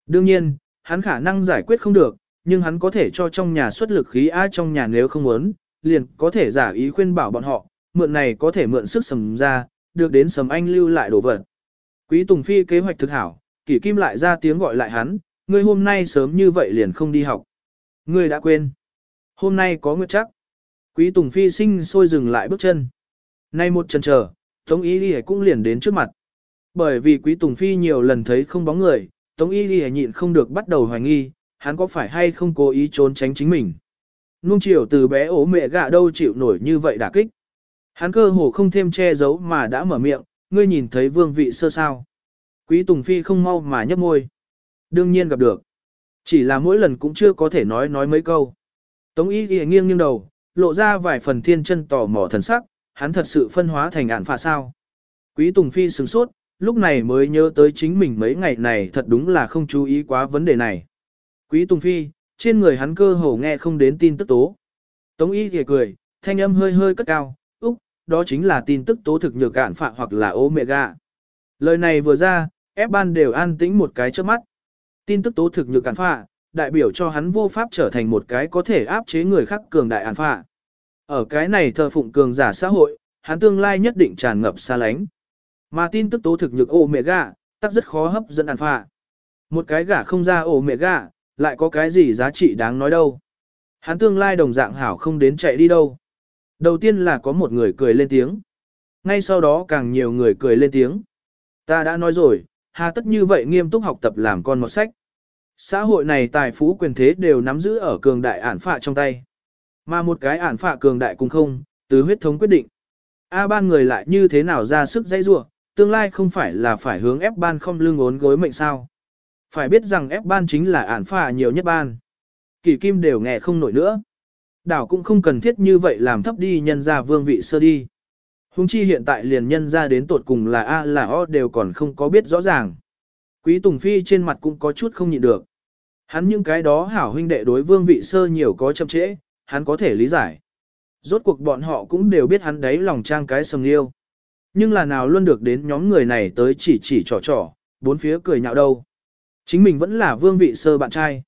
Đương nhiên, hắn khả năng giải quyết không được, nhưng hắn có thể cho trong nhà xuất lực khí ai trong nhà nếu không muốn, liền có thể giả ý khuyên bảo bọn họ, mượn này có thể mượn sức Sầm ra, được đến Sầm Anh lưu lại đổ vật. Quý Tùng Phi kế hoạch thực hảo, Kỷ Kim lại ra tiếng gọi lại hắn, ngươi hôm nay sớm như vậy liền không đi học. Ngươi đã quên. Hôm nay có nguyệt chắc. Quý Tùng Phi sinh sôi dừng lại bước chân. Nay một chân chờ, Tống Y Ghi cũng liền đến trước mặt. Bởi vì Quý Tùng Phi nhiều lần thấy không bóng người, Tống Y Ghi nhịn không được bắt đầu hoài nghi, hắn có phải hay không cố ý trốn tránh chính mình. Nung chiều từ bé ố mẹ gạ đâu chịu nổi như vậy đả kích. Hắn cơ hồ không thêm che giấu mà đã mở miệng, ngươi nhìn thấy vương vị sơ sao. Quý Tùng Phi không mau mà nhấp môi. Đương nhiên gặp được. Chỉ là mỗi lần cũng chưa có thể nói nói mấy câu. Tống Y Ghi nghiêng nghiêng đầu, lộ ra vài phần thiên chân tò mò thần sắc, hắn thật sự phân hóa thành ạn phạ sao. Quý Tùng Phi sửng sốt, lúc này mới nhớ tới chính mình mấy ngày này thật đúng là không chú ý quá vấn đề này. Quý Tùng Phi, trên người hắn cơ hồ nghe không đến tin tức tố. Tống Y thì cười, thanh âm hơi hơi cất cao, úc, đó chính là tin tức tố thực nhược ản phạ hoặc là omega. Lời này vừa ra, ép ban đều an tĩnh một cái trước mắt. Tin tức tố thực nhược ản phạ, đại biểu cho hắn vô pháp trở thành một cái có thể áp chế người khác cường đại ản phạ. Ở cái này thờ phụng cường giả xã hội, hắn tương lai nhất định tràn ngập xa lánh. Mà tin tức tố thực nhược ổ mẹ gà, tắc rất khó hấp dẫn ăn phạ. Một cái gà không ra ổ mẹ gà, lại có cái gì giá trị đáng nói đâu. Hắn tương lai đồng dạng hảo không đến chạy đi đâu. Đầu tiên là có một người cười lên tiếng. Ngay sau đó càng nhiều người cười lên tiếng. Ta đã nói rồi, hà tất như vậy nghiêm túc học tập làm con một sách. Xã hội này tài phú quyền thế đều nắm giữ ở cường đại ản phạ trong tay. Mà một cái ản phạ cường đại cùng không, từ huyết thống quyết định. A ban người lại như thế nào ra sức dây rua, tương lai không phải là phải hướng ép ban không lưng ốn gối mệnh sao. Phải biết rằng ép ban chính là ản phạ nhiều nhất ban. Kỳ kim đều nghe không nổi nữa. Đảo cũng không cần thiết như vậy làm thấp đi nhân ra vương vị sơ đi. Hùng chi hiện tại liền nhân ra đến tột cùng là A là O đều còn không có biết rõ ràng. Quý Tùng Phi trên mặt cũng có chút không nhịn được. Hắn những cái đó hảo huynh đệ đối vương vị sơ nhiều có chậm trễ, hắn có thể lý giải. Rốt cuộc bọn họ cũng đều biết hắn đấy lòng trang cái sầm liêu. Nhưng là nào luôn được đến nhóm người này tới chỉ chỉ trò trò, bốn phía cười nhạo đâu. Chính mình vẫn là vương vị sơ bạn trai.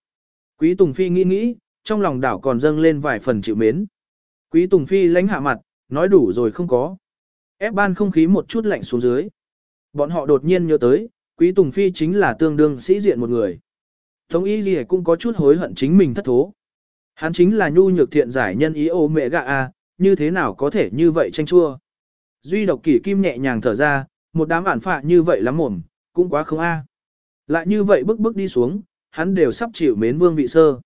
Quý Tùng Phi nghĩ nghĩ, trong lòng đảo còn dâng lên vài phần chịu mến. Quý Tùng Phi lánh hạ mặt, nói đủ rồi không có. Ép ban không khí một chút lạnh xuống dưới. Bọn họ đột nhiên nhớ tới, Quý Tùng Phi chính là tương đương sĩ diện một người. Tống Y Ghi cũng có chút hối hận chính mình thất thố. Hắn chính là nhu nhược thiện giải nhân ý ô mẹ gạ a, như thế nào có thể như vậy tranh chua. Duy độc kỷ kim nhẹ nhàng thở ra, một đám ản phạ như vậy lắm mồm, cũng quá không a. Lại như vậy bước bước đi xuống, hắn đều sắp chịu mến vương vị sơ.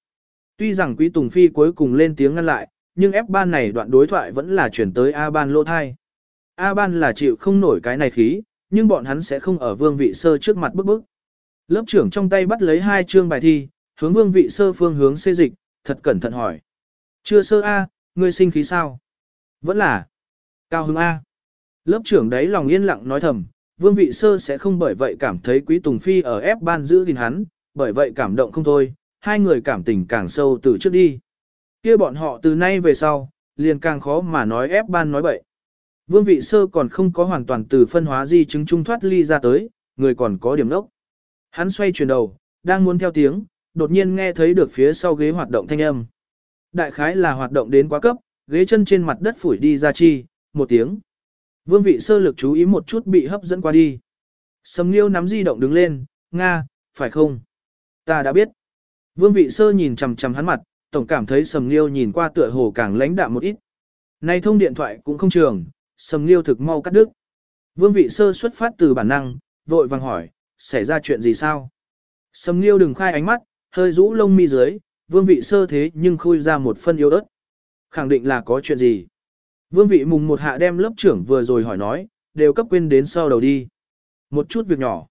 Tuy rằng Quý Tùng Phi cuối cùng lên tiếng ngăn lại, nhưng ép ban này đoạn đối thoại vẫn là chuyển tới A ban lô thai. A ban là chịu không nổi cái này khí, nhưng bọn hắn sẽ không ở vương vị sơ trước mặt bức bức. Lớp trưởng trong tay bắt lấy hai chương bài thi, hướng vương vị sơ phương hướng xê dịch, thật cẩn thận hỏi. Chưa sơ A, ngươi sinh khí sao? Vẫn là. Cao hứng A. Lớp trưởng đấy lòng yên lặng nói thầm, vương vị sơ sẽ không bởi vậy cảm thấy quý tùng phi ở ép ban giữ gìn hắn, bởi vậy cảm động không thôi, hai người cảm tình càng sâu từ trước đi. kia bọn họ từ nay về sau, liền càng khó mà nói ép ban nói bậy. Vương vị sơ còn không có hoàn toàn từ phân hóa di chứng trung thoát ly ra tới, người còn có điểm đốc. Hắn xoay chuyển đầu, đang muốn theo tiếng, đột nhiên nghe thấy được phía sau ghế hoạt động thanh âm. Đại khái là hoạt động đến quá cấp, ghế chân trên mặt đất phủi đi ra chi, một tiếng. Vương vị sơ lực chú ý một chút bị hấp dẫn qua đi. Sầm Nghiêu nắm di động đứng lên, Nga, phải không? Ta đã biết. Vương vị sơ nhìn chằm chằm hắn mặt, tổng cảm thấy Sầm Nghiêu nhìn qua tựa hồ càng lãnh đạm một ít. Nay thông điện thoại cũng không trường, Sầm Nghiêu thực mau cắt đứt. Vương vị sơ xuất phát từ bản năng, vội vàng hỏi, xảy ra chuyện gì sao? Sầm Nghiêu đừng khai ánh mắt, hơi rũ lông mi dưới, vương vị sơ thế nhưng khui ra một phân yếu ớt. Khẳng định là có chuyện gì? Vương vị mùng một hạ đem lớp trưởng vừa rồi hỏi nói, đều cấp quên đến sau đầu đi. Một chút việc nhỏ.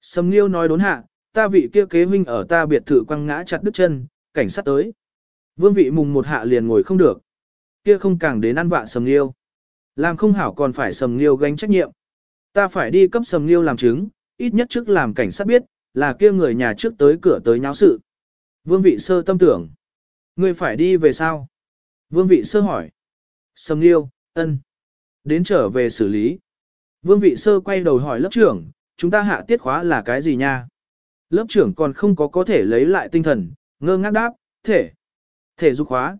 Sầm Nghiêu nói đốn hạ, ta vị kia kế huynh ở ta biệt thự quăng ngã chặt đứt chân, cảnh sát tới. Vương vị mùng một hạ liền ngồi không được. Kia không càng đến ăn vạ Sầm Nghiêu. Làm không hảo còn phải Sầm Nghiêu gánh trách nhiệm. Ta phải đi cấp Sầm Nghiêu làm chứng, ít nhất trước làm cảnh sát biết, là kia người nhà trước tới cửa tới nháo sự. Vương vị sơ tâm tưởng. Ngươi phải đi về sao? Vương vị sơ hỏi. Sầm Nghiêu, ân. Đến trở về xử lý. Vương vị sơ quay đầu hỏi lớp trưởng, chúng ta hạ tiết khóa là cái gì nha? Lớp trưởng còn không có có thể lấy lại tinh thần, ngơ ngác đáp, thể. Thể dục khóa.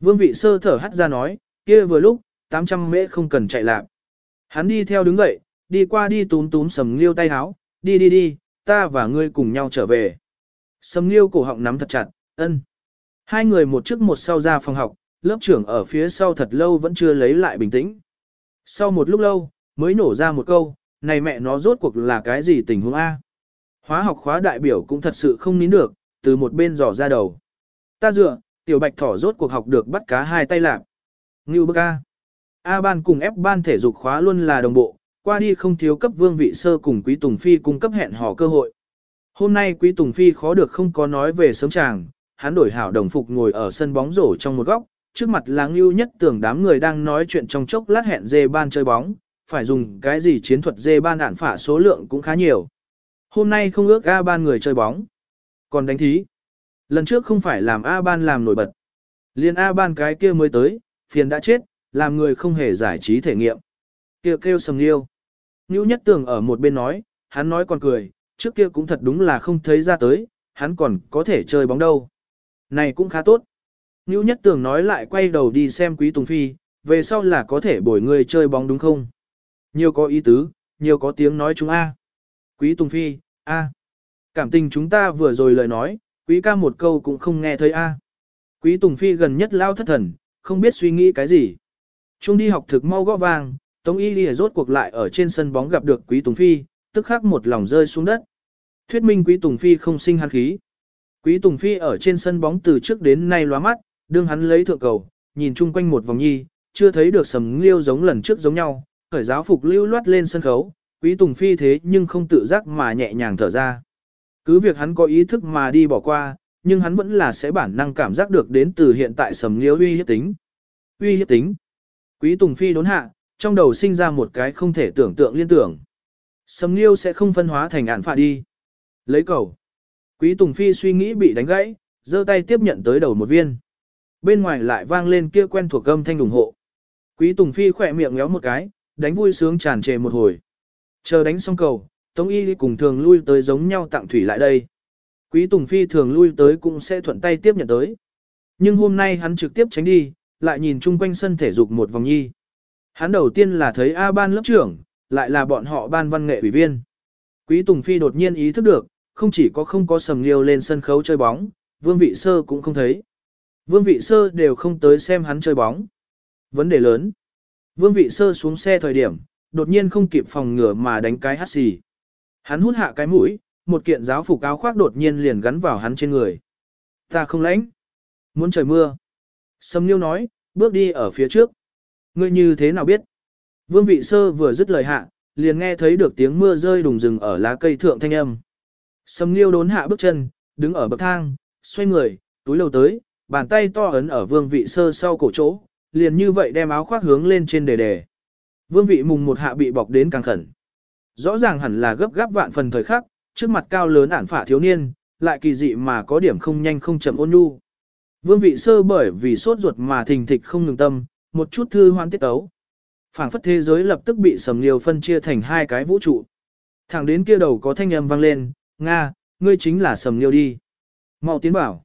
Vương vị sơ thở hắt ra nói, kia vừa lúc, 800 mễ không cần chạy lạc. Hắn đi theo đứng dậy, đi qua đi túm túm sầm liêu tay háo, đi đi đi, ta và ngươi cùng nhau trở về. Sầm nghiêu cổ họng nắm thật chặt, ân. Hai người một trước một sau ra phòng học, lớp trưởng ở phía sau thật lâu vẫn chưa lấy lại bình tĩnh. Sau một lúc lâu, mới nổ ra một câu, này mẹ nó rốt cuộc là cái gì tình huống A. Hóa học khóa đại biểu cũng thật sự không nín được, từ một bên dò ra đầu. Ta dựa, tiểu bạch thỏ rốt cuộc học được bắt cá hai tay lạc. Ngưu bức A. A ban cùng F ban thể dục khóa luôn là đồng bộ, qua đi không thiếu cấp vương vị sơ cùng Quý Tùng Phi cung cấp hẹn hò cơ hội. Hôm nay Quý Tùng Phi khó được không có nói về sớm chàng, hắn đổi hảo đồng phục ngồi ở sân bóng rổ trong một góc, trước mặt là ngưu nhất tưởng đám người đang nói chuyện trong chốc lát hẹn dê ban chơi bóng, phải dùng cái gì chiến thuật dê ban ản phả số lượng cũng khá nhiều. Hôm nay không ước A ban người chơi bóng, còn đánh thí. Lần trước không phải làm A ban làm nổi bật. Liên A ban cái kia mới tới, phiền đã chết, làm người không hề giải trí thể nghiệm. Kêu kêu sầm liêu. Ngưu nhất Tường ở một bên nói, hắn nói còn cười, trước kia cũng thật đúng là không thấy ra tới, hắn còn có thể chơi bóng đâu. Này cũng khá tốt. Ngưu nhất Tường nói lại quay đầu đi xem quý Tùng Phi, về sau là có thể bồi người chơi bóng đúng không? Nhiều có ý tứ, nhiều có tiếng nói chúng A. Quý Tùng Phi, A. Cảm tình chúng ta vừa rồi lời nói, quý ca một câu cũng không nghe thấy A. Quý Tùng Phi gần nhất lao thất thần, không biết suy nghĩ cái gì. Trung đi học thực mau gõ vàng. Tống Y Lìa rốt cuộc lại ở trên sân bóng gặp được Quý Tùng Phi, tức khắc một lòng rơi xuống đất. Thuyết minh Quý Tùng Phi không sinh hắn khí. Quý Tùng Phi ở trên sân bóng từ trước đến nay lóa mắt, đương hắn lấy thượng cầu, nhìn chung quanh một vòng nhi, chưa thấy được sầm liêu giống lần trước giống nhau, khởi giáo phục lưu loát lên sân khấu, Quý Tùng Phi thế nhưng không tự giác mà nhẹ nhàng thở ra. Cứ việc hắn có ý thức mà đi bỏ qua, nhưng hắn vẫn là sẽ bản năng cảm giác được đến từ hiện tại sầm liêu uy hiếp tính. Uy hiếp tính. Quý Tùng Phi đốn hạ, trong đầu sinh ra một cái không thể tưởng tượng liên tưởng. Sầm liêu sẽ không phân hóa thành ản phạ đi. Lấy cầu. Quý Tùng Phi suy nghĩ bị đánh gãy, giơ tay tiếp nhận tới đầu một viên. Bên ngoài lại vang lên kia quen thuộc âm thanh ủng hộ. Quý Tùng Phi khỏe miệng ngéo một cái, đánh vui sướng tràn trề một hồi. Chờ đánh xong cầu, Tống Y cùng thường lui tới giống nhau tặng thủy lại đây. Quý Tùng Phi thường lui tới cũng sẽ thuận tay tiếp nhận tới. Nhưng hôm nay hắn trực tiếp tránh đi, lại nhìn chung quanh sân thể dục một vòng nhi. Hắn đầu tiên là thấy A ban lớp trưởng, lại là bọn họ ban văn nghệ ủy viên. Quý Tùng Phi đột nhiên ý thức được, không chỉ có không có sầm liêu lên sân khấu chơi bóng, Vương Vị Sơ cũng không thấy. Vương Vị Sơ đều không tới xem hắn chơi bóng. Vấn đề lớn. Vương Vị Sơ xuống xe thời điểm, đột nhiên không kịp phòng ngừa mà đánh cái hắt xì. Hắn hút hạ cái mũi, một kiện giáo phục áo khoác đột nhiên liền gắn vào hắn trên người. Ta không lãnh. Muốn trời mưa. Sầm Liêu nói, bước đi ở phía trước. Ngươi như thế nào biết? Vương Vị Sơ vừa dứt lời hạ, liền nghe thấy được tiếng mưa rơi đùng rừng ở lá cây thượng thanh âm. Sầm Liêu đốn hạ bước chân, đứng ở bậc thang, xoay người, túi lầu tới, bàn tay to ấn ở Vương Vị Sơ sau cổ chỗ, liền như vậy đem áo khoác hướng lên trên đề đề. Vương Vị mùng một hạ bị bọc đến càng khẩn. Rõ ràng hẳn là gấp gáp vạn phần thời khắc, trước mặt cao lớn ản phả thiếu niên, lại kỳ dị mà có điểm không nhanh không chậm ôn nhu. Vương vị sơ bởi vì sốt ruột mà thình thịch không ngừng tâm, một chút thư hoan tiết ấu. phảng phất thế giới lập tức bị sầm liều phân chia thành hai cái vũ trụ. Thẳng đến kia đầu có thanh âm vang lên, Nga, ngươi chính là sầm liều đi. mau tiến bảo.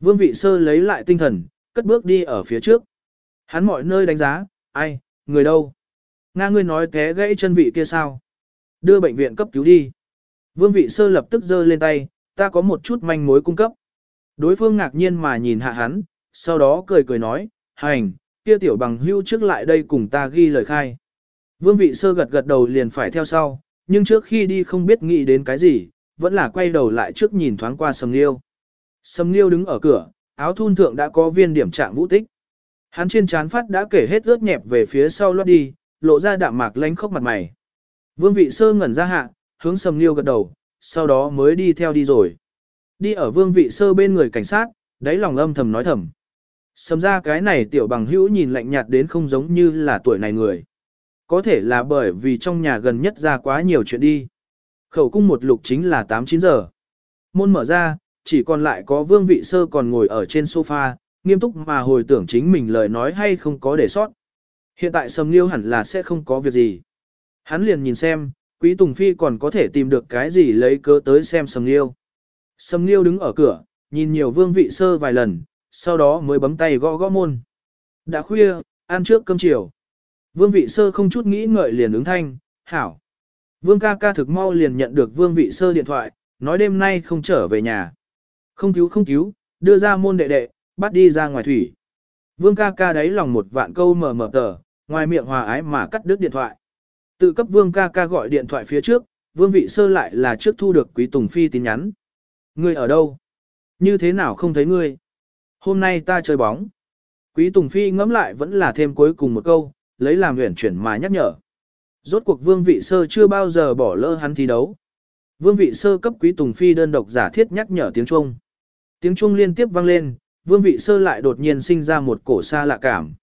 Vương vị sơ lấy lại tinh thần, cất bước đi ở phía trước. Hắn mọi nơi đánh giá, ai, người đâu? Nga ngươi nói té gãy chân vị kia sao? Đưa bệnh viện cấp cứu đi. Vương vị sơ lập tức giơ lên tay, ta có một chút manh mối cung cấp. Đối phương ngạc nhiên mà nhìn hạ hắn, sau đó cười cười nói, hành, kia tiểu bằng hưu trước lại đây cùng ta ghi lời khai. Vương vị sơ gật gật đầu liền phải theo sau, nhưng trước khi đi không biết nghĩ đến cái gì, vẫn là quay đầu lại trước nhìn thoáng qua Sầm Liêu. Sầm Liêu đứng ở cửa, áo thun thượng đã có viên điểm trạng vũ tích. Hắn trên trán phát đã kể hết ướt nhẹp về phía sau lót đi, lộ ra đạm mạc lánh khóc mặt mày. Vương vị sơ ngẩn ra hạ, hướng Sầm Liêu gật đầu, sau đó mới đi theo đi rồi. Đi ở vương vị sơ bên người cảnh sát, đáy lòng âm thầm nói thầm. Sầm ra cái này tiểu bằng hữu nhìn lạnh nhạt đến không giống như là tuổi này người. Có thể là bởi vì trong nhà gần nhất ra quá nhiều chuyện đi. Khẩu cung một lục chính là 8-9 giờ. Môn mở ra, chỉ còn lại có vương vị sơ còn ngồi ở trên sofa, nghiêm túc mà hồi tưởng chính mình lời nói hay không có để sót. Hiện tại sầm liêu hẳn là sẽ không có việc gì. Hắn liền nhìn xem, quý Tùng Phi còn có thể tìm được cái gì lấy cớ tới xem sầm liêu. Sầm liêu đứng ở cửa, nhìn nhiều vương vị sơ vài lần, sau đó mới bấm tay gõ gõ môn. Đã khuya, ăn trước cơm chiều. Vương vị sơ không chút nghĩ ngợi liền ứng thanh, hảo. Vương ca ca thực mau liền nhận được vương vị sơ điện thoại, nói đêm nay không trở về nhà. Không cứu không cứu, đưa ra môn đệ đệ, bắt đi ra ngoài thủy. Vương ca ca đáy lòng một vạn câu mờ mờ tờ, ngoài miệng hòa ái mà cắt đứt điện thoại. Tự cấp vương ca ca gọi điện thoại phía trước, vương vị sơ lại là trước thu được quý Tùng Phi tin nhắn. Ngươi ở đâu? Như thế nào không thấy ngươi? Hôm nay ta chơi bóng. Quý Tùng Phi ngẫm lại vẫn là thêm cuối cùng một câu, lấy làm huyền chuyển mà nhắc nhở. Rốt cuộc vương vị sơ chưa bao giờ bỏ lỡ hắn thi đấu. Vương vị sơ cấp quý Tùng Phi đơn độc giả thiết nhắc nhở tiếng Trung. Tiếng Trung liên tiếp vang lên, vương vị sơ lại đột nhiên sinh ra một cổ xa lạ cảm.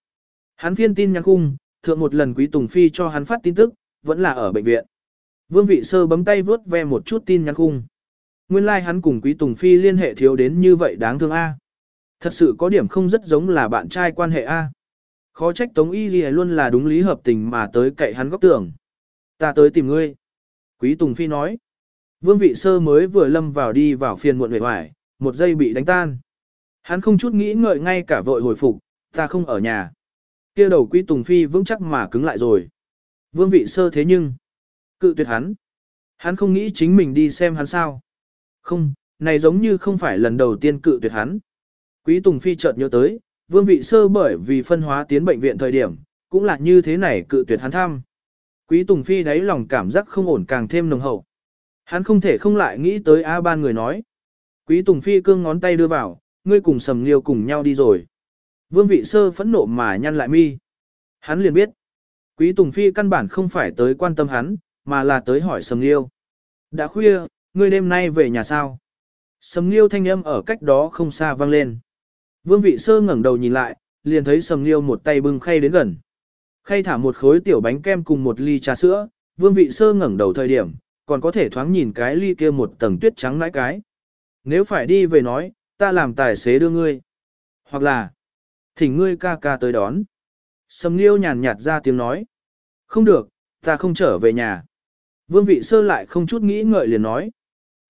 Hắn phiên tin nhắn khung, thượng một lần quý Tùng Phi cho hắn phát tin tức, vẫn là ở bệnh viện. Vương vị sơ bấm tay vớt ve một chút tin nhắn khung. Nguyên lai like hắn cùng Quý Tùng Phi liên hệ thiếu đến như vậy đáng thương A. Thật sự có điểm không rất giống là bạn trai quan hệ A. Khó trách Tống Y Ghi luôn là đúng lý hợp tình mà tới cậy hắn góc tưởng. Ta tới tìm ngươi. Quý Tùng Phi nói. Vương vị sơ mới vừa lâm vào đi vào phiền muộn vẻ hoài, một giây bị đánh tan. Hắn không chút nghĩ ngợi ngay cả vội hồi phục, ta không ở nhà. kia đầu Quý Tùng Phi vững chắc mà cứng lại rồi. Vương vị sơ thế nhưng, cự tuyệt hắn. Hắn không nghĩ chính mình đi xem hắn sao. Không, này giống như không phải lần đầu tiên cự tuyệt hắn. Quý Tùng Phi chợt nhớ tới, vương vị sơ bởi vì phân hóa tiến bệnh viện thời điểm, cũng là như thế này cự tuyệt hắn thăm. Quý Tùng Phi đáy lòng cảm giác không ổn càng thêm nồng hậu. Hắn không thể không lại nghĩ tới A ban người nói. Quý Tùng Phi cương ngón tay đưa vào, ngươi cùng sầm liêu cùng nhau đi rồi. Vương vị sơ phẫn nộ mà nhăn lại mi. Hắn liền biết. Quý Tùng Phi căn bản không phải tới quan tâm hắn, mà là tới hỏi sầm liêu. Đã khuya, ngươi đêm nay về nhà sao? Sầm Liêu thanh âm ở cách đó không xa vang lên. Vương vị sơ ngẩng đầu nhìn lại, liền thấy Sầm Liêu một tay bưng khay đến gần. Khay thả một khối tiểu bánh kem cùng một ly trà sữa, Vương vị sơ ngẩng đầu thời điểm, còn có thể thoáng nhìn cái ly kia một tầng tuyết trắng nãi cái. Nếu phải đi về nói, ta làm tài xế đưa ngươi. Hoặc là, thỉnh ngươi ca ca tới đón. Sầm Liêu nhàn nhạt ra tiếng nói. Không được, ta không trở về nhà. Vương vị sơ lại không chút nghĩ ngợi liền nói.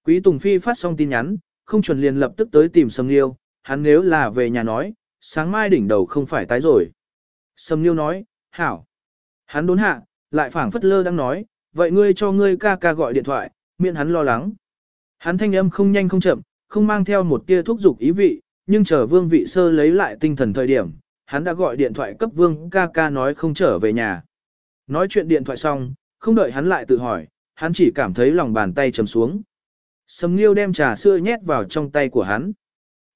Quý Tùng Phi phát xong tin nhắn, không chuẩn liền lập tức tới tìm Sầm Liêu, hắn nếu là về nhà nói, sáng mai đỉnh đầu không phải tái rồi. Sầm Liêu nói, hảo. Hắn đốn hạ, lại phảng phất lơ đang nói, vậy ngươi cho ngươi ca ca gọi điện thoại, miễn hắn lo lắng. Hắn thanh âm không nhanh không chậm, không mang theo một tia thúc giục ý vị, nhưng chờ vương vị sơ lấy lại tinh thần thời điểm, hắn đã gọi điện thoại cấp vương ca ca nói không trở về nhà. Nói chuyện điện thoại xong, không đợi hắn lại tự hỏi, hắn chỉ cảm thấy lòng bàn tay trầm xuống. Sầm Nghiêu đem trà sữa nhét vào trong tay của hắn.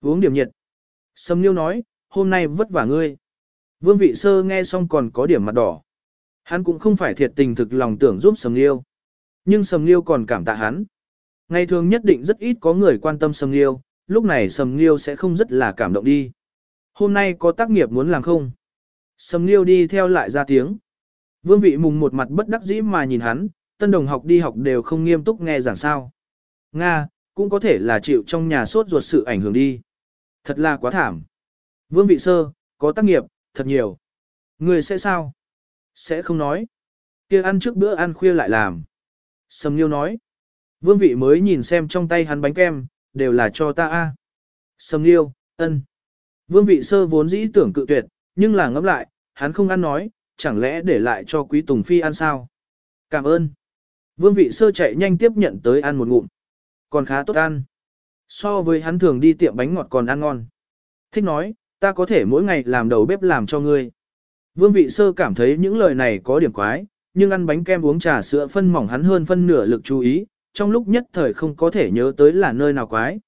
Uống điểm nhiệt. Sầm Nghiêu nói, hôm nay vất vả ngươi. Vương vị sơ nghe xong còn có điểm mặt đỏ. Hắn cũng không phải thiệt tình thực lòng tưởng giúp Sầm Nghiêu. Nhưng Sầm Nghiêu còn cảm tạ hắn. Ngày thường nhất định rất ít có người quan tâm Sầm Nghiêu, lúc này Sầm Nghiêu sẽ không rất là cảm động đi. Hôm nay có tác nghiệp muốn làm không? Sầm Nghiêu đi theo lại ra tiếng. Vương vị mùng một mặt bất đắc dĩ mà nhìn hắn, tân đồng học đi học đều không nghiêm túc nghe giảng sao. Nga, cũng có thể là chịu trong nhà sốt ruột sự ảnh hưởng đi. Thật là quá thảm. Vương vị sơ, có tác nghiệp, thật nhiều. Người sẽ sao? Sẽ không nói. kia ăn trước bữa ăn khuya lại làm. Sầm Nghiêu nói. Vương vị mới nhìn xem trong tay hắn bánh kem, đều là cho ta a. Sầm Nghiêu, ân. Vương vị sơ vốn dĩ tưởng cự tuyệt, nhưng là ngẫm lại, hắn không ăn nói, chẳng lẽ để lại cho quý Tùng Phi ăn sao? Cảm ơn. Vương vị sơ chạy nhanh tiếp nhận tới ăn một ngụm. Còn khá tốt ăn. So với hắn thường đi tiệm bánh ngọt còn ăn ngon. Thích nói, ta có thể mỗi ngày làm đầu bếp làm cho ngươi. Vương vị sơ cảm thấy những lời này có điểm quái, nhưng ăn bánh kem uống trà sữa phân mỏng hắn hơn phân nửa lực chú ý, trong lúc nhất thời không có thể nhớ tới là nơi nào quái.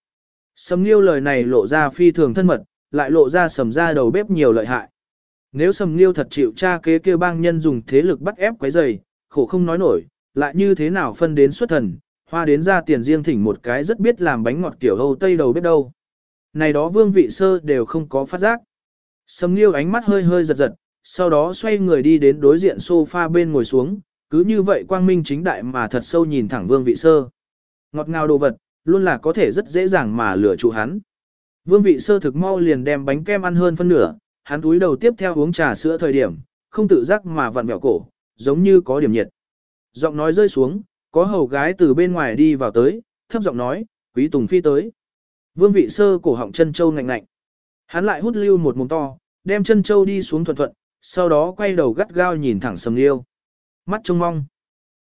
Sầm Nghiêu lời này lộ ra phi thường thân mật, lại lộ ra sầm ra đầu bếp nhiều lợi hại. Nếu Sầm Nghiêu thật chịu cha kế kêu bang nhân dùng thế lực bắt ép quấy rầy, khổ không nói nổi, lại như thế nào phân đến xuất thần, hoa đến ra tiền riêng thỉnh một cái rất biết làm bánh ngọt kiểu hâu tây đầu bếp đâu. Này đó vương vị sơ đều không có phát giác. Sầm Nghiêu ánh mắt hơi hơi giật giật, sau đó xoay người đi đến đối diện sofa bên ngồi xuống, cứ như vậy quang minh chính đại mà thật sâu nhìn thẳng vương vị sơ. Ngọt ngào đồ vật, luôn là có thể rất dễ dàng mà lừa trụ hắn. Vương vị sơ thực mau liền đem bánh kem ăn hơn phân nửa, hắn túi đầu tiếp theo uống trà sữa thời điểm, không tự giác mà vặn vẹo cổ, giống như có điểm nhiệt. Giọng nói rơi xuống, có hầu gái từ bên ngoài đi vào tới, thấp giọng nói, quý tùng phi tới. Vương vị sơ cổ họng chân châu ngạnh ngạnh. Hắn lại hút lưu một mồm to, đem chân châu đi xuống thuận thuận, sau đó quay đầu gắt gao nhìn thẳng Sầm Liêu. Mắt trông mong.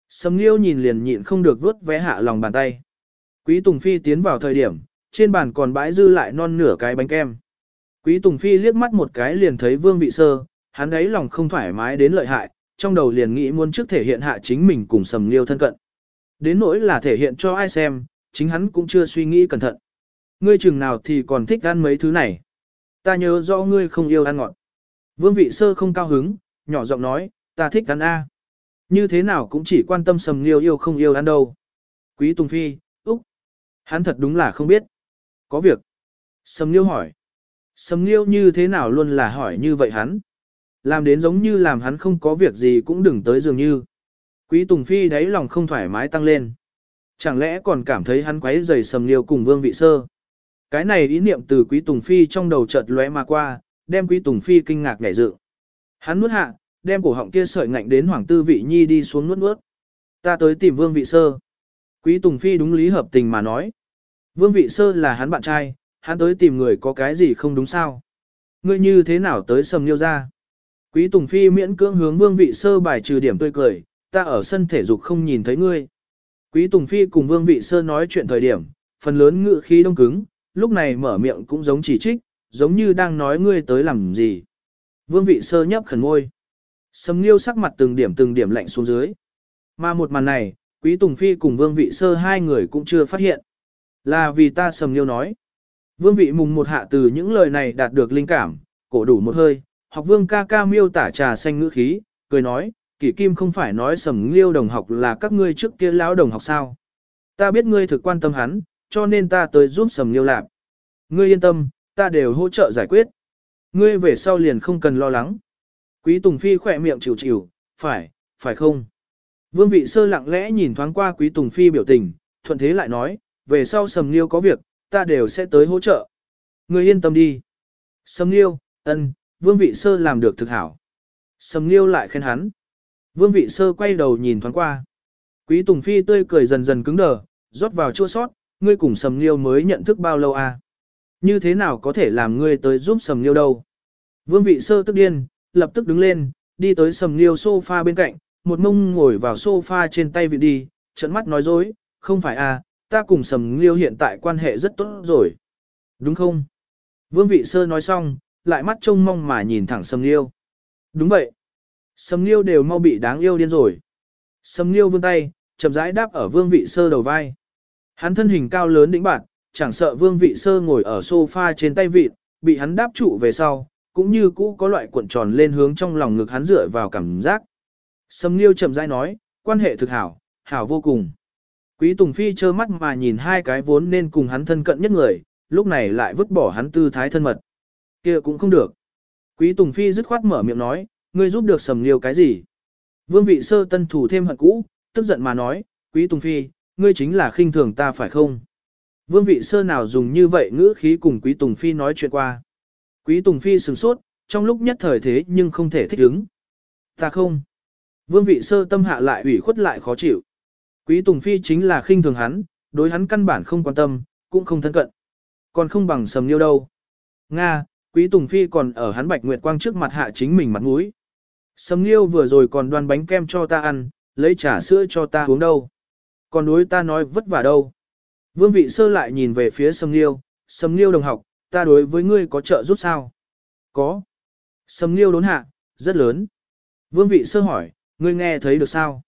Sầm Liêu nhìn liền nhịn không được vuốt vé hạ lòng bàn tay. Quý Tùng Phi tiến vào thời điểm, trên bàn còn bãi dư lại non nửa cái bánh kem. Quý Tùng Phi liếc mắt một cái liền thấy Vương Vị Sơ, hắn ấy lòng không thoải mái đến lợi hại, trong đầu liền nghĩ muốn trước thể hiện hạ chính mình cùng Sầm Liêu thân cận. Đến nỗi là thể hiện cho ai xem, chính hắn cũng chưa suy nghĩ cẩn thận. Ngươi chừng nào thì còn thích ăn mấy thứ này. Ta nhớ rõ ngươi không yêu ăn ngọt. Vương vị sơ không cao hứng, nhỏ giọng nói, ta thích ăn A. Như thế nào cũng chỉ quan tâm sầm liêu yêu không yêu ăn đâu. Quý Tùng Phi, Úc. Hắn thật đúng là không biết. Có việc. Sầm liêu hỏi. Sầm liêu như thế nào luôn là hỏi như vậy hắn. Làm đến giống như làm hắn không có việc gì cũng đừng tới dường như. Quý Tùng Phi đáy lòng không thoải mái tăng lên. Chẳng lẽ còn cảm thấy hắn quấy rầy sầm liêu cùng vương vị sơ. Cái này ý niệm từ Quý Tùng Phi trong đầu chợt lóe mà qua, đem Quý Tùng Phi kinh ngạc nhảy dựng. Hắn nuốt hạ, đem cổ họng kia sợi ngạnh đến Hoàng Tư Vị Nhi đi xuống nuốt nuốt. Ta tới tìm Vương Vị Sơ. Quý Tùng Phi đúng lý hợp tình mà nói. Vương Vị Sơ là hắn bạn trai, hắn tới tìm người có cái gì không đúng sao. Ngươi như thế nào tới sầm liêu ra. Quý Tùng Phi miễn cưỡng hướng Vương Vị Sơ bài trừ điểm tươi cười, ta ở sân thể dục không nhìn thấy ngươi. Quý Tùng Phi cùng Vương Vị Sơ nói chuyện thời điểm, phần lớn ngự khí đông cứng, lúc này mở miệng cũng giống chỉ trích, giống như đang nói ngươi tới làm gì. Vương vị sơ nhấp khẩn môi. Sầm nghiêu sắc mặt từng điểm từng điểm lạnh xuống dưới. Mà một màn này, Quý Tùng Phi cùng Vương vị sơ hai người cũng chưa phát hiện. Là vì ta sầm nghiêu nói. Vương vị mùng một hạ từ những lời này đạt được linh cảm, cổ đủ một hơi, học vương ca ca miêu tả trà xanh ngữ khí, cười nói, kỷ kim không phải nói sầm Liêu đồng học là các ngươi trước kia lão đồng học sao. Ta biết ngươi thực quan tâm hắn, cho nên ta tới giúp sầm liêu lạp. Ngươi yên tâm, ta đều hỗ trợ giải quyết. Ngươi về sau liền không cần lo lắng. Quý Tùng Phi khỏe miệng chịu chịu, phải, phải không? Vương vị sơ lặng lẽ nhìn thoáng qua Quý Tùng Phi biểu tình, thuận thế lại nói, về sau sầm liêu có việc, ta đều sẽ tới hỗ trợ. Ngươi yên tâm đi. Sầm liêu, ân, vương vị sơ làm được thực hảo. Sầm liêu lại khen hắn. Vương vị sơ quay đầu nhìn thoáng qua. Quý Tùng Phi tươi cười dần dần cứng đờ, rót vào chua sót, ngươi cùng sầm liêu mới nhận thức bao lâu à? Như thế nào có thể làm ngươi tới giúp sầm liêu đâu? Vương vị sơ tức điên, lập tức đứng lên, đi tới sầm liêu sofa bên cạnh, một mông ngồi vào sofa trên tay vị đi, trận mắt nói dối, không phải à, ta cùng sầm liêu hiện tại quan hệ rất tốt rồi. Đúng không? Vương vị sơ nói xong, lại mắt trông mong mà nhìn thẳng sầm liêu. Đúng vậy. Sầm liêu đều mau bị đáng yêu điên rồi. Sầm liêu vươn tay, chậm rãi đáp ở vương vị sơ đầu vai. Hắn thân hình cao lớn đĩnh bạn, chẳng sợ vương vị sơ ngồi ở sofa trên tay vịt, bị hắn đáp trụ về sau, cũng như cũ có loại cuộn tròn lên hướng trong lòng ngực hắn dựa vào cảm giác. Sầm Liêu chậm rãi nói, quan hệ thực hảo, hảo vô cùng. Quý Tùng Phi trơ mắt mà nhìn hai cái vốn nên cùng hắn thân cận nhất người, lúc này lại vứt bỏ hắn tư thái thân mật. kia cũng không được. Quý Tùng Phi dứt khoát mở miệng nói, ngươi giúp được Sầm Liêu cái gì? Vương vị sơ tân thủ thêm hận cũ, tức giận mà nói, Quý Tùng Phi, ngươi chính là khinh thường ta phải không? Vương vị sơ nào dùng như vậy ngữ khí cùng Quý Tùng Phi nói chuyện qua. Quý Tùng Phi sừng sốt, trong lúc nhất thời thế nhưng không thể thích ứng. Ta không. Vương vị sơ tâm hạ lại ủy khuất lại khó chịu. Quý Tùng Phi chính là khinh thường hắn, đối hắn căn bản không quan tâm, cũng không thân cận. Còn không bằng sầm liêu đâu. Nga, Quý Tùng Phi còn ở hắn bạch nguyệt quang trước mặt hạ chính mình mặt mũi. Sầm liêu vừa rồi còn đoan bánh kem cho ta ăn, lấy trà sữa cho ta uống đâu. Còn đối ta nói vất vả đâu. Vương vị sơ lại nhìn về phía sầm liêu, sầm liêu đồng học, ta đối với ngươi có trợ giúp sao? Có. Sầm liêu đốn hạ, rất lớn. Vương vị sơ hỏi, ngươi nghe thấy được sao?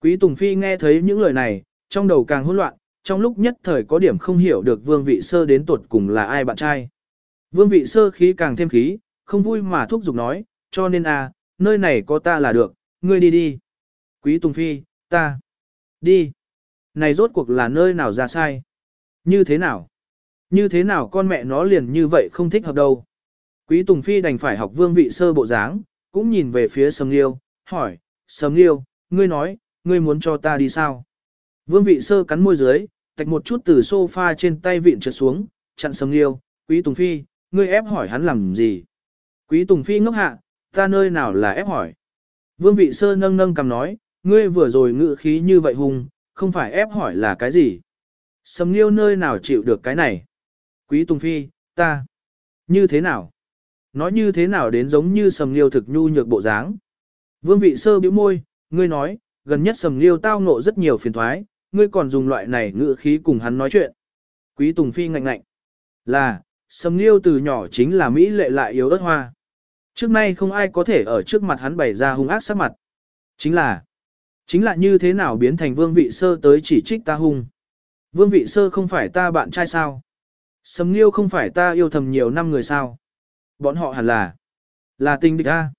Quý Tùng Phi nghe thấy những lời này, trong đầu càng hỗn loạn, trong lúc nhất thời có điểm không hiểu được vương vị sơ đến tuột cùng là ai bạn trai. Vương vị sơ khí càng thêm khí, không vui mà thúc giục nói, cho nên à, nơi này có ta là được, ngươi đi đi. Quý Tùng Phi, ta, đi. Này rốt cuộc là nơi nào ra sai? Như thế nào? Như thế nào con mẹ nó liền như vậy không thích hợp đâu? Quý Tùng Phi đành phải học vương vị sơ bộ dáng, cũng nhìn về phía Sầm Liêu, hỏi, Sầm Liêu, ngươi nói, ngươi muốn cho ta đi sao? Vương vị sơ cắn môi dưới, tạch một chút từ sofa trên tay vịn trượt xuống, chặn Sầm Liêu, Quý Tùng Phi, ngươi ép hỏi hắn làm gì? Quý Tùng Phi ngốc hạ, ta nơi nào là ép hỏi? Vương vị sơ nâng nâng cầm nói, ngươi vừa rồi ngự khí như vậy hùng, không phải ép hỏi là cái gì? Sầm Liêu nơi nào chịu được cái này? Quý Tùng Phi, ta, như thế nào? Nói như thế nào đến giống như sầm liêu thực nhu nhược bộ dáng. Vương vị sơ bĩu môi, ngươi nói, gần nhất sầm liêu tao ngộ rất nhiều phiền thoái, ngươi còn dùng loại này ngự khí cùng hắn nói chuyện. Quý Tùng Phi ngạnh ngạnh. Là, sầm liêu từ nhỏ chính là Mỹ lệ lại yếu ớt hoa. Trước nay không ai có thể ở trước mặt hắn bày ra hung ác sắc mặt. Chính là, chính là như thế nào biến thành vương vị sơ tới chỉ trích ta hung. Vương vị sơ không phải ta bạn trai sao? Sầm liêu không phải ta yêu thầm nhiều năm người sao? Bọn họ hẳn là, là tình địch A.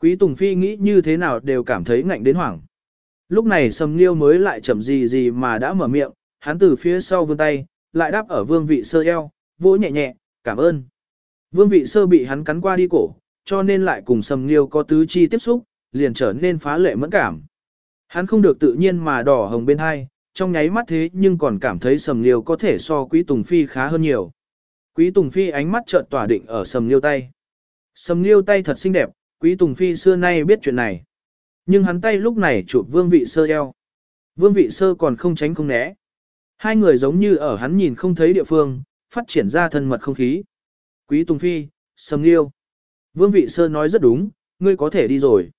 Quý Tùng Phi nghĩ như thế nào đều cảm thấy ngạnh đến hoảng. Lúc này Sầm Liêu mới lại chậm gì gì mà đã mở miệng, hắn từ phía sau vươn tay, lại đáp ở vương vị sơ eo, vỗ nhẹ nhẹ, cảm ơn. Vương vị sơ bị hắn cắn qua đi cổ, cho nên lại cùng Sầm Liêu có tứ chi tiếp xúc, liền trở nên phá lệ mẫn cảm. Hắn không được tự nhiên mà đỏ hồng bên hai, trong nháy mắt thế nhưng còn cảm thấy Sầm Liêu có thể so Quý Tùng Phi khá hơn nhiều. Quý Tùng Phi ánh mắt chợt tỏa định ở sầm liêu tay. Sầm liêu tay thật xinh đẹp, Quý Tùng Phi xưa nay biết chuyện này. Nhưng hắn tay lúc này chụp vương vị sơ eo. Vương vị sơ còn không tránh không né. Hai người giống như ở hắn nhìn không thấy địa phương, phát triển ra thân mật không khí. Quý Tùng Phi, Sầm Liêu. Vương vị sơ nói rất đúng, ngươi có thể đi rồi.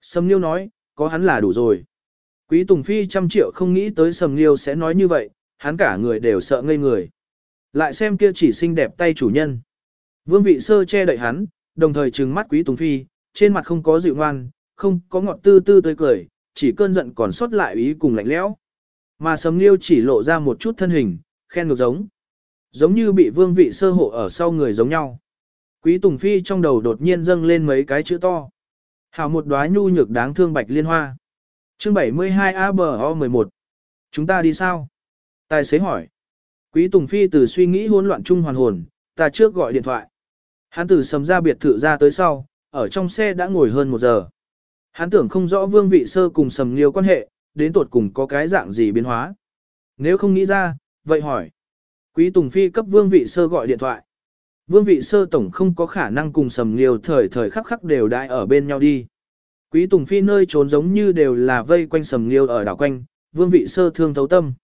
Sầm Liêu nói, có hắn là đủ rồi. Quý Tùng Phi trăm triệu không nghĩ tới Sầm Liêu sẽ nói như vậy, hắn cả người đều sợ ngây người. Lại xem kia chỉ xinh đẹp tay chủ nhân. Vương vị sơ che đậy hắn, đồng thời trừng mắt quý Tùng Phi, trên mặt không có dịu ngoan, không có ngọt tư tư tươi cười, chỉ cơn giận còn sót lại ý cùng lạnh lẽo. Mà Sầm liêu chỉ lộ ra một chút thân hình, khen ngược giống. Giống như bị vương vị sơ hộ ở sau người giống nhau. Quý Tùng Phi trong đầu đột nhiên dâng lên mấy cái chữ to. Hảo một đóa nhu nhược đáng thương bạch liên hoa. Chương 72 ABO11. Chúng ta đi sao? Tài xế hỏi. Quý Tùng Phi từ suy nghĩ hỗn loạn chung hoàn hồn, ta trước gọi điện thoại. Hắn từ sầm ra biệt thự ra tới sau, ở trong xe đã ngồi hơn một giờ. Hắn tưởng không rõ vương vị sơ cùng sầm liêu quan hệ, đến tột cùng có cái dạng gì biến hóa. Nếu không nghĩ ra, vậy hỏi. Quý Tùng Phi cấp vương vị sơ gọi điện thoại. Vương vị sơ tổng không có khả năng cùng sầm liêu thời thời khắc khắc đều đại ở bên nhau đi. Quý Tùng Phi nơi trốn giống như đều là vây quanh sầm liêu ở đảo quanh, vương vị sơ thương thấu tâm.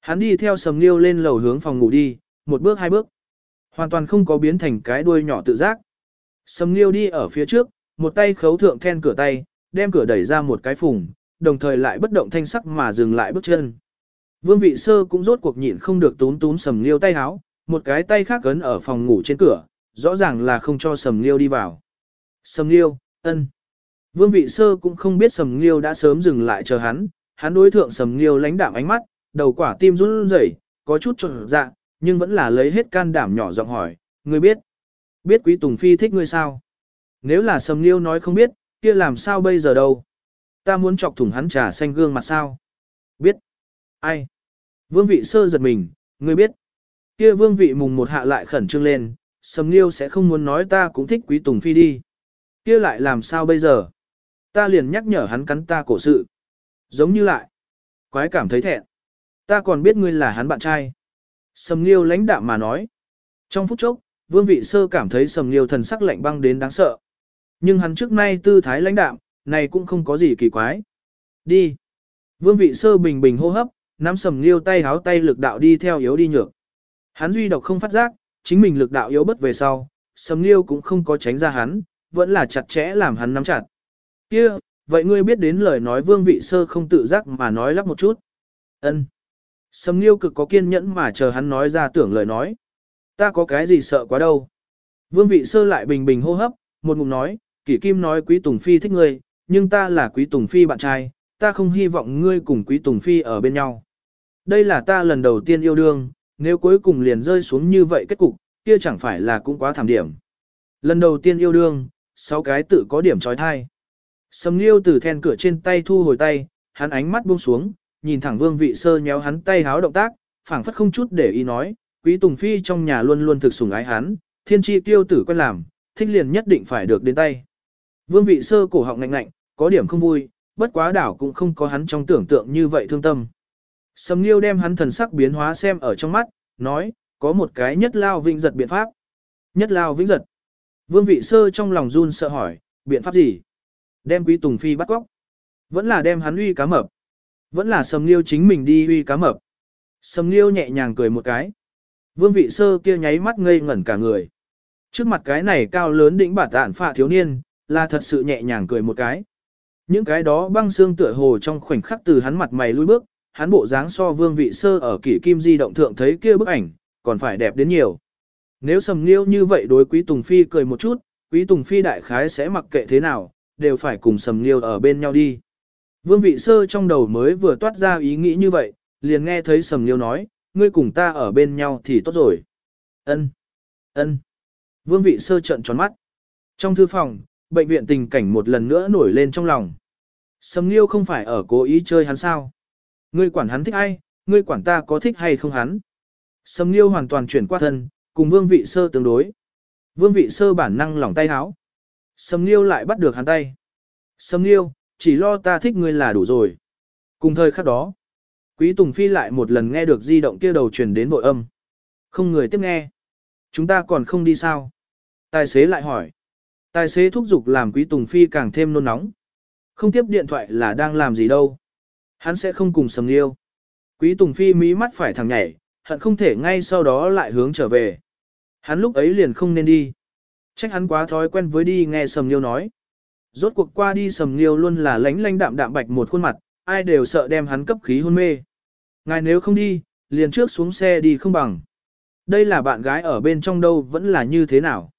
Hắn đi theo sầm liêu lên lầu hướng phòng ngủ đi, một bước hai bước. Hoàn toàn không có biến thành cái đuôi nhỏ tự giác. Sầm liêu đi ở phía trước, một tay khấu thượng then cửa tay, đem cửa đẩy ra một cái phùng, đồng thời lại bất động thanh sắc mà dừng lại bước chân. Vương vị sơ cũng rốt cuộc nhịn không được tún tún sầm liêu tay háo, một cái tay khác cấn ở phòng ngủ trên cửa, rõ ràng là không cho sầm liêu đi vào. Sầm liêu, ân. Vương vị sơ cũng không biết sầm liêu đã sớm dừng lại chờ hắn, hắn đối thượng sầm liêu lánh đạm ánh mắt, đầu quả tim run rẩy, có chút trộn dạ, nhưng vẫn là lấy hết can đảm nhỏ giọng hỏi, ngươi biết, biết quý Tùng Phi thích ngươi sao? Nếu là sầm liêu nói không biết, kia làm sao bây giờ đâu? Ta muốn chọc thủng hắn trà xanh gương mặt sao? Biết. Ai? Vương vị sơ giật mình, ngươi biết. Kia vương vị mùng một hạ lại khẩn trương lên, sầm liêu sẽ không muốn nói ta cũng thích quý Tùng Phi đi. Kia lại làm sao bây giờ? Ta liền nhắc nhở hắn cắn ta cổ sự. Giống như lại. Quái cảm thấy thẹn. Ta còn biết ngươi là hắn bạn trai. Sầm liêu lãnh đạm mà nói. Trong phút chốc, vương vị sơ cảm thấy sầm liêu thần sắc lạnh băng đến đáng sợ. Nhưng hắn trước nay tư thái lãnh đạm, này cũng không có gì kỳ quái. Đi. Vương vị sơ bình bình hô hấp, nắm sầm liêu tay háo tay lực đạo đi theo yếu đi nhược. Hắn duy độc không phát giác, chính mình lực đạo yếu bất về sau, sầm liêu cũng không có tránh ra hắn, vẫn là chặt chẽ làm hắn nắm chặt. Kia, vậy ngươi biết đến lời nói vương vị sơ không tự giác mà nói lắp một chút. Ân. Sầm liêu cực có kiên nhẫn mà chờ hắn nói ra tưởng lời nói. Ta có cái gì sợ quá đâu. Vương vị sơ lại bình bình hô hấp, một ngụm nói, kỷ kim nói quý Tùng Phi thích ngươi, nhưng ta là quý Tùng Phi bạn trai, ta không hy vọng ngươi cùng quý Tùng Phi ở bên nhau. Đây là ta lần đầu tiên yêu đương, nếu cuối cùng liền rơi xuống như vậy kết cục, kia chẳng phải là cũng quá thảm điểm. Lần đầu tiên yêu đương, sáu cái tự có điểm trói thai. Sầm liêu từ then cửa trên tay thu hồi tay, hắn ánh mắt buông xuống, nhìn thẳng vương vị sơ nhéo hắn tay háo động tác, phảng phất không chút để ý nói, quý Tùng Phi trong nhà luôn luôn thực sủng ái hắn, thiên tri tiêu tử quen làm, thích liền nhất định phải được đến tay. Vương vị sơ cổ họng ngạnh ngạnh, có điểm không vui, bất quá đảo cũng không có hắn trong tưởng tượng như vậy thương tâm. Sầm Nghiêu đem hắn thần sắc biến hóa xem ở trong mắt, nói, có một cái nhất lao vĩnh giật biện pháp. Nhất lao vĩnh giật. Vương vị sơ trong lòng run sợ hỏi, biện pháp gì? Đem quý Tùng Phi bắt cóc. Vẫn là đem hắn uy cá mập. Vẫn là Sầm Nghiêu chính mình đi uy cá mập. Sầm Nghiêu nhẹ nhàng cười một cái. Vương vị sơ kia nháy mắt ngây ngẩn cả người. Trước mặt cái này cao lớn đỉnh bản tạn phạ thiếu niên, là thật sự nhẹ nhàng cười một cái. Những cái đó băng xương tựa hồ trong khoảnh khắc từ hắn mặt mày lui bước, hắn bộ dáng so vương vị sơ ở kỷ kim di động thượng thấy kia bức ảnh, còn phải đẹp đến nhiều. Nếu sầm nghiêu như vậy đối quý Tùng Phi cười một chút, quý Tùng Phi đại khái sẽ mặc kệ thế nào, đều phải cùng sầm nghiêu ở bên nhau đi. Vương vị sơ trong đầu mới vừa toát ra ý nghĩ như vậy, liền nghe thấy sầm nghiêu nói, ngươi cùng ta ở bên nhau thì tốt rồi. Ân, ân. Vương vị sơ trận tròn mắt. Trong thư phòng, bệnh viện tình cảnh một lần nữa nổi lên trong lòng. Sầm Nghiêu không phải ở cố ý chơi hắn sao? Ngươi quản hắn thích ai, ngươi quản ta có thích hay không hắn? Sầm Nghiêu hoàn toàn chuyển qua thân, cùng Vương Vị Sơ tương đối. Vương Vị Sơ bản năng lỏng tay háo. Sầm Nghiêu lại bắt được hắn tay. Sầm Nghiêu, chỉ lo ta thích ngươi là đủ rồi. Cùng thời khắc đó, Quý Tùng Phi lại một lần nghe được di động kia đầu truyền đến vội âm. Không người tiếp nghe. Chúng ta còn không đi sao? Tài xế lại hỏi. Tài xế thúc giục làm Quý Tùng Phi càng thêm nôn nóng. Không tiếp điện thoại là đang làm gì đâu. Hắn sẽ không cùng sầm liêu. Quý Tùng Phi mí mắt phải thẳng nhảy, hận không thể ngay sau đó lại hướng trở về. Hắn lúc ấy liền không nên đi. Trách hắn quá thói quen với đi nghe sầm liêu nói. Rốt cuộc qua đi sầm liêu luôn là lánh lánh đạm đạm bạch một khuôn mặt, ai đều sợ đem hắn cấp khí hôn mê. Ngài nếu không đi, liền trước xuống xe đi không bằng. Đây là bạn gái ở bên trong đâu vẫn là như thế nào.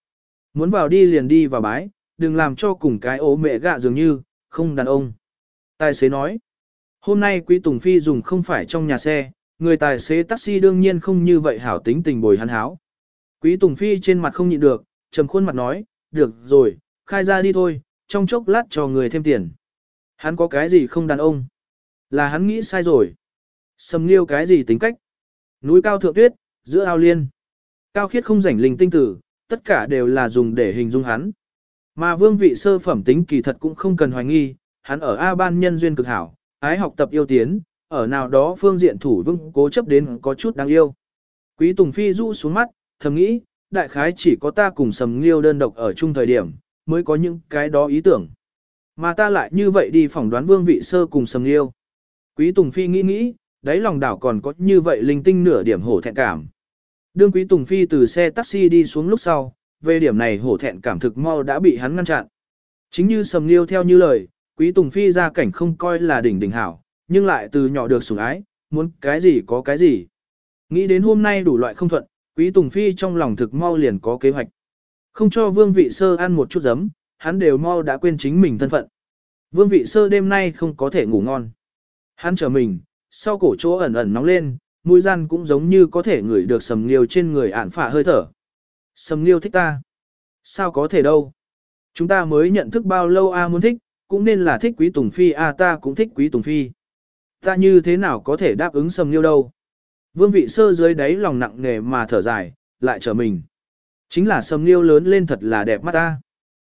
Muốn vào đi liền đi vào bái, đừng làm cho cùng cái ố mẹ gạ dường như, không đàn ông. Tài xế nói, hôm nay Quý Tùng Phi dùng không phải trong nhà xe, người tài xế taxi đương nhiên không như vậy hảo tính tình bồi hắn háo. Quý Tùng Phi trên mặt không nhịn được, trầm khuôn mặt nói, được rồi, khai ra đi thôi, trong chốc lát cho người thêm tiền. Hắn có cái gì không đàn ông? Là hắn nghĩ sai rồi. Sầm liêu cái gì tính cách? Núi cao thượng tuyết, Giữa ao liên, cao khiết không rảnh linh tinh tử, tất cả đều là dùng để hình dung hắn. Mà vương vị sơ phẩm tính kỳ thật cũng không cần hoài nghi, hắn ở A ban nhân duyên cực hảo, ái học tập yêu tiến, ở nào đó phương diện thủ vững cố chấp đến có chút đáng yêu. Quý Tùng Phi du xuống mắt, thầm nghĩ, đại khái chỉ có ta cùng sầm nghiêu đơn độc ở chung thời điểm, mới có những cái đó ý tưởng. Mà ta lại như vậy đi phỏng đoán vương vị sơ cùng sầm nghiêu. Quý Tùng Phi nghĩ nghĩ, đáy lòng đảo còn có như vậy linh tinh nửa điểm hổ thẹn cảm. Đương Quý Tùng Phi từ xe taxi đi xuống lúc sau, về điểm này hổ thẹn cảm thực mau đã bị hắn ngăn chặn. Chính như Sầm Liêu theo như lời, Quý Tùng Phi ra cảnh không coi là đỉnh đỉnh hảo, nhưng lại từ nhỏ được sủng ái, muốn cái gì có cái gì. Nghĩ đến hôm nay đủ loại không thuận, Quý Tùng Phi trong lòng thực mau liền có kế hoạch. Không cho Vương Vị Sơ ăn một chút giấm, hắn đều mau đã quên chính mình thân phận. Vương Vị Sơ đêm nay không có thể ngủ ngon. Hắn trở mình, sau cổ chỗ ẩn ẩn nóng lên, mũi gian cũng giống như có thể ngửi được sầm liêu trên người ản phả hơi thở. Sầm liêu thích ta. Sao có thể đâu? Chúng ta mới nhận thức bao lâu a muốn thích, cũng nên là thích quý Tùng Phi a ta cũng thích quý Tùng Phi. Ta như thế nào có thể đáp ứng sầm liêu đâu? Vương vị sơ dưới đáy lòng nặng nề mà thở dài, lại trở mình. Chính là sầm liêu lớn lên thật là đẹp mắt ta.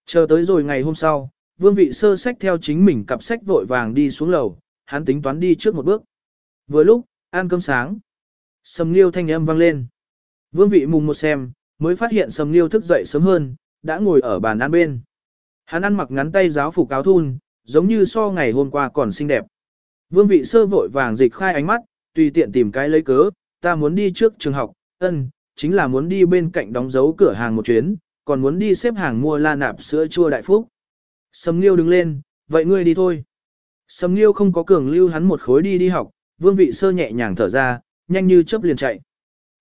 Chờ tới rồi ngày hôm sau, vương vị sơ sách theo chính mình cặp sách vội vàng đi xuống lầu, hắn tính toán đi trước một bước. Vừa lúc, ăn cơm sáng. Sầm liêu thanh âm vang lên. Vương vị mùng một xem, mới phát hiện sầm liêu thức dậy sớm hơn, đã ngồi ở bàn ăn bên. Hắn ăn mặc ngắn tay giáo phục áo thun, giống như so ngày hôm qua còn xinh đẹp. Vương vị sơ vội vàng dịch khai ánh mắt, tùy tiện tìm cái lấy cớ, ta muốn đi trước trường học, ân, chính là muốn đi bên cạnh đóng dấu cửa hàng một chuyến, còn muốn đi xếp hàng mua la nạp sữa chua đại phúc. Sầm Liêu đứng lên, vậy ngươi đi thôi. Sầm Liêu không có cường lưu hắn một khối đi đi học, vương vị sơ nhẹ nhàng thở ra, nhanh như chớp liền chạy.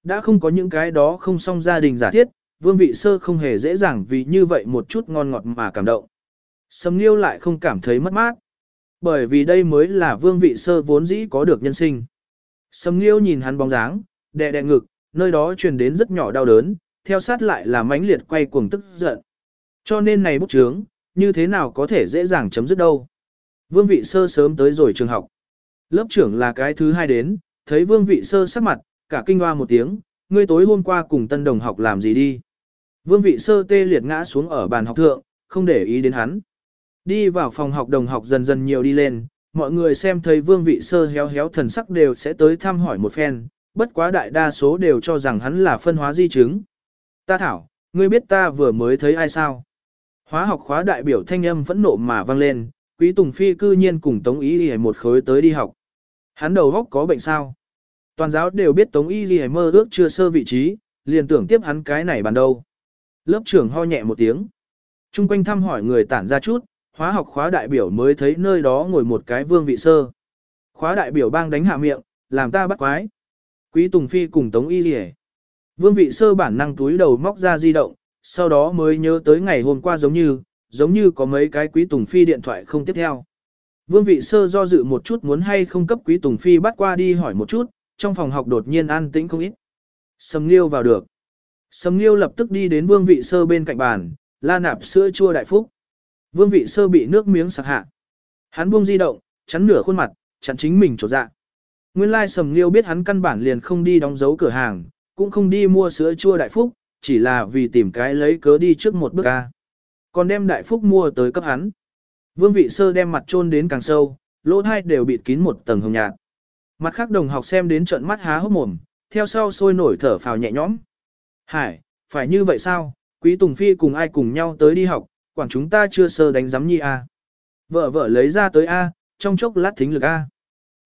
Đã không có những cái đó không xong gia đình giả thiết, vương vị sơ không hề dễ dàng vì như vậy một chút ngon ngọt mà cảm động. Sầm Liêu lại không cảm thấy mất mát. Bởi vì đây mới là vương vị sơ vốn dĩ có được nhân sinh. Sầm Liêu nhìn hắn bóng dáng, đè đè ngực, nơi đó truyền đến rất nhỏ đau đớn, theo sát lại là mãnh liệt quay cuồng tức giận. Cho nên này bút chướng, như thế nào có thể dễ dàng chấm dứt đâu. Vương vị sơ sớm tới rồi trường học. Lớp trưởng là cái thứ hai đến, thấy vương vị sơ sắc mặt, cả kinh hoa một tiếng, ngươi tối hôm qua cùng tân đồng học làm gì đi. Vương vị sơ tê liệt ngã xuống ở bàn học thượng, không để ý đến hắn. Đi vào phòng học đồng học dần dần nhiều đi lên, mọi người xem thấy vương vị sơ héo héo thần sắc đều sẽ tới thăm hỏi một phen, bất quá đại đa số đều cho rằng hắn là phân hóa di chứng. Ta thảo, ngươi biết ta vừa mới thấy ai sao? Hóa học khóa đại biểu thanh âm phẫn nộ mà vang lên, Quý Tùng Phi cư nhiên cùng Tống Ý Ghi một khối tới đi học. Hắn đầu góc có bệnh sao? Toàn giáo đều biết Tống Y Ghi mơ ước chưa sơ vị trí, liền tưởng tiếp hắn cái này bàn đâu. Lớp trưởng ho nhẹ một tiếng. Trung quanh thăm hỏi người tản ra chút, hóa học khóa đại biểu mới thấy nơi đó ngồi một cái vương vị sơ. Khóa đại biểu bang đánh hạ miệng, làm ta bắt quái. Quý Tùng Phi cùng Tống Y Lì Vương vị sơ bản năng túi đầu móc ra di động, sau đó mới nhớ tới ngày hôm qua giống như, giống như có mấy cái quý Tùng Phi điện thoại không tiếp theo. Vương vị sơ do dự một chút muốn hay không cấp quý Tùng Phi bắt qua đi hỏi một chút, trong phòng học đột nhiên an tĩnh không ít. Sầm Liêu vào được. Sầm Liêu lập tức đi đến vương vị sơ bên cạnh bàn, la nạp sữa chua đại phúc. Vương vị sơ bị nước miếng sặc hạ. Hắn buông di động, chắn nửa khuôn mặt, chắn chính mình trột dạ. Nguyên lai Sầm Liêu biết hắn căn bản liền không đi đóng dấu cửa hàng, cũng không đi mua sữa chua đại phúc, chỉ là vì tìm cái lấy cớ đi trước một bước ca. Còn đem đại phúc mua tới cấp hắn. Vương vị sơ đem mặt trôn đến càng sâu, lỗ thai đều bịt kín một tầng hồng nhạt. Mặt khác đồng học xem đến trận mắt há hốc mồm, theo sau sôi nổi thở phào nhẹ nhõm. Hải, phải như vậy sao, quý Tùng Phi cùng ai cùng nhau tới đi học, quản chúng ta chưa sơ đánh giám nhi a. Vợ vợ lấy ra tới a, trong chốc lát thính lực a.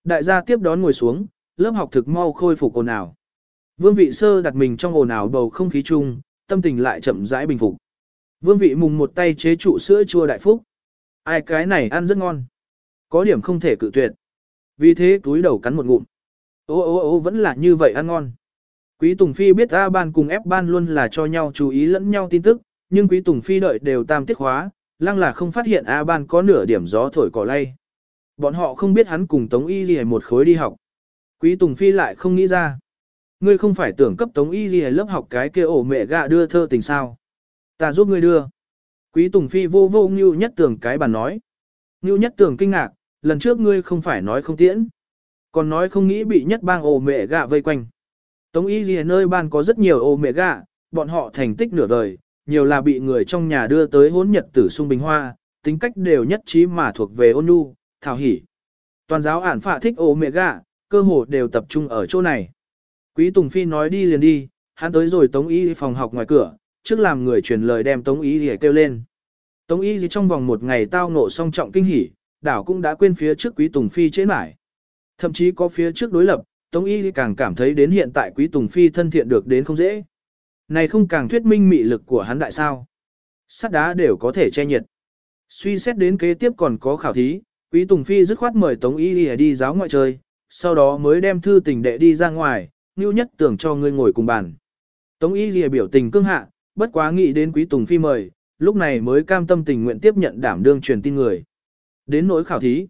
Đại gia tiếp đón ngồi xuống, lớp học thực mau khôi phục ồn ào. Vương vị sơ đặt mình trong ồn ào bầu không khí chung, tâm tình lại chậm rãi bình phục. Vương vị mùng một tay chế trụ sữa chua đại phúc. Ai cái này ăn rất ngon. Có điểm không thể cự tuyệt. Vì thế túi đầu cắn một ngụm. Ô ô ô vẫn là như vậy ăn ngon. Quý Tùng Phi biết A ban cùng F ban luôn là cho nhau chú ý lẫn nhau tin tức, nhưng Quý Tùng Phi đợi đều tam tiết khóa, lăng là không phát hiện A ban có nửa điểm gió thổi cỏ lay. Bọn họ không biết hắn cùng Tống Y Ghi một khối đi học. Quý Tùng Phi lại không nghĩ ra. Ngươi không phải tưởng cấp Tống Y Ghi lớp học cái kia ổ mẹ gạ đưa thơ tình sao. Ta giúp ngươi đưa. Quý Tùng Phi vô vô ngưu nhất tưởng cái bàn nói. Ngưu nhất tưởng kinh ngạc, lần trước ngươi không phải nói không tiễn. Còn nói không nghĩ bị nhất bang ổ mẹ gạ vây quanh. Tống y ghi nơi ban có rất nhiều ô omega, bọn họ thành tích nửa đời, nhiều là bị người trong nhà đưa tới hôn nhật tử sung bình hoa, tính cách đều nhất trí mà thuộc về ôn nhu, thảo hỉ. Toàn giáo ản phạ thích ô omega, cơ hồ đều tập trung ở chỗ này. Quý Tùng Phi nói đi liền đi, hắn tới rồi Tống Y phòng học ngoài cửa, trước làm người truyền lời đem Tống Y ghi kêu lên. Tống Y ghi trong vòng một ngày tao nộ song trọng kinh hỉ, đảo cũng đã quên phía trước Quý Tùng Phi chế mải. Thậm chí có phía trước đối lập, Tống Y càng cảm thấy đến hiện tại Quý Tùng Phi thân thiện được đến không dễ. Này không càng thuyết minh mị lực của hắn đại sao. Sắt đá đều có thể che nhiệt. Suy xét đến kế tiếp còn có khảo thí, Quý Tùng Phi dứt khoát mời Tống Y đi giáo ngoại chơi, sau đó mới đem thư tình đệ đi ra ngoài, như nhất tưởng cho ngươi ngồi cùng bàn. Tống Y Lìa biểu tình cương hạ, bất quá nghĩ đến Quý Tùng Phi mời, lúc này mới cam tâm tình nguyện tiếp nhận đảm đương truyền tin người. Đến nỗi khảo thí.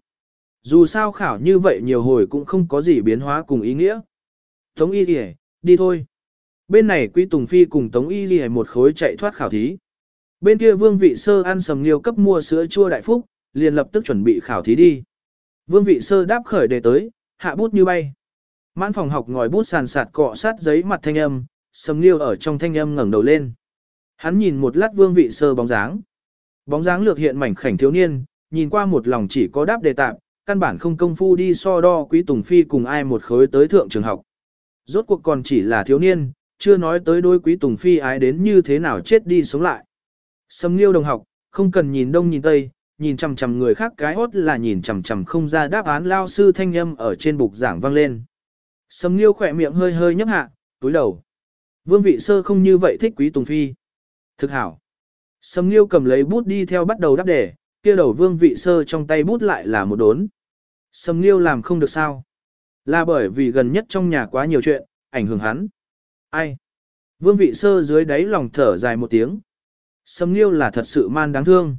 Dù sao khảo như vậy nhiều hồi cũng không có gì biến hóa cùng ý nghĩa. Tống Y gì đi thôi. Bên này Quý Tùng Phi cùng Tống Y gì một khối chạy thoát khảo thí. Bên kia Vương Vị Sơ ăn sầm liêu cấp mua sữa chua đại phúc, liền lập tức chuẩn bị khảo thí đi. Vương Vị Sơ đáp khởi đề tới, hạ bút như bay. Mãn phòng học ngòi bút sàn sạt cọ sát giấy mặt thanh âm, sầm liêu ở trong thanh âm ngẩng đầu lên. Hắn nhìn một lát vương vị sơ bóng dáng. Bóng dáng lược hiện mảnh khảnh thiếu niên, nhìn qua một lòng chỉ có đáp đề tạm, căn bản không công phu đi so đo quý tùng phi cùng ai một khối tới thượng trường học. Rốt cuộc còn chỉ là thiếu niên, chưa nói tới đôi quý tùng phi ái đến như thế nào chết đi sống lại. Sâm liêu đồng học, không cần nhìn đông nhìn tây, nhìn chằm chằm người khác cái hốt là nhìn chằm chằm không ra đáp án lao sư thanh âm ở trên bục giảng vang lên. Sâm liêu khỏe miệng hơi hơi nhấp hạ, túi đầu. Vương vị sơ không như vậy thích quý tùng phi. Thực hảo. Sâm liêu cầm lấy bút đi theo bắt đầu đáp đề, kia đầu vương vị sơ trong tay bút lại là một đốn. Sầm liêu làm không được sao. Là bởi vì gần nhất trong nhà quá nhiều chuyện, ảnh hưởng hắn. Ai? Vương vị sơ dưới đáy lòng thở dài một tiếng. Sầm liêu là thật sự man đáng thương.